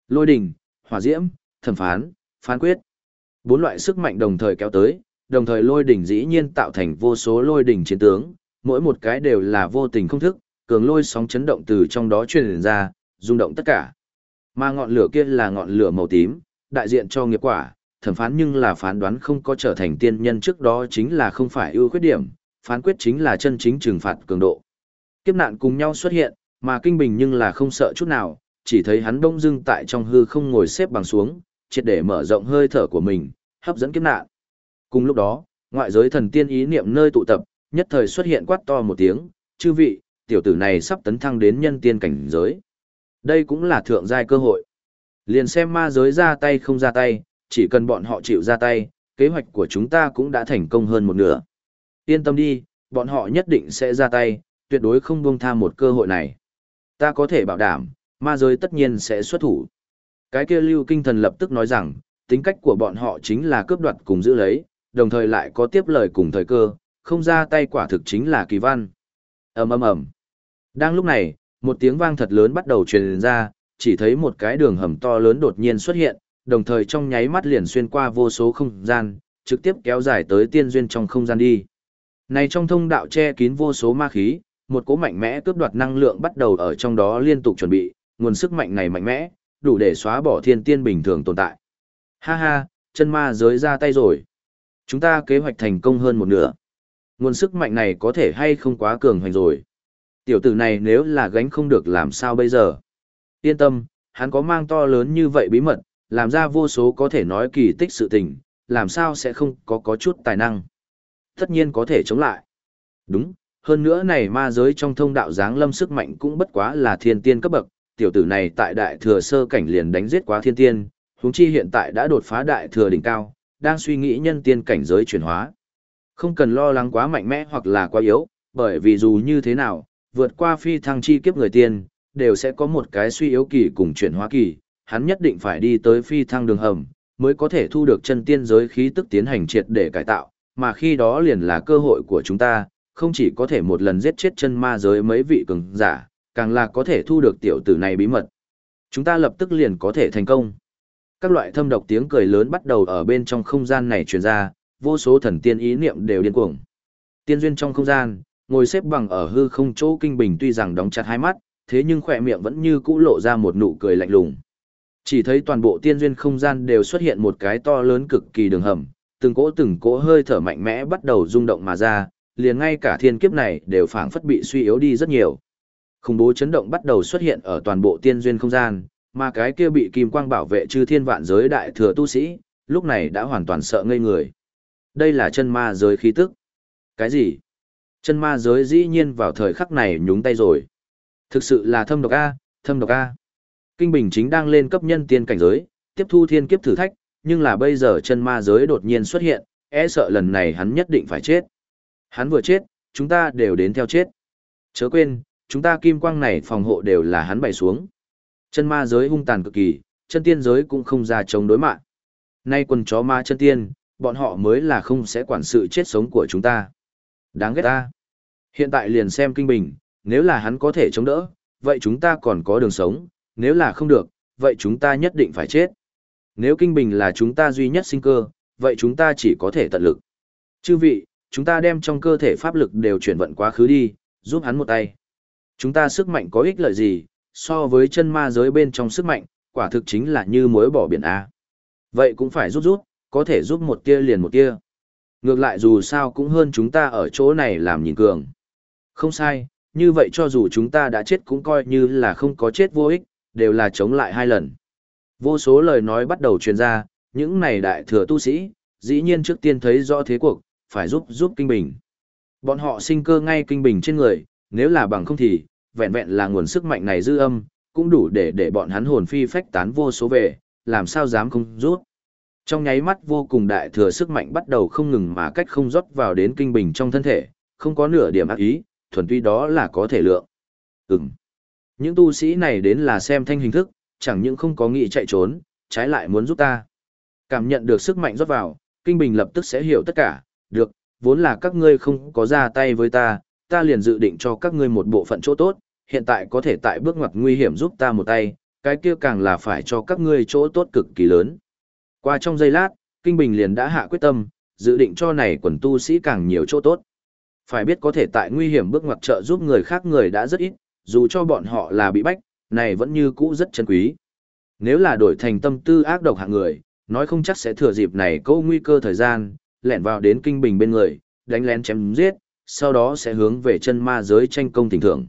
Lôi đỉnh, hỏa diễm, thẩm phán, phán quyết. Bốn loại sức mạnh đồng thời kéo tới, đồng thời lôi đỉnh dĩ nhiên tạo thành vô số lôi đỉnh chiến tướng, mỗi một cái đều là vô tình không thức, cường lôi sóng chấn động từ trong đó truyền ra, rung động tất cả. Mà ngọn lửa kia là ngọn lửa màu tím, đại diện cho nghiệp quả, thẩm phán nhưng là phán đoán không có trở thành tiên nhân trước đó chính là không phải ưu khuyết điểm, phán quyết chính là chân chính trừng phạt cường độ. Kiếp nạn cùng nhau xuất hiện, mà kinh bình nhưng là không sợ chút nào, chỉ thấy hắn đông dưng tại trong hư không ngồi xếp bằng xuống, triệt để mở rộng hơi thở của mình, hấp dẫn kiếp nạn. Cùng lúc đó, ngoại giới thần tiên ý niệm nơi tụ tập, nhất thời xuất hiện quát to một tiếng, chư vị, tiểu tử này sắp tấn thăng đến nhân tiên cảnh giới. Đây cũng là thượng giai cơ hội. Liền xem ma giới ra tay không ra tay, chỉ cần bọn họ chịu ra tay, kế hoạch của chúng ta cũng đã thành công hơn một nửa. Yên tâm đi, bọn họ nhất định sẽ ra tay, tuyệt đối không buông tha một cơ hội này. Ta có thể bảo đảm, ma giới tất nhiên sẽ xuất thủ. Cái kia lưu kinh thần lập tức nói rằng, tính cách của bọn họ chính là cướp đoạt cùng giữ lấy, đồng thời lại có tiếp lời cùng thời cơ, không ra tay quả thực chính là kỳ văn. ầm ầm ầm. Đang lúc này, một tiếng vang thật lớn bắt đầu truyền ra, chỉ thấy một cái đường hầm to lớn đột nhiên xuất hiện, đồng thời trong nháy mắt liền xuyên qua vô số không gian, trực tiếp kéo dài tới tiên duyên trong không gian đi. Này trong thông đạo che kín vô số ma khí, một cỗ mạnh mẽ cướp đoạt năng lượng bắt đầu ở trong đó liên tục chuẩn bị, nguồn sức mạnh này mạnh mẽ, đủ để xóa bỏ thiên tiên bình thường tồn tại. Ha ha, chân ma giới ra tay rồi. Chúng ta kế hoạch thành công hơn một nửa. Nguồn sức mạnh này có thể hay không quá cường hoành rồi. Tiểu tử này nếu là gánh không được làm sao bây giờ? Yên tâm, hắn có mang to lớn như vậy bí mật, làm ra vô số có thể nói kỳ tích sự tình, làm sao sẽ không có có chút tài năng. Tất nhiên có thể chống lại. Đúng, hơn nữa này ma giới trong thông đạo giáng lâm sức mạnh cũng bất quá là thiên tiên cấp bậc, tiểu tử này tại đại thừa sơ cảnh liền đánh giết quá thiên tiên, huống chi hiện tại đã đột phá đại thừa đỉnh cao, đang suy nghĩ nhân tiên cảnh giới chuyển hóa. Không cần lo lắng quá mạnh mẽ hoặc là quá yếu, bởi vì dù như thế nào, vượt qua phi thăng chi kiếp người tiên, đều sẽ có một cái suy yếu kỳ cùng chuyển hóa kỳ, hắn nhất định phải đi tới phi thăng đường hầm, mới có thể thu được chân tiên giới khí tức tiến hành triệt để cải tạo, mà khi đó liền là cơ hội của chúng ta, không chỉ có thể một lần giết chết chân ma giới mấy vị cường giả, càng là có thể thu được tiểu tử này bí mật. Chúng ta lập tức liền có thể thành công. Các loại thâm độc tiếng cười lớn bắt đầu ở bên trong không gian này truyền ra, vô số thần tiên ý niệm đều điên cuồng. Tiên duyên trong không gian, ngồi xếp bằng ở hư không chỗ kinh bình tuy rằng đóng chặt hai mắt, thế nhưng khỏe miệng vẫn như cũ lộ ra một nụ cười lạnh lùng. Chỉ thấy toàn bộ tiên duyên không gian đều xuất hiện một cái to lớn cực kỳ đường hầm, từng cỗ từng cỗ hơi thở mạnh mẽ bắt đầu rung động mà ra, liền ngay cả thiên kiếp này đều phảng phất bị suy yếu đi rất nhiều. Khủng bố chấn động bắt đầu xuất hiện ở toàn bộ tiên duyên không gian, mà cái kia bị kim quang bảo vệ chư thiên vạn giới đại thừa tu sĩ, lúc này đã hoàn toàn sợ ngây người. Đây là chân ma giới khí tức. Cái gì? Chân ma giới dĩ nhiên vào thời khắc này nhúng tay rồi. Thực sự là thâm độc A, thâm độc A. Kinh Bình chính đang lên cấp nhân tiên cảnh giới, tiếp thu thiên kiếp thử thách, nhưng là bây giờ chân ma giới đột nhiên xuất hiện, e sợ lần này hắn nhất định phải chết. Hắn vừa chết, chúng ta đều đến theo chết. Chớ quên, chúng ta kim quang này phòng hộ đều là hắn bày xuống. Chân ma giới hung tàn cực kỳ, chân tiên giới cũng không ra chống đối mạng. Nay quần chó ma chân tiên, bọn họ mới là không sẽ quản sự chết sống của chúng ta. Đáng ghét ta. Hiện tại liền xem kinh bình, nếu là hắn có thể chống đỡ, vậy chúng ta còn có đường sống, nếu là không được, vậy chúng ta nhất định phải chết. Nếu kinh bình là chúng ta duy nhất sinh cơ, vậy chúng ta chỉ có thể tận lực. Chư vị, chúng ta đem trong cơ thể pháp lực đều chuyển vận quá khứ đi, giúp hắn một tay. Chúng ta sức mạnh có ích lợi gì, so với chân ma giới bên trong sức mạnh, quả thực chính là như muối bỏ biển A. Vậy cũng phải rút rút, có thể giúp một tia liền một tia. Ngược lại dù sao cũng hơn chúng ta ở chỗ này làm nhìn cường. Không sai, như vậy cho dù chúng ta đã chết cũng coi như là không có chết vô ích, đều là chống lại hai lần. Vô số lời nói bắt đầu truyền ra, những này đại thừa tu sĩ, dĩ nhiên trước tiên thấy rõ thế cuộc, phải giúp giúp kinh bình. Bọn họ sinh cơ ngay kinh bình trên người, nếu là bằng không thì, vẹn vẹn là nguồn sức mạnh này dư âm, cũng đủ để để bọn hắn hồn phi phách tán vô số về, làm sao dám không rút. Trong nháy mắt vô cùng đại thừa sức mạnh bắt đầu không ngừng mà cách không rót vào đến kinh bình trong thân thể, không có nửa điểm ác ý, thuần tuy đó là có thể lượng. Ừm. Những tu sĩ này đến là xem thanh hình thức, chẳng những không có nghĩ chạy trốn, trái lại muốn giúp ta. Cảm nhận được sức mạnh rót vào, Kinh Bình lập tức sẽ hiểu tất cả, được, vốn là các ngươi không có ra tay với ta, ta liền dự định cho các ngươi một bộ phận chỗ tốt, hiện tại có thể tại bước ngoặt nguy hiểm giúp ta một tay, cái kia càng là phải cho các ngươi chỗ tốt cực kỳ lớn. Qua trong giây lát, Kinh Bình liền đã hạ quyết tâm, dự định cho này quần tu sĩ càng nhiều chỗ tốt. Phải biết có thể tại nguy hiểm bước ngoặt trợ giúp người khác người đã rất ít, dù cho bọn họ là bị bách, này vẫn như cũ rất chân quý. Nếu là đổi thành tâm tư ác độc hạng người, nói không chắc sẽ thừa dịp này câu nguy cơ thời gian, lẻn vào đến kinh bình bên người, đánh lén chém giết, sau đó sẽ hướng về chân ma giới tranh công tình thưởng.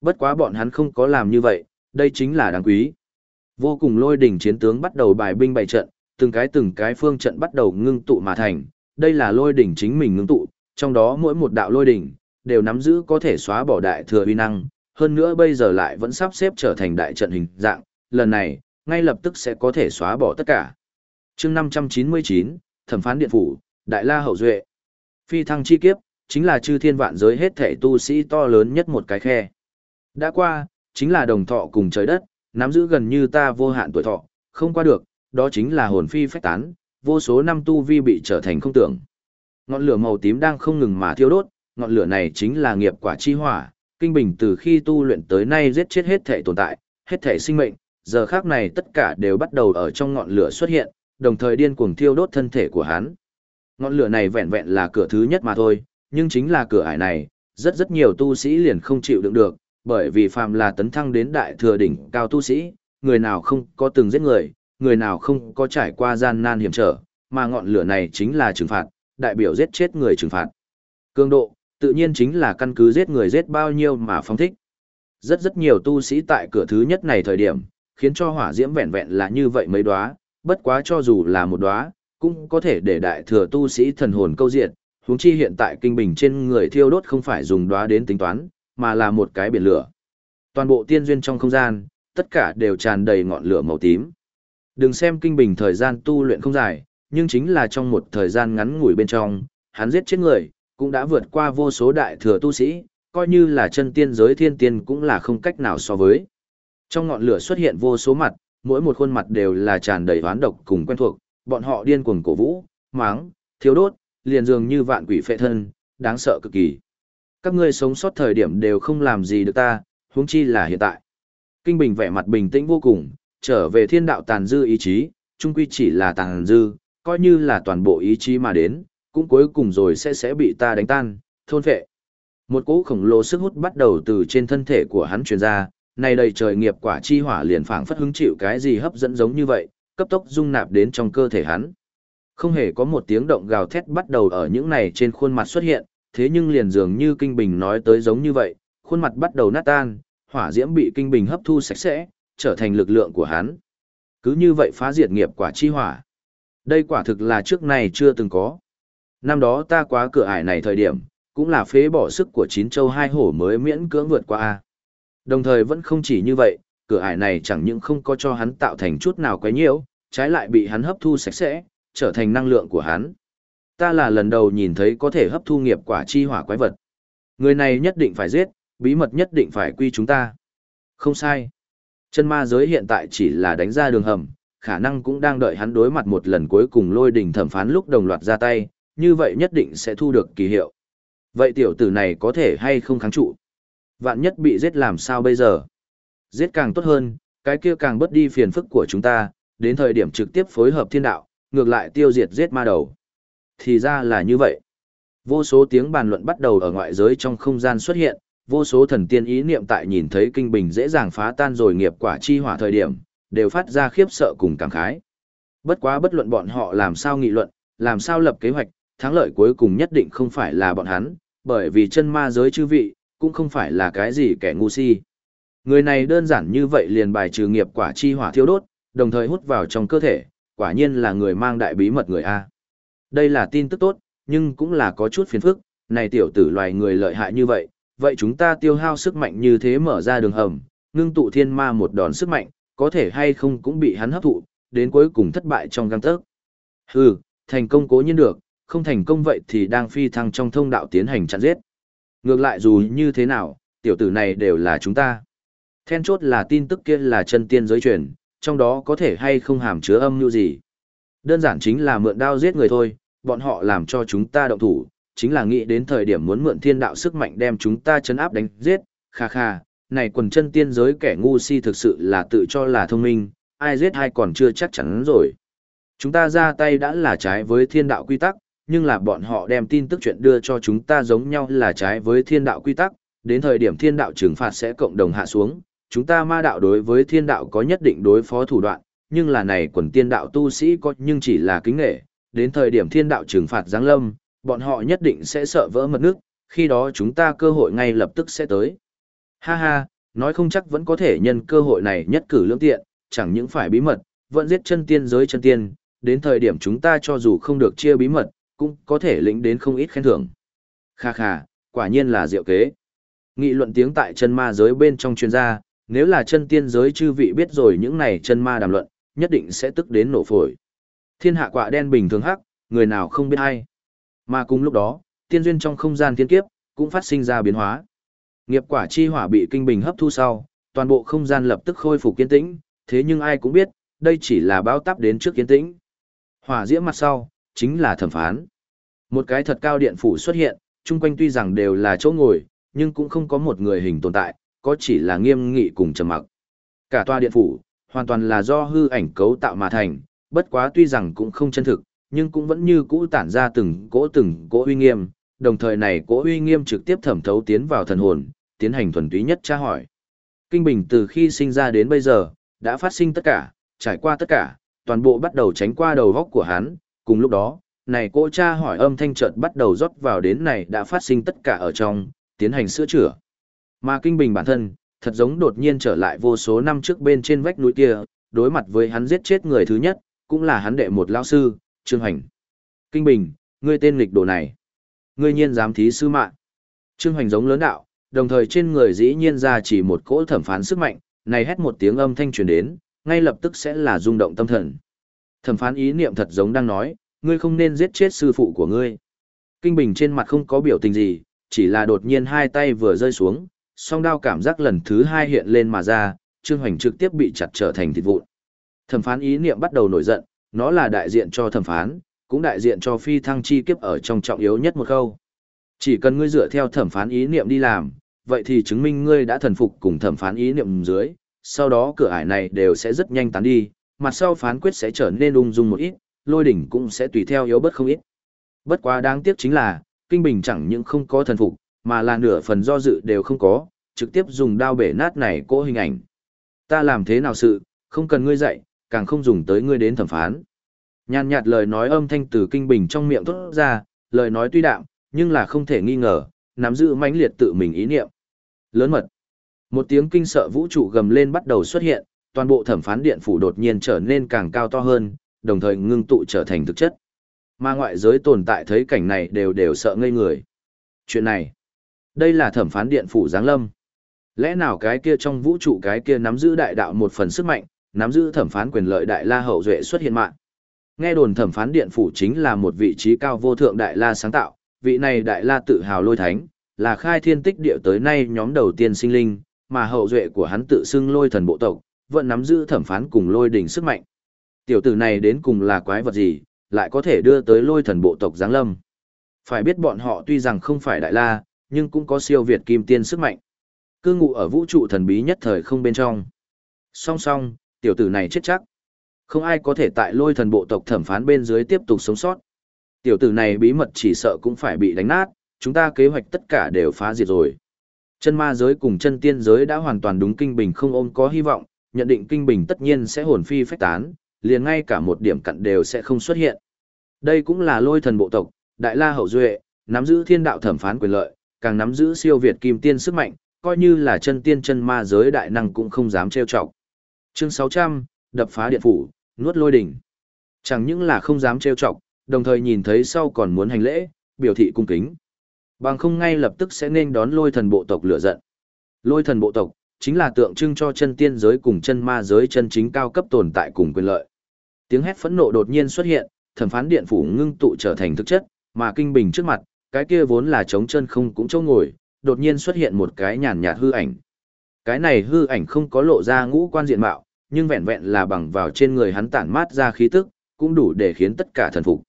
Bất quá bọn hắn không có làm như vậy, đây chính là đáng quý. Vô cùng lôi đỉnh chiến tướng bắt đầu bài binh bày trận, từng cái từng cái phương trận bắt đầu ngưng tụ mà thành, đây là lôi đỉnh chính mình ngưng tụ, trong đó mỗi một đạo lôi đỉnh đều nắm giữ có thể xóa bỏ đại thừa uy năng, hơn nữa bây giờ lại vẫn sắp xếp trở thành đại trận hình dạng, lần này, ngay lập tức sẽ có thể xóa bỏ tất cả. chương 599, Thẩm phán điện phủ, Đại La Hậu Duệ. Phi thăng chi kiếp, chính là chư thiên vạn giới hết thể tu sĩ to lớn nhất một cái khe. Đã qua, chính là đồng thọ cùng trời đất, nắm giữ gần như ta vô hạn tuổi thọ, không qua được, đó chính là hồn phi phách tán, vô số năm tu vi bị trở thành không tưởng. Ngọn lửa màu tím đang không ngừng mà thiêu đốt, ngọn lửa này chính là nghiệp quả chi hỏa, kinh bình từ khi tu luyện tới nay giết chết hết thể tồn tại, hết thể sinh mệnh, giờ khác này tất cả đều bắt đầu ở trong ngọn lửa xuất hiện, đồng thời điên cuồng thiêu đốt thân thể của hắn. Ngọn lửa này vẹn vẹn là cửa thứ nhất mà thôi, nhưng chính là cửa ải này, rất rất nhiều tu sĩ liền không chịu đựng được, bởi vì phàm là tấn thăng đến đại thừa đỉnh cao tu sĩ, người nào không có từng giết người, người nào không có trải qua gian nan hiểm trở, mà ngọn lửa này chính là trừng phạt, đại biểu giết chết người trừng phạt. Cương độ, tự nhiên chính là căn cứ giết người giết bao nhiêu mà phong thích. Rất rất nhiều tu sĩ tại cửa thứ nhất này thời điểm, khiến cho hỏa diễm vẹn vẹn là như vậy mấy đóa, bất quá cho dù là một đóa, cũng có thể để đại thừa tu sĩ thần hồn câu diệt, huống chi hiện tại kinh bình trên người thiêu đốt không phải dùng đóa đến tính toán, mà là một cái biển lửa. Toàn bộ tiên duyên trong không gian, tất cả đều tràn đầy ngọn lửa màu tím. Đừng xem kinh bình thời gian tu luyện không dài, nhưng chính là trong một thời gian ngắn ngủi bên trong, hắn giết chết người, cũng đã vượt qua vô số đại thừa tu sĩ, coi như là chân tiên giới thiên tiên cũng là không cách nào so với. Trong ngọn lửa xuất hiện vô số mặt, mỗi một khuôn mặt đều là tràn đầy oán độc cùng quen thuộc, bọn họ điên cuồng cổ vũ, máng, thiếu đốt, liền dường như vạn quỷ phệ thân, đáng sợ cực kỳ. Các ngươi sống sót thời điểm đều không làm gì được ta, huống chi là hiện tại. Kinh Bình vẻ mặt bình tĩnh vô cùng, trở về thiên đạo tàn dư ý chí, chung quy chỉ là tàn dư, coi như là toàn bộ ý chí mà đến, cũng cuối cùng rồi sẽ sẽ bị ta đánh tan, thôn phệ. Một cỗ khổng lồ sức hút bắt đầu từ trên thân thể của hắn truyền ra, này đầy trời nghiệp quả chi hỏa liền phảng phất hứng chịu cái gì hấp dẫn giống như vậy, cấp tốc dung nạp đến trong cơ thể hắn. Không hề có một tiếng động gào thét bắt đầu ở những này trên khuôn mặt xuất hiện, thế nhưng liền dường như kinh bình nói tới giống như vậy, khuôn mặt bắt đầu nát tan, hỏa diễm bị kinh bình hấp thu sạch sẽ, trở thành lực lượng của hắn. Cứ như vậy phá diệt nghiệp quả chi hỏa. Đây quả thực là trước này chưa từng có. Năm đó ta quá cửa ải này thời điểm, cũng là phế bỏ sức của chín châu hai hổ mới miễn cưỡng vượt qua a. Đồng thời vẫn không chỉ như vậy, cửa ải này chẳng những không có cho hắn tạo thành chút nào quấy nhiễu, trái lại bị hắn hấp thu sạch sẽ, trở thành năng lượng của hắn. Ta là lần đầu nhìn thấy có thể hấp thu nghiệp quả chi hỏa quái vật. Người này nhất định phải giết, bí mật nhất định phải quy chúng ta. Không sai. Chân ma giới hiện tại chỉ là đánh ra đường hầm, khả năng cũng đang đợi hắn đối mặt một lần cuối cùng lôi đỉnh thẩm phán lúc đồng loạt ra tay, như vậy nhất định sẽ thu được kỳ hiệu. Vậy tiểu tử này có thể hay không kháng trụ? Vạn nhất bị giết làm sao bây giờ? Giết càng tốt hơn, cái kia càng bớt đi phiền phức của chúng ta, đến thời điểm trực tiếp phối hợp thiên đạo, ngược lại tiêu diệt giết ma đầu. Thì ra là như vậy. Vô số tiếng bàn luận bắt đầu ở ngoại giới trong không gian xuất hiện, vô số thần tiên ý niệm tại nhìn thấy kinh bình dễ dàng phá tan rồi nghiệp quả chi hỏa thời điểm, đều phát ra khiếp sợ cùng cảm khái. Bất quá bất luận bọn họ làm sao nghị luận, làm sao lập kế hoạch, thắng lợi cuối cùng nhất định không phải là bọn hắn, bởi vì chân ma giới chư vị, cũng không phải là cái gì kẻ ngu si. Người này đơn giản như vậy liền bài trừ nghiệp quả chi hỏa thiêu đốt, đồng thời hút vào trong cơ thể, quả nhiên là người mang đại bí mật người A. Đây là tin tức tốt, nhưng cũng là có chút phiền phức, này tiểu tử loài người lợi hại như vậy, vậy chúng ta tiêu hao sức mạnh như thế mở ra đường hầm, ngưng tụ thiên ma một đòn sức mạnh, có thể hay không cũng bị hắn hấp thụ, đến cuối cùng thất bại trong găng tớc. Hừ, thành công cố nhiên được, không thành công vậy thì đang phi thăng trong thông đạo tiến hành chặn giết. Ngược lại dù như thế nào, tiểu tử này đều là chúng ta. Then chốt là tin tức kia là chân tiên giới truyền, trong đó có thể hay không hàm chứa âm như gì. Đơn giản chính là mượn đao giết người thôi, bọn họ làm cho chúng ta động thủ, chính là nghĩ đến thời điểm muốn mượn thiên đạo sức mạnh đem chúng ta chấn áp đánh giết, kha kha, này quần chân tiên giới kẻ ngu si thực sự là tự cho là thông minh, ai giết ai còn chưa chắc chắn rồi. Chúng ta ra tay đã là trái với thiên đạo quy tắc, nhưng là bọn họ đem tin tức chuyện đưa cho chúng ta giống nhau là trái với thiên đạo quy tắc, đến thời điểm thiên đạo trừng phạt sẽ cộng đồng hạ xuống, chúng ta ma đạo đối với thiên đạo có nhất định đối phó thủ đoạn, nhưng là này quần tiên đạo tu sĩ có nhưng chỉ là kính nghệ, đến thời điểm thiên đạo trừng phạt giáng lâm, bọn họ nhất định sẽ sợ vỡ mật nước, khi đó chúng ta cơ hội ngay lập tức sẽ tới. Ha ha, nói không chắc vẫn có thể nhân cơ hội này nhất cử lưỡng tiện, chẳng những phải bí mật, vẫn giết chân tiên giới chân tiên, đến thời điểm chúng ta cho dù không được chia bí mật, cũng có thể lĩnh đến không ít khen thưởng. Kha kha, quả nhiên là diệu kế. Nghị luận tiếng tại chân ma giới bên trong chuyên gia, nếu là chân tiên giới chư vị biết rồi những này chân ma đàm luận, nhất định sẽ tức đến nổ phổi. Thiên hạ quạ đen bình thường hắc, người nào không biết hay. Mà cùng lúc đó, tiên duyên trong không gian thiên kiếp, cũng phát sinh ra biến hóa. Nghiệp quả chi hỏa bị kinh bình hấp thu sau, toàn bộ không gian lập tức khôi phục kiên tĩnh, thế nhưng ai cũng biết, đây chỉ là báo táp đến trước kiên tĩnh. Hỏa diễm mặt sau, chính là thẩm phán. Một cái thật cao điện phủ xuất hiện, chung quanh tuy rằng đều là chỗ ngồi, nhưng cũng không có một người hình tồn tại, có chỉ là nghiêm nghị cùng trầm mặc. Cả tòa điện phủ, hoàn toàn là do hư ảnh cấu tạo mà thành, bất quá tuy rằng cũng không chân thực, nhưng cũng vẫn như cũ tản ra từng cỗ từng cỗ uy nghiêm, đồng thời này cỗ uy nghiêm trực tiếp thẩm thấu tiến vào thần hồn, tiến hành thuần túy nhất tra hỏi. Kinh Bình từ khi sinh ra đến bây giờ, đã phát sinh tất cả, trải qua tất cả, toàn bộ bắt đầu tránh qua đầu góc của hắn, cùng lúc đó, này cỗ tra hỏi âm thanh chợt bắt đầu rót vào đến này đã phát sinh tất cả ở trong, tiến hành sửa chữa. Mà Kinh Bình bản thân, thật giống đột nhiên trở lại vô số năm trước bên trên vách núi kia, đối mặt với hắn giết chết người thứ nhất, cũng là hắn đệ một lao sư, Trương Hành. Kinh Bình, ngươi tên lịch đồ này. Ngươi nhiên dám thí sư mạng. Trương Hành giống lớn đạo, đồng thời trên người dĩ nhiên ra chỉ một cỗ thẩm phán sức mạnh, này hét một tiếng âm thanh truyền đến, ngay lập tức sẽ là rung động tâm thần. Thẩm phán ý niệm thật giống đang nói, ngươi không nên giết chết sư phụ của ngươi. Kinh Bình trên mặt không có biểu tình gì, chỉ là đột nhiên hai tay vừa rơi xuống, song đao cảm giác lần thứ hai hiện lên mà ra, Trương Hoành trực tiếp bị chặt trở thành thịt vụn. Thẩm phán ý niệm bắt đầu nổi giận, nó là đại diện cho thẩm phán, cũng đại diện cho phi thăng chi kiếp ở trong trọng yếu nhất một khâu. Chỉ cần ngươi dựa theo thẩm phán ý niệm đi làm, vậy thì chứng minh ngươi đã thần phục cùng thẩm phán ý niệm dưới, sau đó cửa ải này đều sẽ rất nhanh tán đi, mặt sau phán quyết sẽ trở nên ung dung một ít, lôi đỉnh cũng sẽ tùy theo yếu bất không ít. Bất quá đáng tiếc chính là, Kinh Bình chẳng những không có thần phục, mà là nửa phần do dự đều không có, trực tiếp dùng đao bể nát này cố hình ảnh. Ta làm thế nào sự, không cần ngươi dạy, càng không dùng tới ngươi đến thẩm phán. Nhàn nhạt lời nói âm thanh từ Kinh Bình trong miệng thốt ra, lời nói tuy đạm, nhưng là không thể nghi ngờ, nắm giữ mãnh liệt tự mình ý niệm. Lớn mật. Một tiếng kinh sợ vũ trụ gầm lên bắt đầu xuất hiện, toàn bộ thẩm phán điện phủ đột nhiên trở nên càng cao to hơn, đồng thời ngưng tụ trở thành thực chất. Mà ngoại giới tồn tại thấy cảnh này đều đều sợ ngây người. Chuyện này, đây là thẩm phán điện phủ Giáng Lâm. Lẽ nào cái kia trong vũ trụ cái kia nắm giữ đại đạo một phần sức mạnh, nắm giữ thẩm phán quyền lợi đại la hậu duệ xuất hiện mạng. Nghe đồn thẩm phán điện phủ chính là một vị trí cao vô thượng đại la sáng tạo, vị này đại la tự hào lôi thánh, là khai thiên tích địa tới nay nhóm đầu tiên sinh linh, mà hậu duệ của hắn tự xưng lôi thần bộ tộc, vẫn nắm giữ thẩm phán cùng lôi đỉnh sức mạnh. Tiểu tử này đến cùng là quái vật gì, lại có thể đưa tới lôi thần bộ tộc giáng lâm. Phải biết bọn họ tuy rằng không phải đại la, nhưng cũng có siêu việt kim tiên sức mạnh. Cư ngụ ở vũ trụ thần bí nhất thời không bên trong. Song song, tiểu tử này chết chắc. Không ai có thể tại lôi thần bộ tộc thẩm phán bên dưới tiếp tục sống sót. Tiểu tử này bí mật chỉ sợ cũng phải bị đánh nát, chúng ta kế hoạch tất cả đều phá diệt rồi. Chân ma giới cùng chân tiên giới đã hoàn toàn đúng kinh bình không ôm có hy vọng, nhận định kinh bình tất nhiên sẽ hồn phi phách tán, liền ngay cả một điểm cặn đều sẽ không xuất hiện. Đây cũng là lôi thần bộ tộc, đại la hậu duệ, nắm giữ thiên đạo thẩm phán quyền lợi, càng nắm giữ siêu việt kim tiên sức mạnh, coi như là chân tiên chân ma giới đại năng cũng không dám trêu chọc. Chương 600, đập phá điện phủ, nuốt lôi đỉnh. Chẳng những là không dám trêu chọc, đồng thời nhìn thấy sau còn muốn hành lễ, biểu thị cung kính. Bằng không ngay lập tức sẽ nên đón lôi thần bộ tộc lửa giận. Lôi thần bộ tộc, chính là tượng trưng cho chân tiên giới cùng chân ma giới chân chính cao cấp tồn tại cùng quyền lợi. Tiếng hét phẫn nộ đột nhiên xuất hiện, thẩm phán điện phủ ngưng tụ trở thành thực chất, mà kinh bình trước mặt, cái kia vốn là trống chân không cũng chỗ ngồi, đột nhiên xuất hiện một cái nhàn nhạt hư ảnh. Cái này hư ảnh không có lộ ra ngũ quan diện mạo, nhưng vẹn vẹn là bằng vào trên người hắn tản mát ra khí tức, cũng đủ để khiến tất cả thần phục.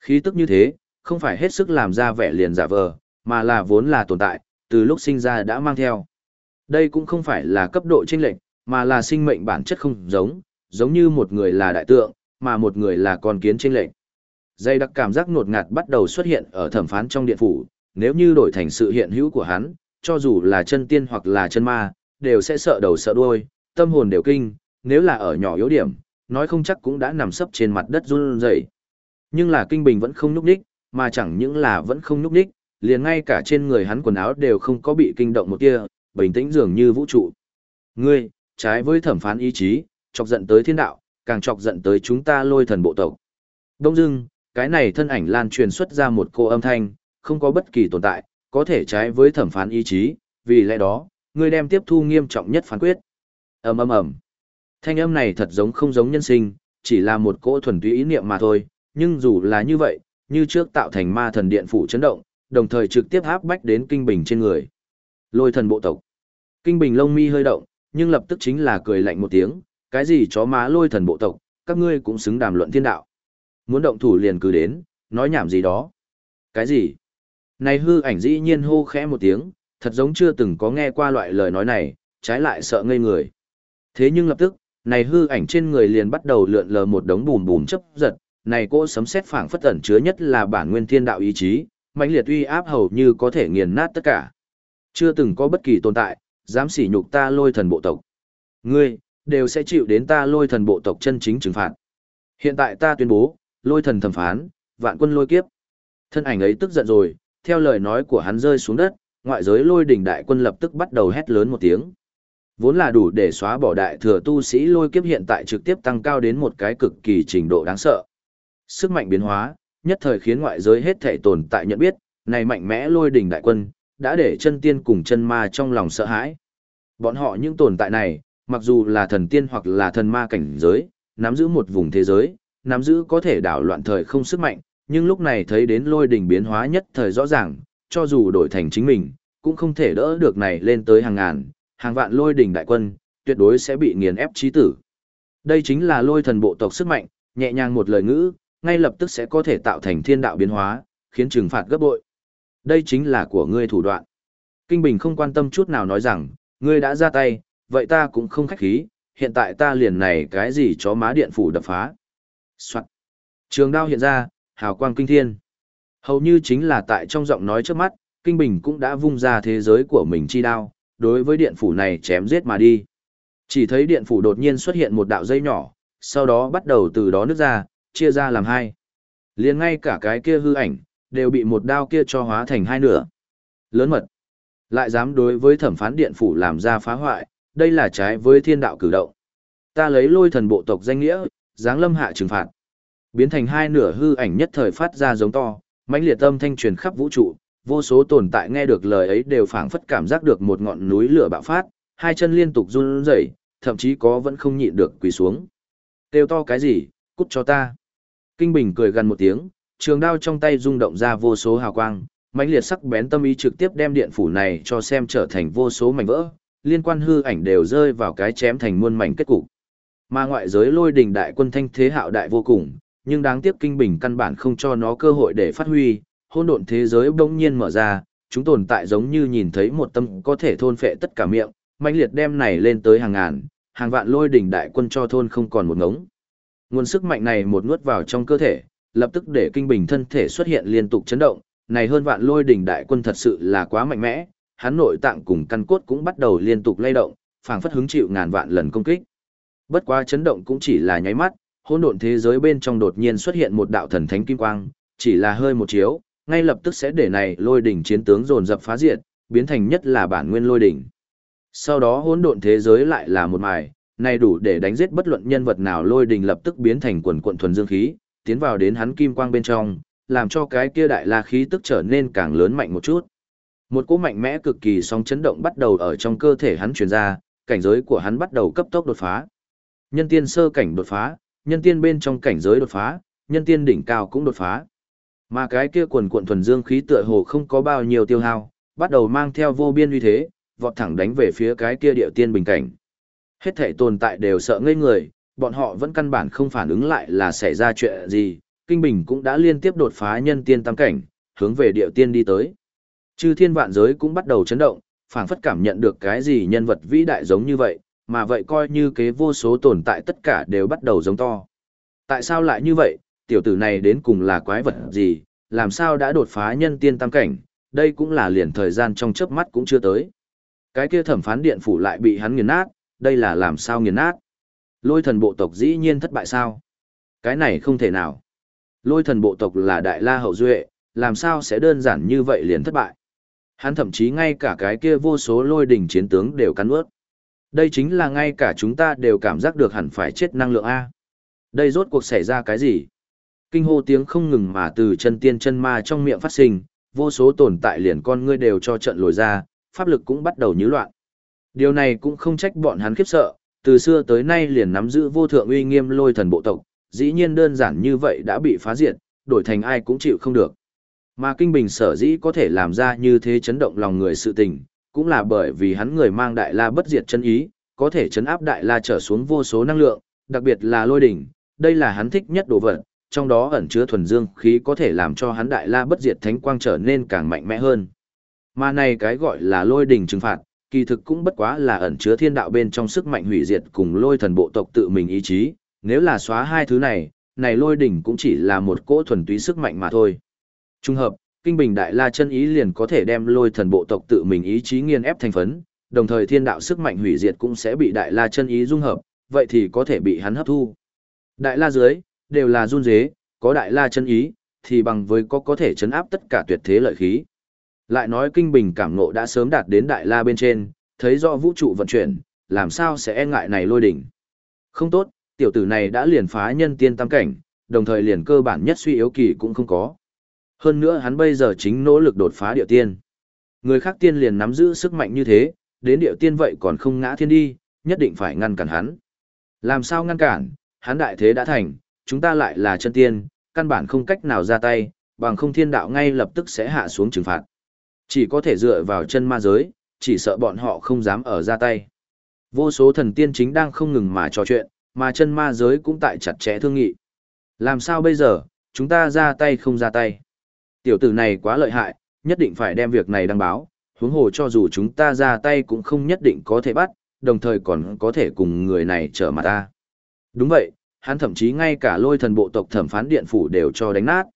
Khí tức như thế, không phải hết sức làm ra vẻ liền giả vờ, mà là vốn là tồn tại, từ lúc sinh ra đã mang theo. Đây cũng không phải là cấp độ chênh lệch, mà là sinh mệnh bản chất không giống, giống như một người là đại tượng, mà một người là con kiến chênh lệch. Dây đặc cảm giác ngột ngạt bắt đầu xuất hiện ở thẩm phán trong điện phủ, nếu như đổi thành sự hiện hữu của hắn, cho dù là chân tiên hoặc là chân ma, đều sẽ sợ đầu sợ đuôi, tâm hồn đều kinh, nếu là ở nhỏ yếu điểm, nói không chắc cũng đã nằm sấp trên mặt đất run rẩy. Nhưng là kinh bình vẫn không nhúc nhích, mà chẳng những là vẫn không nhúc nhích, liền ngay cả trên người hắn quần áo đều không có bị kinh động một tia, bình tĩnh dường như vũ trụ. Ngươi, trái với thẩm phán ý chí, chọc giận tới thiên đạo, càng chọc giận tới chúng ta lôi thần bộ tộc. Đông dưng, cái này thân ảnh lan truyền xuất ra một cô âm thanh, không có bất kỳ tồn tại, có thể trái với thẩm phán ý chí, vì lẽ đó, ngươi đem tiếp thu nghiêm trọng nhất phán quyết. ầm ầm ầm. Thanh âm này thật giống không giống nhân sinh, chỉ là một cỗ thuần túy ý niệm mà thôi, nhưng dù là như vậy, như trước tạo thành ma thần điện phủ chấn động, đồng thời trực tiếp áp bách đến kinh bình trên người. Lôi thần bộ tộc. Kinh bình lông mi hơi động, nhưng lập tức chính là cười lạnh một tiếng, cái gì chó má lôi thần bộ tộc, các ngươi cũng xứng đàm luận thiên đạo. Muốn động thủ liền cứ đến, nói nhảm gì đó. Cái gì? Này hư ảnh dĩ nhiên hô khẽ một tiếng, thật giống chưa từng có nghe qua loại lời nói này, trái lại sợ ngây người. Thế nhưng lập tức, này hư ảnh trên người liền bắt đầu lượn lờ một đống bùm bùm chấp giật, này cỗ sấm sét phảng phất ẩn chứa nhất là bản nguyên thiên đạo ý chí, mãnh liệt uy áp hầu như có thể nghiền nát tất cả. Chưa từng có bất kỳ tồn tại, dám sỉ nhục ta lôi thần bộ tộc. Ngươi, đều sẽ chịu đến ta lôi thần bộ tộc chân chính trừng phạt. Hiện tại ta tuyên bố, lôi thần thẩm phán, vạn quân lôi kiếp. Thân ảnh ấy tức giận rồi, theo lời nói của hắn rơi xuống đất, ngoại giới lôi đỉnh đại quân lập tức bắt đầu hét lớn một tiếng. Vốn là đủ để xóa bỏ đại thừa tu sĩ lôi kiếp hiện tại trực tiếp tăng cao đến một cái cực kỳ trình độ đáng sợ. Sức mạnh biến hóa, nhất thời khiến ngoại giới hết thể tồn tại nhận biết, này mạnh mẽ lôi đỉnh đại quân, đã để chân tiên cùng chân ma trong lòng sợ hãi. Bọn họ những tồn tại này, mặc dù là thần tiên hoặc là thần ma cảnh giới, nắm giữ một vùng thế giới, nắm giữ có thể đảo loạn thời không sức mạnh, nhưng lúc này thấy đến lôi đỉnh biến hóa nhất thời rõ ràng, cho dù đổi thành chính mình, cũng không thể đỡ được này lên tới hàng ngàn, hàng vạn lôi đỉnh đại quân, tuyệt đối sẽ bị nghiền ép chí tử. Đây chính là lôi thần bộ tộc sức mạnh, nhẹ nhàng một lời ngữ, ngay lập tức sẽ có thể tạo thành thiên đạo biến hóa, khiến trừng phạt gấp bội. Đây chính là của ngươi thủ đoạn. Kinh Bình không quan tâm chút nào nói rằng, ngươi đã ra tay, vậy ta cũng không khách khí, hiện tại ta liền này cái gì chó má điện phủ đập phá. Soạn. Trường đao hiện ra, hào quang kinh thiên. Hầu như chính là tại trong giọng nói trước mắt, Kinh Bình cũng đã vung ra thế giới của mình chi đao, đối với điện phủ này chém giết mà đi. Chỉ thấy điện phủ đột nhiên xuất hiện một đạo dây nhỏ, sau đó bắt đầu từ đó nứt ra, chia ra làm hai. liền ngay cả cái kia hư ảnh, đều bị một đao kia cho hóa thành hai nửa. Lớn mật. Lại dám đối với thẩm phán điện phủ làm ra phá hoại, đây là trái với thiên đạo cử động. Ta lấy lôi thần bộ tộc danh nghĩa, giáng lâm hạ trừng phạt. Biến thành hai nửa hư ảnh nhất thời phát ra giống to, mãnh liệt âm thanh truyền khắp vũ trụ, vô số tồn tại nghe được lời ấy đều phảng phất cảm giác được một ngọn núi lửa bạo phát, hai chân liên tục run rẩy, thậm chí có vẫn không nhịn được quỳ xuống. Kêu to cái gì, cút cho ta. Kinh Bình cười gần một tiếng, trường đao trong tay rung động ra vô số hào quang, mãnh liệt sắc bén tâm ý trực tiếp đem điện phủ này cho xem trở thành vô số mảnh vỡ, liên quan hư ảnh đều rơi vào cái chém thành muôn mảnh kết cục. Mà ngoại giới lôi đình đại quân thanh thế hạo đại vô cùng, nhưng đáng tiếc kinh bình căn bản không cho nó cơ hội để phát huy, hôn độn thế giới bỗng nhiên mở ra, chúng tồn tại giống như nhìn thấy một tâm có thể thôn phệ tất cả miệng, mãnh liệt đem này lên tới hàng ngàn, hàng vạn lôi đỉnh đại quân cho thôn không còn một ngống. Nguồn sức mạnh này một nuốt vào trong cơ thể, lập tức để kinh bình thân thể xuất hiện liên tục chấn động, này hơn vạn lôi đỉnh đại quân thật sự là quá mạnh mẽ, hắn nội tạng cùng căn cốt cũng bắt đầu liên tục lay động, phảng phất hứng chịu ngàn vạn lần công kích. Bất quá chấn động cũng chỉ là nháy mắt, hỗn độn thế giới bên trong đột nhiên xuất hiện một đạo thần thánh kim quang, chỉ là hơi một chiếu, ngay lập tức sẽ để này lôi đỉnh chiến tướng dồn dập phá diệt, biến thành nhất là bản nguyên lôi đỉnh. Sau đó hỗn độn thế giới lại là một mài, này đủ để đánh giết bất luận nhân vật nào lôi đỉnh lập tức biến thành quần quận thuần dương khí, tiến vào đến hắn kim quang bên trong, làm cho cái kia đại la khí tức trở nên càng lớn mạnh một chút. Một cỗ mạnh mẽ cực kỳ sóng chấn động bắt đầu ở trong cơ thể hắn truyền ra, cảnh giới của hắn bắt đầu cấp tốc đột phá. Nhân tiên sơ cảnh đột phá, nhân tiên bên trong cảnh giới đột phá, nhân tiên đỉnh cao cũng đột phá. Mà cái kia quần cuộn thuần dương khí tựa hồ không có bao nhiêu tiêu hao, bắt đầu mang theo vô biên uy thế, vọt thẳng đánh về phía cái kia địa tiên bình cảnh. Hết thể tồn tại đều sợ ngây người, bọn họ vẫn căn bản không phản ứng lại là xảy ra chuyện gì, Kinh Bình cũng đã liên tiếp đột phá nhân tiên tam cảnh, hướng về địa tiên đi tới. Chư thiên vạn giới cũng bắt đầu chấn động, phảng phất cảm nhận được cái gì nhân vật vĩ đại giống như vậy, mà vậy coi như kế vô số tồn tại tất cả đều bắt đầu giống to. Tại sao lại như vậy, tiểu tử này đến cùng là quái vật gì, làm sao đã đột phá nhân tiên tam cảnh, đây cũng là liền thời gian trong chớp mắt cũng chưa tới. Cái kia thẩm phán điện phủ lại bị hắn nghiền nát, đây là làm sao nghiền nát. Lôi thần bộ tộc dĩ nhiên thất bại sao? Cái này không thể nào. Lôi thần bộ tộc là đại la hậu duệ, làm sao sẽ đơn giản như vậy liền thất bại. Hắn thậm chí ngay cả cái kia vô số lôi đỉnh chiến tướng đều cắn ướt. Đây chính là ngay cả chúng ta đều cảm giác được hẳn phải chết năng lượng A. Đây rốt cuộc xảy ra cái gì? Kinh hô tiếng không ngừng mà từ chân tiên chân ma trong miệng phát sinh, vô số tồn tại liền con ngươi đều cho trận lồi ra, pháp lực cũng bắt đầu nhíu loạn. Điều này cũng không trách bọn hắn khiếp sợ, từ xưa tới nay liền nắm giữ vô thượng uy nghiêm lôi thần bộ tộc, dĩ nhiên đơn giản như vậy đã bị phá diệt, đổi thành ai cũng chịu không được. Mà Kinh Bình sở dĩ có thể làm ra như thế chấn động lòng người sự tình, cũng là bởi vì hắn người mang đại la bất diệt chân ý, có thể chấn áp đại la trở xuống vô số năng lượng, đặc biệt là lôi đỉnh, đây là hắn thích nhất đồ vật, trong đó ẩn chứa thuần dương khí có thể làm cho hắn đại la bất diệt thánh quang trở nên càng mạnh mẽ hơn. Mà này cái gọi là lôi đỉnh trừng phạt, kỳ thực cũng bất quá là ẩn chứa thiên đạo bên trong sức mạnh hủy diệt cùng lôi thần bộ tộc tự mình ý chí, nếu là xóa hai thứ này, này lôi đỉnh cũng chỉ là một cỗ thuần túy sức mạnh mà thôi. Trung hợp, kinh bình đại la chân ý liền có thể đem lôi thần bộ tộc tự mình ý chí nghiền ép thành phấn, đồng thời thiên đạo sức mạnh hủy diệt cũng sẽ bị đại la chân ý dung hợp, vậy thì có thể bị hắn hấp thu. Đại la dưới, đều là run dế, có đại la chân ý, thì bằng với có có thể chấn áp tất cả tuyệt thế lợi khí. Lại nói kinh bình cảm ngộ đã sớm đạt đến đại la bên trên, thấy rõ vũ trụ vận chuyển, làm sao sẽ e ngại này lôi đỉnh. Không tốt, tiểu tử này đã liền phá nhân tiên tam cảnh, đồng thời liền cơ bản nhất suy yếu kỳ cũng không có. Hơn nữa hắn bây giờ chính nỗ lực đột phá địa tiên. Người khác tiên liền nắm giữ sức mạnh như thế, đến địa tiên vậy còn không ngã thiên đi, nhất định phải ngăn cản hắn. Làm sao ngăn cản, hắn đại thế đã thành, chúng ta lại là chân tiên, căn bản không cách nào ra tay, bằng không thiên đạo ngay lập tức sẽ hạ xuống trừng phạt. Chỉ có thể dựa vào chân ma giới, chỉ sợ bọn họ không dám ở ra tay. Vô số thần tiên chính đang không ngừng mà trò chuyện, mà chân ma giới cũng tại chặt chẽ thương nghị. Làm sao bây giờ, chúng ta ra tay không ra tay. Tiểu tử này quá lợi hại, nhất định phải đem việc này đăng báo, huống hồ cho dù chúng ta ra tay cũng không nhất định có thể bắt, đồng thời còn có thể cùng người này trở mặt ta. Đúng vậy, hắn thậm chí ngay cả lôi thần bộ tộc thẩm phán điện phủ đều cho đánh nát.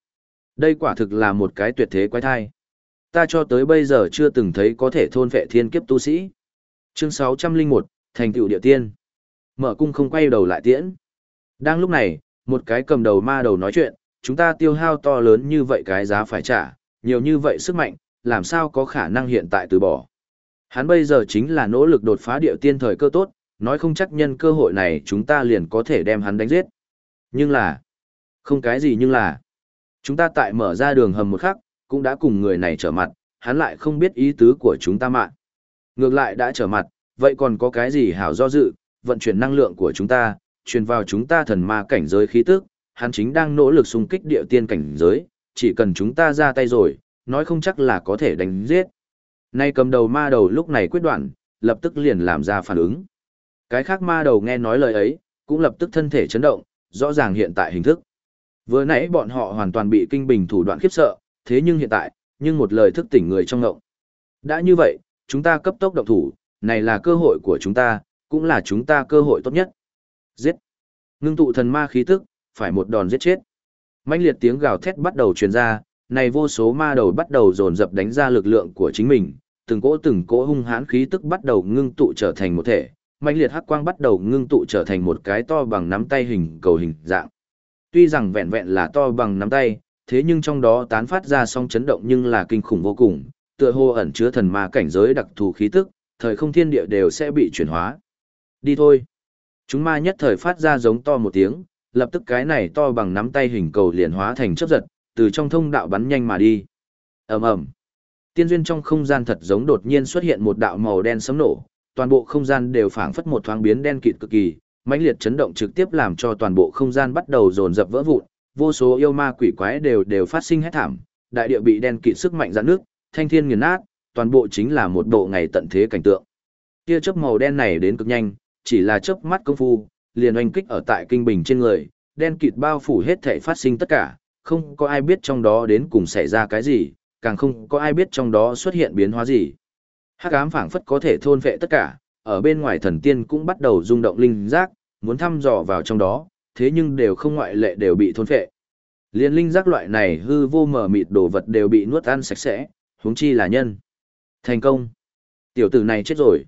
Đây quả thực là một cái tuyệt thế quái thai. Ta cho tới bây giờ chưa từng thấy có thể thôn vệ thiên kiếp tu sĩ. Chương 601, Thành tựu địa tiên. Mở cung không quay đầu lại tiễn. Đang lúc này, một cái cầm đầu ma đầu nói chuyện, chúng ta tiêu hao to lớn như vậy cái giá phải trả, nhiều như vậy sức mạnh, làm sao có khả năng hiện tại từ bỏ. Hắn bây giờ chính là nỗ lực đột phá địa tiên thời cơ tốt, nói không chắc nhân cơ hội này chúng ta liền có thể đem hắn đánh giết. Nhưng là, không cái gì nhưng là, chúng ta tại mở ra đường hầm một khắc, cũng đã cùng người này trở mặt, hắn lại không biết ý tứ của chúng ta mạng. Ngược lại đã trở mặt, vậy còn có cái gì hảo do dự, vận chuyển năng lượng của chúng ta, truyền vào chúng ta thần ma cảnh giới khí tức, hắn chính đang nỗ lực xung kích địa tiên cảnh giới, chỉ cần chúng ta ra tay rồi, nói không chắc là có thể đánh giết. Nay cầm đầu ma đầu lúc này quyết đoạn, lập tức liền làm ra phản ứng. Cái khác ma đầu nghe nói lời ấy, cũng lập tức thân thể chấn động, rõ ràng hiện tại hình thức. Vừa nãy bọn họ hoàn toàn bị kinh bình thủ đoạn khiếp sợ, thế nhưng hiện tại, nhưng một lời thức tỉnh người trong ngộng. Đã như vậy, chúng ta cấp tốc động thủ, này là cơ hội của chúng ta, cũng là chúng ta cơ hội tốt nhất. Giết! Ngưng tụ thần ma khí tức, phải một đòn giết chết. mãnh liệt tiếng gào thét bắt đầu truyền ra, này vô số ma đầu bắt đầu dồn dập đánh ra lực lượng của chính mình, từng cỗ từng cỗ hung hãn khí tức bắt đầu ngưng tụ trở thành một thể, mạnh liệt hắc quang bắt đầu ngưng tụ trở thành một cái to bằng nắm tay hình cầu hình dạng. Tuy rằng vẹn vẹn là to bằng nắm tay, thế nhưng trong đó tán phát ra song chấn động nhưng là kinh khủng vô cùng, tựa hồ ẩn chứa thần ma cảnh giới đặc thù khí tức, thời không thiên địa đều sẽ bị chuyển hóa. Đi thôi. Chúng ma nhất thời phát ra giống to một tiếng, lập tức cái này to bằng nắm tay hình cầu liền hóa thành chớp giật, từ trong thông đạo bắn nhanh mà đi. Ầm ầm. Tiên duyên trong không gian thật giống đột nhiên xuất hiện một đạo màu đen sấm nổ, toàn bộ không gian đều phảng phất một thoáng biến đen kịt cực kỳ, mãnh liệt chấn động trực tiếp làm cho toàn bộ không gian bắt đầu dồn dập vỡ vụn, vô số yêu ma quỷ quái đều đều phát sinh hết thảm, đại địa bị đen kịt sức mạnh giãn nước, thanh thiên nghiền nát, toàn bộ chính là một bộ ngày tận thế cảnh tượng. Tia chớp màu đen này đến cực nhanh, chỉ là chớp mắt công phu, liền oanh kích ở tại kinh bình trên người, đen kịt bao phủ hết thể phát sinh tất cả, không có ai biết trong đó đến cùng xảy ra cái gì, càng không có ai biết trong đó xuất hiện biến hóa gì. Hắc ám phảng phất có thể thôn vệ tất cả, ở bên ngoài thần tiên cũng bắt đầu rung động linh giác, muốn thăm dò vào trong đó, thế nhưng đều không ngoại lệ đều bị thôn phệ. Liên linh giác loại này hư vô mở mịt đồ vật đều bị nuốt ăn sạch sẽ, huống chi là nhân. Thành công. Tiểu tử này chết rồi.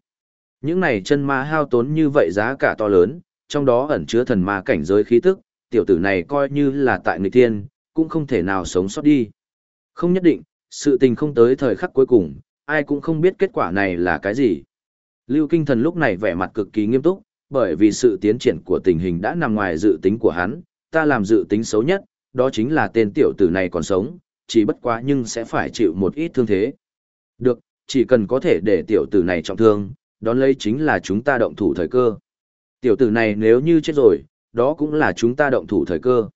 Những này chân ma hao tốn như vậy giá cả to lớn, trong đó ẩn chứa thần ma cảnh giới khí tức, tiểu tử này coi như là tại người tiên, cũng không thể nào sống sót đi. Không nhất định, sự tình không tới thời khắc cuối cùng, ai cũng không biết kết quả này là cái gì. Lưu Kinh Thần lúc này vẻ mặt cực kỳ nghiêm túc, bởi vì sự tiến triển của tình hình đã nằm ngoài dự tính của hắn, ta làm dự tính xấu nhất, đó chính là tên tiểu tử này còn sống, chỉ bất quá nhưng sẽ phải chịu một ít thương thế. Được, chỉ cần có thể để tiểu tử này trọng thương, đón lấy chính là chúng ta động thủ thời cơ. Tiểu tử này nếu như chết rồi, đó cũng là chúng ta động thủ thời cơ.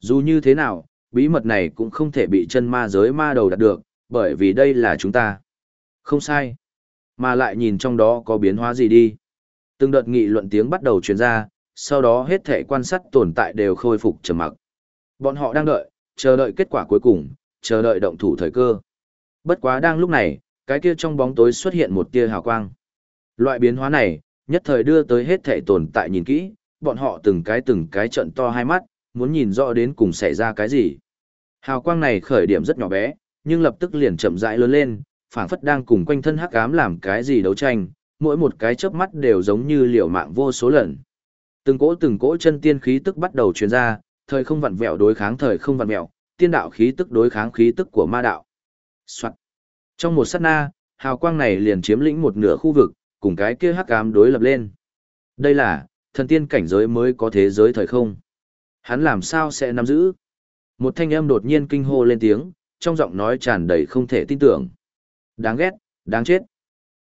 Dù như thế nào, bí mật này cũng không thể bị chân ma giới ma đầu đạt được, bởi vì đây là chúng ta. Không sai. Mà lại nhìn trong đó có biến hóa gì đi. Từng đợt nghị luận tiếng bắt đầu truyền ra, sau đó hết thể quan sát tồn tại đều khôi phục trầm mặc. Bọn họ đang đợi, chờ đợi kết quả cuối cùng, chờ đợi động thủ thời cơ. Bất quá đang lúc này, cái kia trong bóng tối xuất hiện một tia hào quang. Loại biến hóa này, nhất thời đưa tới hết thể tồn tại nhìn kỹ, bọn họ từng cái từng cái trận to hai mắt, muốn nhìn rõ đến cùng xảy ra cái gì. Hào quang này khởi điểm rất nhỏ bé, nhưng lập tức liền chậm rãi lớn lên, phảng phất đang cùng quanh thân hắc ám làm cái gì đấu tranh, mỗi một cái chớp mắt đều giống như liều mạng vô số lần. Từng cỗ từng cỗ chân tiên khí tức bắt đầu truyền ra, thời không vặn vẹo đối kháng thời không vặn vẹo, tiên đạo khí tức đối kháng khí tức của ma đạo. Soạt. Trong một sát na, hào quang này liền chiếm lĩnh một nửa khu vực, cùng cái kia hắc ám đối lập lên. Đây là thần tiên cảnh giới mới có thế giới thời không. Hắn làm sao sẽ nắm giữ? Một thanh âm đột nhiên kinh hô lên tiếng, trong giọng nói tràn đầy không thể tin tưởng. Đáng ghét, đáng chết.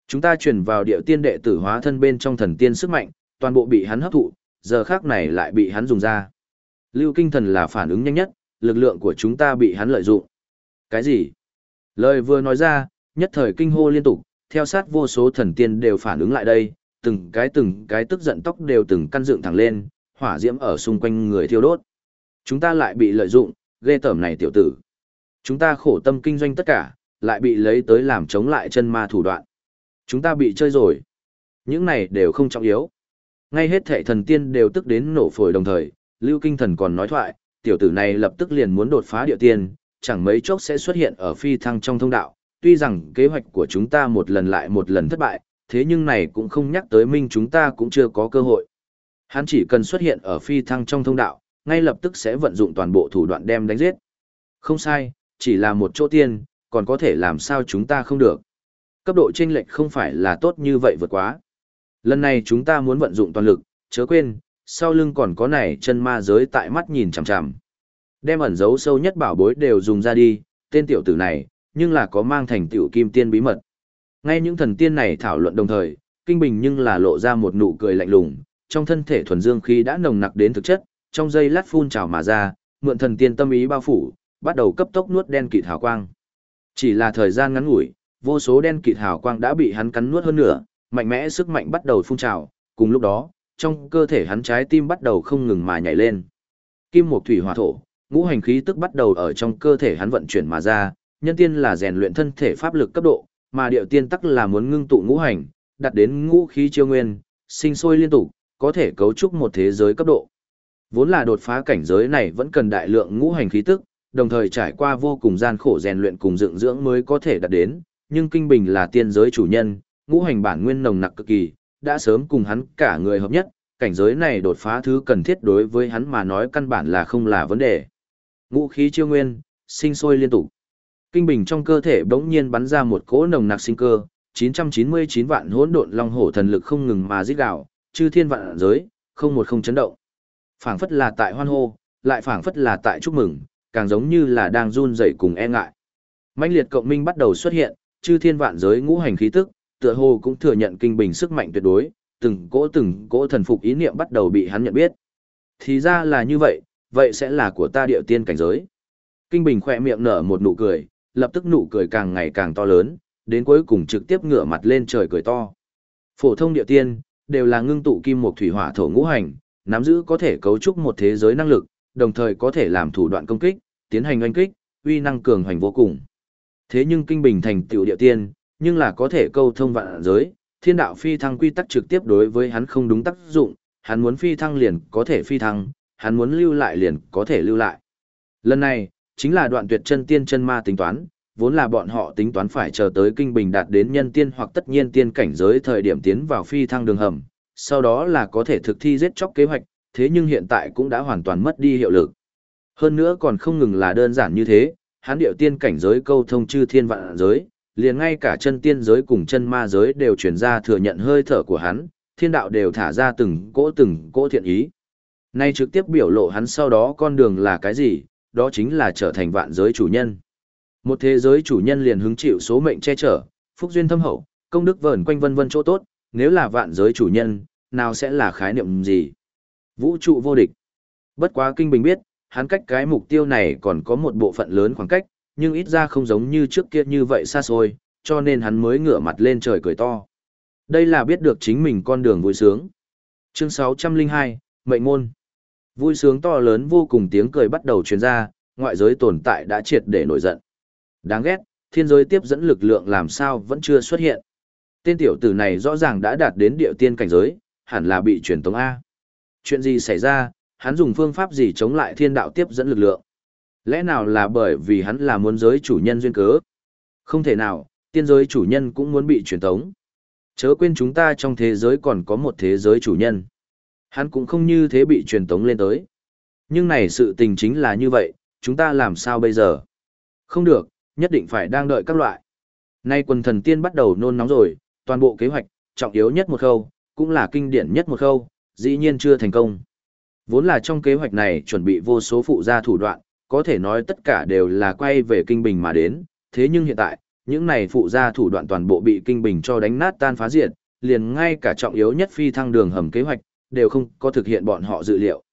Chúng ta chuyển vào địa tiên đệ tử hóa thân bên trong thần tiên sức mạnh, toàn bộ bị hắn hấp thụ, giờ khác này lại bị hắn dùng ra. Lưu kinh thần là phản ứng nhanh nhất, lực lượng của chúng ta bị hắn lợi dụng. Cái gì? Lời vừa nói ra, nhất thời kinh hô liên tục, theo sát vô số thần tiên đều phản ứng lại đây, từng cái từng cái tức giận tóc đều từng căn dựng thẳng lên, hỏa diễm ở xung quanh người thiêu đốt. Chúng ta lại bị lợi dụng, ghê tởm này tiểu tử. Chúng ta khổ tâm kinh doanh tất cả, lại bị lấy tới làm chống lại chân ma thủ đoạn. Chúng ta bị chơi rồi. Những này đều không trọng yếu. Ngay hết thệ thần tiên đều tức đến nổ phổi đồng thời, Lưu Kinh Thần còn nói thoại, tiểu tử này lập tức liền muốn đột phá địa tiên, chẳng mấy chốc sẽ xuất hiện ở phi thăng trong thông đạo. Tuy rằng kế hoạch của chúng ta một lần lại một lần thất bại, thế nhưng này cũng không nhắc tới minh chúng ta cũng chưa có cơ hội. Hắn chỉ cần xuất hiện ở phi thăng trong thông đạo, ngay lập tức sẽ vận dụng toàn bộ thủ đoạn đem đánh giết. Không sai, chỉ là một chỗ tiên, còn có thể làm sao chúng ta không được. Cấp độ chênh lệch không phải là tốt như vậy vượt quá. Lần này chúng ta muốn vận dụng toàn lực, chớ quên, sau lưng còn có này chân ma giới tại mắt nhìn chằm chằm. Đem ẩn dấu sâu nhất bảo bối đều dùng ra đi, tên tiểu tử này, nhưng là có mang thành tiểu kim tiên bí mật. Ngay những thần tiên này thảo luận đồng thời, Kinh Bình nhưng là lộ ra một nụ cười lạnh lùng, trong thân thể thuần dương khí đã nồng nặc đến thực chất, trong giây lát phun trào mà ra, mượn thần tiên tâm ý bao phủ, bắt đầu cấp tốc nuốt đen kịt hào quang. Chỉ là thời gian ngắn ngủi, vô số đen kịt hào quang đã bị hắn cắn nuốt hơn nữa, mạnh mẽ sức mạnh bắt đầu phun trào, cùng lúc đó, trong cơ thể hắn trái tim bắt đầu không ngừng mà nhảy lên. Kim một thủy hỏa thổ, ngũ hành khí tức bắt đầu ở trong cơ thể hắn vận chuyển mà ra, nhân tiên là rèn luyện thân thể pháp lực cấp độ, mà điệu tiên tắc là muốn ngưng tụ ngũ hành, đặt đến ngũ khí chiêu nguyên, sinh sôi liên tục, có thể cấu trúc một thế giới cấp độ. Vốn là đột phá cảnh giới này vẫn cần đại lượng ngũ hành khí tức, đồng thời trải qua vô cùng gian khổ rèn luyện cùng dựng dưỡng mới có thể đạt đến, nhưng Kinh Bình là tiên giới chủ nhân, ngũ hành bản nguyên nồng nặc cực kỳ, đã sớm cùng hắn cả người hợp nhất, cảnh giới này đột phá thứ cần thiết đối với hắn mà nói căn bản là không là vấn đề. Ngũ khí chiêu nguyên, sinh sôi liên tục. Kinh Bình trong cơ thể bỗng nhiên bắn ra một cỗ nồng nặc sinh cơ, 999 vạn hỗn độn long hổ thần lực không ngừng mà giết gạo, chư thiên vạn giới, không một không chấn động. Phảng phất là tại hoan hô, lại phảng phất là tại chúc mừng, càng giống như là đang run rẩy cùng e ngại. Mãnh liệt cộng minh bắt đầu xuất hiện, chư thiên vạn giới ngũ hành khí tức, tựa hồ cũng thừa nhận kinh bình sức mạnh tuyệt đối, từng cỗ từng cỗ thần phục ý niệm bắt đầu bị hắn nhận biết. Thì ra là như vậy, vậy sẽ là của ta điệu tiên cảnh giới. Kinh Bình khỏe miệng nở một nụ cười, lập tức nụ cười càng ngày càng to lớn, đến cuối cùng trực tiếp ngửa mặt lên trời cười to. Phổ thông địa tiên, đều là ngưng tụ kim một thủy hỏa thổ ngũ hành, nắm giữ có thể cấu trúc một thế giới năng lực, đồng thời có thể làm thủ đoạn công kích, tiến hành oanh kích, uy năng cường hoành vô cùng. Thế nhưng kinh bình thành tiểu địa tiên, nhưng là có thể câu thông vạn giới, thiên đạo phi thăng quy tắc trực tiếp đối với hắn không đúng tác dụng, hắn muốn phi thăng liền có thể phi thăng, hắn muốn lưu lại liền có thể lưu lại. Lần này, chính là đoạn tuyệt chân tiên chân ma tính toán, vốn là bọn họ tính toán phải chờ tới kinh bình đạt đến nhân tiên hoặc tất nhiên tiên cảnh giới thời điểm tiến vào phi thăng đường hầm, sau đó là có thể thực thi giết chóc kế hoạch, thế nhưng hiện tại cũng đã hoàn toàn mất đi hiệu lực. Hơn nữa còn không ngừng là đơn giản như thế, hắn điệu tiên cảnh giới câu thông chư thiên vạn giới, liền ngay cả chân tiên giới cùng chân ma giới đều chuyển ra thừa nhận hơi thở của hắn, thiên đạo đều thả ra từng cỗ từng cỗ thiện ý. Nay trực tiếp biểu lộ hắn sau đó con đường là cái gì, đó chính là trở thành vạn giới chủ nhân. Một thế giới chủ nhân liền hứng chịu số mệnh che chở, phúc duyên thâm hậu, công đức vờn quanh vân vân chỗ tốt, nếu là vạn giới chủ nhân, nào sẽ là khái niệm gì? Vũ trụ vô địch. Bất quá kinh bình biết, hắn cách cái mục tiêu này còn có một bộ phận lớn khoảng cách, nhưng ít ra không giống như trước kia như vậy xa xôi, cho nên hắn mới ngửa mặt lên trời cười to. Đây là biết được chính mình con đường vui sướng. Chương 602, Mệnh môn. Vui sướng to lớn vô cùng tiếng cười bắt đầu truyền ra, ngoại giới tồn tại đã triệt để nổi giận. Đáng ghét, thiên giới tiếp dẫn lực lượng làm sao vẫn chưa xuất hiện. Tên tiểu tử này rõ ràng đã đạt đến địa tiên cảnh giới, hẳn là bị truyền tống A. Chuyện gì xảy ra, hắn dùng phương pháp gì chống lại thiên đạo tiếp dẫn lực lượng? Lẽ nào là bởi vì hắn là muốn giới chủ nhân duyên cớ? Không thể nào, tiên giới chủ nhân cũng muốn bị truyền tống. Chớ quên chúng ta trong thế giới còn có một thế giới chủ nhân. Hắn cũng không như thế bị truyền tống lên tới. Nhưng này sự tình chính là như vậy, chúng ta làm sao bây giờ? Không được, nhất định phải đang đợi các loại. Nay quần thần tiên bắt đầu nôn nóng rồi, toàn bộ kế hoạch, trọng yếu nhất một khâu, cũng là kinh điển nhất một khâu, dĩ nhiên chưa thành công. Vốn là trong kế hoạch này chuẩn bị vô số phụ gia thủ đoạn, có thể nói tất cả đều là quay về kinh bình mà đến, thế nhưng hiện tại, những này phụ gia thủ đoạn toàn bộ bị kinh bình cho đánh nát tan phá diệt, liền ngay cả trọng yếu nhất phi thăng đường hầm kế hoạch, đều không có thực hiện bọn họ dự liệu.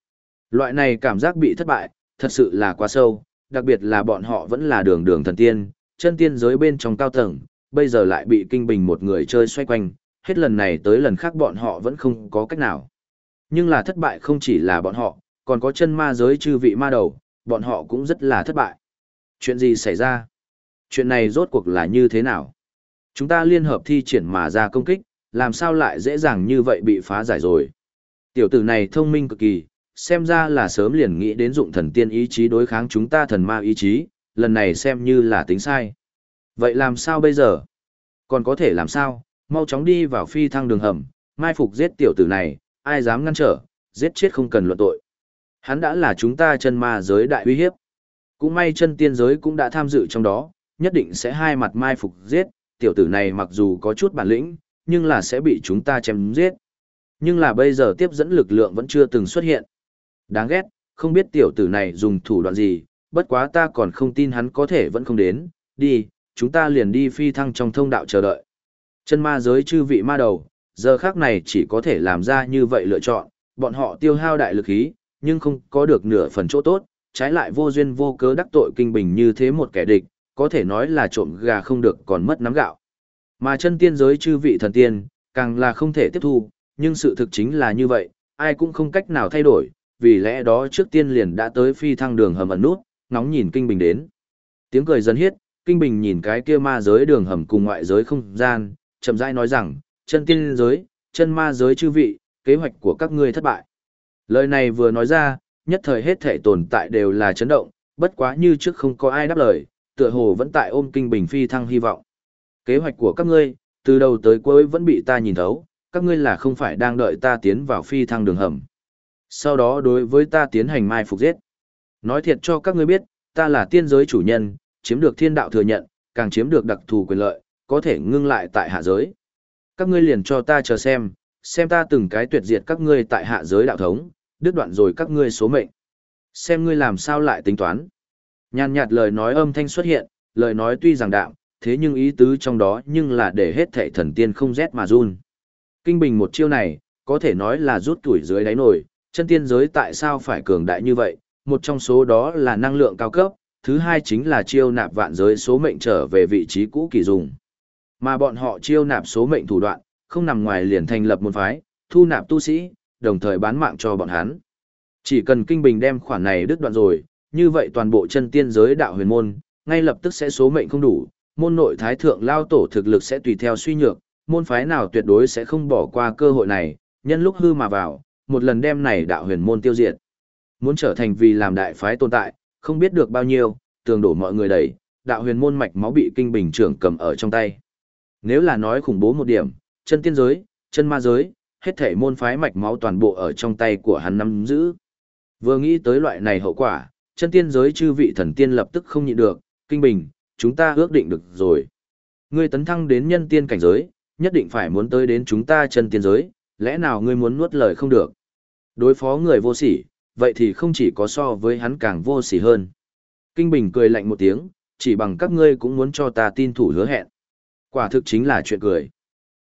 Loại này cảm giác bị thất bại, thật sự là quá sâu, đặc biệt là bọn họ vẫn là đường đường thần tiên, chân tiên giới bên trong cao tầng, bây giờ lại bị kinh bình một người chơi xoay quanh, hết lần này tới lần khác bọn họ vẫn không có cách nào. Nhưng là thất bại không chỉ là bọn họ, còn có chân ma giới chư vị ma đầu, bọn họ cũng rất là thất bại. Chuyện gì xảy ra? Chuyện này rốt cuộc là như thế nào? Chúng ta liên hợp thi triển mà ra công kích, làm sao lại dễ dàng như vậy bị phá giải rồi? Tiểu tử này thông minh cực kỳ, xem ra là sớm liền nghĩ đến dụng thần tiên ý chí đối kháng chúng ta thần ma ý chí, lần này xem như là tính sai. Vậy làm sao bây giờ? Còn có thể làm sao? Mau chóng đi vào phi thăng đường hầm, mai phục giết tiểu tử này, ai dám ngăn trở, giết chết không cần luận tội. Hắn đã là chúng ta chân ma giới đại uy hiếp. Cũng may chân tiên giới cũng đã tham dự trong đó, nhất định sẽ hai mặt mai phục giết, tiểu tử này mặc dù có chút bản lĩnh, nhưng là sẽ bị chúng ta chém giết. Nhưng là bây giờ tiếp dẫn lực lượng vẫn chưa từng xuất hiện. Đáng ghét, không biết tiểu tử này dùng thủ đoạn gì, bất quá ta còn không tin hắn có thể vẫn không đến, đi, chúng ta liền đi phi thăng trong thông đạo chờ đợi. Chân ma giới chư vị ma đầu, giờ khác này chỉ có thể làm ra như vậy lựa chọn, bọn họ tiêu hao đại lực khí, nhưng không có được nửa phần chỗ tốt, trái lại vô duyên vô cớ đắc tội kinh bình như thế một kẻ địch, có thể nói là trộm gà không được còn mất nắm gạo. Mà chân tiên giới chư vị thần tiên, càng là không thể tiếp thu, nhưng sự thực chính là như vậy, ai cũng không cách nào thay đổi, vì lẽ đó trước tiên liền đã tới phi thăng đường hầm ẩn nút, nóng nhìn kinh bình đến. Tiếng cười dần hiết, kinh bình nhìn cái kia ma giới đường hầm cùng ngoại giới không gian, chậm rãi nói rằng, chân tiên giới, chân ma giới chư vị, kế hoạch của các ngươi thất bại. Lời này vừa nói ra, nhất thời hết thể tồn tại đều là chấn động, bất quá như trước không có ai đáp lời, tựa hồ vẫn tại ôm kinh bình phi thăng hy vọng. Kế hoạch của các ngươi, từ đầu tới cuối vẫn bị ta nhìn thấu, các ngươi là không phải đang đợi ta tiến vào phi thăng đường hầm. Sau đó đối với ta tiến hành mai phục giết. Nói thiệt cho các ngươi biết, ta là tiên giới chủ nhân, chiếm được thiên đạo thừa nhận, càng chiếm được đặc thù quyền lợi, có thể ngưng lại tại hạ giới. Các ngươi liền cho ta chờ xem, xem ta từng cái tuyệt diệt các ngươi tại hạ giới đạo thống, đứt đoạn rồi các ngươi số mệnh. Xem ngươi làm sao lại tính toán. Nhàn nhạt lời nói âm thanh xuất hiện, lời nói tuy rằng đạm, thế nhưng ý tứ trong đó nhưng là để hết thệ thần tiên không rét mà run. Kinh bình một chiêu này, có thể nói là rút tuổi dưới đáy nổi, chân tiên giới tại sao phải cường đại như vậy, một trong số đó là năng lượng cao cấp, thứ hai chính là chiêu nạp vạn giới số mệnh trở về vị trí cũ kỳ dùng. Mà bọn họ chiêu nạp số mệnh thủ đoạn, không nằm ngoài liền thành lập một phái, thu nạp tu sĩ, đồng thời bán mạng cho bọn hắn. Chỉ cần kinh bình đem khoản này đứt đoạn rồi, như vậy toàn bộ chân tiên giới đạo huyền môn, ngay lập tức sẽ số mệnh không đủ, môn nội thái thượng lao tổ thực lực sẽ tùy theo suy nhược, môn phái nào tuyệt đối sẽ không bỏ qua cơ hội này, nhân lúc hư mà vào, một lần đem này đạo huyền môn tiêu diệt. Muốn trở thành vì làm đại phái tồn tại, không biết được bao nhiêu, tường đổ mọi người đầy, đạo huyền môn mạch máu bị kinh bình trưởng cầm ở trong tay. Nếu là nói khủng bố một điểm, chân tiên giới, chân ma giới, hết thể môn phái mạch máu toàn bộ ở trong tay của hắn nắm giữ. Vừa nghĩ tới loại này hậu quả, chân tiên giới chư vị thần tiên lập tức không nhịn được, kinh bình, chúng ta ước định được rồi. Ngươi tấn thăng đến nhân tiên cảnh giới, nhất định phải muốn tới đến chúng ta chân tiên giới, lẽ nào ngươi muốn nuốt lời không được. Đối phó người vô sỉ, vậy thì không chỉ có so với hắn càng vô sỉ hơn. Kinh Bình cười lạnh một tiếng, chỉ bằng các ngươi cũng muốn cho ta tin thủ hứa hẹn. Quả thực chính là chuyện cười.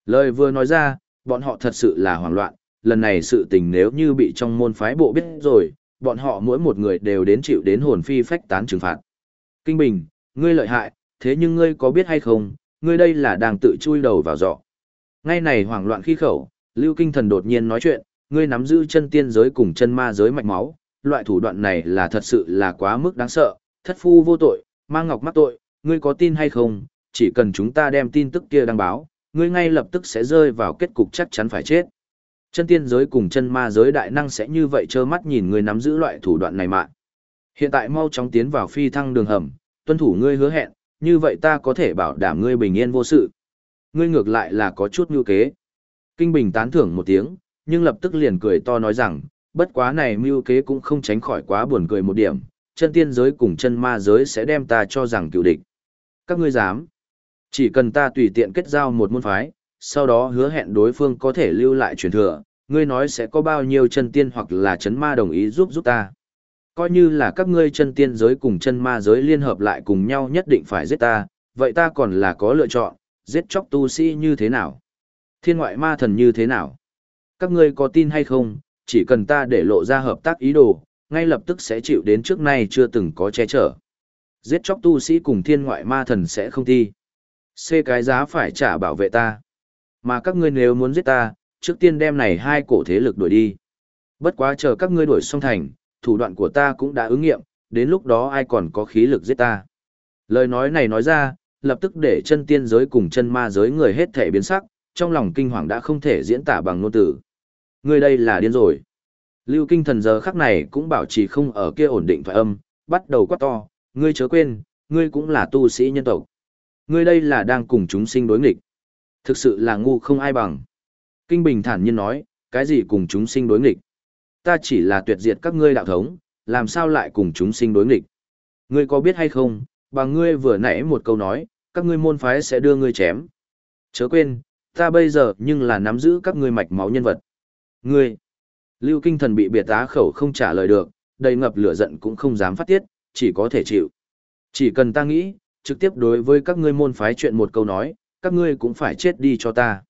Lời vừa nói ra, bọn họ thật sự là hoảng loạn, lần này sự tình nếu như bị trong môn phái bộ biết rồi, bọn họ mỗi một người đều đến chịu đến hồn phi phách tán trừng phạt. Kinh Bình, ngươi lợi hại, thế nhưng ngươi có biết hay không, ngươi đây là đang tự chui đầu vào giọ. Ngay này hoảng loạn khi khẩu, Lưu Kinh Thần đột nhiên nói chuyện, ngươi nắm giữ chân tiên giới cùng chân ma giới mạch máu, loại thủ đoạn này là thật sự là quá mức đáng sợ, thất phu vô tội, mang ngọc mắc tội, ngươi có tin hay không, chỉ cần chúng ta đem tin tức kia đăng báo, ngươi ngay lập tức sẽ rơi vào kết cục chắc chắn phải chết. Chân tiên giới cùng chân ma giới đại năng sẽ như vậy trơ mắt nhìn ngươi nắm giữ loại thủ đoạn này mà. Hiện tại mau chóng tiến vào phi thăng đường hầm, tuân thủ ngươi hứa hẹn, như vậy ta có thể bảo đảm ngươi bình yên vô sự. Ngươi ngược lại là có chút mưu kế. Kinh Bình tán thưởng một tiếng, nhưng lập tức liền cười to nói rằng, bất quá này mưu kế cũng không tránh khỏi quá buồn cười một điểm, chân tiên giới cùng chân ma giới sẽ đem ta cho rằng cựu địch. Các ngươi dám, chỉ cần ta tùy tiện kết giao một môn phái, sau đó hứa hẹn đối phương có thể lưu lại truyền thừa, ngươi nói sẽ có bao nhiêu chân tiên hoặc là chân ma đồng ý giúp giúp ta. Coi như là các ngươi chân tiên giới cùng chân ma giới liên hợp lại cùng nhau nhất định phải giết ta, vậy ta còn là có lựa chọn, giết chóc tu sĩ như thế nào? Thiên ngoại ma thần như thế nào? Các ngươi có tin hay không, chỉ cần ta để lộ ra hợp tác ý đồ, ngay lập tức sẽ chịu đến trước nay chưa từng có che chở. Giết chóc tu sĩ cùng thiên ngoại ma thần sẽ không thi. C cái giá phải trả bảo vệ ta. Mà các ngươi nếu muốn giết ta, trước tiên đem này hai cổ thế lực đuổi đi. Bất quá chờ các ngươi đuổi xong thành, thủ đoạn của ta cũng đã ứng nghiệm, đến lúc đó ai còn có khí lực giết ta. Lời nói này nói ra, lập tức để chân tiên giới cùng chân ma giới người hết thể biến sắc, trong lòng kinh hoàng đã không thể diễn tả bằng ngôn từ. Người đây là điên rồi. Lưu kinh thần giờ khắc này cũng bảo trì không ở kia ổn định thoại âm, bắt đầu quát to, ngươi chớ quên, ngươi cũng là tu sĩ nhân tộc. Ngươi đây là đang cùng chúng sinh đối nghịch. Thực sự là ngu không ai bằng. Kinh Bình thản nhiên nói, cái gì cùng chúng sinh đối nghịch? Ta chỉ là tuyệt diệt các ngươi đạo thống, làm sao lại cùng chúng sinh đối nghịch? Ngươi có biết hay không, bằng ngươi vừa nãy một câu nói, các ngươi môn phái sẽ đưa ngươi chém. Chớ quên, ta bây giờ nhưng là nắm giữ các ngươi mạch máu nhân vật. Ngươi, Lưu Kinh Thần bị biệt tá khẩu không trả lời được, đầy ngập lửa giận cũng không dám phát tiết, chỉ có thể chịu. Chỉ cần ta nghĩ, trực tiếp đối với các ngươi môn phái chuyện một câu nói, các ngươi cũng phải chết đi cho ta.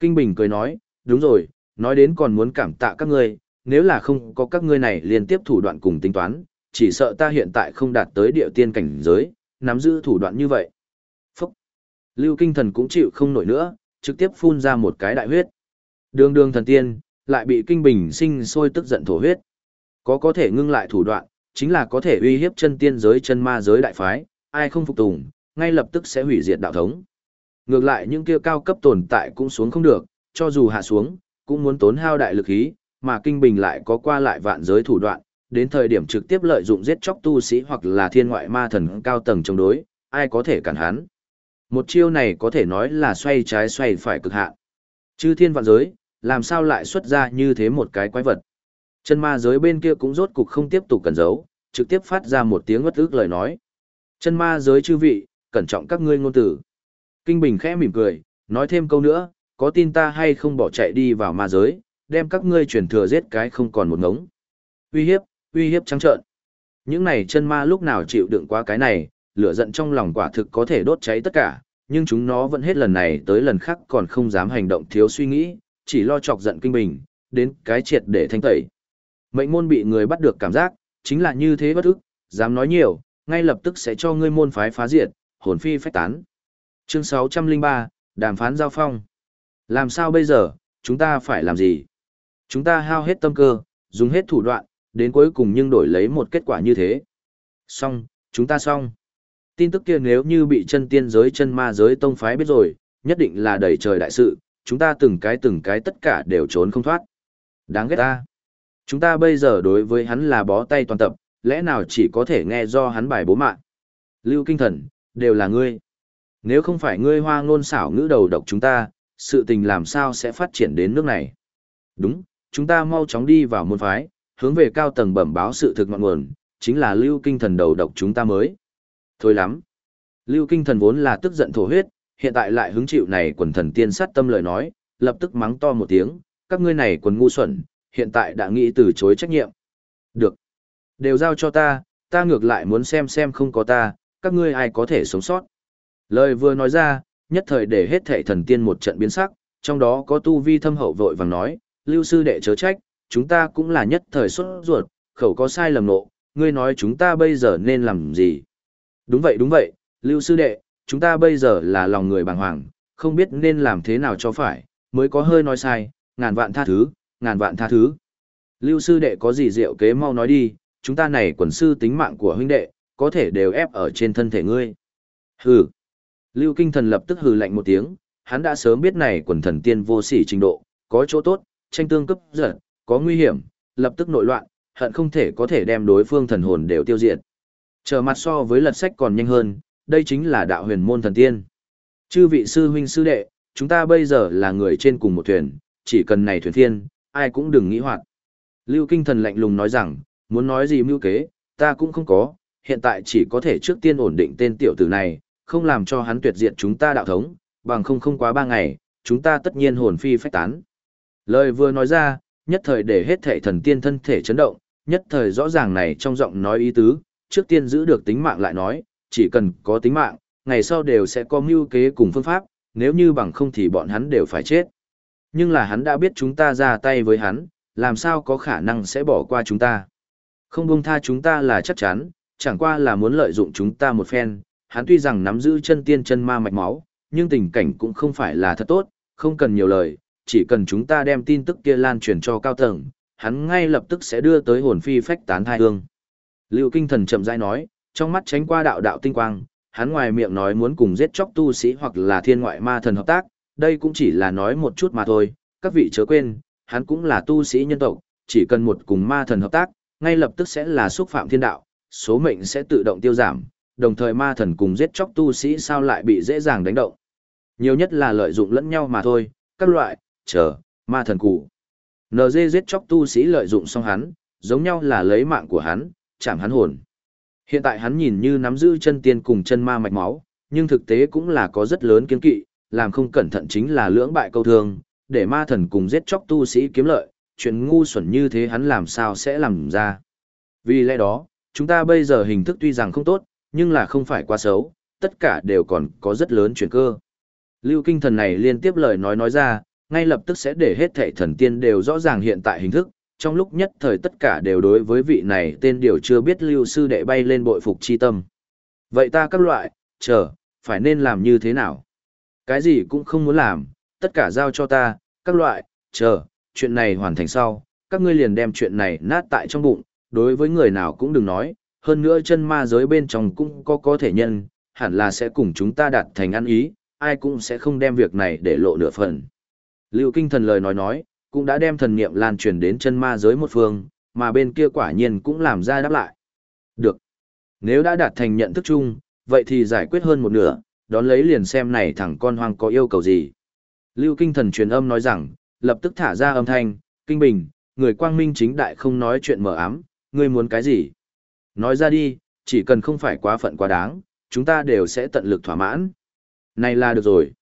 Kinh Bình cười nói, đúng rồi, nói đến còn muốn cảm tạ các ngươi, nếu là không có các ngươi này liên tiếp thủ đoạn cùng tính toán, chỉ sợ ta hiện tại không đạt tới địa tiên cảnh giới, nắm giữ thủ đoạn như vậy. Phúc! Lưu Kinh Thần cũng chịu không nổi nữa, trực tiếp phun ra một cái đại huyết. Đường đường thần tiên, lại bị Kinh Bình sinh sôi tức giận thổ huyết. Có có thể ngưng lại thủ đoạn, chính là có thể uy hiếp chân tiên giới chân ma giới đại phái, ai không phục tùng, ngay lập tức sẽ hủy diệt đạo thống. Ngược lại những kia cao cấp tồn tại cũng xuống không được, cho dù hạ xuống, cũng muốn tốn hao đại lực khí, mà Kinh Bình lại có qua lại vạn giới thủ đoạn, đến thời điểm trực tiếp lợi dụng giết chóc tu sĩ hoặc là thiên ngoại ma thần cao tầng chống đối, ai có thể cản hắn. Một chiêu này có thể nói là xoay trái xoay phải cực hạn. Chư thiên vạn giới, làm sao lại xuất ra như thế một cái quái vật. Chân ma giới bên kia cũng rốt cục không tiếp tục cần giấu, trực tiếp phát ra một tiếng ngất ức lời nói. Chân ma giới chư vị, cẩn trọng các ngươi ngôn tử. Kinh Bình khẽ mỉm cười, nói thêm câu nữa, có tin ta hay không bỏ chạy đi vào ma giới, đem các ngươi truyền thừa giết cái không còn một ngống. Uy hiếp, uy hiếp trắng trợn. Những này chân ma lúc nào chịu đựng qua cái này, lửa giận trong lòng quả thực có thể đốt cháy tất cả, nhưng chúng nó vẫn hết lần này tới lần khác còn không dám hành động thiếu suy nghĩ, chỉ lo chọc giận kinh bình, đến cái triệt để thanh tẩy. Mệnh môn bị người bắt được cảm giác, chính là như thế bất ức, dám nói nhiều, ngay lập tức sẽ cho ngươi môn phái phá diệt, hồn phi phách tán. Chương 603, đàm phán giao phong. Làm sao bây giờ, chúng ta phải làm gì? Chúng ta hao hết tâm cơ, dùng hết thủ đoạn, đến cuối cùng nhưng đổi lấy một kết quả như thế. Xong, chúng ta xong. Tin tức kia nếu như bị chân tiên giới chân ma giới tông phái biết rồi, nhất định là đầy trời đại sự, chúng ta từng cái từng cái tất cả đều trốn không thoát. Đáng ghét ta. Chúng ta bây giờ đối với hắn là bó tay toàn tập, lẽ nào chỉ có thể nghe do hắn bài bố mạng. Lưu kinh thần, đều là ngươi. Nếu không phải ngươi hoa ngôn xảo ngữ đầu độc chúng ta, sự tình làm sao sẽ phát triển đến nước này. Đúng, chúng ta mau chóng đi vào môn phái, hướng về cao tầng bẩm báo sự thực ngọn nguồn, chính là lưu kinh thần đầu độc chúng ta mới. Thôi lắm. Lưu kinh thần vốn là tức giận thổ huyết, hiện tại lại hứng chịu này quần thần tiên sát tâm lời nói, lập tức mắng to một tiếng, các ngươi này quần ngu xuẩn, hiện tại đã nghĩ từ chối trách nhiệm. Được. Đều giao cho ta, ta ngược lại muốn xem xem không có ta, các ngươi ai có thể sống sót. Lời vừa nói ra, nhất thời để hết thệ thần tiên một trận biến sắc, trong đó có tu vi thâm hậu vội vàng nói, lưu sư đệ chớ trách, chúng ta cũng là nhất thời xuất ruột, khẩu có sai lầm nộ, ngươi nói chúng ta bây giờ nên làm gì? Đúng vậy đúng vậy, lưu sư đệ, chúng ta bây giờ là lòng người bàng hoàng, không biết nên làm thế nào cho phải, mới có hơi nói sai, ngàn vạn tha thứ, ngàn vạn tha thứ. Lưu sư đệ có gì diệu kế mau nói đi, chúng ta này quần sư tính mạng của huynh đệ, có thể đều ép ở trên thân thể ngươi. Hừ. Lưu kinh thần lập tức hừ lạnh một tiếng, hắn đã sớm biết này quần thần tiên vô sỉ trình độ, có chỗ tốt, tranh tương cấp giật, có nguy hiểm, lập tức nội loạn, hận không thể có thể đem đối phương thần hồn đều tiêu diệt. Trở mặt so với lật sách còn nhanh hơn, đây chính là đạo huyền môn thần tiên. Chư vị sư huynh sư đệ, chúng ta bây giờ là người trên cùng một thuyền, chỉ cần này thuyền thiên, ai cũng đừng nghĩ hoạt. Lưu Kinh Thần lạnh lùng nói rằng, muốn nói gì mưu kế, ta cũng không có, hiện tại chỉ có thể trước tiên ổn định tên tiểu tử này, không làm cho hắn tuyệt diệt chúng ta đạo thống, bằng không không quá ba ngày, chúng ta tất nhiên hồn phi phách tán. Lời vừa nói ra, nhất thời để hết thể thần tiên thân thể chấn động, nhất thời rõ ràng này trong giọng nói ý tứ, trước tiên giữ được tính mạng lại nói, chỉ cần có tính mạng, ngày sau đều sẽ có mưu kế cùng phương pháp, nếu như bằng không thì bọn hắn đều phải chết. Nhưng là hắn đã biết chúng ta ra tay với hắn, làm sao có khả năng sẽ bỏ qua chúng ta. Không buông tha chúng ta là chắc chắn, chẳng qua là muốn lợi dụng chúng ta một phen, hắn tuy rằng nắm giữ chân tiên chân ma mạch máu, nhưng tình cảnh cũng không phải là thật tốt, không cần nhiều lời, chỉ cần chúng ta đem tin tức kia lan truyền cho cao tầng, hắn ngay lập tức sẽ đưa tới hồn phi phách tán thai hương. Lưu Kinh Thần chậm rãi nói, trong mắt tránh qua đạo đạo tinh quang, hắn ngoài miệng nói muốn cùng giết chóc tu sĩ hoặc là thiên ngoại ma thần hợp tác, đây cũng chỉ là nói một chút mà thôi, các vị chớ quên, hắn cũng là tu sĩ nhân tộc, chỉ cần một cùng ma thần hợp tác, ngay lập tức sẽ là xúc phạm thiên đạo, số mệnh sẽ tự động tiêu giảm, đồng thời ma thần cùng giết chóc tu sĩ sao lại bị dễ dàng đánh động. Nhiều nhất là lợi dụng lẫn nhau mà thôi, các loại, chờ, ma thần cụ. NG giết chóc tu sĩ lợi dụng xong hắn, giống nhau là lấy mạng của hắn, chạm hắn hồn. Hiện tại hắn nhìn như nắm giữ chân tiên cùng chân ma mạch máu, nhưng thực tế cũng là có rất lớn kiên kỵ, làm không cẩn thận chính là lưỡng bại câu thương, để ma thần cùng giết chóc tu sĩ kiếm lợi, chuyện ngu xuẩn như thế hắn làm sao sẽ làm ra. Vì lẽ đó, chúng ta bây giờ hình thức tuy rằng không tốt, nhưng là không phải quá xấu, tất cả đều còn có rất lớn chuyển cơ. Lưu kinh thần này liên tiếp lời nói nói ra, ngay lập tức sẽ để hết thảy thần tiên đều rõ ràng hiện tại hình thức, trong lúc nhất thời tất cả đều đối với vị này tên điều chưa biết lưu sư đệ bay lên bội phục chi tâm. Vậy ta các loại, chờ, phải nên làm như thế nào? Cái gì cũng không muốn làm, tất cả giao cho ta, các loại, chờ, chuyện này hoàn thành sau, các ngươi liền đem chuyện này nát tại trong bụng, đối với người nào cũng đừng nói, hơn nữa chân ma giới bên trong cũng có có thể nhân, hẳn là sẽ cùng chúng ta đạt thành ăn ý, ai cũng sẽ không đem việc này để lộ nửa phần. Lưu Kinh Thần lời nói nói, cũng đã đem thần niệm lan truyền đến chân ma giới một phương, mà bên kia quả nhiên cũng làm ra đáp lại. Được. Nếu đã đạt thành nhận thức chung, vậy thì giải quyết hơn một nửa, đón lấy liền xem này thằng con hoang có yêu cầu gì. Lưu Kinh Thần truyền âm nói rằng, lập tức thả ra âm thanh, Kinh Bình, người quang minh chính đại không nói chuyện mờ ám, ngươi muốn cái gì? Nói ra đi, chỉ cần không phải quá phận quá đáng, chúng ta đều sẽ tận lực thỏa mãn. Này là được rồi.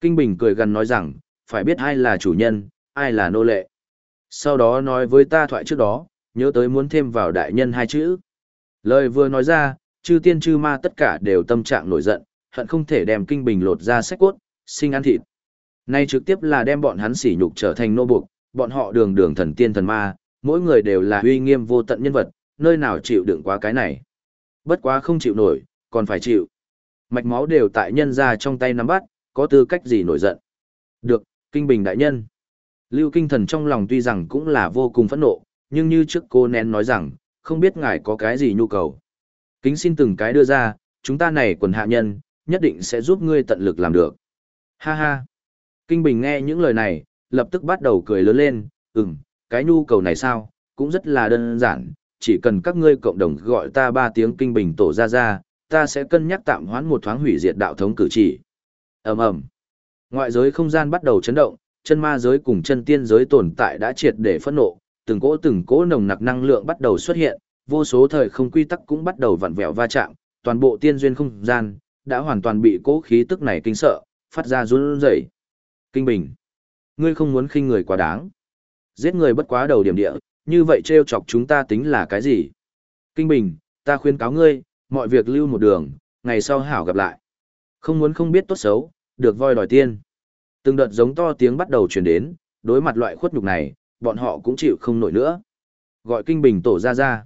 Kinh Bình cười gần nói rằng, phải biết ai là chủ nhân, ai là nô lệ. Sau đó nói với ta thoại trước đó, nhớ tới muốn thêm vào đại nhân hai chữ. Lời vừa nói ra, chư tiên chư ma tất cả đều tâm trạng nổi giận, hận không thể đem Kinh Bình lột ra sách cốt, sinh ăn thịt. Nay trực tiếp là đem bọn hắn sỉ nhục trở thành nô buộc, bọn họ đường đường thần tiên thần ma, mỗi người đều là uy nghiêm vô tận nhân vật, nơi nào chịu đựng quá cái này. Bất quá không chịu nổi, còn phải chịu. Mạch máu đều tại nhân ra trong tay nắm bắt, có tư cách gì nổi giận. Được, kinh bình đại nhân. Lưu kinh thần trong lòng tuy rằng cũng là vô cùng phẫn nộ, nhưng như trước cô nén nói rằng, không biết ngài có cái gì nhu cầu. Kính xin từng cái đưa ra, chúng ta này quần hạ nhân, nhất định sẽ giúp ngươi tận lực làm được. Ha ha. Kinh Bình nghe những lời này, lập tức bắt đầu cười lớn lên, ừm, cái nhu cầu này sao, cũng rất là đơn giản, chỉ cần các ngươi cộng đồng gọi ta ba tiếng Kinh Bình tổ ra ra, ta sẽ cân nhắc tạm hoãn một thoáng hủy diệt đạo thống cử chỉ. ầm ầm Ngoại giới không gian bắt đầu chấn động, chân ma giới cùng chân tiên giới tồn tại đã triệt để phẫn nộ, từng cỗ từng cỗ nồng nặc năng lượng bắt đầu xuất hiện, vô số thời không quy tắc cũng bắt đầu vặn vẹo va chạm, toàn bộ tiên duyên không gian đã hoàn toàn bị cỗ khí tức này kinh sợ, phát ra run rẩy. Kinh Bình, ngươi không muốn khinh người quá đáng. Giết người bất quá đầu điểm địa, như vậy trêu chọc chúng ta tính là cái gì? Kinh Bình, ta khuyên cáo ngươi, mọi việc lưu một đường, ngày sau hảo gặp lại. Không muốn không biết tốt xấu, được voi đòi tiên. Từng đợt giống to tiếng bắt đầu truyền đến, đối mặt loại khuất nhục này, bọn họ cũng chịu không nổi nữa. Gọi Kinh Bình tổ ra ra.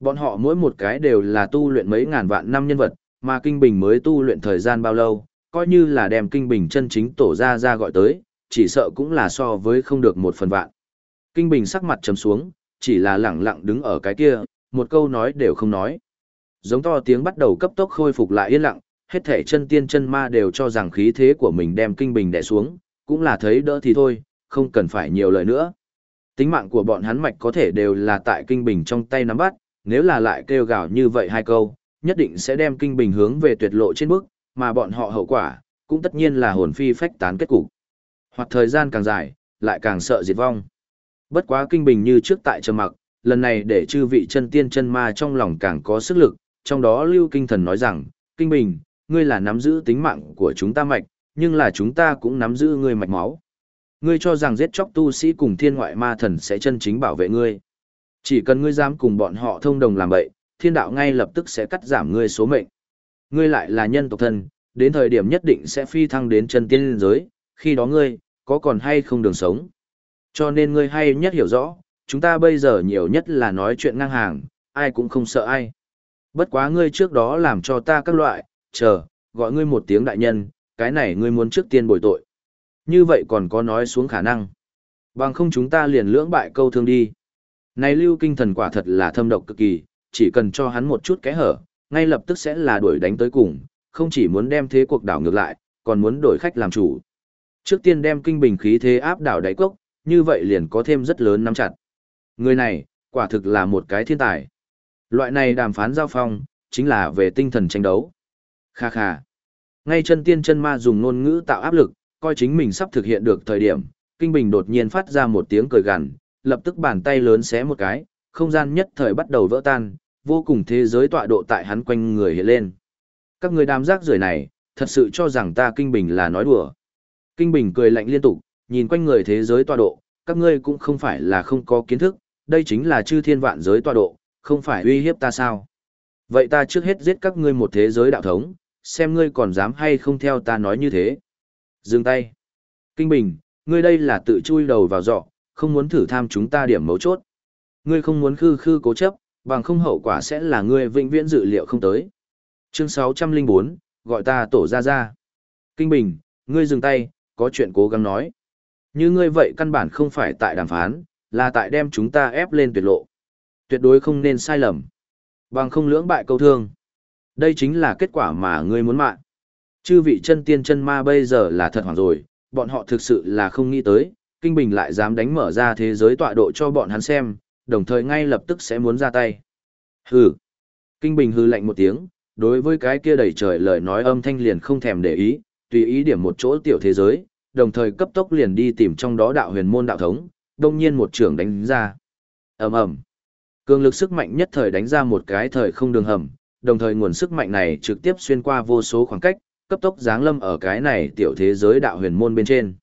Bọn họ mỗi một cái đều là tu luyện mấy ngàn vạn năm nhân vật, mà Kinh Bình mới tu luyện thời gian bao lâu, coi như là đem Kinh Bình chân chính tổ ra ra gọi tới, chỉ sợ cũng là so với không được một phần vạn. Kinh Bình sắc mặt trầm xuống, chỉ là lẳng lặng đứng ở cái kia, một câu nói đều không nói. Giống to tiếng bắt đầu cấp tốc khôi phục lại yên lặng, hết thể chân tiên chân ma đều cho rằng khí thế của mình đem Kinh Bình đè xuống, cũng là thấy đỡ thì thôi, không cần phải nhiều lời nữa. Tính mạng của bọn hắn mạch có thể đều là tại Kinh Bình trong tay nắm bắt, nếu là lại kêu gào như vậy hai câu, nhất định sẽ đem Kinh Bình hướng về tuyệt lộ trên bước, mà bọn họ hậu quả, cũng tất nhiên là hồn phi phách tán kết cục. Hoặc thời gian càng dài, lại càng sợ diệt vong. Bất quá kinh bình như trước tại trầm mặc, lần này để chư vị chân tiên chân ma trong lòng càng có sức lực, trong đó Lưu Kinh Thần nói rằng, Kinh Bình, ngươi là nắm giữ tính mạng của chúng ta mạch, nhưng là chúng ta cũng nắm giữ ngươi mạch máu. Ngươi cho rằng giết chóc tu sĩ cùng thiên ngoại ma thần sẽ chân chính bảo vệ ngươi. Chỉ cần ngươi dám cùng bọn họ thông đồng làm bậy, thiên đạo ngay lập tức sẽ cắt giảm ngươi số mệnh. Ngươi lại là nhân tộc thân, đến thời điểm nhất định sẽ phi thăng đến chân tiên giới, khi đó ngươi, có còn hay không đường sống. Cho nên ngươi hay nhất hiểu rõ, chúng ta bây giờ nhiều nhất là nói chuyện ngang hàng, ai cũng không sợ ai. Bất quá ngươi trước đó làm cho ta các loại, chờ, gọi ngươi một tiếng đại nhân, cái này ngươi muốn trước tiên bồi tội. Như vậy còn có nói xuống khả năng. Bằng không chúng ta liền lưỡng bại câu thương đi. Này lưu kinh thần quả thật là thâm độc cực kỳ, chỉ cần cho hắn một chút kẽ hở, ngay lập tức sẽ là đuổi đánh tới cùng, không chỉ muốn đem thế cuộc đảo ngược lại, còn muốn đổi khách làm chủ. Trước tiên đem kinh bình khí thế áp đảo đáy cốc, như vậy liền có thêm rất lớn nắm chặt. Người này, quả thực là một cái thiên tài. Loại này đàm phán giao phong, chính là về tinh thần tranh đấu. Kha kha. Ngay chân tiên chân ma dùng ngôn ngữ tạo áp lực, coi chính mình sắp thực hiện được thời điểm, Kinh Bình đột nhiên phát ra một tiếng cười gằn, lập tức bàn tay lớn xé một cái, không gian nhất thời bắt đầu vỡ tan, vô cùng thế giới tọa độ tại hắn quanh người hiện lên. Các người đám rác rưởi này, thật sự cho rằng ta Kinh Bình là nói đùa. Kinh Bình cười lạnh liên tục, nhìn quanh người thế giới tọa độ, các ngươi cũng không phải là không có kiến thức, đây chính là chư thiên vạn giới tọa độ, không phải uy hiếp ta sao. Vậy ta trước hết giết các ngươi một thế giới đạo thống, xem ngươi còn dám hay không theo ta nói như thế. Dừng tay. Kinh Bình, ngươi đây là tự chui đầu vào dọ, không muốn thử tham chúng ta điểm mấu chốt. Ngươi không muốn khư khư cố chấp, bằng không hậu quả sẽ là ngươi vĩnh viễn dự liệu không tới. Chương 604, gọi ta tổ ra ra. Kinh Bình, ngươi dừng tay, có chuyện cố gắng nói. Như ngươi vậy căn bản không phải tại đàm phán, là tại đem chúng ta ép lên tuyệt lộ. Tuyệt đối không nên sai lầm. Bằng không lưỡng bại câu thương. Đây chính là kết quả mà ngươi muốn mạng. Chư vị chân tiên chân ma bây giờ là thật hoảng rồi, bọn họ thực sự là không nghĩ tới, Kinh Bình lại dám đánh mở ra thế giới tọa độ cho bọn hắn xem, đồng thời ngay lập tức sẽ muốn ra tay. Hừ. Kinh Bình hư lạnh một tiếng, đối với cái kia đầy trời lời nói âm thanh liền không thèm để ý, tùy ý điểm một chỗ tiểu thế giới, đồng thời cấp tốc liền đi tìm trong đó đạo huyền môn đạo thống, đông nhiên một trường đánh ra. ầm ầm, Cường lực sức mạnh nhất thời đánh ra một cái thời không đường hầm, đồng thời nguồn sức mạnh này trực tiếp xuyên qua vô số khoảng cách, cấp tốc giáng lâm ở cái này tiểu thế giới đạo huyền môn bên trên.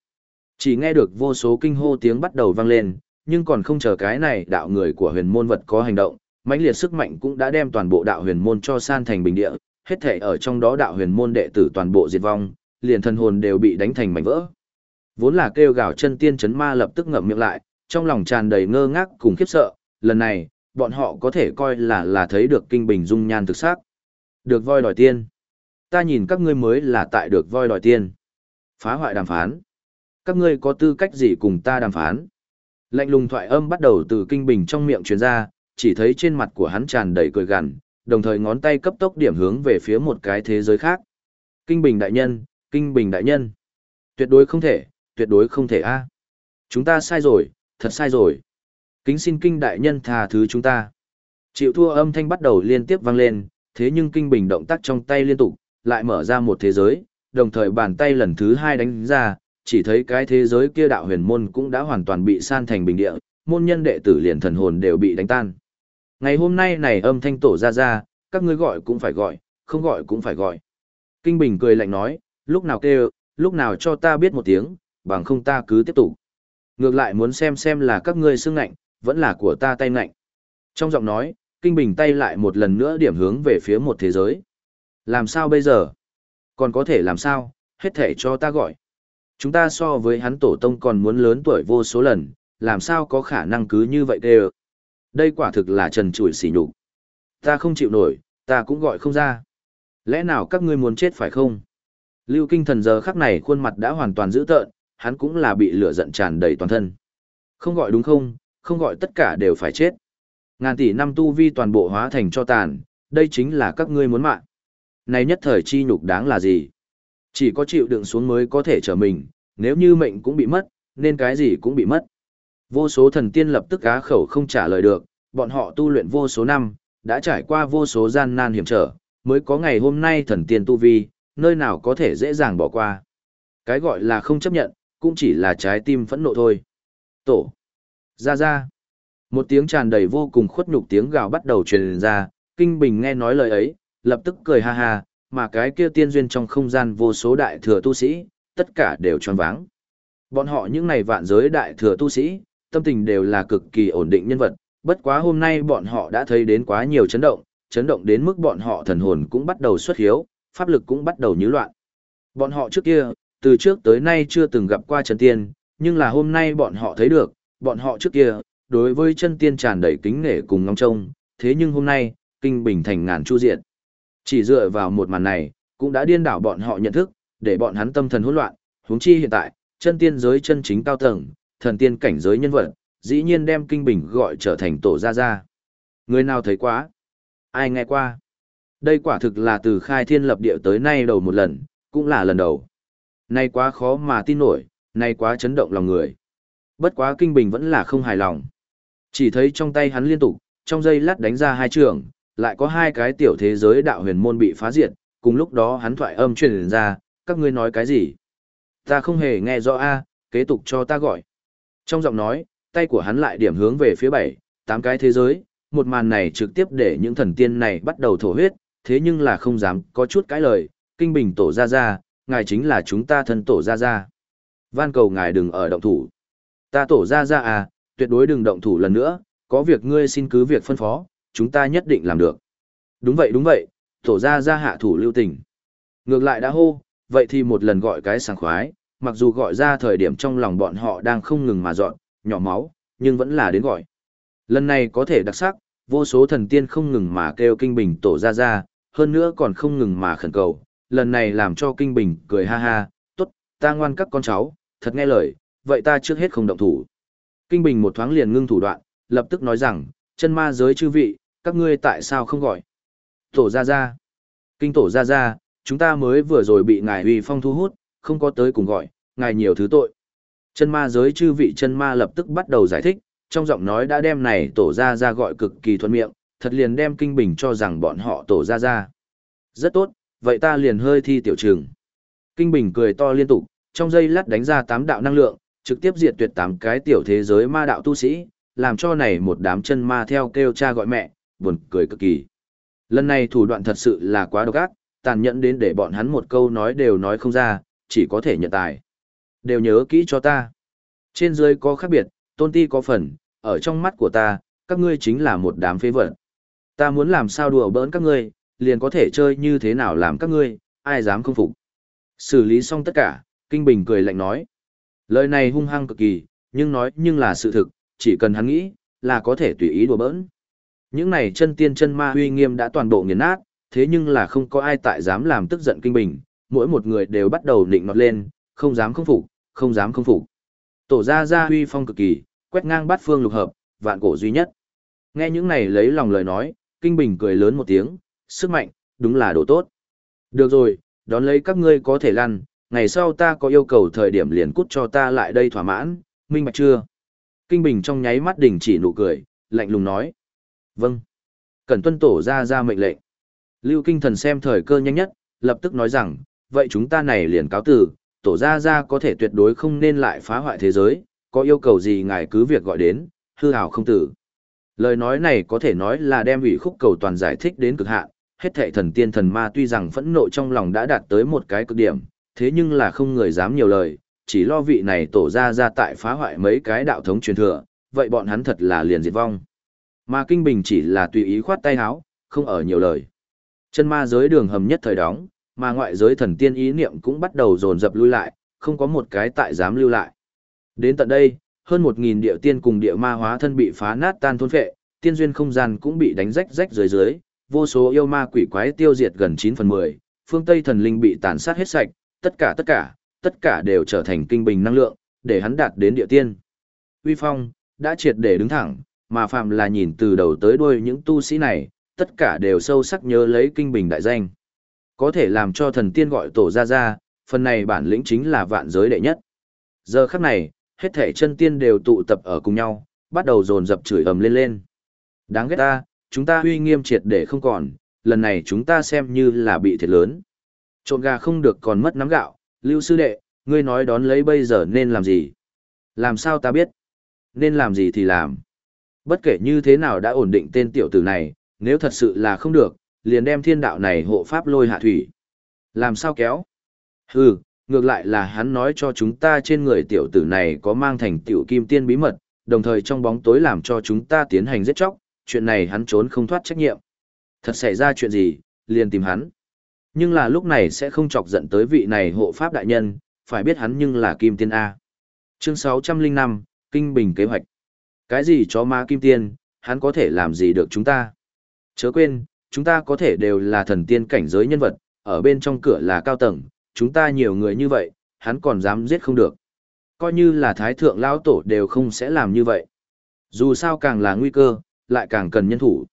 Chỉ nghe được vô số kinh hô tiếng bắt đầu vang lên, nhưng còn không chờ cái này đạo người của huyền môn vật có hành động, mãnh liệt sức mạnh cũng đã đem toàn bộ đạo huyền môn cho san thành bình địa, hết thể ở trong đó đạo huyền môn đệ tử toàn bộ diệt vong, liền thân hồn đều bị đánh thành mảnh vỡ. Vốn là kêu gào chân tiên chấn ma lập tức ngậm miệng lại, trong lòng tràn đầy ngơ ngác cùng khiếp sợ, lần này, bọn họ có thể coi là là thấy được kinh bình dung nhan thực xác. Được voi đòi tiên. Ta nhìn các ngươi mới là tại được voi đòi tiên. Phá hoại đàm phán. Các ngươi có tư cách gì cùng ta đàm phán? Lạnh lùng thoại âm bắt đầu từ kinh bình trong miệng truyền ra, chỉ thấy trên mặt của hắn tràn đầy cười gằn, đồng thời ngón tay cấp tốc điểm hướng về phía một cái thế giới khác. Kinh bình đại nhân, kinh bình đại nhân. Tuyệt đối không thể, tuyệt đối không thể a. Chúng ta sai rồi, thật sai rồi. Kính xin kinh đại nhân tha thứ chúng ta. Chịu thua âm thanh bắt đầu liên tiếp vang lên, thế nhưng kinh bình động tác trong tay liên tục, lại mở ra một thế giới, đồng thời bàn tay lần thứ hai đánh ra, chỉ thấy cái thế giới kia đạo huyền môn cũng đã hoàn toàn bị san thành bình địa, môn nhân đệ tử liền thần hồn đều bị đánh tan. Ngày hôm nay này âm thanh tổ ra ra, các ngươi gọi cũng phải gọi, không gọi cũng phải gọi. Kinh Bình cười lạnh nói, lúc nào kêu, lúc nào cho ta biết một tiếng, bằng không ta cứ tiếp tục. Ngược lại muốn xem xem là các ngươi xương ngạnh, vẫn là của ta tay ngạnh. Trong giọng nói, Kinh Bình tay lại một lần nữa điểm hướng về phía một thế giới. Làm sao bây giờ? Còn có thể làm sao? Hết thể cho ta gọi. Chúng ta so với hắn tổ tông còn muốn lớn tuổi vô số lần, làm sao có khả năng cứ như vậy đều? Đây quả thực là trần trụi xỉ nhục. Ta không chịu nổi, ta cũng gọi không ra. Lẽ nào các ngươi muốn chết phải không? Lưu kinh thần giờ khắc này khuôn mặt đã hoàn toàn dữ tợn, hắn cũng là bị lửa giận tràn đầy toàn thân. Không gọi đúng không, không gọi tất cả đều phải chết. Ngàn tỷ năm tu vi toàn bộ hóa thành cho tàn, đây chính là các ngươi muốn mạng. Này nhất thời chi nhục đáng là gì? Chỉ có chịu đựng xuống mới có thể trở mình, nếu như mệnh cũng bị mất, nên cái gì cũng bị mất. Vô số thần tiên lập tức á khẩu không trả lời được, bọn họ tu luyện vô số năm, đã trải qua vô số gian nan hiểm trở, mới có ngày hôm nay thần tiên tu vi, nơi nào có thể dễ dàng bỏ qua. Cái gọi là không chấp nhận, cũng chỉ là trái tim phẫn nộ thôi. Tổ. Ra ra. Một tiếng tràn đầy vô cùng khuất nhục tiếng gào bắt đầu truyền ra, Kinh Bình nghe nói lời ấy, lập tức cười ha ha, mà cái kia tiên duyên trong không gian vô số đại thừa tu sĩ, tất cả đều tròn váng. Bọn họ những này vạn giới đại thừa tu sĩ, tâm tình đều là cực kỳ ổn định nhân vật, bất quá hôm nay bọn họ đã thấy đến quá nhiều chấn động, chấn động đến mức bọn họ thần hồn cũng bắt đầu xuất hiếu, pháp lực cũng bắt đầu nhíu loạn. Bọn họ trước kia, từ trước tới nay chưa từng gặp qua chân tiên, nhưng là hôm nay bọn họ thấy được, bọn họ trước kia, đối với chân tiên tràn đầy kính nể cùng ngóng trông, thế nhưng hôm nay, kinh bình thành ngàn chu diện. Chỉ dựa vào một màn này, cũng đã điên đảo bọn họ nhận thức, để bọn hắn tâm thần hỗn loạn, huống chi hiện tại, chân tiên giới chân chính cao tầng, thần tiên cảnh giới nhân vật, dĩ nhiên đem kinh bình gọi trở thành tổ gia gia. Người nào thấy quá? Ai nghe qua? Đây quả thực là từ khai thiên lập địa tới nay đầu một lần, cũng là lần đầu. Nay quá khó mà tin nổi, nay quá chấn động lòng người. Bất quá kinh bình vẫn là không hài lòng. Chỉ thấy trong tay hắn liên tục, trong giây lát đánh ra hai trường, lại có hai cái tiểu thế giới đạo huyền môn bị phá diệt, cùng lúc đó hắn thoại âm truyền ra, các ngươi nói cái gì? Ta không hề nghe rõ a, kế tục cho ta gọi. Trong giọng nói, tay của hắn lại điểm hướng về phía bảy, tám cái thế giới, một màn này trực tiếp để những thần tiên này bắt đầu thổ huyết, thế nhưng là không dám có chút cái lời, kinh bình tổ ra ra, ngài chính là chúng ta thân tổ ra ra. Van cầu ngài đừng ở động thủ. Ta tổ ra ra à, tuyệt đối đừng động thủ lần nữa, có việc ngươi xin cứ việc phân phó, chúng ta nhất định làm được. Đúng vậy đúng vậy, tổ ra ra hạ thủ lưu tình. Ngược lại đã hô, vậy thì một lần gọi cái sảng khoái, mặc dù gọi ra thời điểm trong lòng bọn họ đang không ngừng mà dọn, nhỏ máu, nhưng vẫn là đến gọi. Lần này có thể đặc sắc, vô số thần tiên không ngừng mà kêu kinh bình tổ ra ra, hơn nữa còn không ngừng mà khẩn cầu. Lần này làm cho kinh bình cười ha ha, tốt, ta ngoan các con cháu, thật nghe lời, vậy ta trước hết không động thủ. Kinh bình một thoáng liền ngưng thủ đoạn, lập tức nói rằng, chân ma giới chư vị, các ngươi tại sao không gọi? Tổ ra ra. Kinh tổ ra ra, chúng ta mới vừa rồi bị ngài uy phong thu hút, không có tới cùng gọi, ngài nhiều thứ tội. Chân ma giới chư vị chân ma lập tức bắt đầu giải thích, trong giọng nói đã đem này tổ ra ra gọi cực kỳ thuận miệng, thật liền đem kinh bình cho rằng bọn họ tổ ra ra. Rất tốt, vậy ta liền hơi thi tiểu trường. Kinh bình cười to liên tục, trong giây lát đánh ra tám đạo năng lượng, trực tiếp diệt tuyệt tám cái tiểu thế giới ma đạo tu sĩ, làm cho này một đám chân ma theo kêu cha gọi mẹ, buồn cười cực kỳ. Lần này thủ đoạn thật sự là quá độc ác, tàn nhẫn đến để bọn hắn một câu nói đều nói không ra, chỉ có thể nhận tài. Đều nhớ kỹ cho ta. Trên dưới có khác biệt, tôn ti có phần, ở trong mắt của ta, các ngươi chính là một đám phế vật. Ta muốn làm sao đùa bỡn các ngươi, liền có thể chơi như thế nào làm các ngươi, ai dám không phục. Xử lý xong tất cả, Kinh Bình cười lạnh nói. Lời này hung hăng cực kỳ, nhưng nói nhưng là sự thực, chỉ cần hắn nghĩ, là có thể tùy ý đùa bỡn. Những này chân tiên chân ma huy nghiêm đã toàn bộ nghiền nát, thế nhưng là không có ai tại dám làm tức giận kinh bình, mỗi một người đều bắt đầu định nọt lên, không dám không phục, không dám không phục. Tổ gia gia huy phong cực kỳ, quét ngang bát phương lục hợp, vạn cổ duy nhất. Nghe những này lấy lòng lời nói, kinh bình cười lớn một tiếng, sức mạnh, đúng là đồ tốt. Được rồi, đón lấy các ngươi có thể lăn, ngày sau ta có yêu cầu thời điểm liền cút cho ta lại đây thỏa mãn, minh bạch chưa? Kinh bình trong nháy mắt đình chỉ nụ cười, lạnh lùng nói. Vâng. Cẩn tuân tổ ra ra mệnh lệnh. Lưu kinh thần xem thời cơ nhanh nhất, lập tức nói rằng, vậy chúng ta này liền cáo từ, tổ ra ra có thể tuyệt đối không nên lại phá hoại thế giới, có yêu cầu gì ngài cứ việc gọi đến, hư hào không tử. Lời nói này có thể nói là đem ủy khúc cầu toàn giải thích đến cực hạn, hết thệ thần tiên thần ma tuy rằng phẫn nộ trong lòng đã đạt tới một cái cực điểm, thế nhưng là không người dám nhiều lời, chỉ lo vị này tổ ra ra tại phá hoại mấy cái đạo thống truyền thừa, vậy bọn hắn thật là liền diệt vong. Mà Kinh Bình chỉ là tùy ý khoát tay háo, không ở nhiều lời. Chân ma giới đường hầm nhất thời đóng, mà ngoại giới thần tiên ý niệm cũng bắt đầu dồn dập lui lại, không có một cái tại dám lưu lại. Đến tận đây, hơn một nghìn địa tiên cùng địa ma hóa thân bị phá nát tan thôn phệ, tiên duyên không gian cũng bị đánh rách rách dưới dưới, vô số yêu ma quỷ quái tiêu diệt gần 9 phần 10, phương Tây thần linh bị tàn sát hết sạch, tất cả tất cả, tất cả đều trở thành kinh bình năng lượng, để hắn đạt đến địa tiên. Uy phong, đã triệt để đứng thẳng, mà phàm là nhìn từ đầu tới đuôi những tu sĩ này, tất cả đều sâu sắc nhớ lấy kinh bình đại danh. Có thể làm cho thần tiên gọi tổ ra ra, phần này bản lĩnh chính là vạn giới đệ nhất. Giờ khắc này, hết thể chân tiên đều tụ tập ở cùng nhau, bắt đầu dồn dập chửi ầm lên lên. Đáng ghét ta, chúng ta huy nghiêm triệt để không còn, lần này chúng ta xem như là bị thiệt lớn. Trộn gà không được còn mất nắm gạo, lưu sư đệ, ngươi nói đón lấy bây giờ nên làm gì? Làm sao ta biết? Nên làm gì thì làm. Bất kể như thế nào đã ổn định tên tiểu tử này, nếu thật sự là không được, liền đem thiên đạo này hộ pháp lôi hạ thủy. Làm sao kéo? Hừ, ngược lại là hắn nói cho chúng ta trên người tiểu tử này có mang thành tiểu kim tiên bí mật, đồng thời trong bóng tối làm cho chúng ta tiến hành giết chóc, chuyện này hắn trốn không thoát trách nhiệm. Thật xảy ra chuyện gì, liền tìm hắn. Nhưng là lúc này sẽ không chọc giận tới vị này hộ pháp đại nhân, phải biết hắn nhưng là kim tiên A. Chương 605, Kinh Bình kế hoạch. Cái gì cho ma kim tiên, hắn có thể làm gì được chúng ta? Chớ quên, chúng ta có thể đều là thần tiên cảnh giới nhân vật, ở bên trong cửa là cao tầng, chúng ta nhiều người như vậy, hắn còn dám giết không được. Coi như là thái thượng lão tổ đều không sẽ làm như vậy. Dù sao càng là nguy cơ, lại càng cần nhân thủ.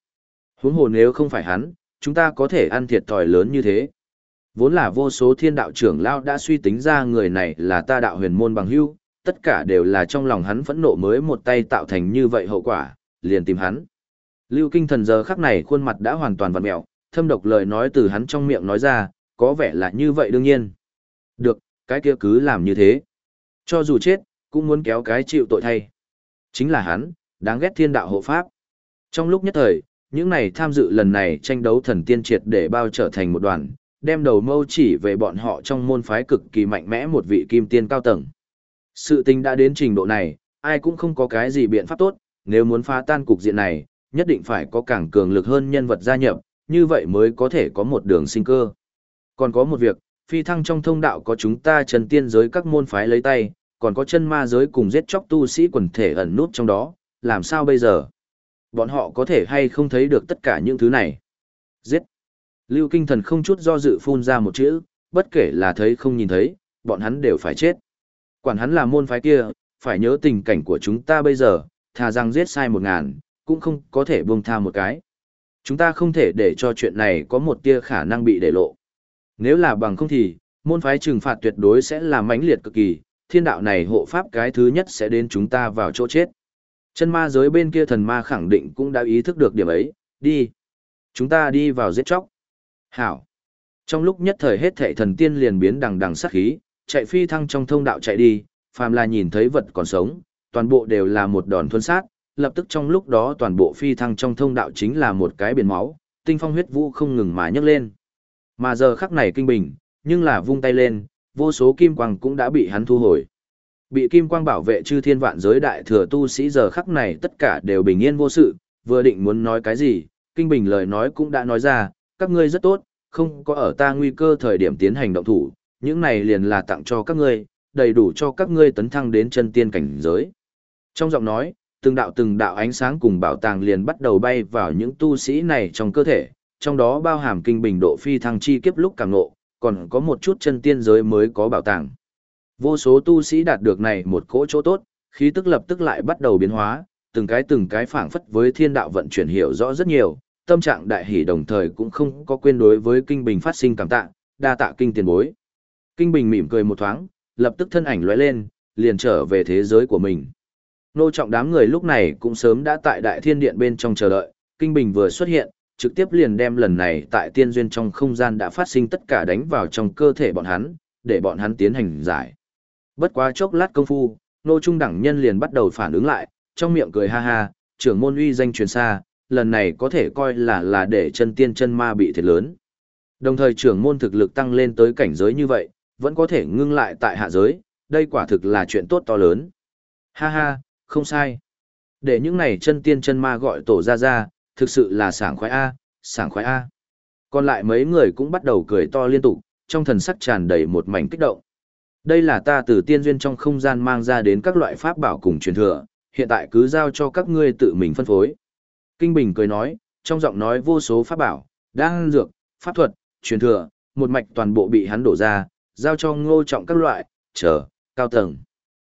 Huống hồ nếu không phải hắn, chúng ta có thể ăn thiệt thòi lớn như thế. Vốn là vô số thiên đạo trưởng lao đã suy tính ra người này là ta đạo huyền môn bằng hưu, tất cả đều là trong lòng hắn phẫn nộ mới một tay tạo thành như vậy hậu quả, liền tìm hắn. Lưu kinh thần giờ khắc này khuôn mặt đã hoàn toàn vặn mẹo, thâm độc lời nói từ hắn trong miệng nói ra, có vẻ là như vậy đương nhiên. Được, cái kia cứ làm như thế. Cho dù chết, cũng muốn kéo cái chịu tội thay. Chính là hắn, đáng ghét thiên đạo hộ pháp. Trong lúc nhất thời, những này tham dự lần này tranh đấu thần tiên triệt để bao trở thành một đoàn, đem đầu mâu chỉ về bọn họ trong môn phái cực kỳ mạnh mẽ một vị kim tiên cao tầng. Sự tình đã đến trình độ này, ai cũng không có cái gì biện pháp tốt, nếu muốn phá tan cục diện này, nhất định phải có càng cường lực hơn nhân vật gia nhập, như vậy mới có thể có một đường sinh cơ. Còn có một việc, phi thăng trong thông đạo có chúng ta trần tiên giới các môn phái lấy tay, còn có chân ma giới cùng giết chóc tu sĩ quần thể ẩn nút trong đó, làm sao bây giờ? Bọn họ có thể hay không thấy được tất cả những thứ này? Giết! Lưu kinh thần không chút do dự phun ra một chữ, bất kể là thấy không nhìn thấy, bọn hắn đều phải chết. Quản hắn là môn phái kia, phải nhớ tình cảnh của chúng ta bây giờ, thà rằng giết sai một ngàn, cũng không có thể buông tha một cái. Chúng ta không thể để cho chuyện này có một tia khả năng bị để lộ. Nếu là bằng không thì, môn phái trừng phạt tuyệt đối sẽ là mãnh liệt cực kỳ, thiên đạo này hộ pháp cái thứ nhất sẽ đến chúng ta vào chỗ chết. Chân ma giới bên kia thần ma khẳng định cũng đã ý thức được điểm ấy, đi. Chúng ta đi vào giết chóc. Hảo. Trong lúc nhất thời hết thệ thần tiên liền biến đằng đằng sát khí, chạy phi thăng trong thông đạo chạy đi, phàm là nhìn thấy vật còn sống, toàn bộ đều là một đòn thuần sát, lập tức trong lúc đó toàn bộ phi thăng trong thông đạo chính là một cái biển máu, tinh phong huyết vũ không ngừng mà nhấc lên. Mà giờ khắc này kinh bình, nhưng là vung tay lên, vô số kim quang cũng đã bị hắn thu hồi. Bị kim quang bảo vệ chư thiên vạn giới đại thừa tu sĩ giờ khắc này tất cả đều bình yên vô sự, vừa định muốn nói cái gì, kinh bình lời nói cũng đã nói ra, các ngươi rất tốt, không có ở ta nguy cơ thời điểm tiến hành động thủ, những này liền là tặng cho các ngươi, đầy đủ cho các ngươi tấn thăng đến chân tiên cảnh giới. Trong giọng nói, từng đạo từng đạo ánh sáng cùng bảo tàng liền bắt đầu bay vào những tu sĩ này trong cơ thể, trong đó bao hàm kinh bình độ phi thăng chi kiếp lúc càng ngộ, còn có một chút chân tiên giới mới có bảo tàng. Vô số tu sĩ đạt được này một cỗ chỗ tốt, khí tức lập tức lại bắt đầu biến hóa, từng cái từng cái phảng phất với thiên đạo vận chuyển hiểu rõ rất nhiều, tâm trạng đại hỷ đồng thời cũng không có quên đối với kinh bình phát sinh cảm tạ, đa tạ kinh tiền bối. Kinh bình mỉm cười một thoáng, lập tức thân ảnh lóe lên, liền trở về thế giới của mình. Nô trọng đám người lúc này cũng sớm đã tại đại thiên điện bên trong chờ đợi, kinh bình vừa xuất hiện, trực tiếp liền đem lần này tại tiên duyên trong không gian đã phát sinh tất cả đánh vào trong cơ thể bọn hắn, để bọn hắn tiến hành giải. Bất quá chốc lát công phu, nô trung đẳng nhân liền bắt đầu phản ứng lại, trong miệng cười ha ha, trưởng môn uy danh truyền xa, lần này có thể coi là là để chân tiên chân ma bị thiệt lớn. Đồng thời trưởng môn thực lực tăng lên tới cảnh giới như vậy, vẫn có thể ngưng lại tại hạ giới, đây quả thực là chuyện tốt to lớn. Ha ha, không sai. Để những này chân tiên chân ma gọi tổ ra ra, thực sự là sảng khoái A, sảng khoái A. Còn lại mấy người cũng bắt đầu cười to liên tục, trong thần sắc tràn đầy một mảnh kích động. Đây là ta từ tiên duyên trong không gian mang ra đến các loại pháp bảo cùng truyền thừa, hiện tại cứ giao cho các ngươi tự mình phân phối. Kinh Bình cười nói, trong giọng nói vô số pháp bảo, đang dược, pháp thuật, truyền thừa, một mạch toàn bộ bị hắn đổ ra, giao cho ngô trọng các loại, chờ, cao tầng.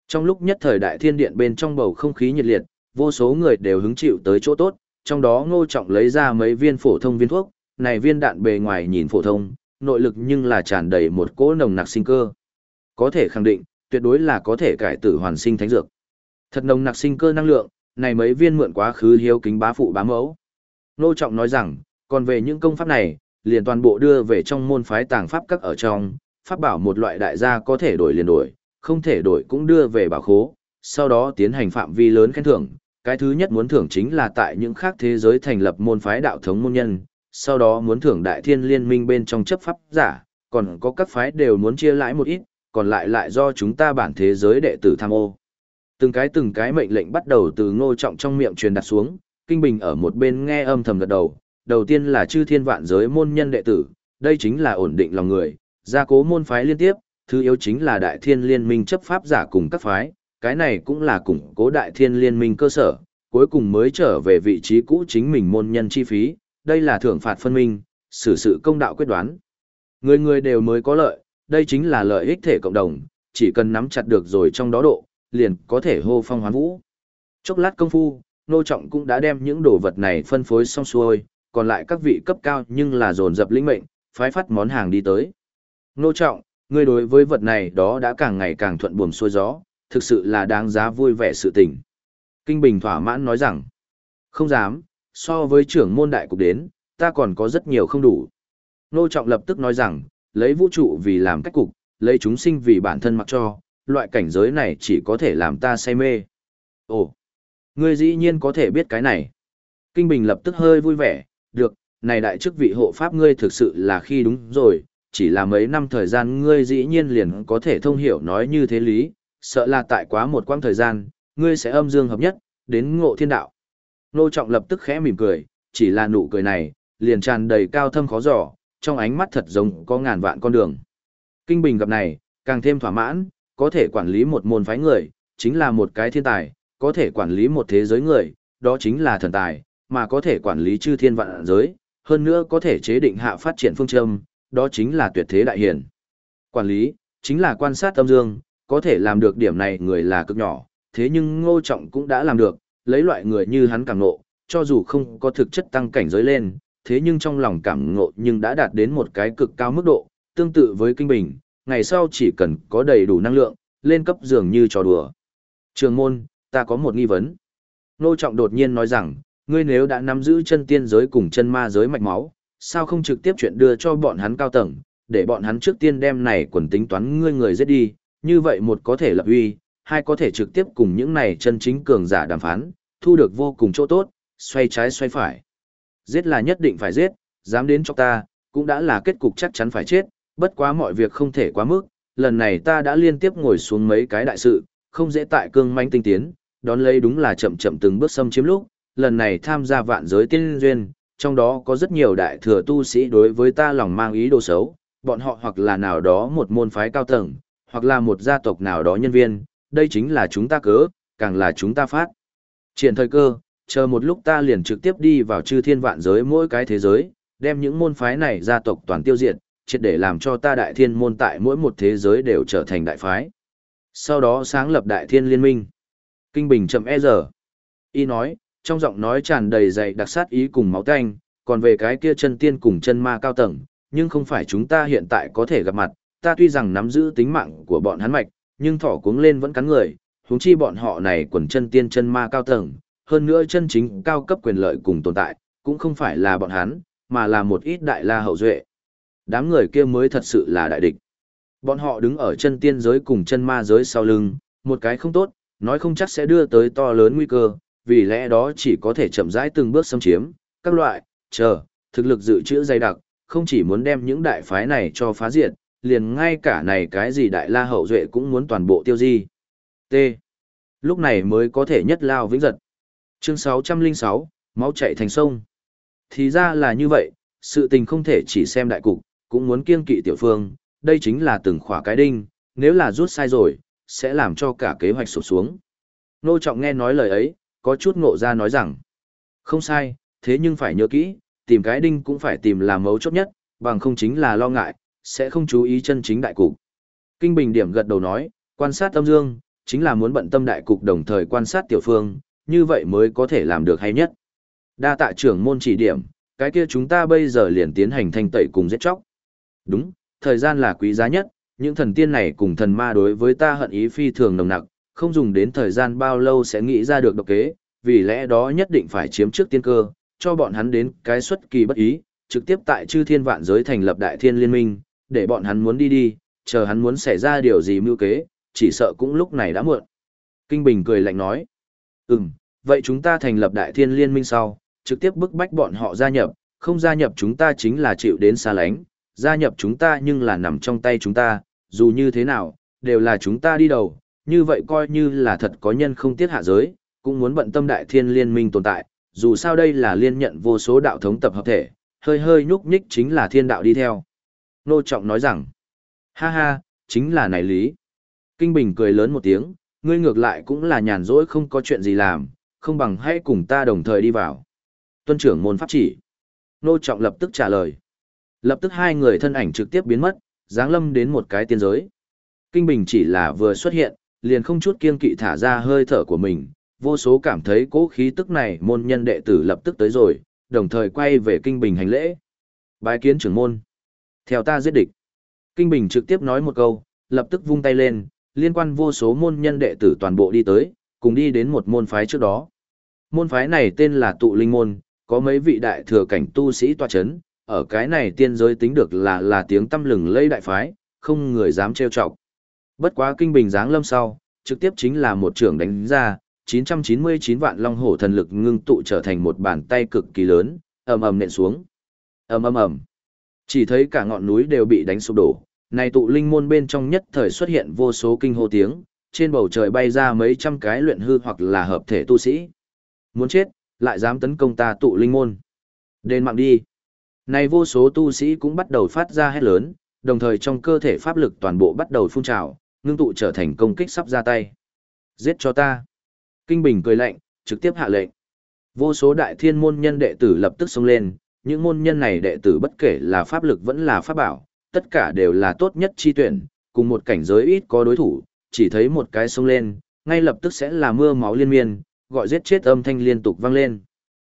Trong lúc nhất thời đại thiên điện bên trong bầu không khí nhiệt liệt, vô số người đều hứng chịu tới chỗ tốt, trong đó ngô trọng lấy ra mấy viên phổ thông viên thuốc, này viên đạn bề ngoài nhìn phổ thông, nội lực nhưng là tràn đầy một cỗ nồng nặc sinh cơ. Có thể khẳng định, tuyệt đối là có thể cải tử hoàn sinh thánh dược. Thật nồng nặc sinh cơ năng lượng, này mấy viên mượn quá khứ hiếu kính bá phụ bá mẫu. Ngô trọng nói rằng, còn về những công pháp này, liền toàn bộ đưa về trong môn phái tàng pháp các ở trong, pháp bảo một loại đại gia có thể đổi liền đổi, không thể đổi cũng đưa về bảo khố, sau đó tiến hành phạm vi lớn khen thưởng. Cái thứ nhất muốn thưởng chính là tại những khác thế giới thành lập môn phái đạo thống môn nhân, sau đó muốn thưởng đại thiên liên minh bên trong chấp pháp giả, còn có các phái đều muốn chia lãi một ít, còn lại lại do chúng ta bản thế giới đệ tử tham ô. Từng cái từng cái mệnh lệnh bắt đầu từ ngô trọng trong miệng truyền đặt xuống, Kinh Bình ở một bên nghe âm thầm gật đầu, đầu tiên là chư thiên vạn giới môn nhân đệ tử, đây chính là ổn định lòng người, gia cố môn phái liên tiếp, thứ yếu chính là đại thiên liên minh chấp pháp giả cùng các phái, cái này cũng là củng cố đại thiên liên minh cơ sở, cuối cùng mới trở về vị trí cũ chính mình môn nhân chi phí, đây là thưởng phạt phân minh, xử sự công đạo quyết đoán. Người người đều mới có lợi, đây chính là lợi ích thể cộng đồng, chỉ cần nắm chặt được rồi trong đó độ, liền có thể hô phong hoán vũ. Chốc lát công phu, nô trọng cũng đã đem những đồ vật này phân phối xong xuôi, còn lại các vị cấp cao nhưng là dồn dập lĩnh mệnh, phái phát món hàng đi tới. Nô trọng, ngươi đối với vật này đó đã càng ngày càng thuận buồm xuôi gió, thực sự là đáng giá vui vẻ sự tình. Kinh Bình thỏa mãn nói rằng, không dám, so với trưởng môn đại cục đến, ta còn có rất nhiều không đủ. Nô trọng lập tức nói rằng, lấy vũ trụ vì làm cách cục, lấy chúng sinh vì bản thân mặc cho, loại cảnh giới này chỉ có thể làm ta say mê. Ồ, ngươi dĩ nhiên có thể biết cái này. Kinh Bình lập tức hơi vui vẻ, được, này đại chức vị hộ pháp ngươi thực sự là khi đúng rồi, chỉ là mấy năm thời gian ngươi dĩ nhiên liền có thể thông hiểu nói như thế lý, sợ là tại quá một quãng thời gian, ngươi sẽ âm dương hợp nhất, đến ngộ thiên đạo. Nô Trọng lập tức khẽ mỉm cười, chỉ là nụ cười này, liền tràn đầy cao thâm khó dò, trong ánh mắt thật giống có ngàn vạn con đường. Kinh Bình gặp này, càng thêm thỏa mãn, có thể quản lý một môn phái người, chính là một cái thiên tài, có thể quản lý một thế giới người, đó chính là thần tài, mà có thể quản lý chư thiên vạn giới, hơn nữa có thể chế định hạ phát triển phương châm, đó chính là tuyệt thế đại hiển. Quản lý, chính là quan sát tâm dương, có thể làm được điểm này người là cực nhỏ, thế nhưng ngô trọng cũng đã làm được, lấy loại người như hắn càng ngộ, cho dù không có thực chất tăng cảnh giới lên, thế nhưng trong lòng cảm ngộ nhưng đã đạt đến một cái cực cao mức độ, tương tự với kinh bình, ngày sau chỉ cần có đầy đủ năng lượng, lên cấp dường như trò đùa. Trường môn, ta có một nghi vấn. Nô Trọng đột nhiên nói rằng, ngươi nếu đã nắm giữ chân tiên giới cùng chân ma giới mạch máu, sao không trực tiếp chuyện đưa cho bọn hắn cao tầng, để bọn hắn trước tiên đem này quần tính toán ngươi người giết đi, như vậy một có thể lập uy, hai có thể trực tiếp cùng những này chân chính cường giả đàm phán, thu được vô cùng chỗ tốt, xoay trái xoay phải. Giết là nhất định phải giết, dám đến cho ta, cũng đã là kết cục chắc chắn phải chết, bất quá mọi việc không thể quá mức, lần này ta đã liên tiếp ngồi xuống mấy cái đại sự, không dễ tại cương manh tinh tiến, đón lấy đúng là chậm chậm từng bước xâm chiếm lúc, lần này tham gia vạn giới tiên duyên, trong đó có rất nhiều đại thừa tu sĩ đối với ta lòng mang ý đồ xấu, bọn họ hoặc là nào đó một môn phái cao tầng, hoặc là một gia tộc nào đó nhân viên, đây chính là chúng ta cớ, càng là chúng ta phát. Triển thời cơ, chờ một lúc ta liền trực tiếp đi vào chư thiên vạn giới mỗi cái thế giới, đem những môn phái này gia tộc toàn tiêu diệt, triệt để làm cho ta đại thiên môn tại mỗi một thế giới đều trở thành đại phái. Sau đó sáng lập đại thiên liên minh. Kinh Bình chậm e giờ. Y nói, trong giọng nói tràn đầy dày đặc sát ý cùng máu tanh, còn về cái kia chân tiên cùng chân ma cao tầng, nhưng không phải chúng ta hiện tại có thể gặp mặt, ta tuy rằng nắm giữ tính mạng của bọn hắn mạch, nhưng thỏ cuống lên vẫn cắn người, huống chi bọn họ này quần chân tiên chân ma cao tầng, hơn nữa chân chính cao cấp quyền lợi cùng tồn tại, cũng không phải là bọn hắn, mà là một ít đại la hậu duệ. Đám người kia mới thật sự là đại địch. Bọn họ đứng ở chân tiên giới cùng chân ma giới sau lưng, một cái không tốt, nói không chắc sẽ đưa tới to lớn nguy cơ, vì lẽ đó chỉ có thể chậm rãi từng bước xâm chiếm, các loại, chờ, thực lực dự trữ dày đặc, không chỉ muốn đem những đại phái này cho phá diệt, liền ngay cả này cái gì đại la hậu duệ cũng muốn toàn bộ tiêu di. T. Lúc này mới có thể nhất lao vĩnh giật. Chương 606, máu chạy thành sông. Thì ra là như vậy, sự tình không thể chỉ xem đại cục, cũng muốn kiêng kỵ tiểu phương, đây chính là từng khỏa cái đinh, nếu là rút sai rồi, sẽ làm cho cả kế hoạch sụp xuống. Nô Trọng nghe nói lời ấy, có chút ngộ ra nói rằng, không sai, thế nhưng phải nhớ kỹ, tìm cái đinh cũng phải tìm làm mấu chốt nhất, bằng không chính là lo ngại, sẽ không chú ý chân chính đại cục. Kinh Bình điểm gật đầu nói, quan sát tâm dương, chính là muốn bận tâm đại cục đồng thời quan sát tiểu phương, như vậy mới có thể làm được hay nhất. Đa tạ trưởng môn chỉ điểm, cái kia chúng ta bây giờ liền tiến hành thanh tẩy cùng giết chóc. Đúng, thời gian là quý giá nhất, những thần tiên này cùng thần ma đối với ta hận ý phi thường nồng nặc, không dùng đến thời gian bao lâu sẽ nghĩ ra được độc kế, vì lẽ đó nhất định phải chiếm trước tiên cơ, cho bọn hắn đến cái xuất kỳ bất ý, trực tiếp tại chư thiên vạn giới thành lập đại thiên liên minh, để bọn hắn muốn đi đi, chờ hắn muốn xảy ra điều gì mưu kế, chỉ sợ cũng lúc này đã muộn. Kinh Bình cười lạnh nói, ừm, vậy chúng ta thành lập đại thiên liên minh sau, trực tiếp bức bách bọn họ gia nhập, không gia nhập chúng ta chính là chịu đến xa lánh, gia nhập chúng ta nhưng là nằm trong tay chúng ta, dù như thế nào, đều là chúng ta đi đầu, như vậy coi như là thật có nhân không tiết hạ giới, cũng muốn bận tâm đại thiên liên minh tồn tại, dù sao đây là liên nhận vô số đạo thống tập hợp thể, hơi hơi nhúc nhích chính là thiên đạo đi theo. Nô Trọng nói rằng, ha ha, chính là này lý. Kinh Bình cười lớn một tiếng, ngươi ngược lại cũng là nhàn rỗi không có chuyện gì làm, không bằng hãy cùng ta đồng thời đi vào. Tuân trưởng môn pháp chỉ. Nô Trọng lập tức trả lời. Lập tức hai người thân ảnh trực tiếp biến mất, dáng lâm đến một cái tiên giới. Kinh Bình chỉ là vừa xuất hiện, liền không chút kiên kỵ thả ra hơi thở của mình, vô số cảm thấy cố khí tức này môn nhân đệ tử lập tức tới rồi, đồng thời quay về Kinh Bình hành lễ. Bái kiến trưởng môn. Theo ta giết địch. Kinh Bình trực tiếp nói một câu, lập tức vung tay lên, liên quan vô số môn nhân đệ tử toàn bộ đi tới, cùng đi đến một môn phái trước đó. Môn phái này tên là Tụ Linh Môn, có mấy vị đại thừa cảnh tu sĩ tòa chấn, ở cái này tiên giới tính được là là tiếng tâm lừng lây đại phái, không người dám trêu chọc. Bất quá kinh bình dáng lâm sau, trực tiếp chính là một trưởng đánh ra, 999 vạn long hổ thần lực ngưng tụ trở thành một bàn tay cực kỳ lớn, ầm ầm nện xuống. Ầm ầm ầm. Chỉ thấy cả ngọn núi đều bị đánh sụp đổ, này tụ linh môn bên trong nhất thời xuất hiện vô số kinh hô tiếng, trên bầu trời bay ra mấy trăm cái luyện hư hoặc là hợp thể tu sĩ. Muốn chết, lại dám tấn công ta tụ linh môn. Đền mạng đi. Này vô số tu sĩ cũng bắt đầu phát ra hét lớn, đồng thời trong cơ thể pháp lực toàn bộ bắt đầu phun trào, ngưng tụ trở thành công kích sắp ra tay. Giết cho ta. Kinh Bình cười lạnh, trực tiếp hạ lệnh. Vô số đại thiên môn nhân đệ tử lập tức xông lên, những môn nhân này đệ tử bất kể là pháp lực vẫn là pháp bảo, tất cả đều là tốt nhất chi tuyển, cùng một cảnh giới ít có đối thủ, chỉ thấy một cái xông lên, ngay lập tức sẽ là mưa máu liên miên, gọi giết chết âm thanh liên tục vang lên.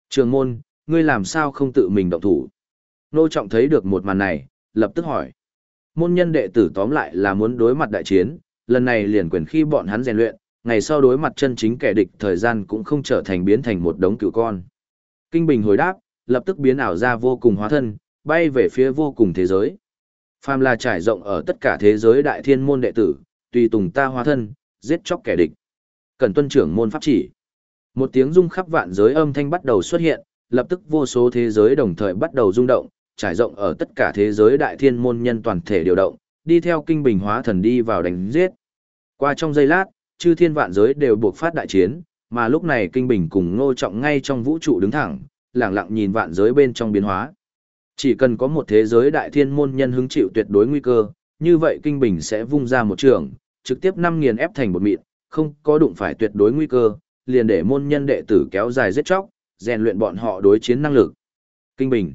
Trường môn, ngươi làm sao không tự mình động thủ? Nô Trọng thấy được một màn này, lập tức hỏi. Môn nhân đệ tử tóm lại là muốn đối mặt đại chiến, lần này liền quyền khi bọn hắn rèn luyện, ngày sau đối mặt chân chính kẻ địch thời gian cũng không trở thành biến thành một đống cựu con. Kinh Bình hồi đáp, lập tức biến ảo ra vô cùng hóa thân, bay về phía vô cùng thế giới. Phàm là trải rộng ở tất cả thế giới đại thiên môn đệ tử, tùy tùng ta hóa thân, giết chóc kẻ địch. Cần tuân trưởng môn pháp chỉ. Một tiếng rung khắp vạn giới âm thanh bắt đầu xuất hiện, lập tức vô số thế giới đồng thời bắt đầu rung động, trải rộng ở tất cả thế giới đại thiên môn nhân toàn thể điều động, đi theo kinh bình hóa thần đi vào đánh giết. Qua trong giây lát, chư thiên vạn giới đều buộc phát đại chiến, mà lúc này kinh bình cùng ngô trọng ngay trong vũ trụ đứng thẳng, lặng lặng nhìn vạn giới bên trong biến hóa. Chỉ cần có một thế giới đại thiên môn nhân hứng chịu tuyệt đối nguy cơ, như vậy kinh bình sẽ vung ra một trường, trực tiếp năm nghiền ép thành một mịn, không có đụng phải tuyệt đối nguy cơ, liền để môn nhân đệ tử kéo dài giết chóc, rèn luyện bọn họ đối chiến năng lực. Kinh Bình,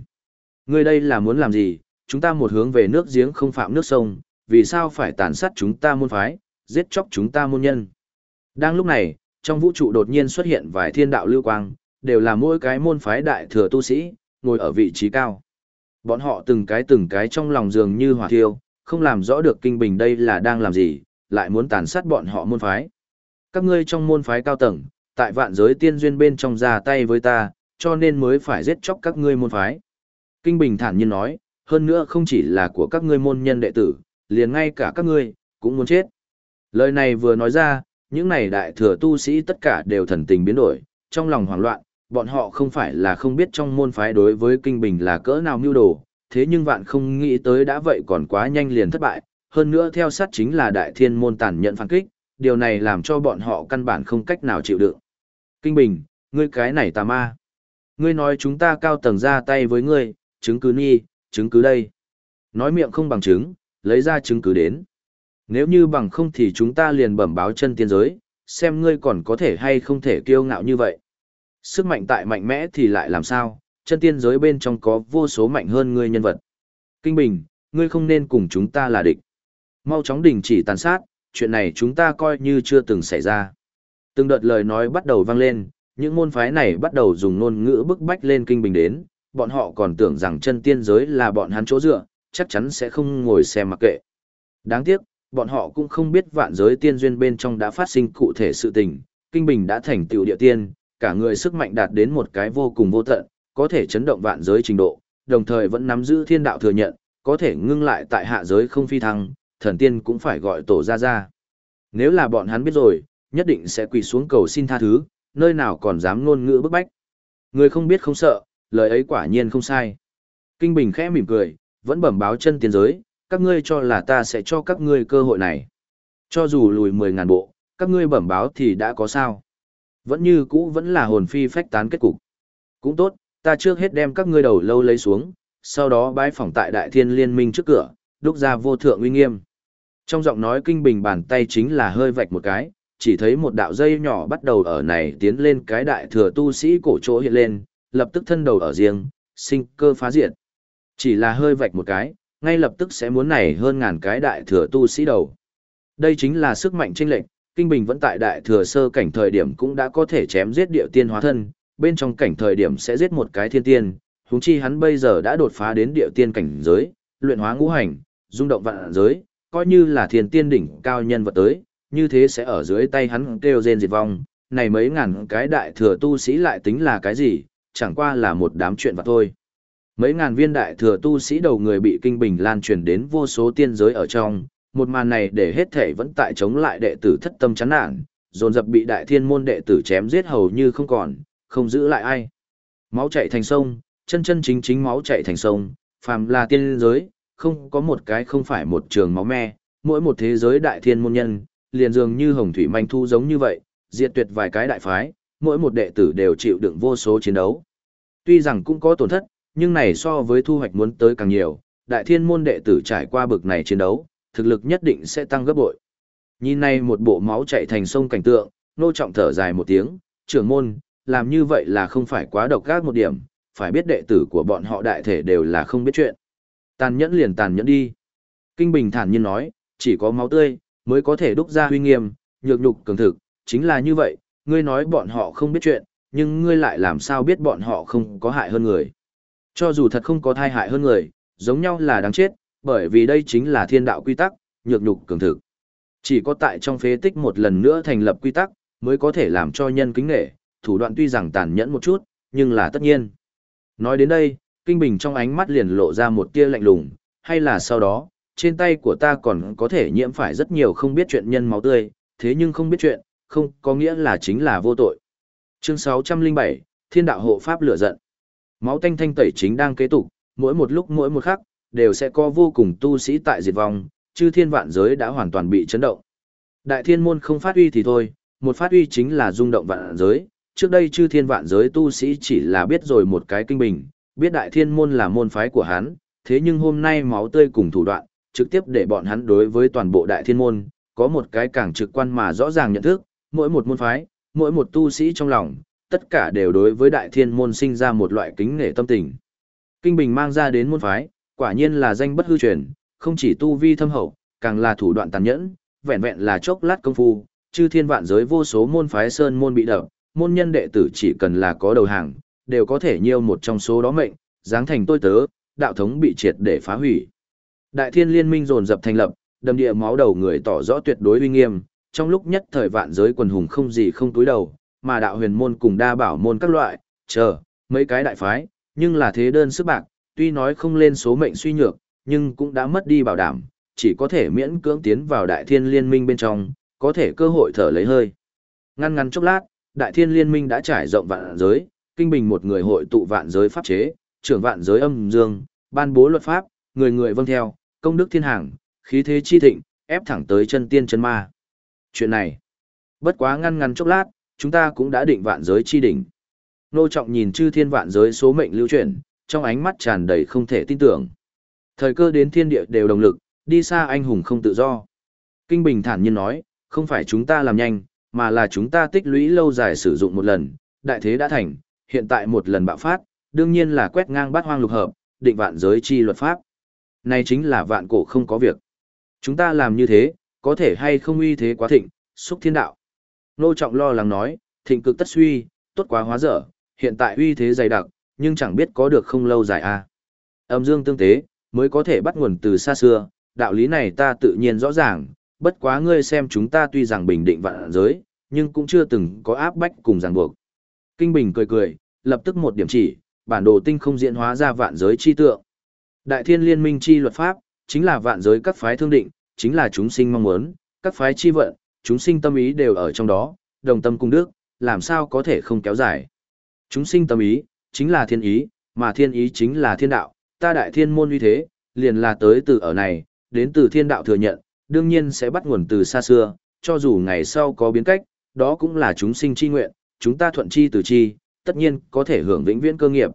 ngươi đây là muốn làm gì? Chúng ta một hướng về nước giếng không phạm nước sông, vì sao phải tàn sát chúng ta môn phái, giết chóc chúng ta môn nhân? Đang lúc này, trong vũ trụ đột nhiên xuất hiện vài thiên đạo lưu quang, đều là mỗi cái môn phái đại thừa tu sĩ, ngồi ở vị trí cao. Bọn họ từng cái từng cái trong lòng dường như hỏa thiêu, không làm rõ được kinh bình đây là đang làm gì, lại muốn tàn sát bọn họ môn phái. Các ngươi trong môn phái cao tầng, tại vạn giới tiên duyên bên trong ra tay với ta, cho nên mới phải giết chóc các ngươi môn phái. Kinh Bình thản nhiên nói, hơn nữa không chỉ là của các ngươi môn nhân đệ tử, liền ngay cả các ngươi, cũng muốn chết. Lời này vừa nói ra, những này đại thừa tu sĩ tất cả đều thần tình biến đổi, trong lòng hoảng loạn, bọn họ không phải là không biết trong môn phái đối với Kinh Bình là cỡ nào mưu đồ, thế nhưng vạn không nghĩ tới đã vậy còn quá nhanh liền thất bại, hơn nữa theo sát chính là đại thiên môn tàn nhận phản kích, điều này làm cho bọn họ căn bản không cách nào chịu đựng. Kinh Bình, ngươi cái này tà ma. Ngươi nói chúng ta cao tầng ra tay với ngươi, chứng cứ nghi, chứng cứ đây. Nói miệng không bằng chứng, lấy ra chứng cứ đến. Nếu như bằng không thì chúng ta liền bẩm báo chân tiên giới, xem ngươi còn có thể hay không thể kiêu ngạo như vậy. Sức mạnh tại mạnh mẽ thì lại làm sao, chân tiên giới bên trong có vô số mạnh hơn ngươi nhân vật. Kinh Bình, ngươi không nên cùng chúng ta là địch. Mau chóng đình chỉ tàn sát, chuyện này chúng ta coi như chưa từng xảy ra. Từng đợt lời nói bắt đầu vang lên, những môn phái này bắt đầu dùng ngôn ngữ bức bách lên Kinh Bình đến, bọn họ còn tưởng rằng chân tiên giới là bọn hắn chỗ dựa, chắc chắn sẽ không ngồi xem mặc kệ. Đáng tiếc, bọn họ cũng không biết vạn giới tiên duyên bên trong đã phát sinh cụ thể sự tình, Kinh Bình đã thành tiểu địa tiên, cả người sức mạnh đạt đến một cái vô cùng vô tận, có thể chấn động vạn giới trình độ, đồng thời vẫn nắm giữ thiên đạo thừa nhận, có thể ngưng lại tại hạ giới không phi thăng, thần tiên cũng phải gọi tổ ra ra. Nếu là bọn hắn biết rồi, nhất định sẽ quỳ xuống cầu xin tha thứ, nơi nào còn dám ngôn ngữ bức bách. Người không biết không sợ, lời ấy quả nhiên không sai. Kinh Bình khẽ mỉm cười, vẫn bẩm báo chân tiên giới, các ngươi cho là ta sẽ cho các ngươi cơ hội này. Cho dù lùi 10.000 bộ, các ngươi bẩm báo thì đã có sao. Vẫn như cũ vẫn là hồn phi phách tán kết cục. Cũng tốt, ta trước hết đem các ngươi đầu lâu lấy xuống, sau đó bái phỏng tại đại thiên liên minh trước cửa, đúc ra vô thượng uy nghiêm. Trong giọng nói kinh bình bàn tay chính là hơi vạch một cái, chỉ thấy một đạo dây nhỏ bắt đầu ở này tiến lên cái đại thừa tu sĩ cổ chỗ hiện lên, lập tức thân đầu ở riêng, sinh cơ phá diệt. Chỉ là hơi vạch một cái, ngay lập tức sẽ muốn nảy hơn ngàn cái đại thừa tu sĩ đầu. Đây chính là sức mạnh chênh lệnh, Kinh Bình vẫn tại đại thừa sơ cảnh thời điểm cũng đã có thể chém giết địa tiên hóa thân, bên trong cảnh thời điểm sẽ giết một cái thiên tiên, huống chi hắn bây giờ đã đột phá đến địa tiên cảnh giới, luyện hóa ngũ hành, rung động vạn giới, coi như là thiên tiên đỉnh cao nhân vật tới, như thế sẽ ở dưới tay hắn kêu rên diệt vong, này mấy ngàn cái đại thừa tu sĩ lại tính là cái gì, chẳng qua là một đám chuyện vặt thôi. Mấy ngàn viên đại thừa tu sĩ đầu người bị kinh bình lan truyền đến vô số tiên giới ở trong, một màn này để hết thể vẫn tại chống lại đệ tử thất tâm chán nản, dồn dập bị đại thiên môn đệ tử chém giết hầu như không còn, không giữ lại ai. Máu chảy thành sông, chân chân chính chính máu chảy thành sông, phàm là tiên giới, không có một cái không phải một trường máu me, mỗi một thế giới đại thiên môn nhân, liền dường như hồng thủy manh thu giống như vậy, diệt tuyệt vài cái đại phái, mỗi một đệ tử đều chịu đựng vô số chiến đấu. Tuy rằng cũng có tổn thất, nhưng này so với thu hoạch muốn tới càng nhiều, đại thiên môn đệ tử trải qua bực này chiến đấu, thực lực nhất định sẽ tăng gấp bội. Nhìn này một bộ máu chảy thành sông cảnh tượng, nô trọng thở dài một tiếng, trưởng môn, làm như vậy là không phải quá độc ác một điểm, phải biết đệ tử của bọn họ đại thể đều là không biết chuyện. Tàn nhẫn liền tàn nhẫn đi. Kinh Bình thản nhiên nói, chỉ có máu tươi, mới có thể đúc ra huy nghiêm, nhược nhục cường thực, chính là như vậy, ngươi nói bọn họ không biết chuyện, nhưng ngươi lại làm sao biết bọn họ không có hại hơn người. Cho dù thật không có thai hại hơn người, giống nhau là đáng chết, bởi vì đây chính là thiên đạo quy tắc, nhược nhục cường thực. Chỉ có tại trong phế tích một lần nữa thành lập quy tắc, mới có thể làm cho nhân kính nghệ, thủ đoạn tuy rằng tàn nhẫn một chút, nhưng là tất nhiên. Nói đến đây, Kinh Bình trong ánh mắt liền lộ ra một tia lạnh lùng, hay là sau đó, trên tay của ta còn có thể nhiễm phải rất nhiều không biết chuyện nhân máu tươi, thế nhưng không biết chuyện, không có nghĩa là chính là vô tội. Chương 607, Thiên đạo hộ pháp lửa giận. Máu tanh thanh tẩy chính đang kế tục, mỗi một lúc mỗi một khắc, đều sẽ có vô cùng tu sĩ tại diệt vong, chư thiên vạn giới đã hoàn toàn bị chấn động. Đại thiên môn không phát uy thì thôi, một phát uy chính là rung động vạn giới, trước đây chư thiên vạn giới tu sĩ chỉ là biết rồi một cái kinh bình, biết đại thiên môn là môn phái của hắn, thế nhưng hôm nay máu tươi cùng thủ đoạn, trực tiếp để bọn hắn đối với toàn bộ đại thiên môn, có một cái càng trực quan mà rõ ràng nhận thức, mỗi một môn phái, mỗi một tu sĩ trong lòng, tất cả đều đối với đại thiên môn sinh ra một loại kính nể tâm tình. Kinh Bình mang ra đến môn phái, quả nhiên là danh bất hư truyền, không chỉ tu vi thâm hậu, càng là thủ đoạn tàn nhẫn, vẹn vẹn là chốc lát công phu, chư thiên vạn giới vô số môn phái sơn môn bị đập, môn nhân đệ tử chỉ cần là có đầu hàng, đều có thể nhiêu một trong số đó mệnh, dáng thành tôi tớ, đạo thống bị triệt để phá hủy. Đại thiên liên minh dồn dập thành lập, đầm địa máu đầu người tỏ rõ tuyệt đối uy nghiêm, trong lúc nhất thời vạn giới quần hùng không gì không túi đầu, mà đạo huyền môn cùng đa bảo môn các loại, chờ, mấy cái đại phái, nhưng là thế đơn sức bạc, tuy nói không lên số mệnh suy nhược, nhưng cũng đã mất đi bảo đảm, chỉ có thể miễn cưỡng tiến vào đại thiên liên minh bên trong, có thể cơ hội thở lấy hơi. Ngăn ngăn chốc lát, đại thiên liên minh đã trải rộng vạn giới, kinh bình một người hội tụ vạn giới pháp chế, trưởng vạn giới âm dương, ban bố luật pháp, người người vâng theo, công đức thiên hàng, khí thế chi thịnh, ép thẳng tới chân tiên chân ma. Chuyện này, bất quá ngăn ngăn chốc lát, chúng ta cũng đã định vạn giới chi đỉnh. Nô trọng nhìn chư thiên vạn giới số mệnh lưu chuyển, trong ánh mắt tràn đầy không thể tin tưởng. Thời cơ đến thiên địa đều đồng lực, đi xa anh hùng không tự do. Kinh Bình thản nhiên nói, không phải chúng ta làm nhanh, mà là chúng ta tích lũy lâu dài sử dụng một lần, đại thế đã thành, hiện tại một lần bạo phát, đương nhiên là quét ngang bát hoang lục hợp, định vạn giới chi luật pháp. Này chính là vạn cổ không có việc. Chúng ta làm như thế, có thể hay không uy thế quá thịnh, xúc thiên đạo. Nô Trọng lo lắng nói, thịnh cực tất suy, tốt quá hóa dở, hiện tại uy thế dày đặc, nhưng chẳng biết có được không lâu dài a. À. Âm dương tương tế, mới có thể bắt nguồn từ xa xưa, đạo lý này ta tự nhiên rõ ràng, bất quá ngươi xem chúng ta tuy rằng bình định vạn giới, nhưng cũng chưa từng có áp bách cùng ràng buộc. Kinh Bình cười cười, lập tức một điểm chỉ, bản đồ tinh không diễn hóa ra vạn giới chi tượng. Đại thiên liên minh chi luật pháp, chính là vạn giới các phái thương định, chính là chúng sinh mong muốn, các phái chi vận, chúng sinh tâm ý đều ở trong đó, đồng tâm cùng đức, làm sao có thể không kéo dài. Chúng sinh tâm ý, chính là thiên ý, mà thiên ý chính là thiên đạo, ta đại thiên môn uy thế, liền là tới từ ở này, đến từ thiên đạo thừa nhận, đương nhiên sẽ bắt nguồn từ xa xưa, cho dù ngày sau có biến cách, đó cũng là chúng sinh chi nguyện, chúng ta thuận chi từ chi, tất nhiên có thể hưởng vĩnh viễn cơ nghiệp.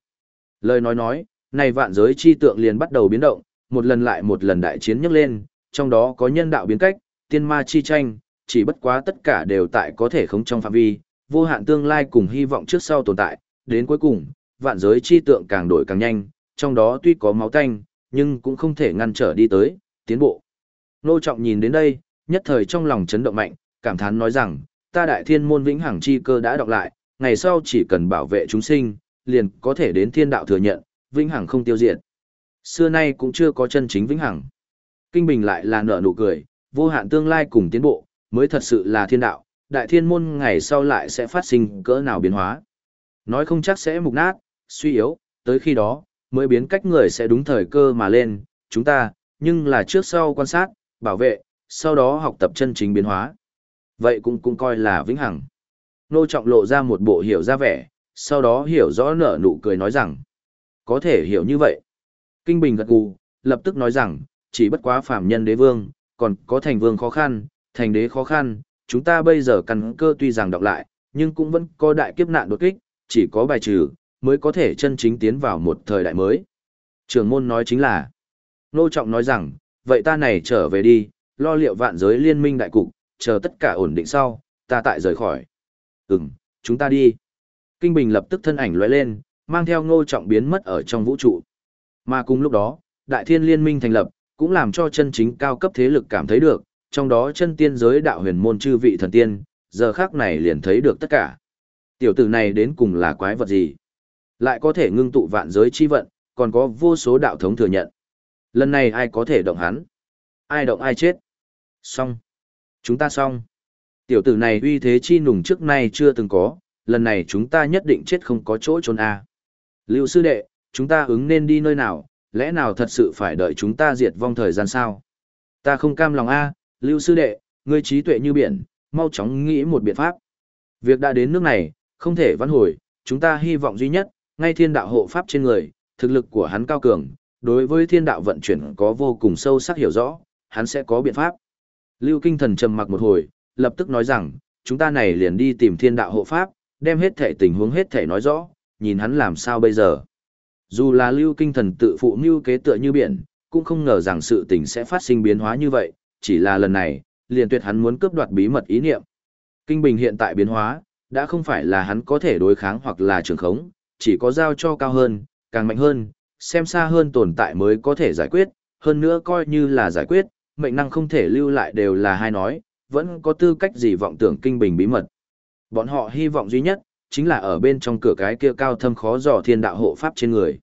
Lời nói nói, này vạn giới chi tượng liền bắt đầu biến động, một lần lại một lần đại chiến nhấc lên, trong đó có nhân đạo biến cách, tiên ma chi tranh, chỉ bất quá tất cả đều tại có thể không trong phạm vi, vô hạn tương lai cùng hy vọng trước sau tồn tại, đến cuối cùng, vạn giới chi tượng càng đổi càng nhanh, trong đó tuy có máu tanh, nhưng cũng không thể ngăn trở đi tới, tiến bộ. Nô Trọng nhìn đến đây, nhất thời trong lòng chấn động mạnh, cảm thán nói rằng, ta đại thiên môn vĩnh hằng chi cơ đã đọc lại, ngày sau chỉ cần bảo vệ chúng sinh, liền có thể đến thiên đạo thừa nhận, vĩnh hằng không tiêu diệt. Xưa nay cũng chưa có chân chính vĩnh hằng. Kinh Bình lại là nở nụ cười, vô hạn tương lai cùng tiến bộ, mới thật sự là thiên đạo, đại thiên môn ngày sau lại sẽ phát sinh cỡ nào biến hóa. Nói không chắc sẽ mục nát, suy yếu, tới khi đó, mới biến cách người sẽ đúng thời cơ mà lên, chúng ta, nhưng là trước sau quan sát, bảo vệ, sau đó học tập chân chính biến hóa. Vậy cũng cũng coi là vĩnh hằng. Nô Trọng lộ ra một bộ hiểu ra vẻ, sau đó hiểu rõ nở nụ cười nói rằng, có thể hiểu như vậy. Kinh Bình gật gù, lập tức nói rằng, chỉ bất quá phạm nhân đế vương, còn có thành vương khó khăn, thành đế khó khăn, chúng ta bây giờ căn cơ tuy rằng đọc lại, nhưng cũng vẫn có đại kiếp nạn đột kích, chỉ có bài trừ, mới có thể chân chính tiến vào một thời đại mới. Trường môn nói chính là, Nô Trọng nói rằng, vậy ta này trở về đi, lo liệu vạn giới liên minh đại cục, chờ tất cả ổn định sau, ta tại rời khỏi. Ừm, chúng ta đi. Kinh Bình lập tức thân ảnh lóe lên, mang theo Ngô Trọng biến mất ở trong vũ trụ. Mà cùng lúc đó, Đại Thiên Liên minh thành lập, cũng làm cho chân chính cao cấp thế lực cảm thấy được, trong đó chân tiên giới đạo huyền môn chư vị thần tiên, giờ khác này liền thấy được tất cả. Tiểu tử này đến cùng là quái vật gì? Lại có thể ngưng tụ vạn giới chi vận, còn có vô số đạo thống thừa nhận. Lần này ai có thể động hắn? Ai động ai chết? Xong. Chúng ta xong. Tiểu tử này uy thế chi nùng trước nay chưa từng có, lần này chúng ta nhất định chết không có chỗ trốn a. À. Lưu sư đệ, chúng ta ứng nên đi nơi nào, lẽ nào thật sự phải đợi chúng ta diệt vong thời gian sao? Ta không cam lòng a, Lưu sư đệ, ngươi trí tuệ như biển, mau chóng nghĩ một biện pháp. Việc đã đến nước này, không thể vãn hồi, chúng ta hy vọng duy nhất, ngay thiên đạo hộ pháp trên người, thực lực của hắn cao cường, đối với thiên đạo vận chuyển có vô cùng sâu sắc hiểu rõ, hắn sẽ có biện pháp. Lưu Kinh Thần trầm mặc một hồi, lập tức nói rằng, chúng ta này liền đi tìm thiên đạo hộ pháp, đem hết thể tình huống hết thể nói rõ, nhìn hắn làm sao bây giờ. Dù là Lưu Kinh Thần tự phụ mưu kế tựa như biển, cũng không ngờ rằng sự tình sẽ phát sinh biến hóa như vậy, chỉ là lần này, liền tuyệt hắn muốn cướp đoạt bí mật ý niệm. Kinh Bình hiện tại biến hóa, đã không phải là hắn có thể đối kháng hoặc là trường khống, chỉ có giao cho cao hơn, càng mạnh hơn, xem xa hơn tồn tại mới có thể giải quyết, hơn nữa coi như là giải quyết, mệnh năng không thể lưu lại đều là hai nói, vẫn có tư cách gì vọng tưởng kinh bình bí mật. Bọn họ hy vọng duy nhất, chính là ở bên trong cửa cái kia cao thâm khó dò thiên đạo hộ pháp trên người.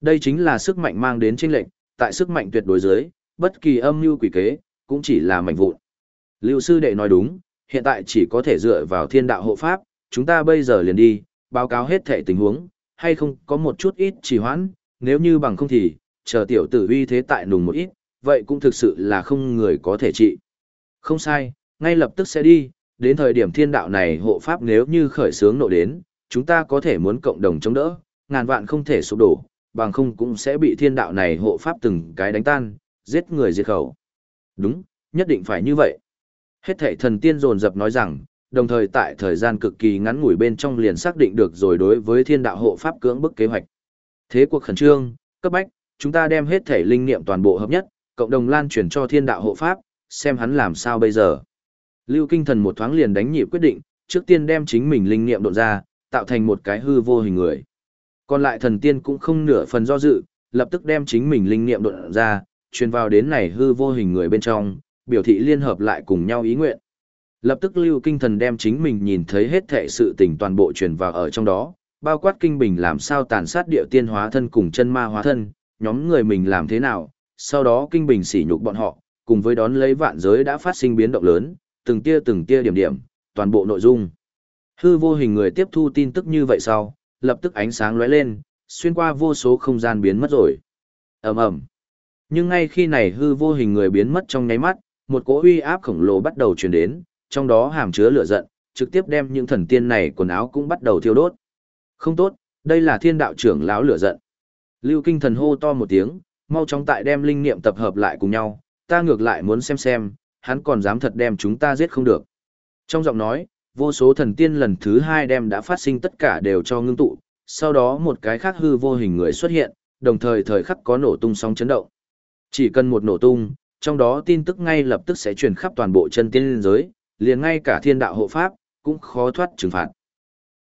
Đây chính là sức mạnh mang đến chênh lệnh, tại sức mạnh tuyệt đối dưới, bất kỳ âm mưu quỷ kế, cũng chỉ là mảnh vụn. Lưu sư đệ nói đúng, hiện tại chỉ có thể dựa vào thiên đạo hộ pháp, chúng ta bây giờ liền đi, báo cáo hết thể tình huống, hay không có một chút ít trì hoãn, nếu như bằng không thì, chờ tiểu tử uy thế tại nùng một ít, vậy cũng thực sự là không người có thể trị. Không sai, ngay lập tức sẽ đi, đến thời điểm thiên đạo này hộ pháp nếu như khởi sướng nộ đến, chúng ta có thể muốn cộng đồng chống đỡ, ngàn vạn không thể sụp đổ, bằng không cũng sẽ bị thiên đạo này hộ pháp từng cái đánh tan, giết người diệt khẩu. Đúng, nhất định phải như vậy. Hết thảy thần tiên dồn dập nói rằng, đồng thời tại thời gian cực kỳ ngắn ngủi bên trong liền xác định được rồi đối với thiên đạo hộ pháp cưỡng bức kế hoạch. Thế cuộc khẩn trương, cấp bách, chúng ta đem hết thể linh niệm toàn bộ hợp nhất, cộng đồng lan truyền cho thiên đạo hộ pháp, xem hắn làm sao bây giờ. Lưu Kinh Thần một thoáng liền đánh nhịp quyết định, trước tiên đem chính mình linh niệm độn ra, tạo thành một cái hư vô hình người. Còn lại thần tiên cũng không nửa phần do dự, lập tức đem chính mình linh niệm độn ra, truyền vào đến này hư vô hình người bên trong, biểu thị liên hợp lại cùng nhau ý nguyện. Lập tức Lưu Kinh Thần đem chính mình nhìn thấy hết thệ sự tình toàn bộ truyền vào ở trong đó, bao quát kinh bình làm sao tàn sát địa tiên hóa thân cùng chân ma hóa thân, nhóm người mình làm thế nào, sau đó kinh bình sỉ nhục bọn họ, cùng với đón lấy vạn giới đã phát sinh biến động lớn, từng tia từng tia điểm điểm, toàn bộ nội dung. Hư vô hình người tiếp thu tin tức như vậy sau, lập tức ánh sáng lóe lên, xuyên qua vô số không gian biến mất rồi. ầm ầm. Nhưng ngay khi này hư vô hình người biến mất trong nháy mắt, một cỗ uy áp khổng lồ bắt đầu truyền đến, trong đó hàm chứa lửa giận, trực tiếp đem những thần tiên này quần áo cũng bắt đầu thiêu đốt. Không tốt, đây là thiên đạo trưởng lão lửa giận. Lưu Kinh Thần hô to một tiếng, mau chóng tại đem linh niệm tập hợp lại cùng nhau, ta ngược lại muốn xem xem, hắn còn dám thật đem chúng ta giết không được. Trong giọng nói, vô số thần tiên lần thứ hai đem đã phát sinh tất cả đều cho ngưng tụ, sau đó một cái khác hư vô hình người xuất hiện, đồng thời thời khắc có nổ tung sóng chấn động. Chỉ cần một nổ tung, trong đó tin tức ngay lập tức sẽ truyền khắp toàn bộ chân tiên giới, liền ngay cả thiên đạo hộ pháp, cũng khó thoát trừng phạt.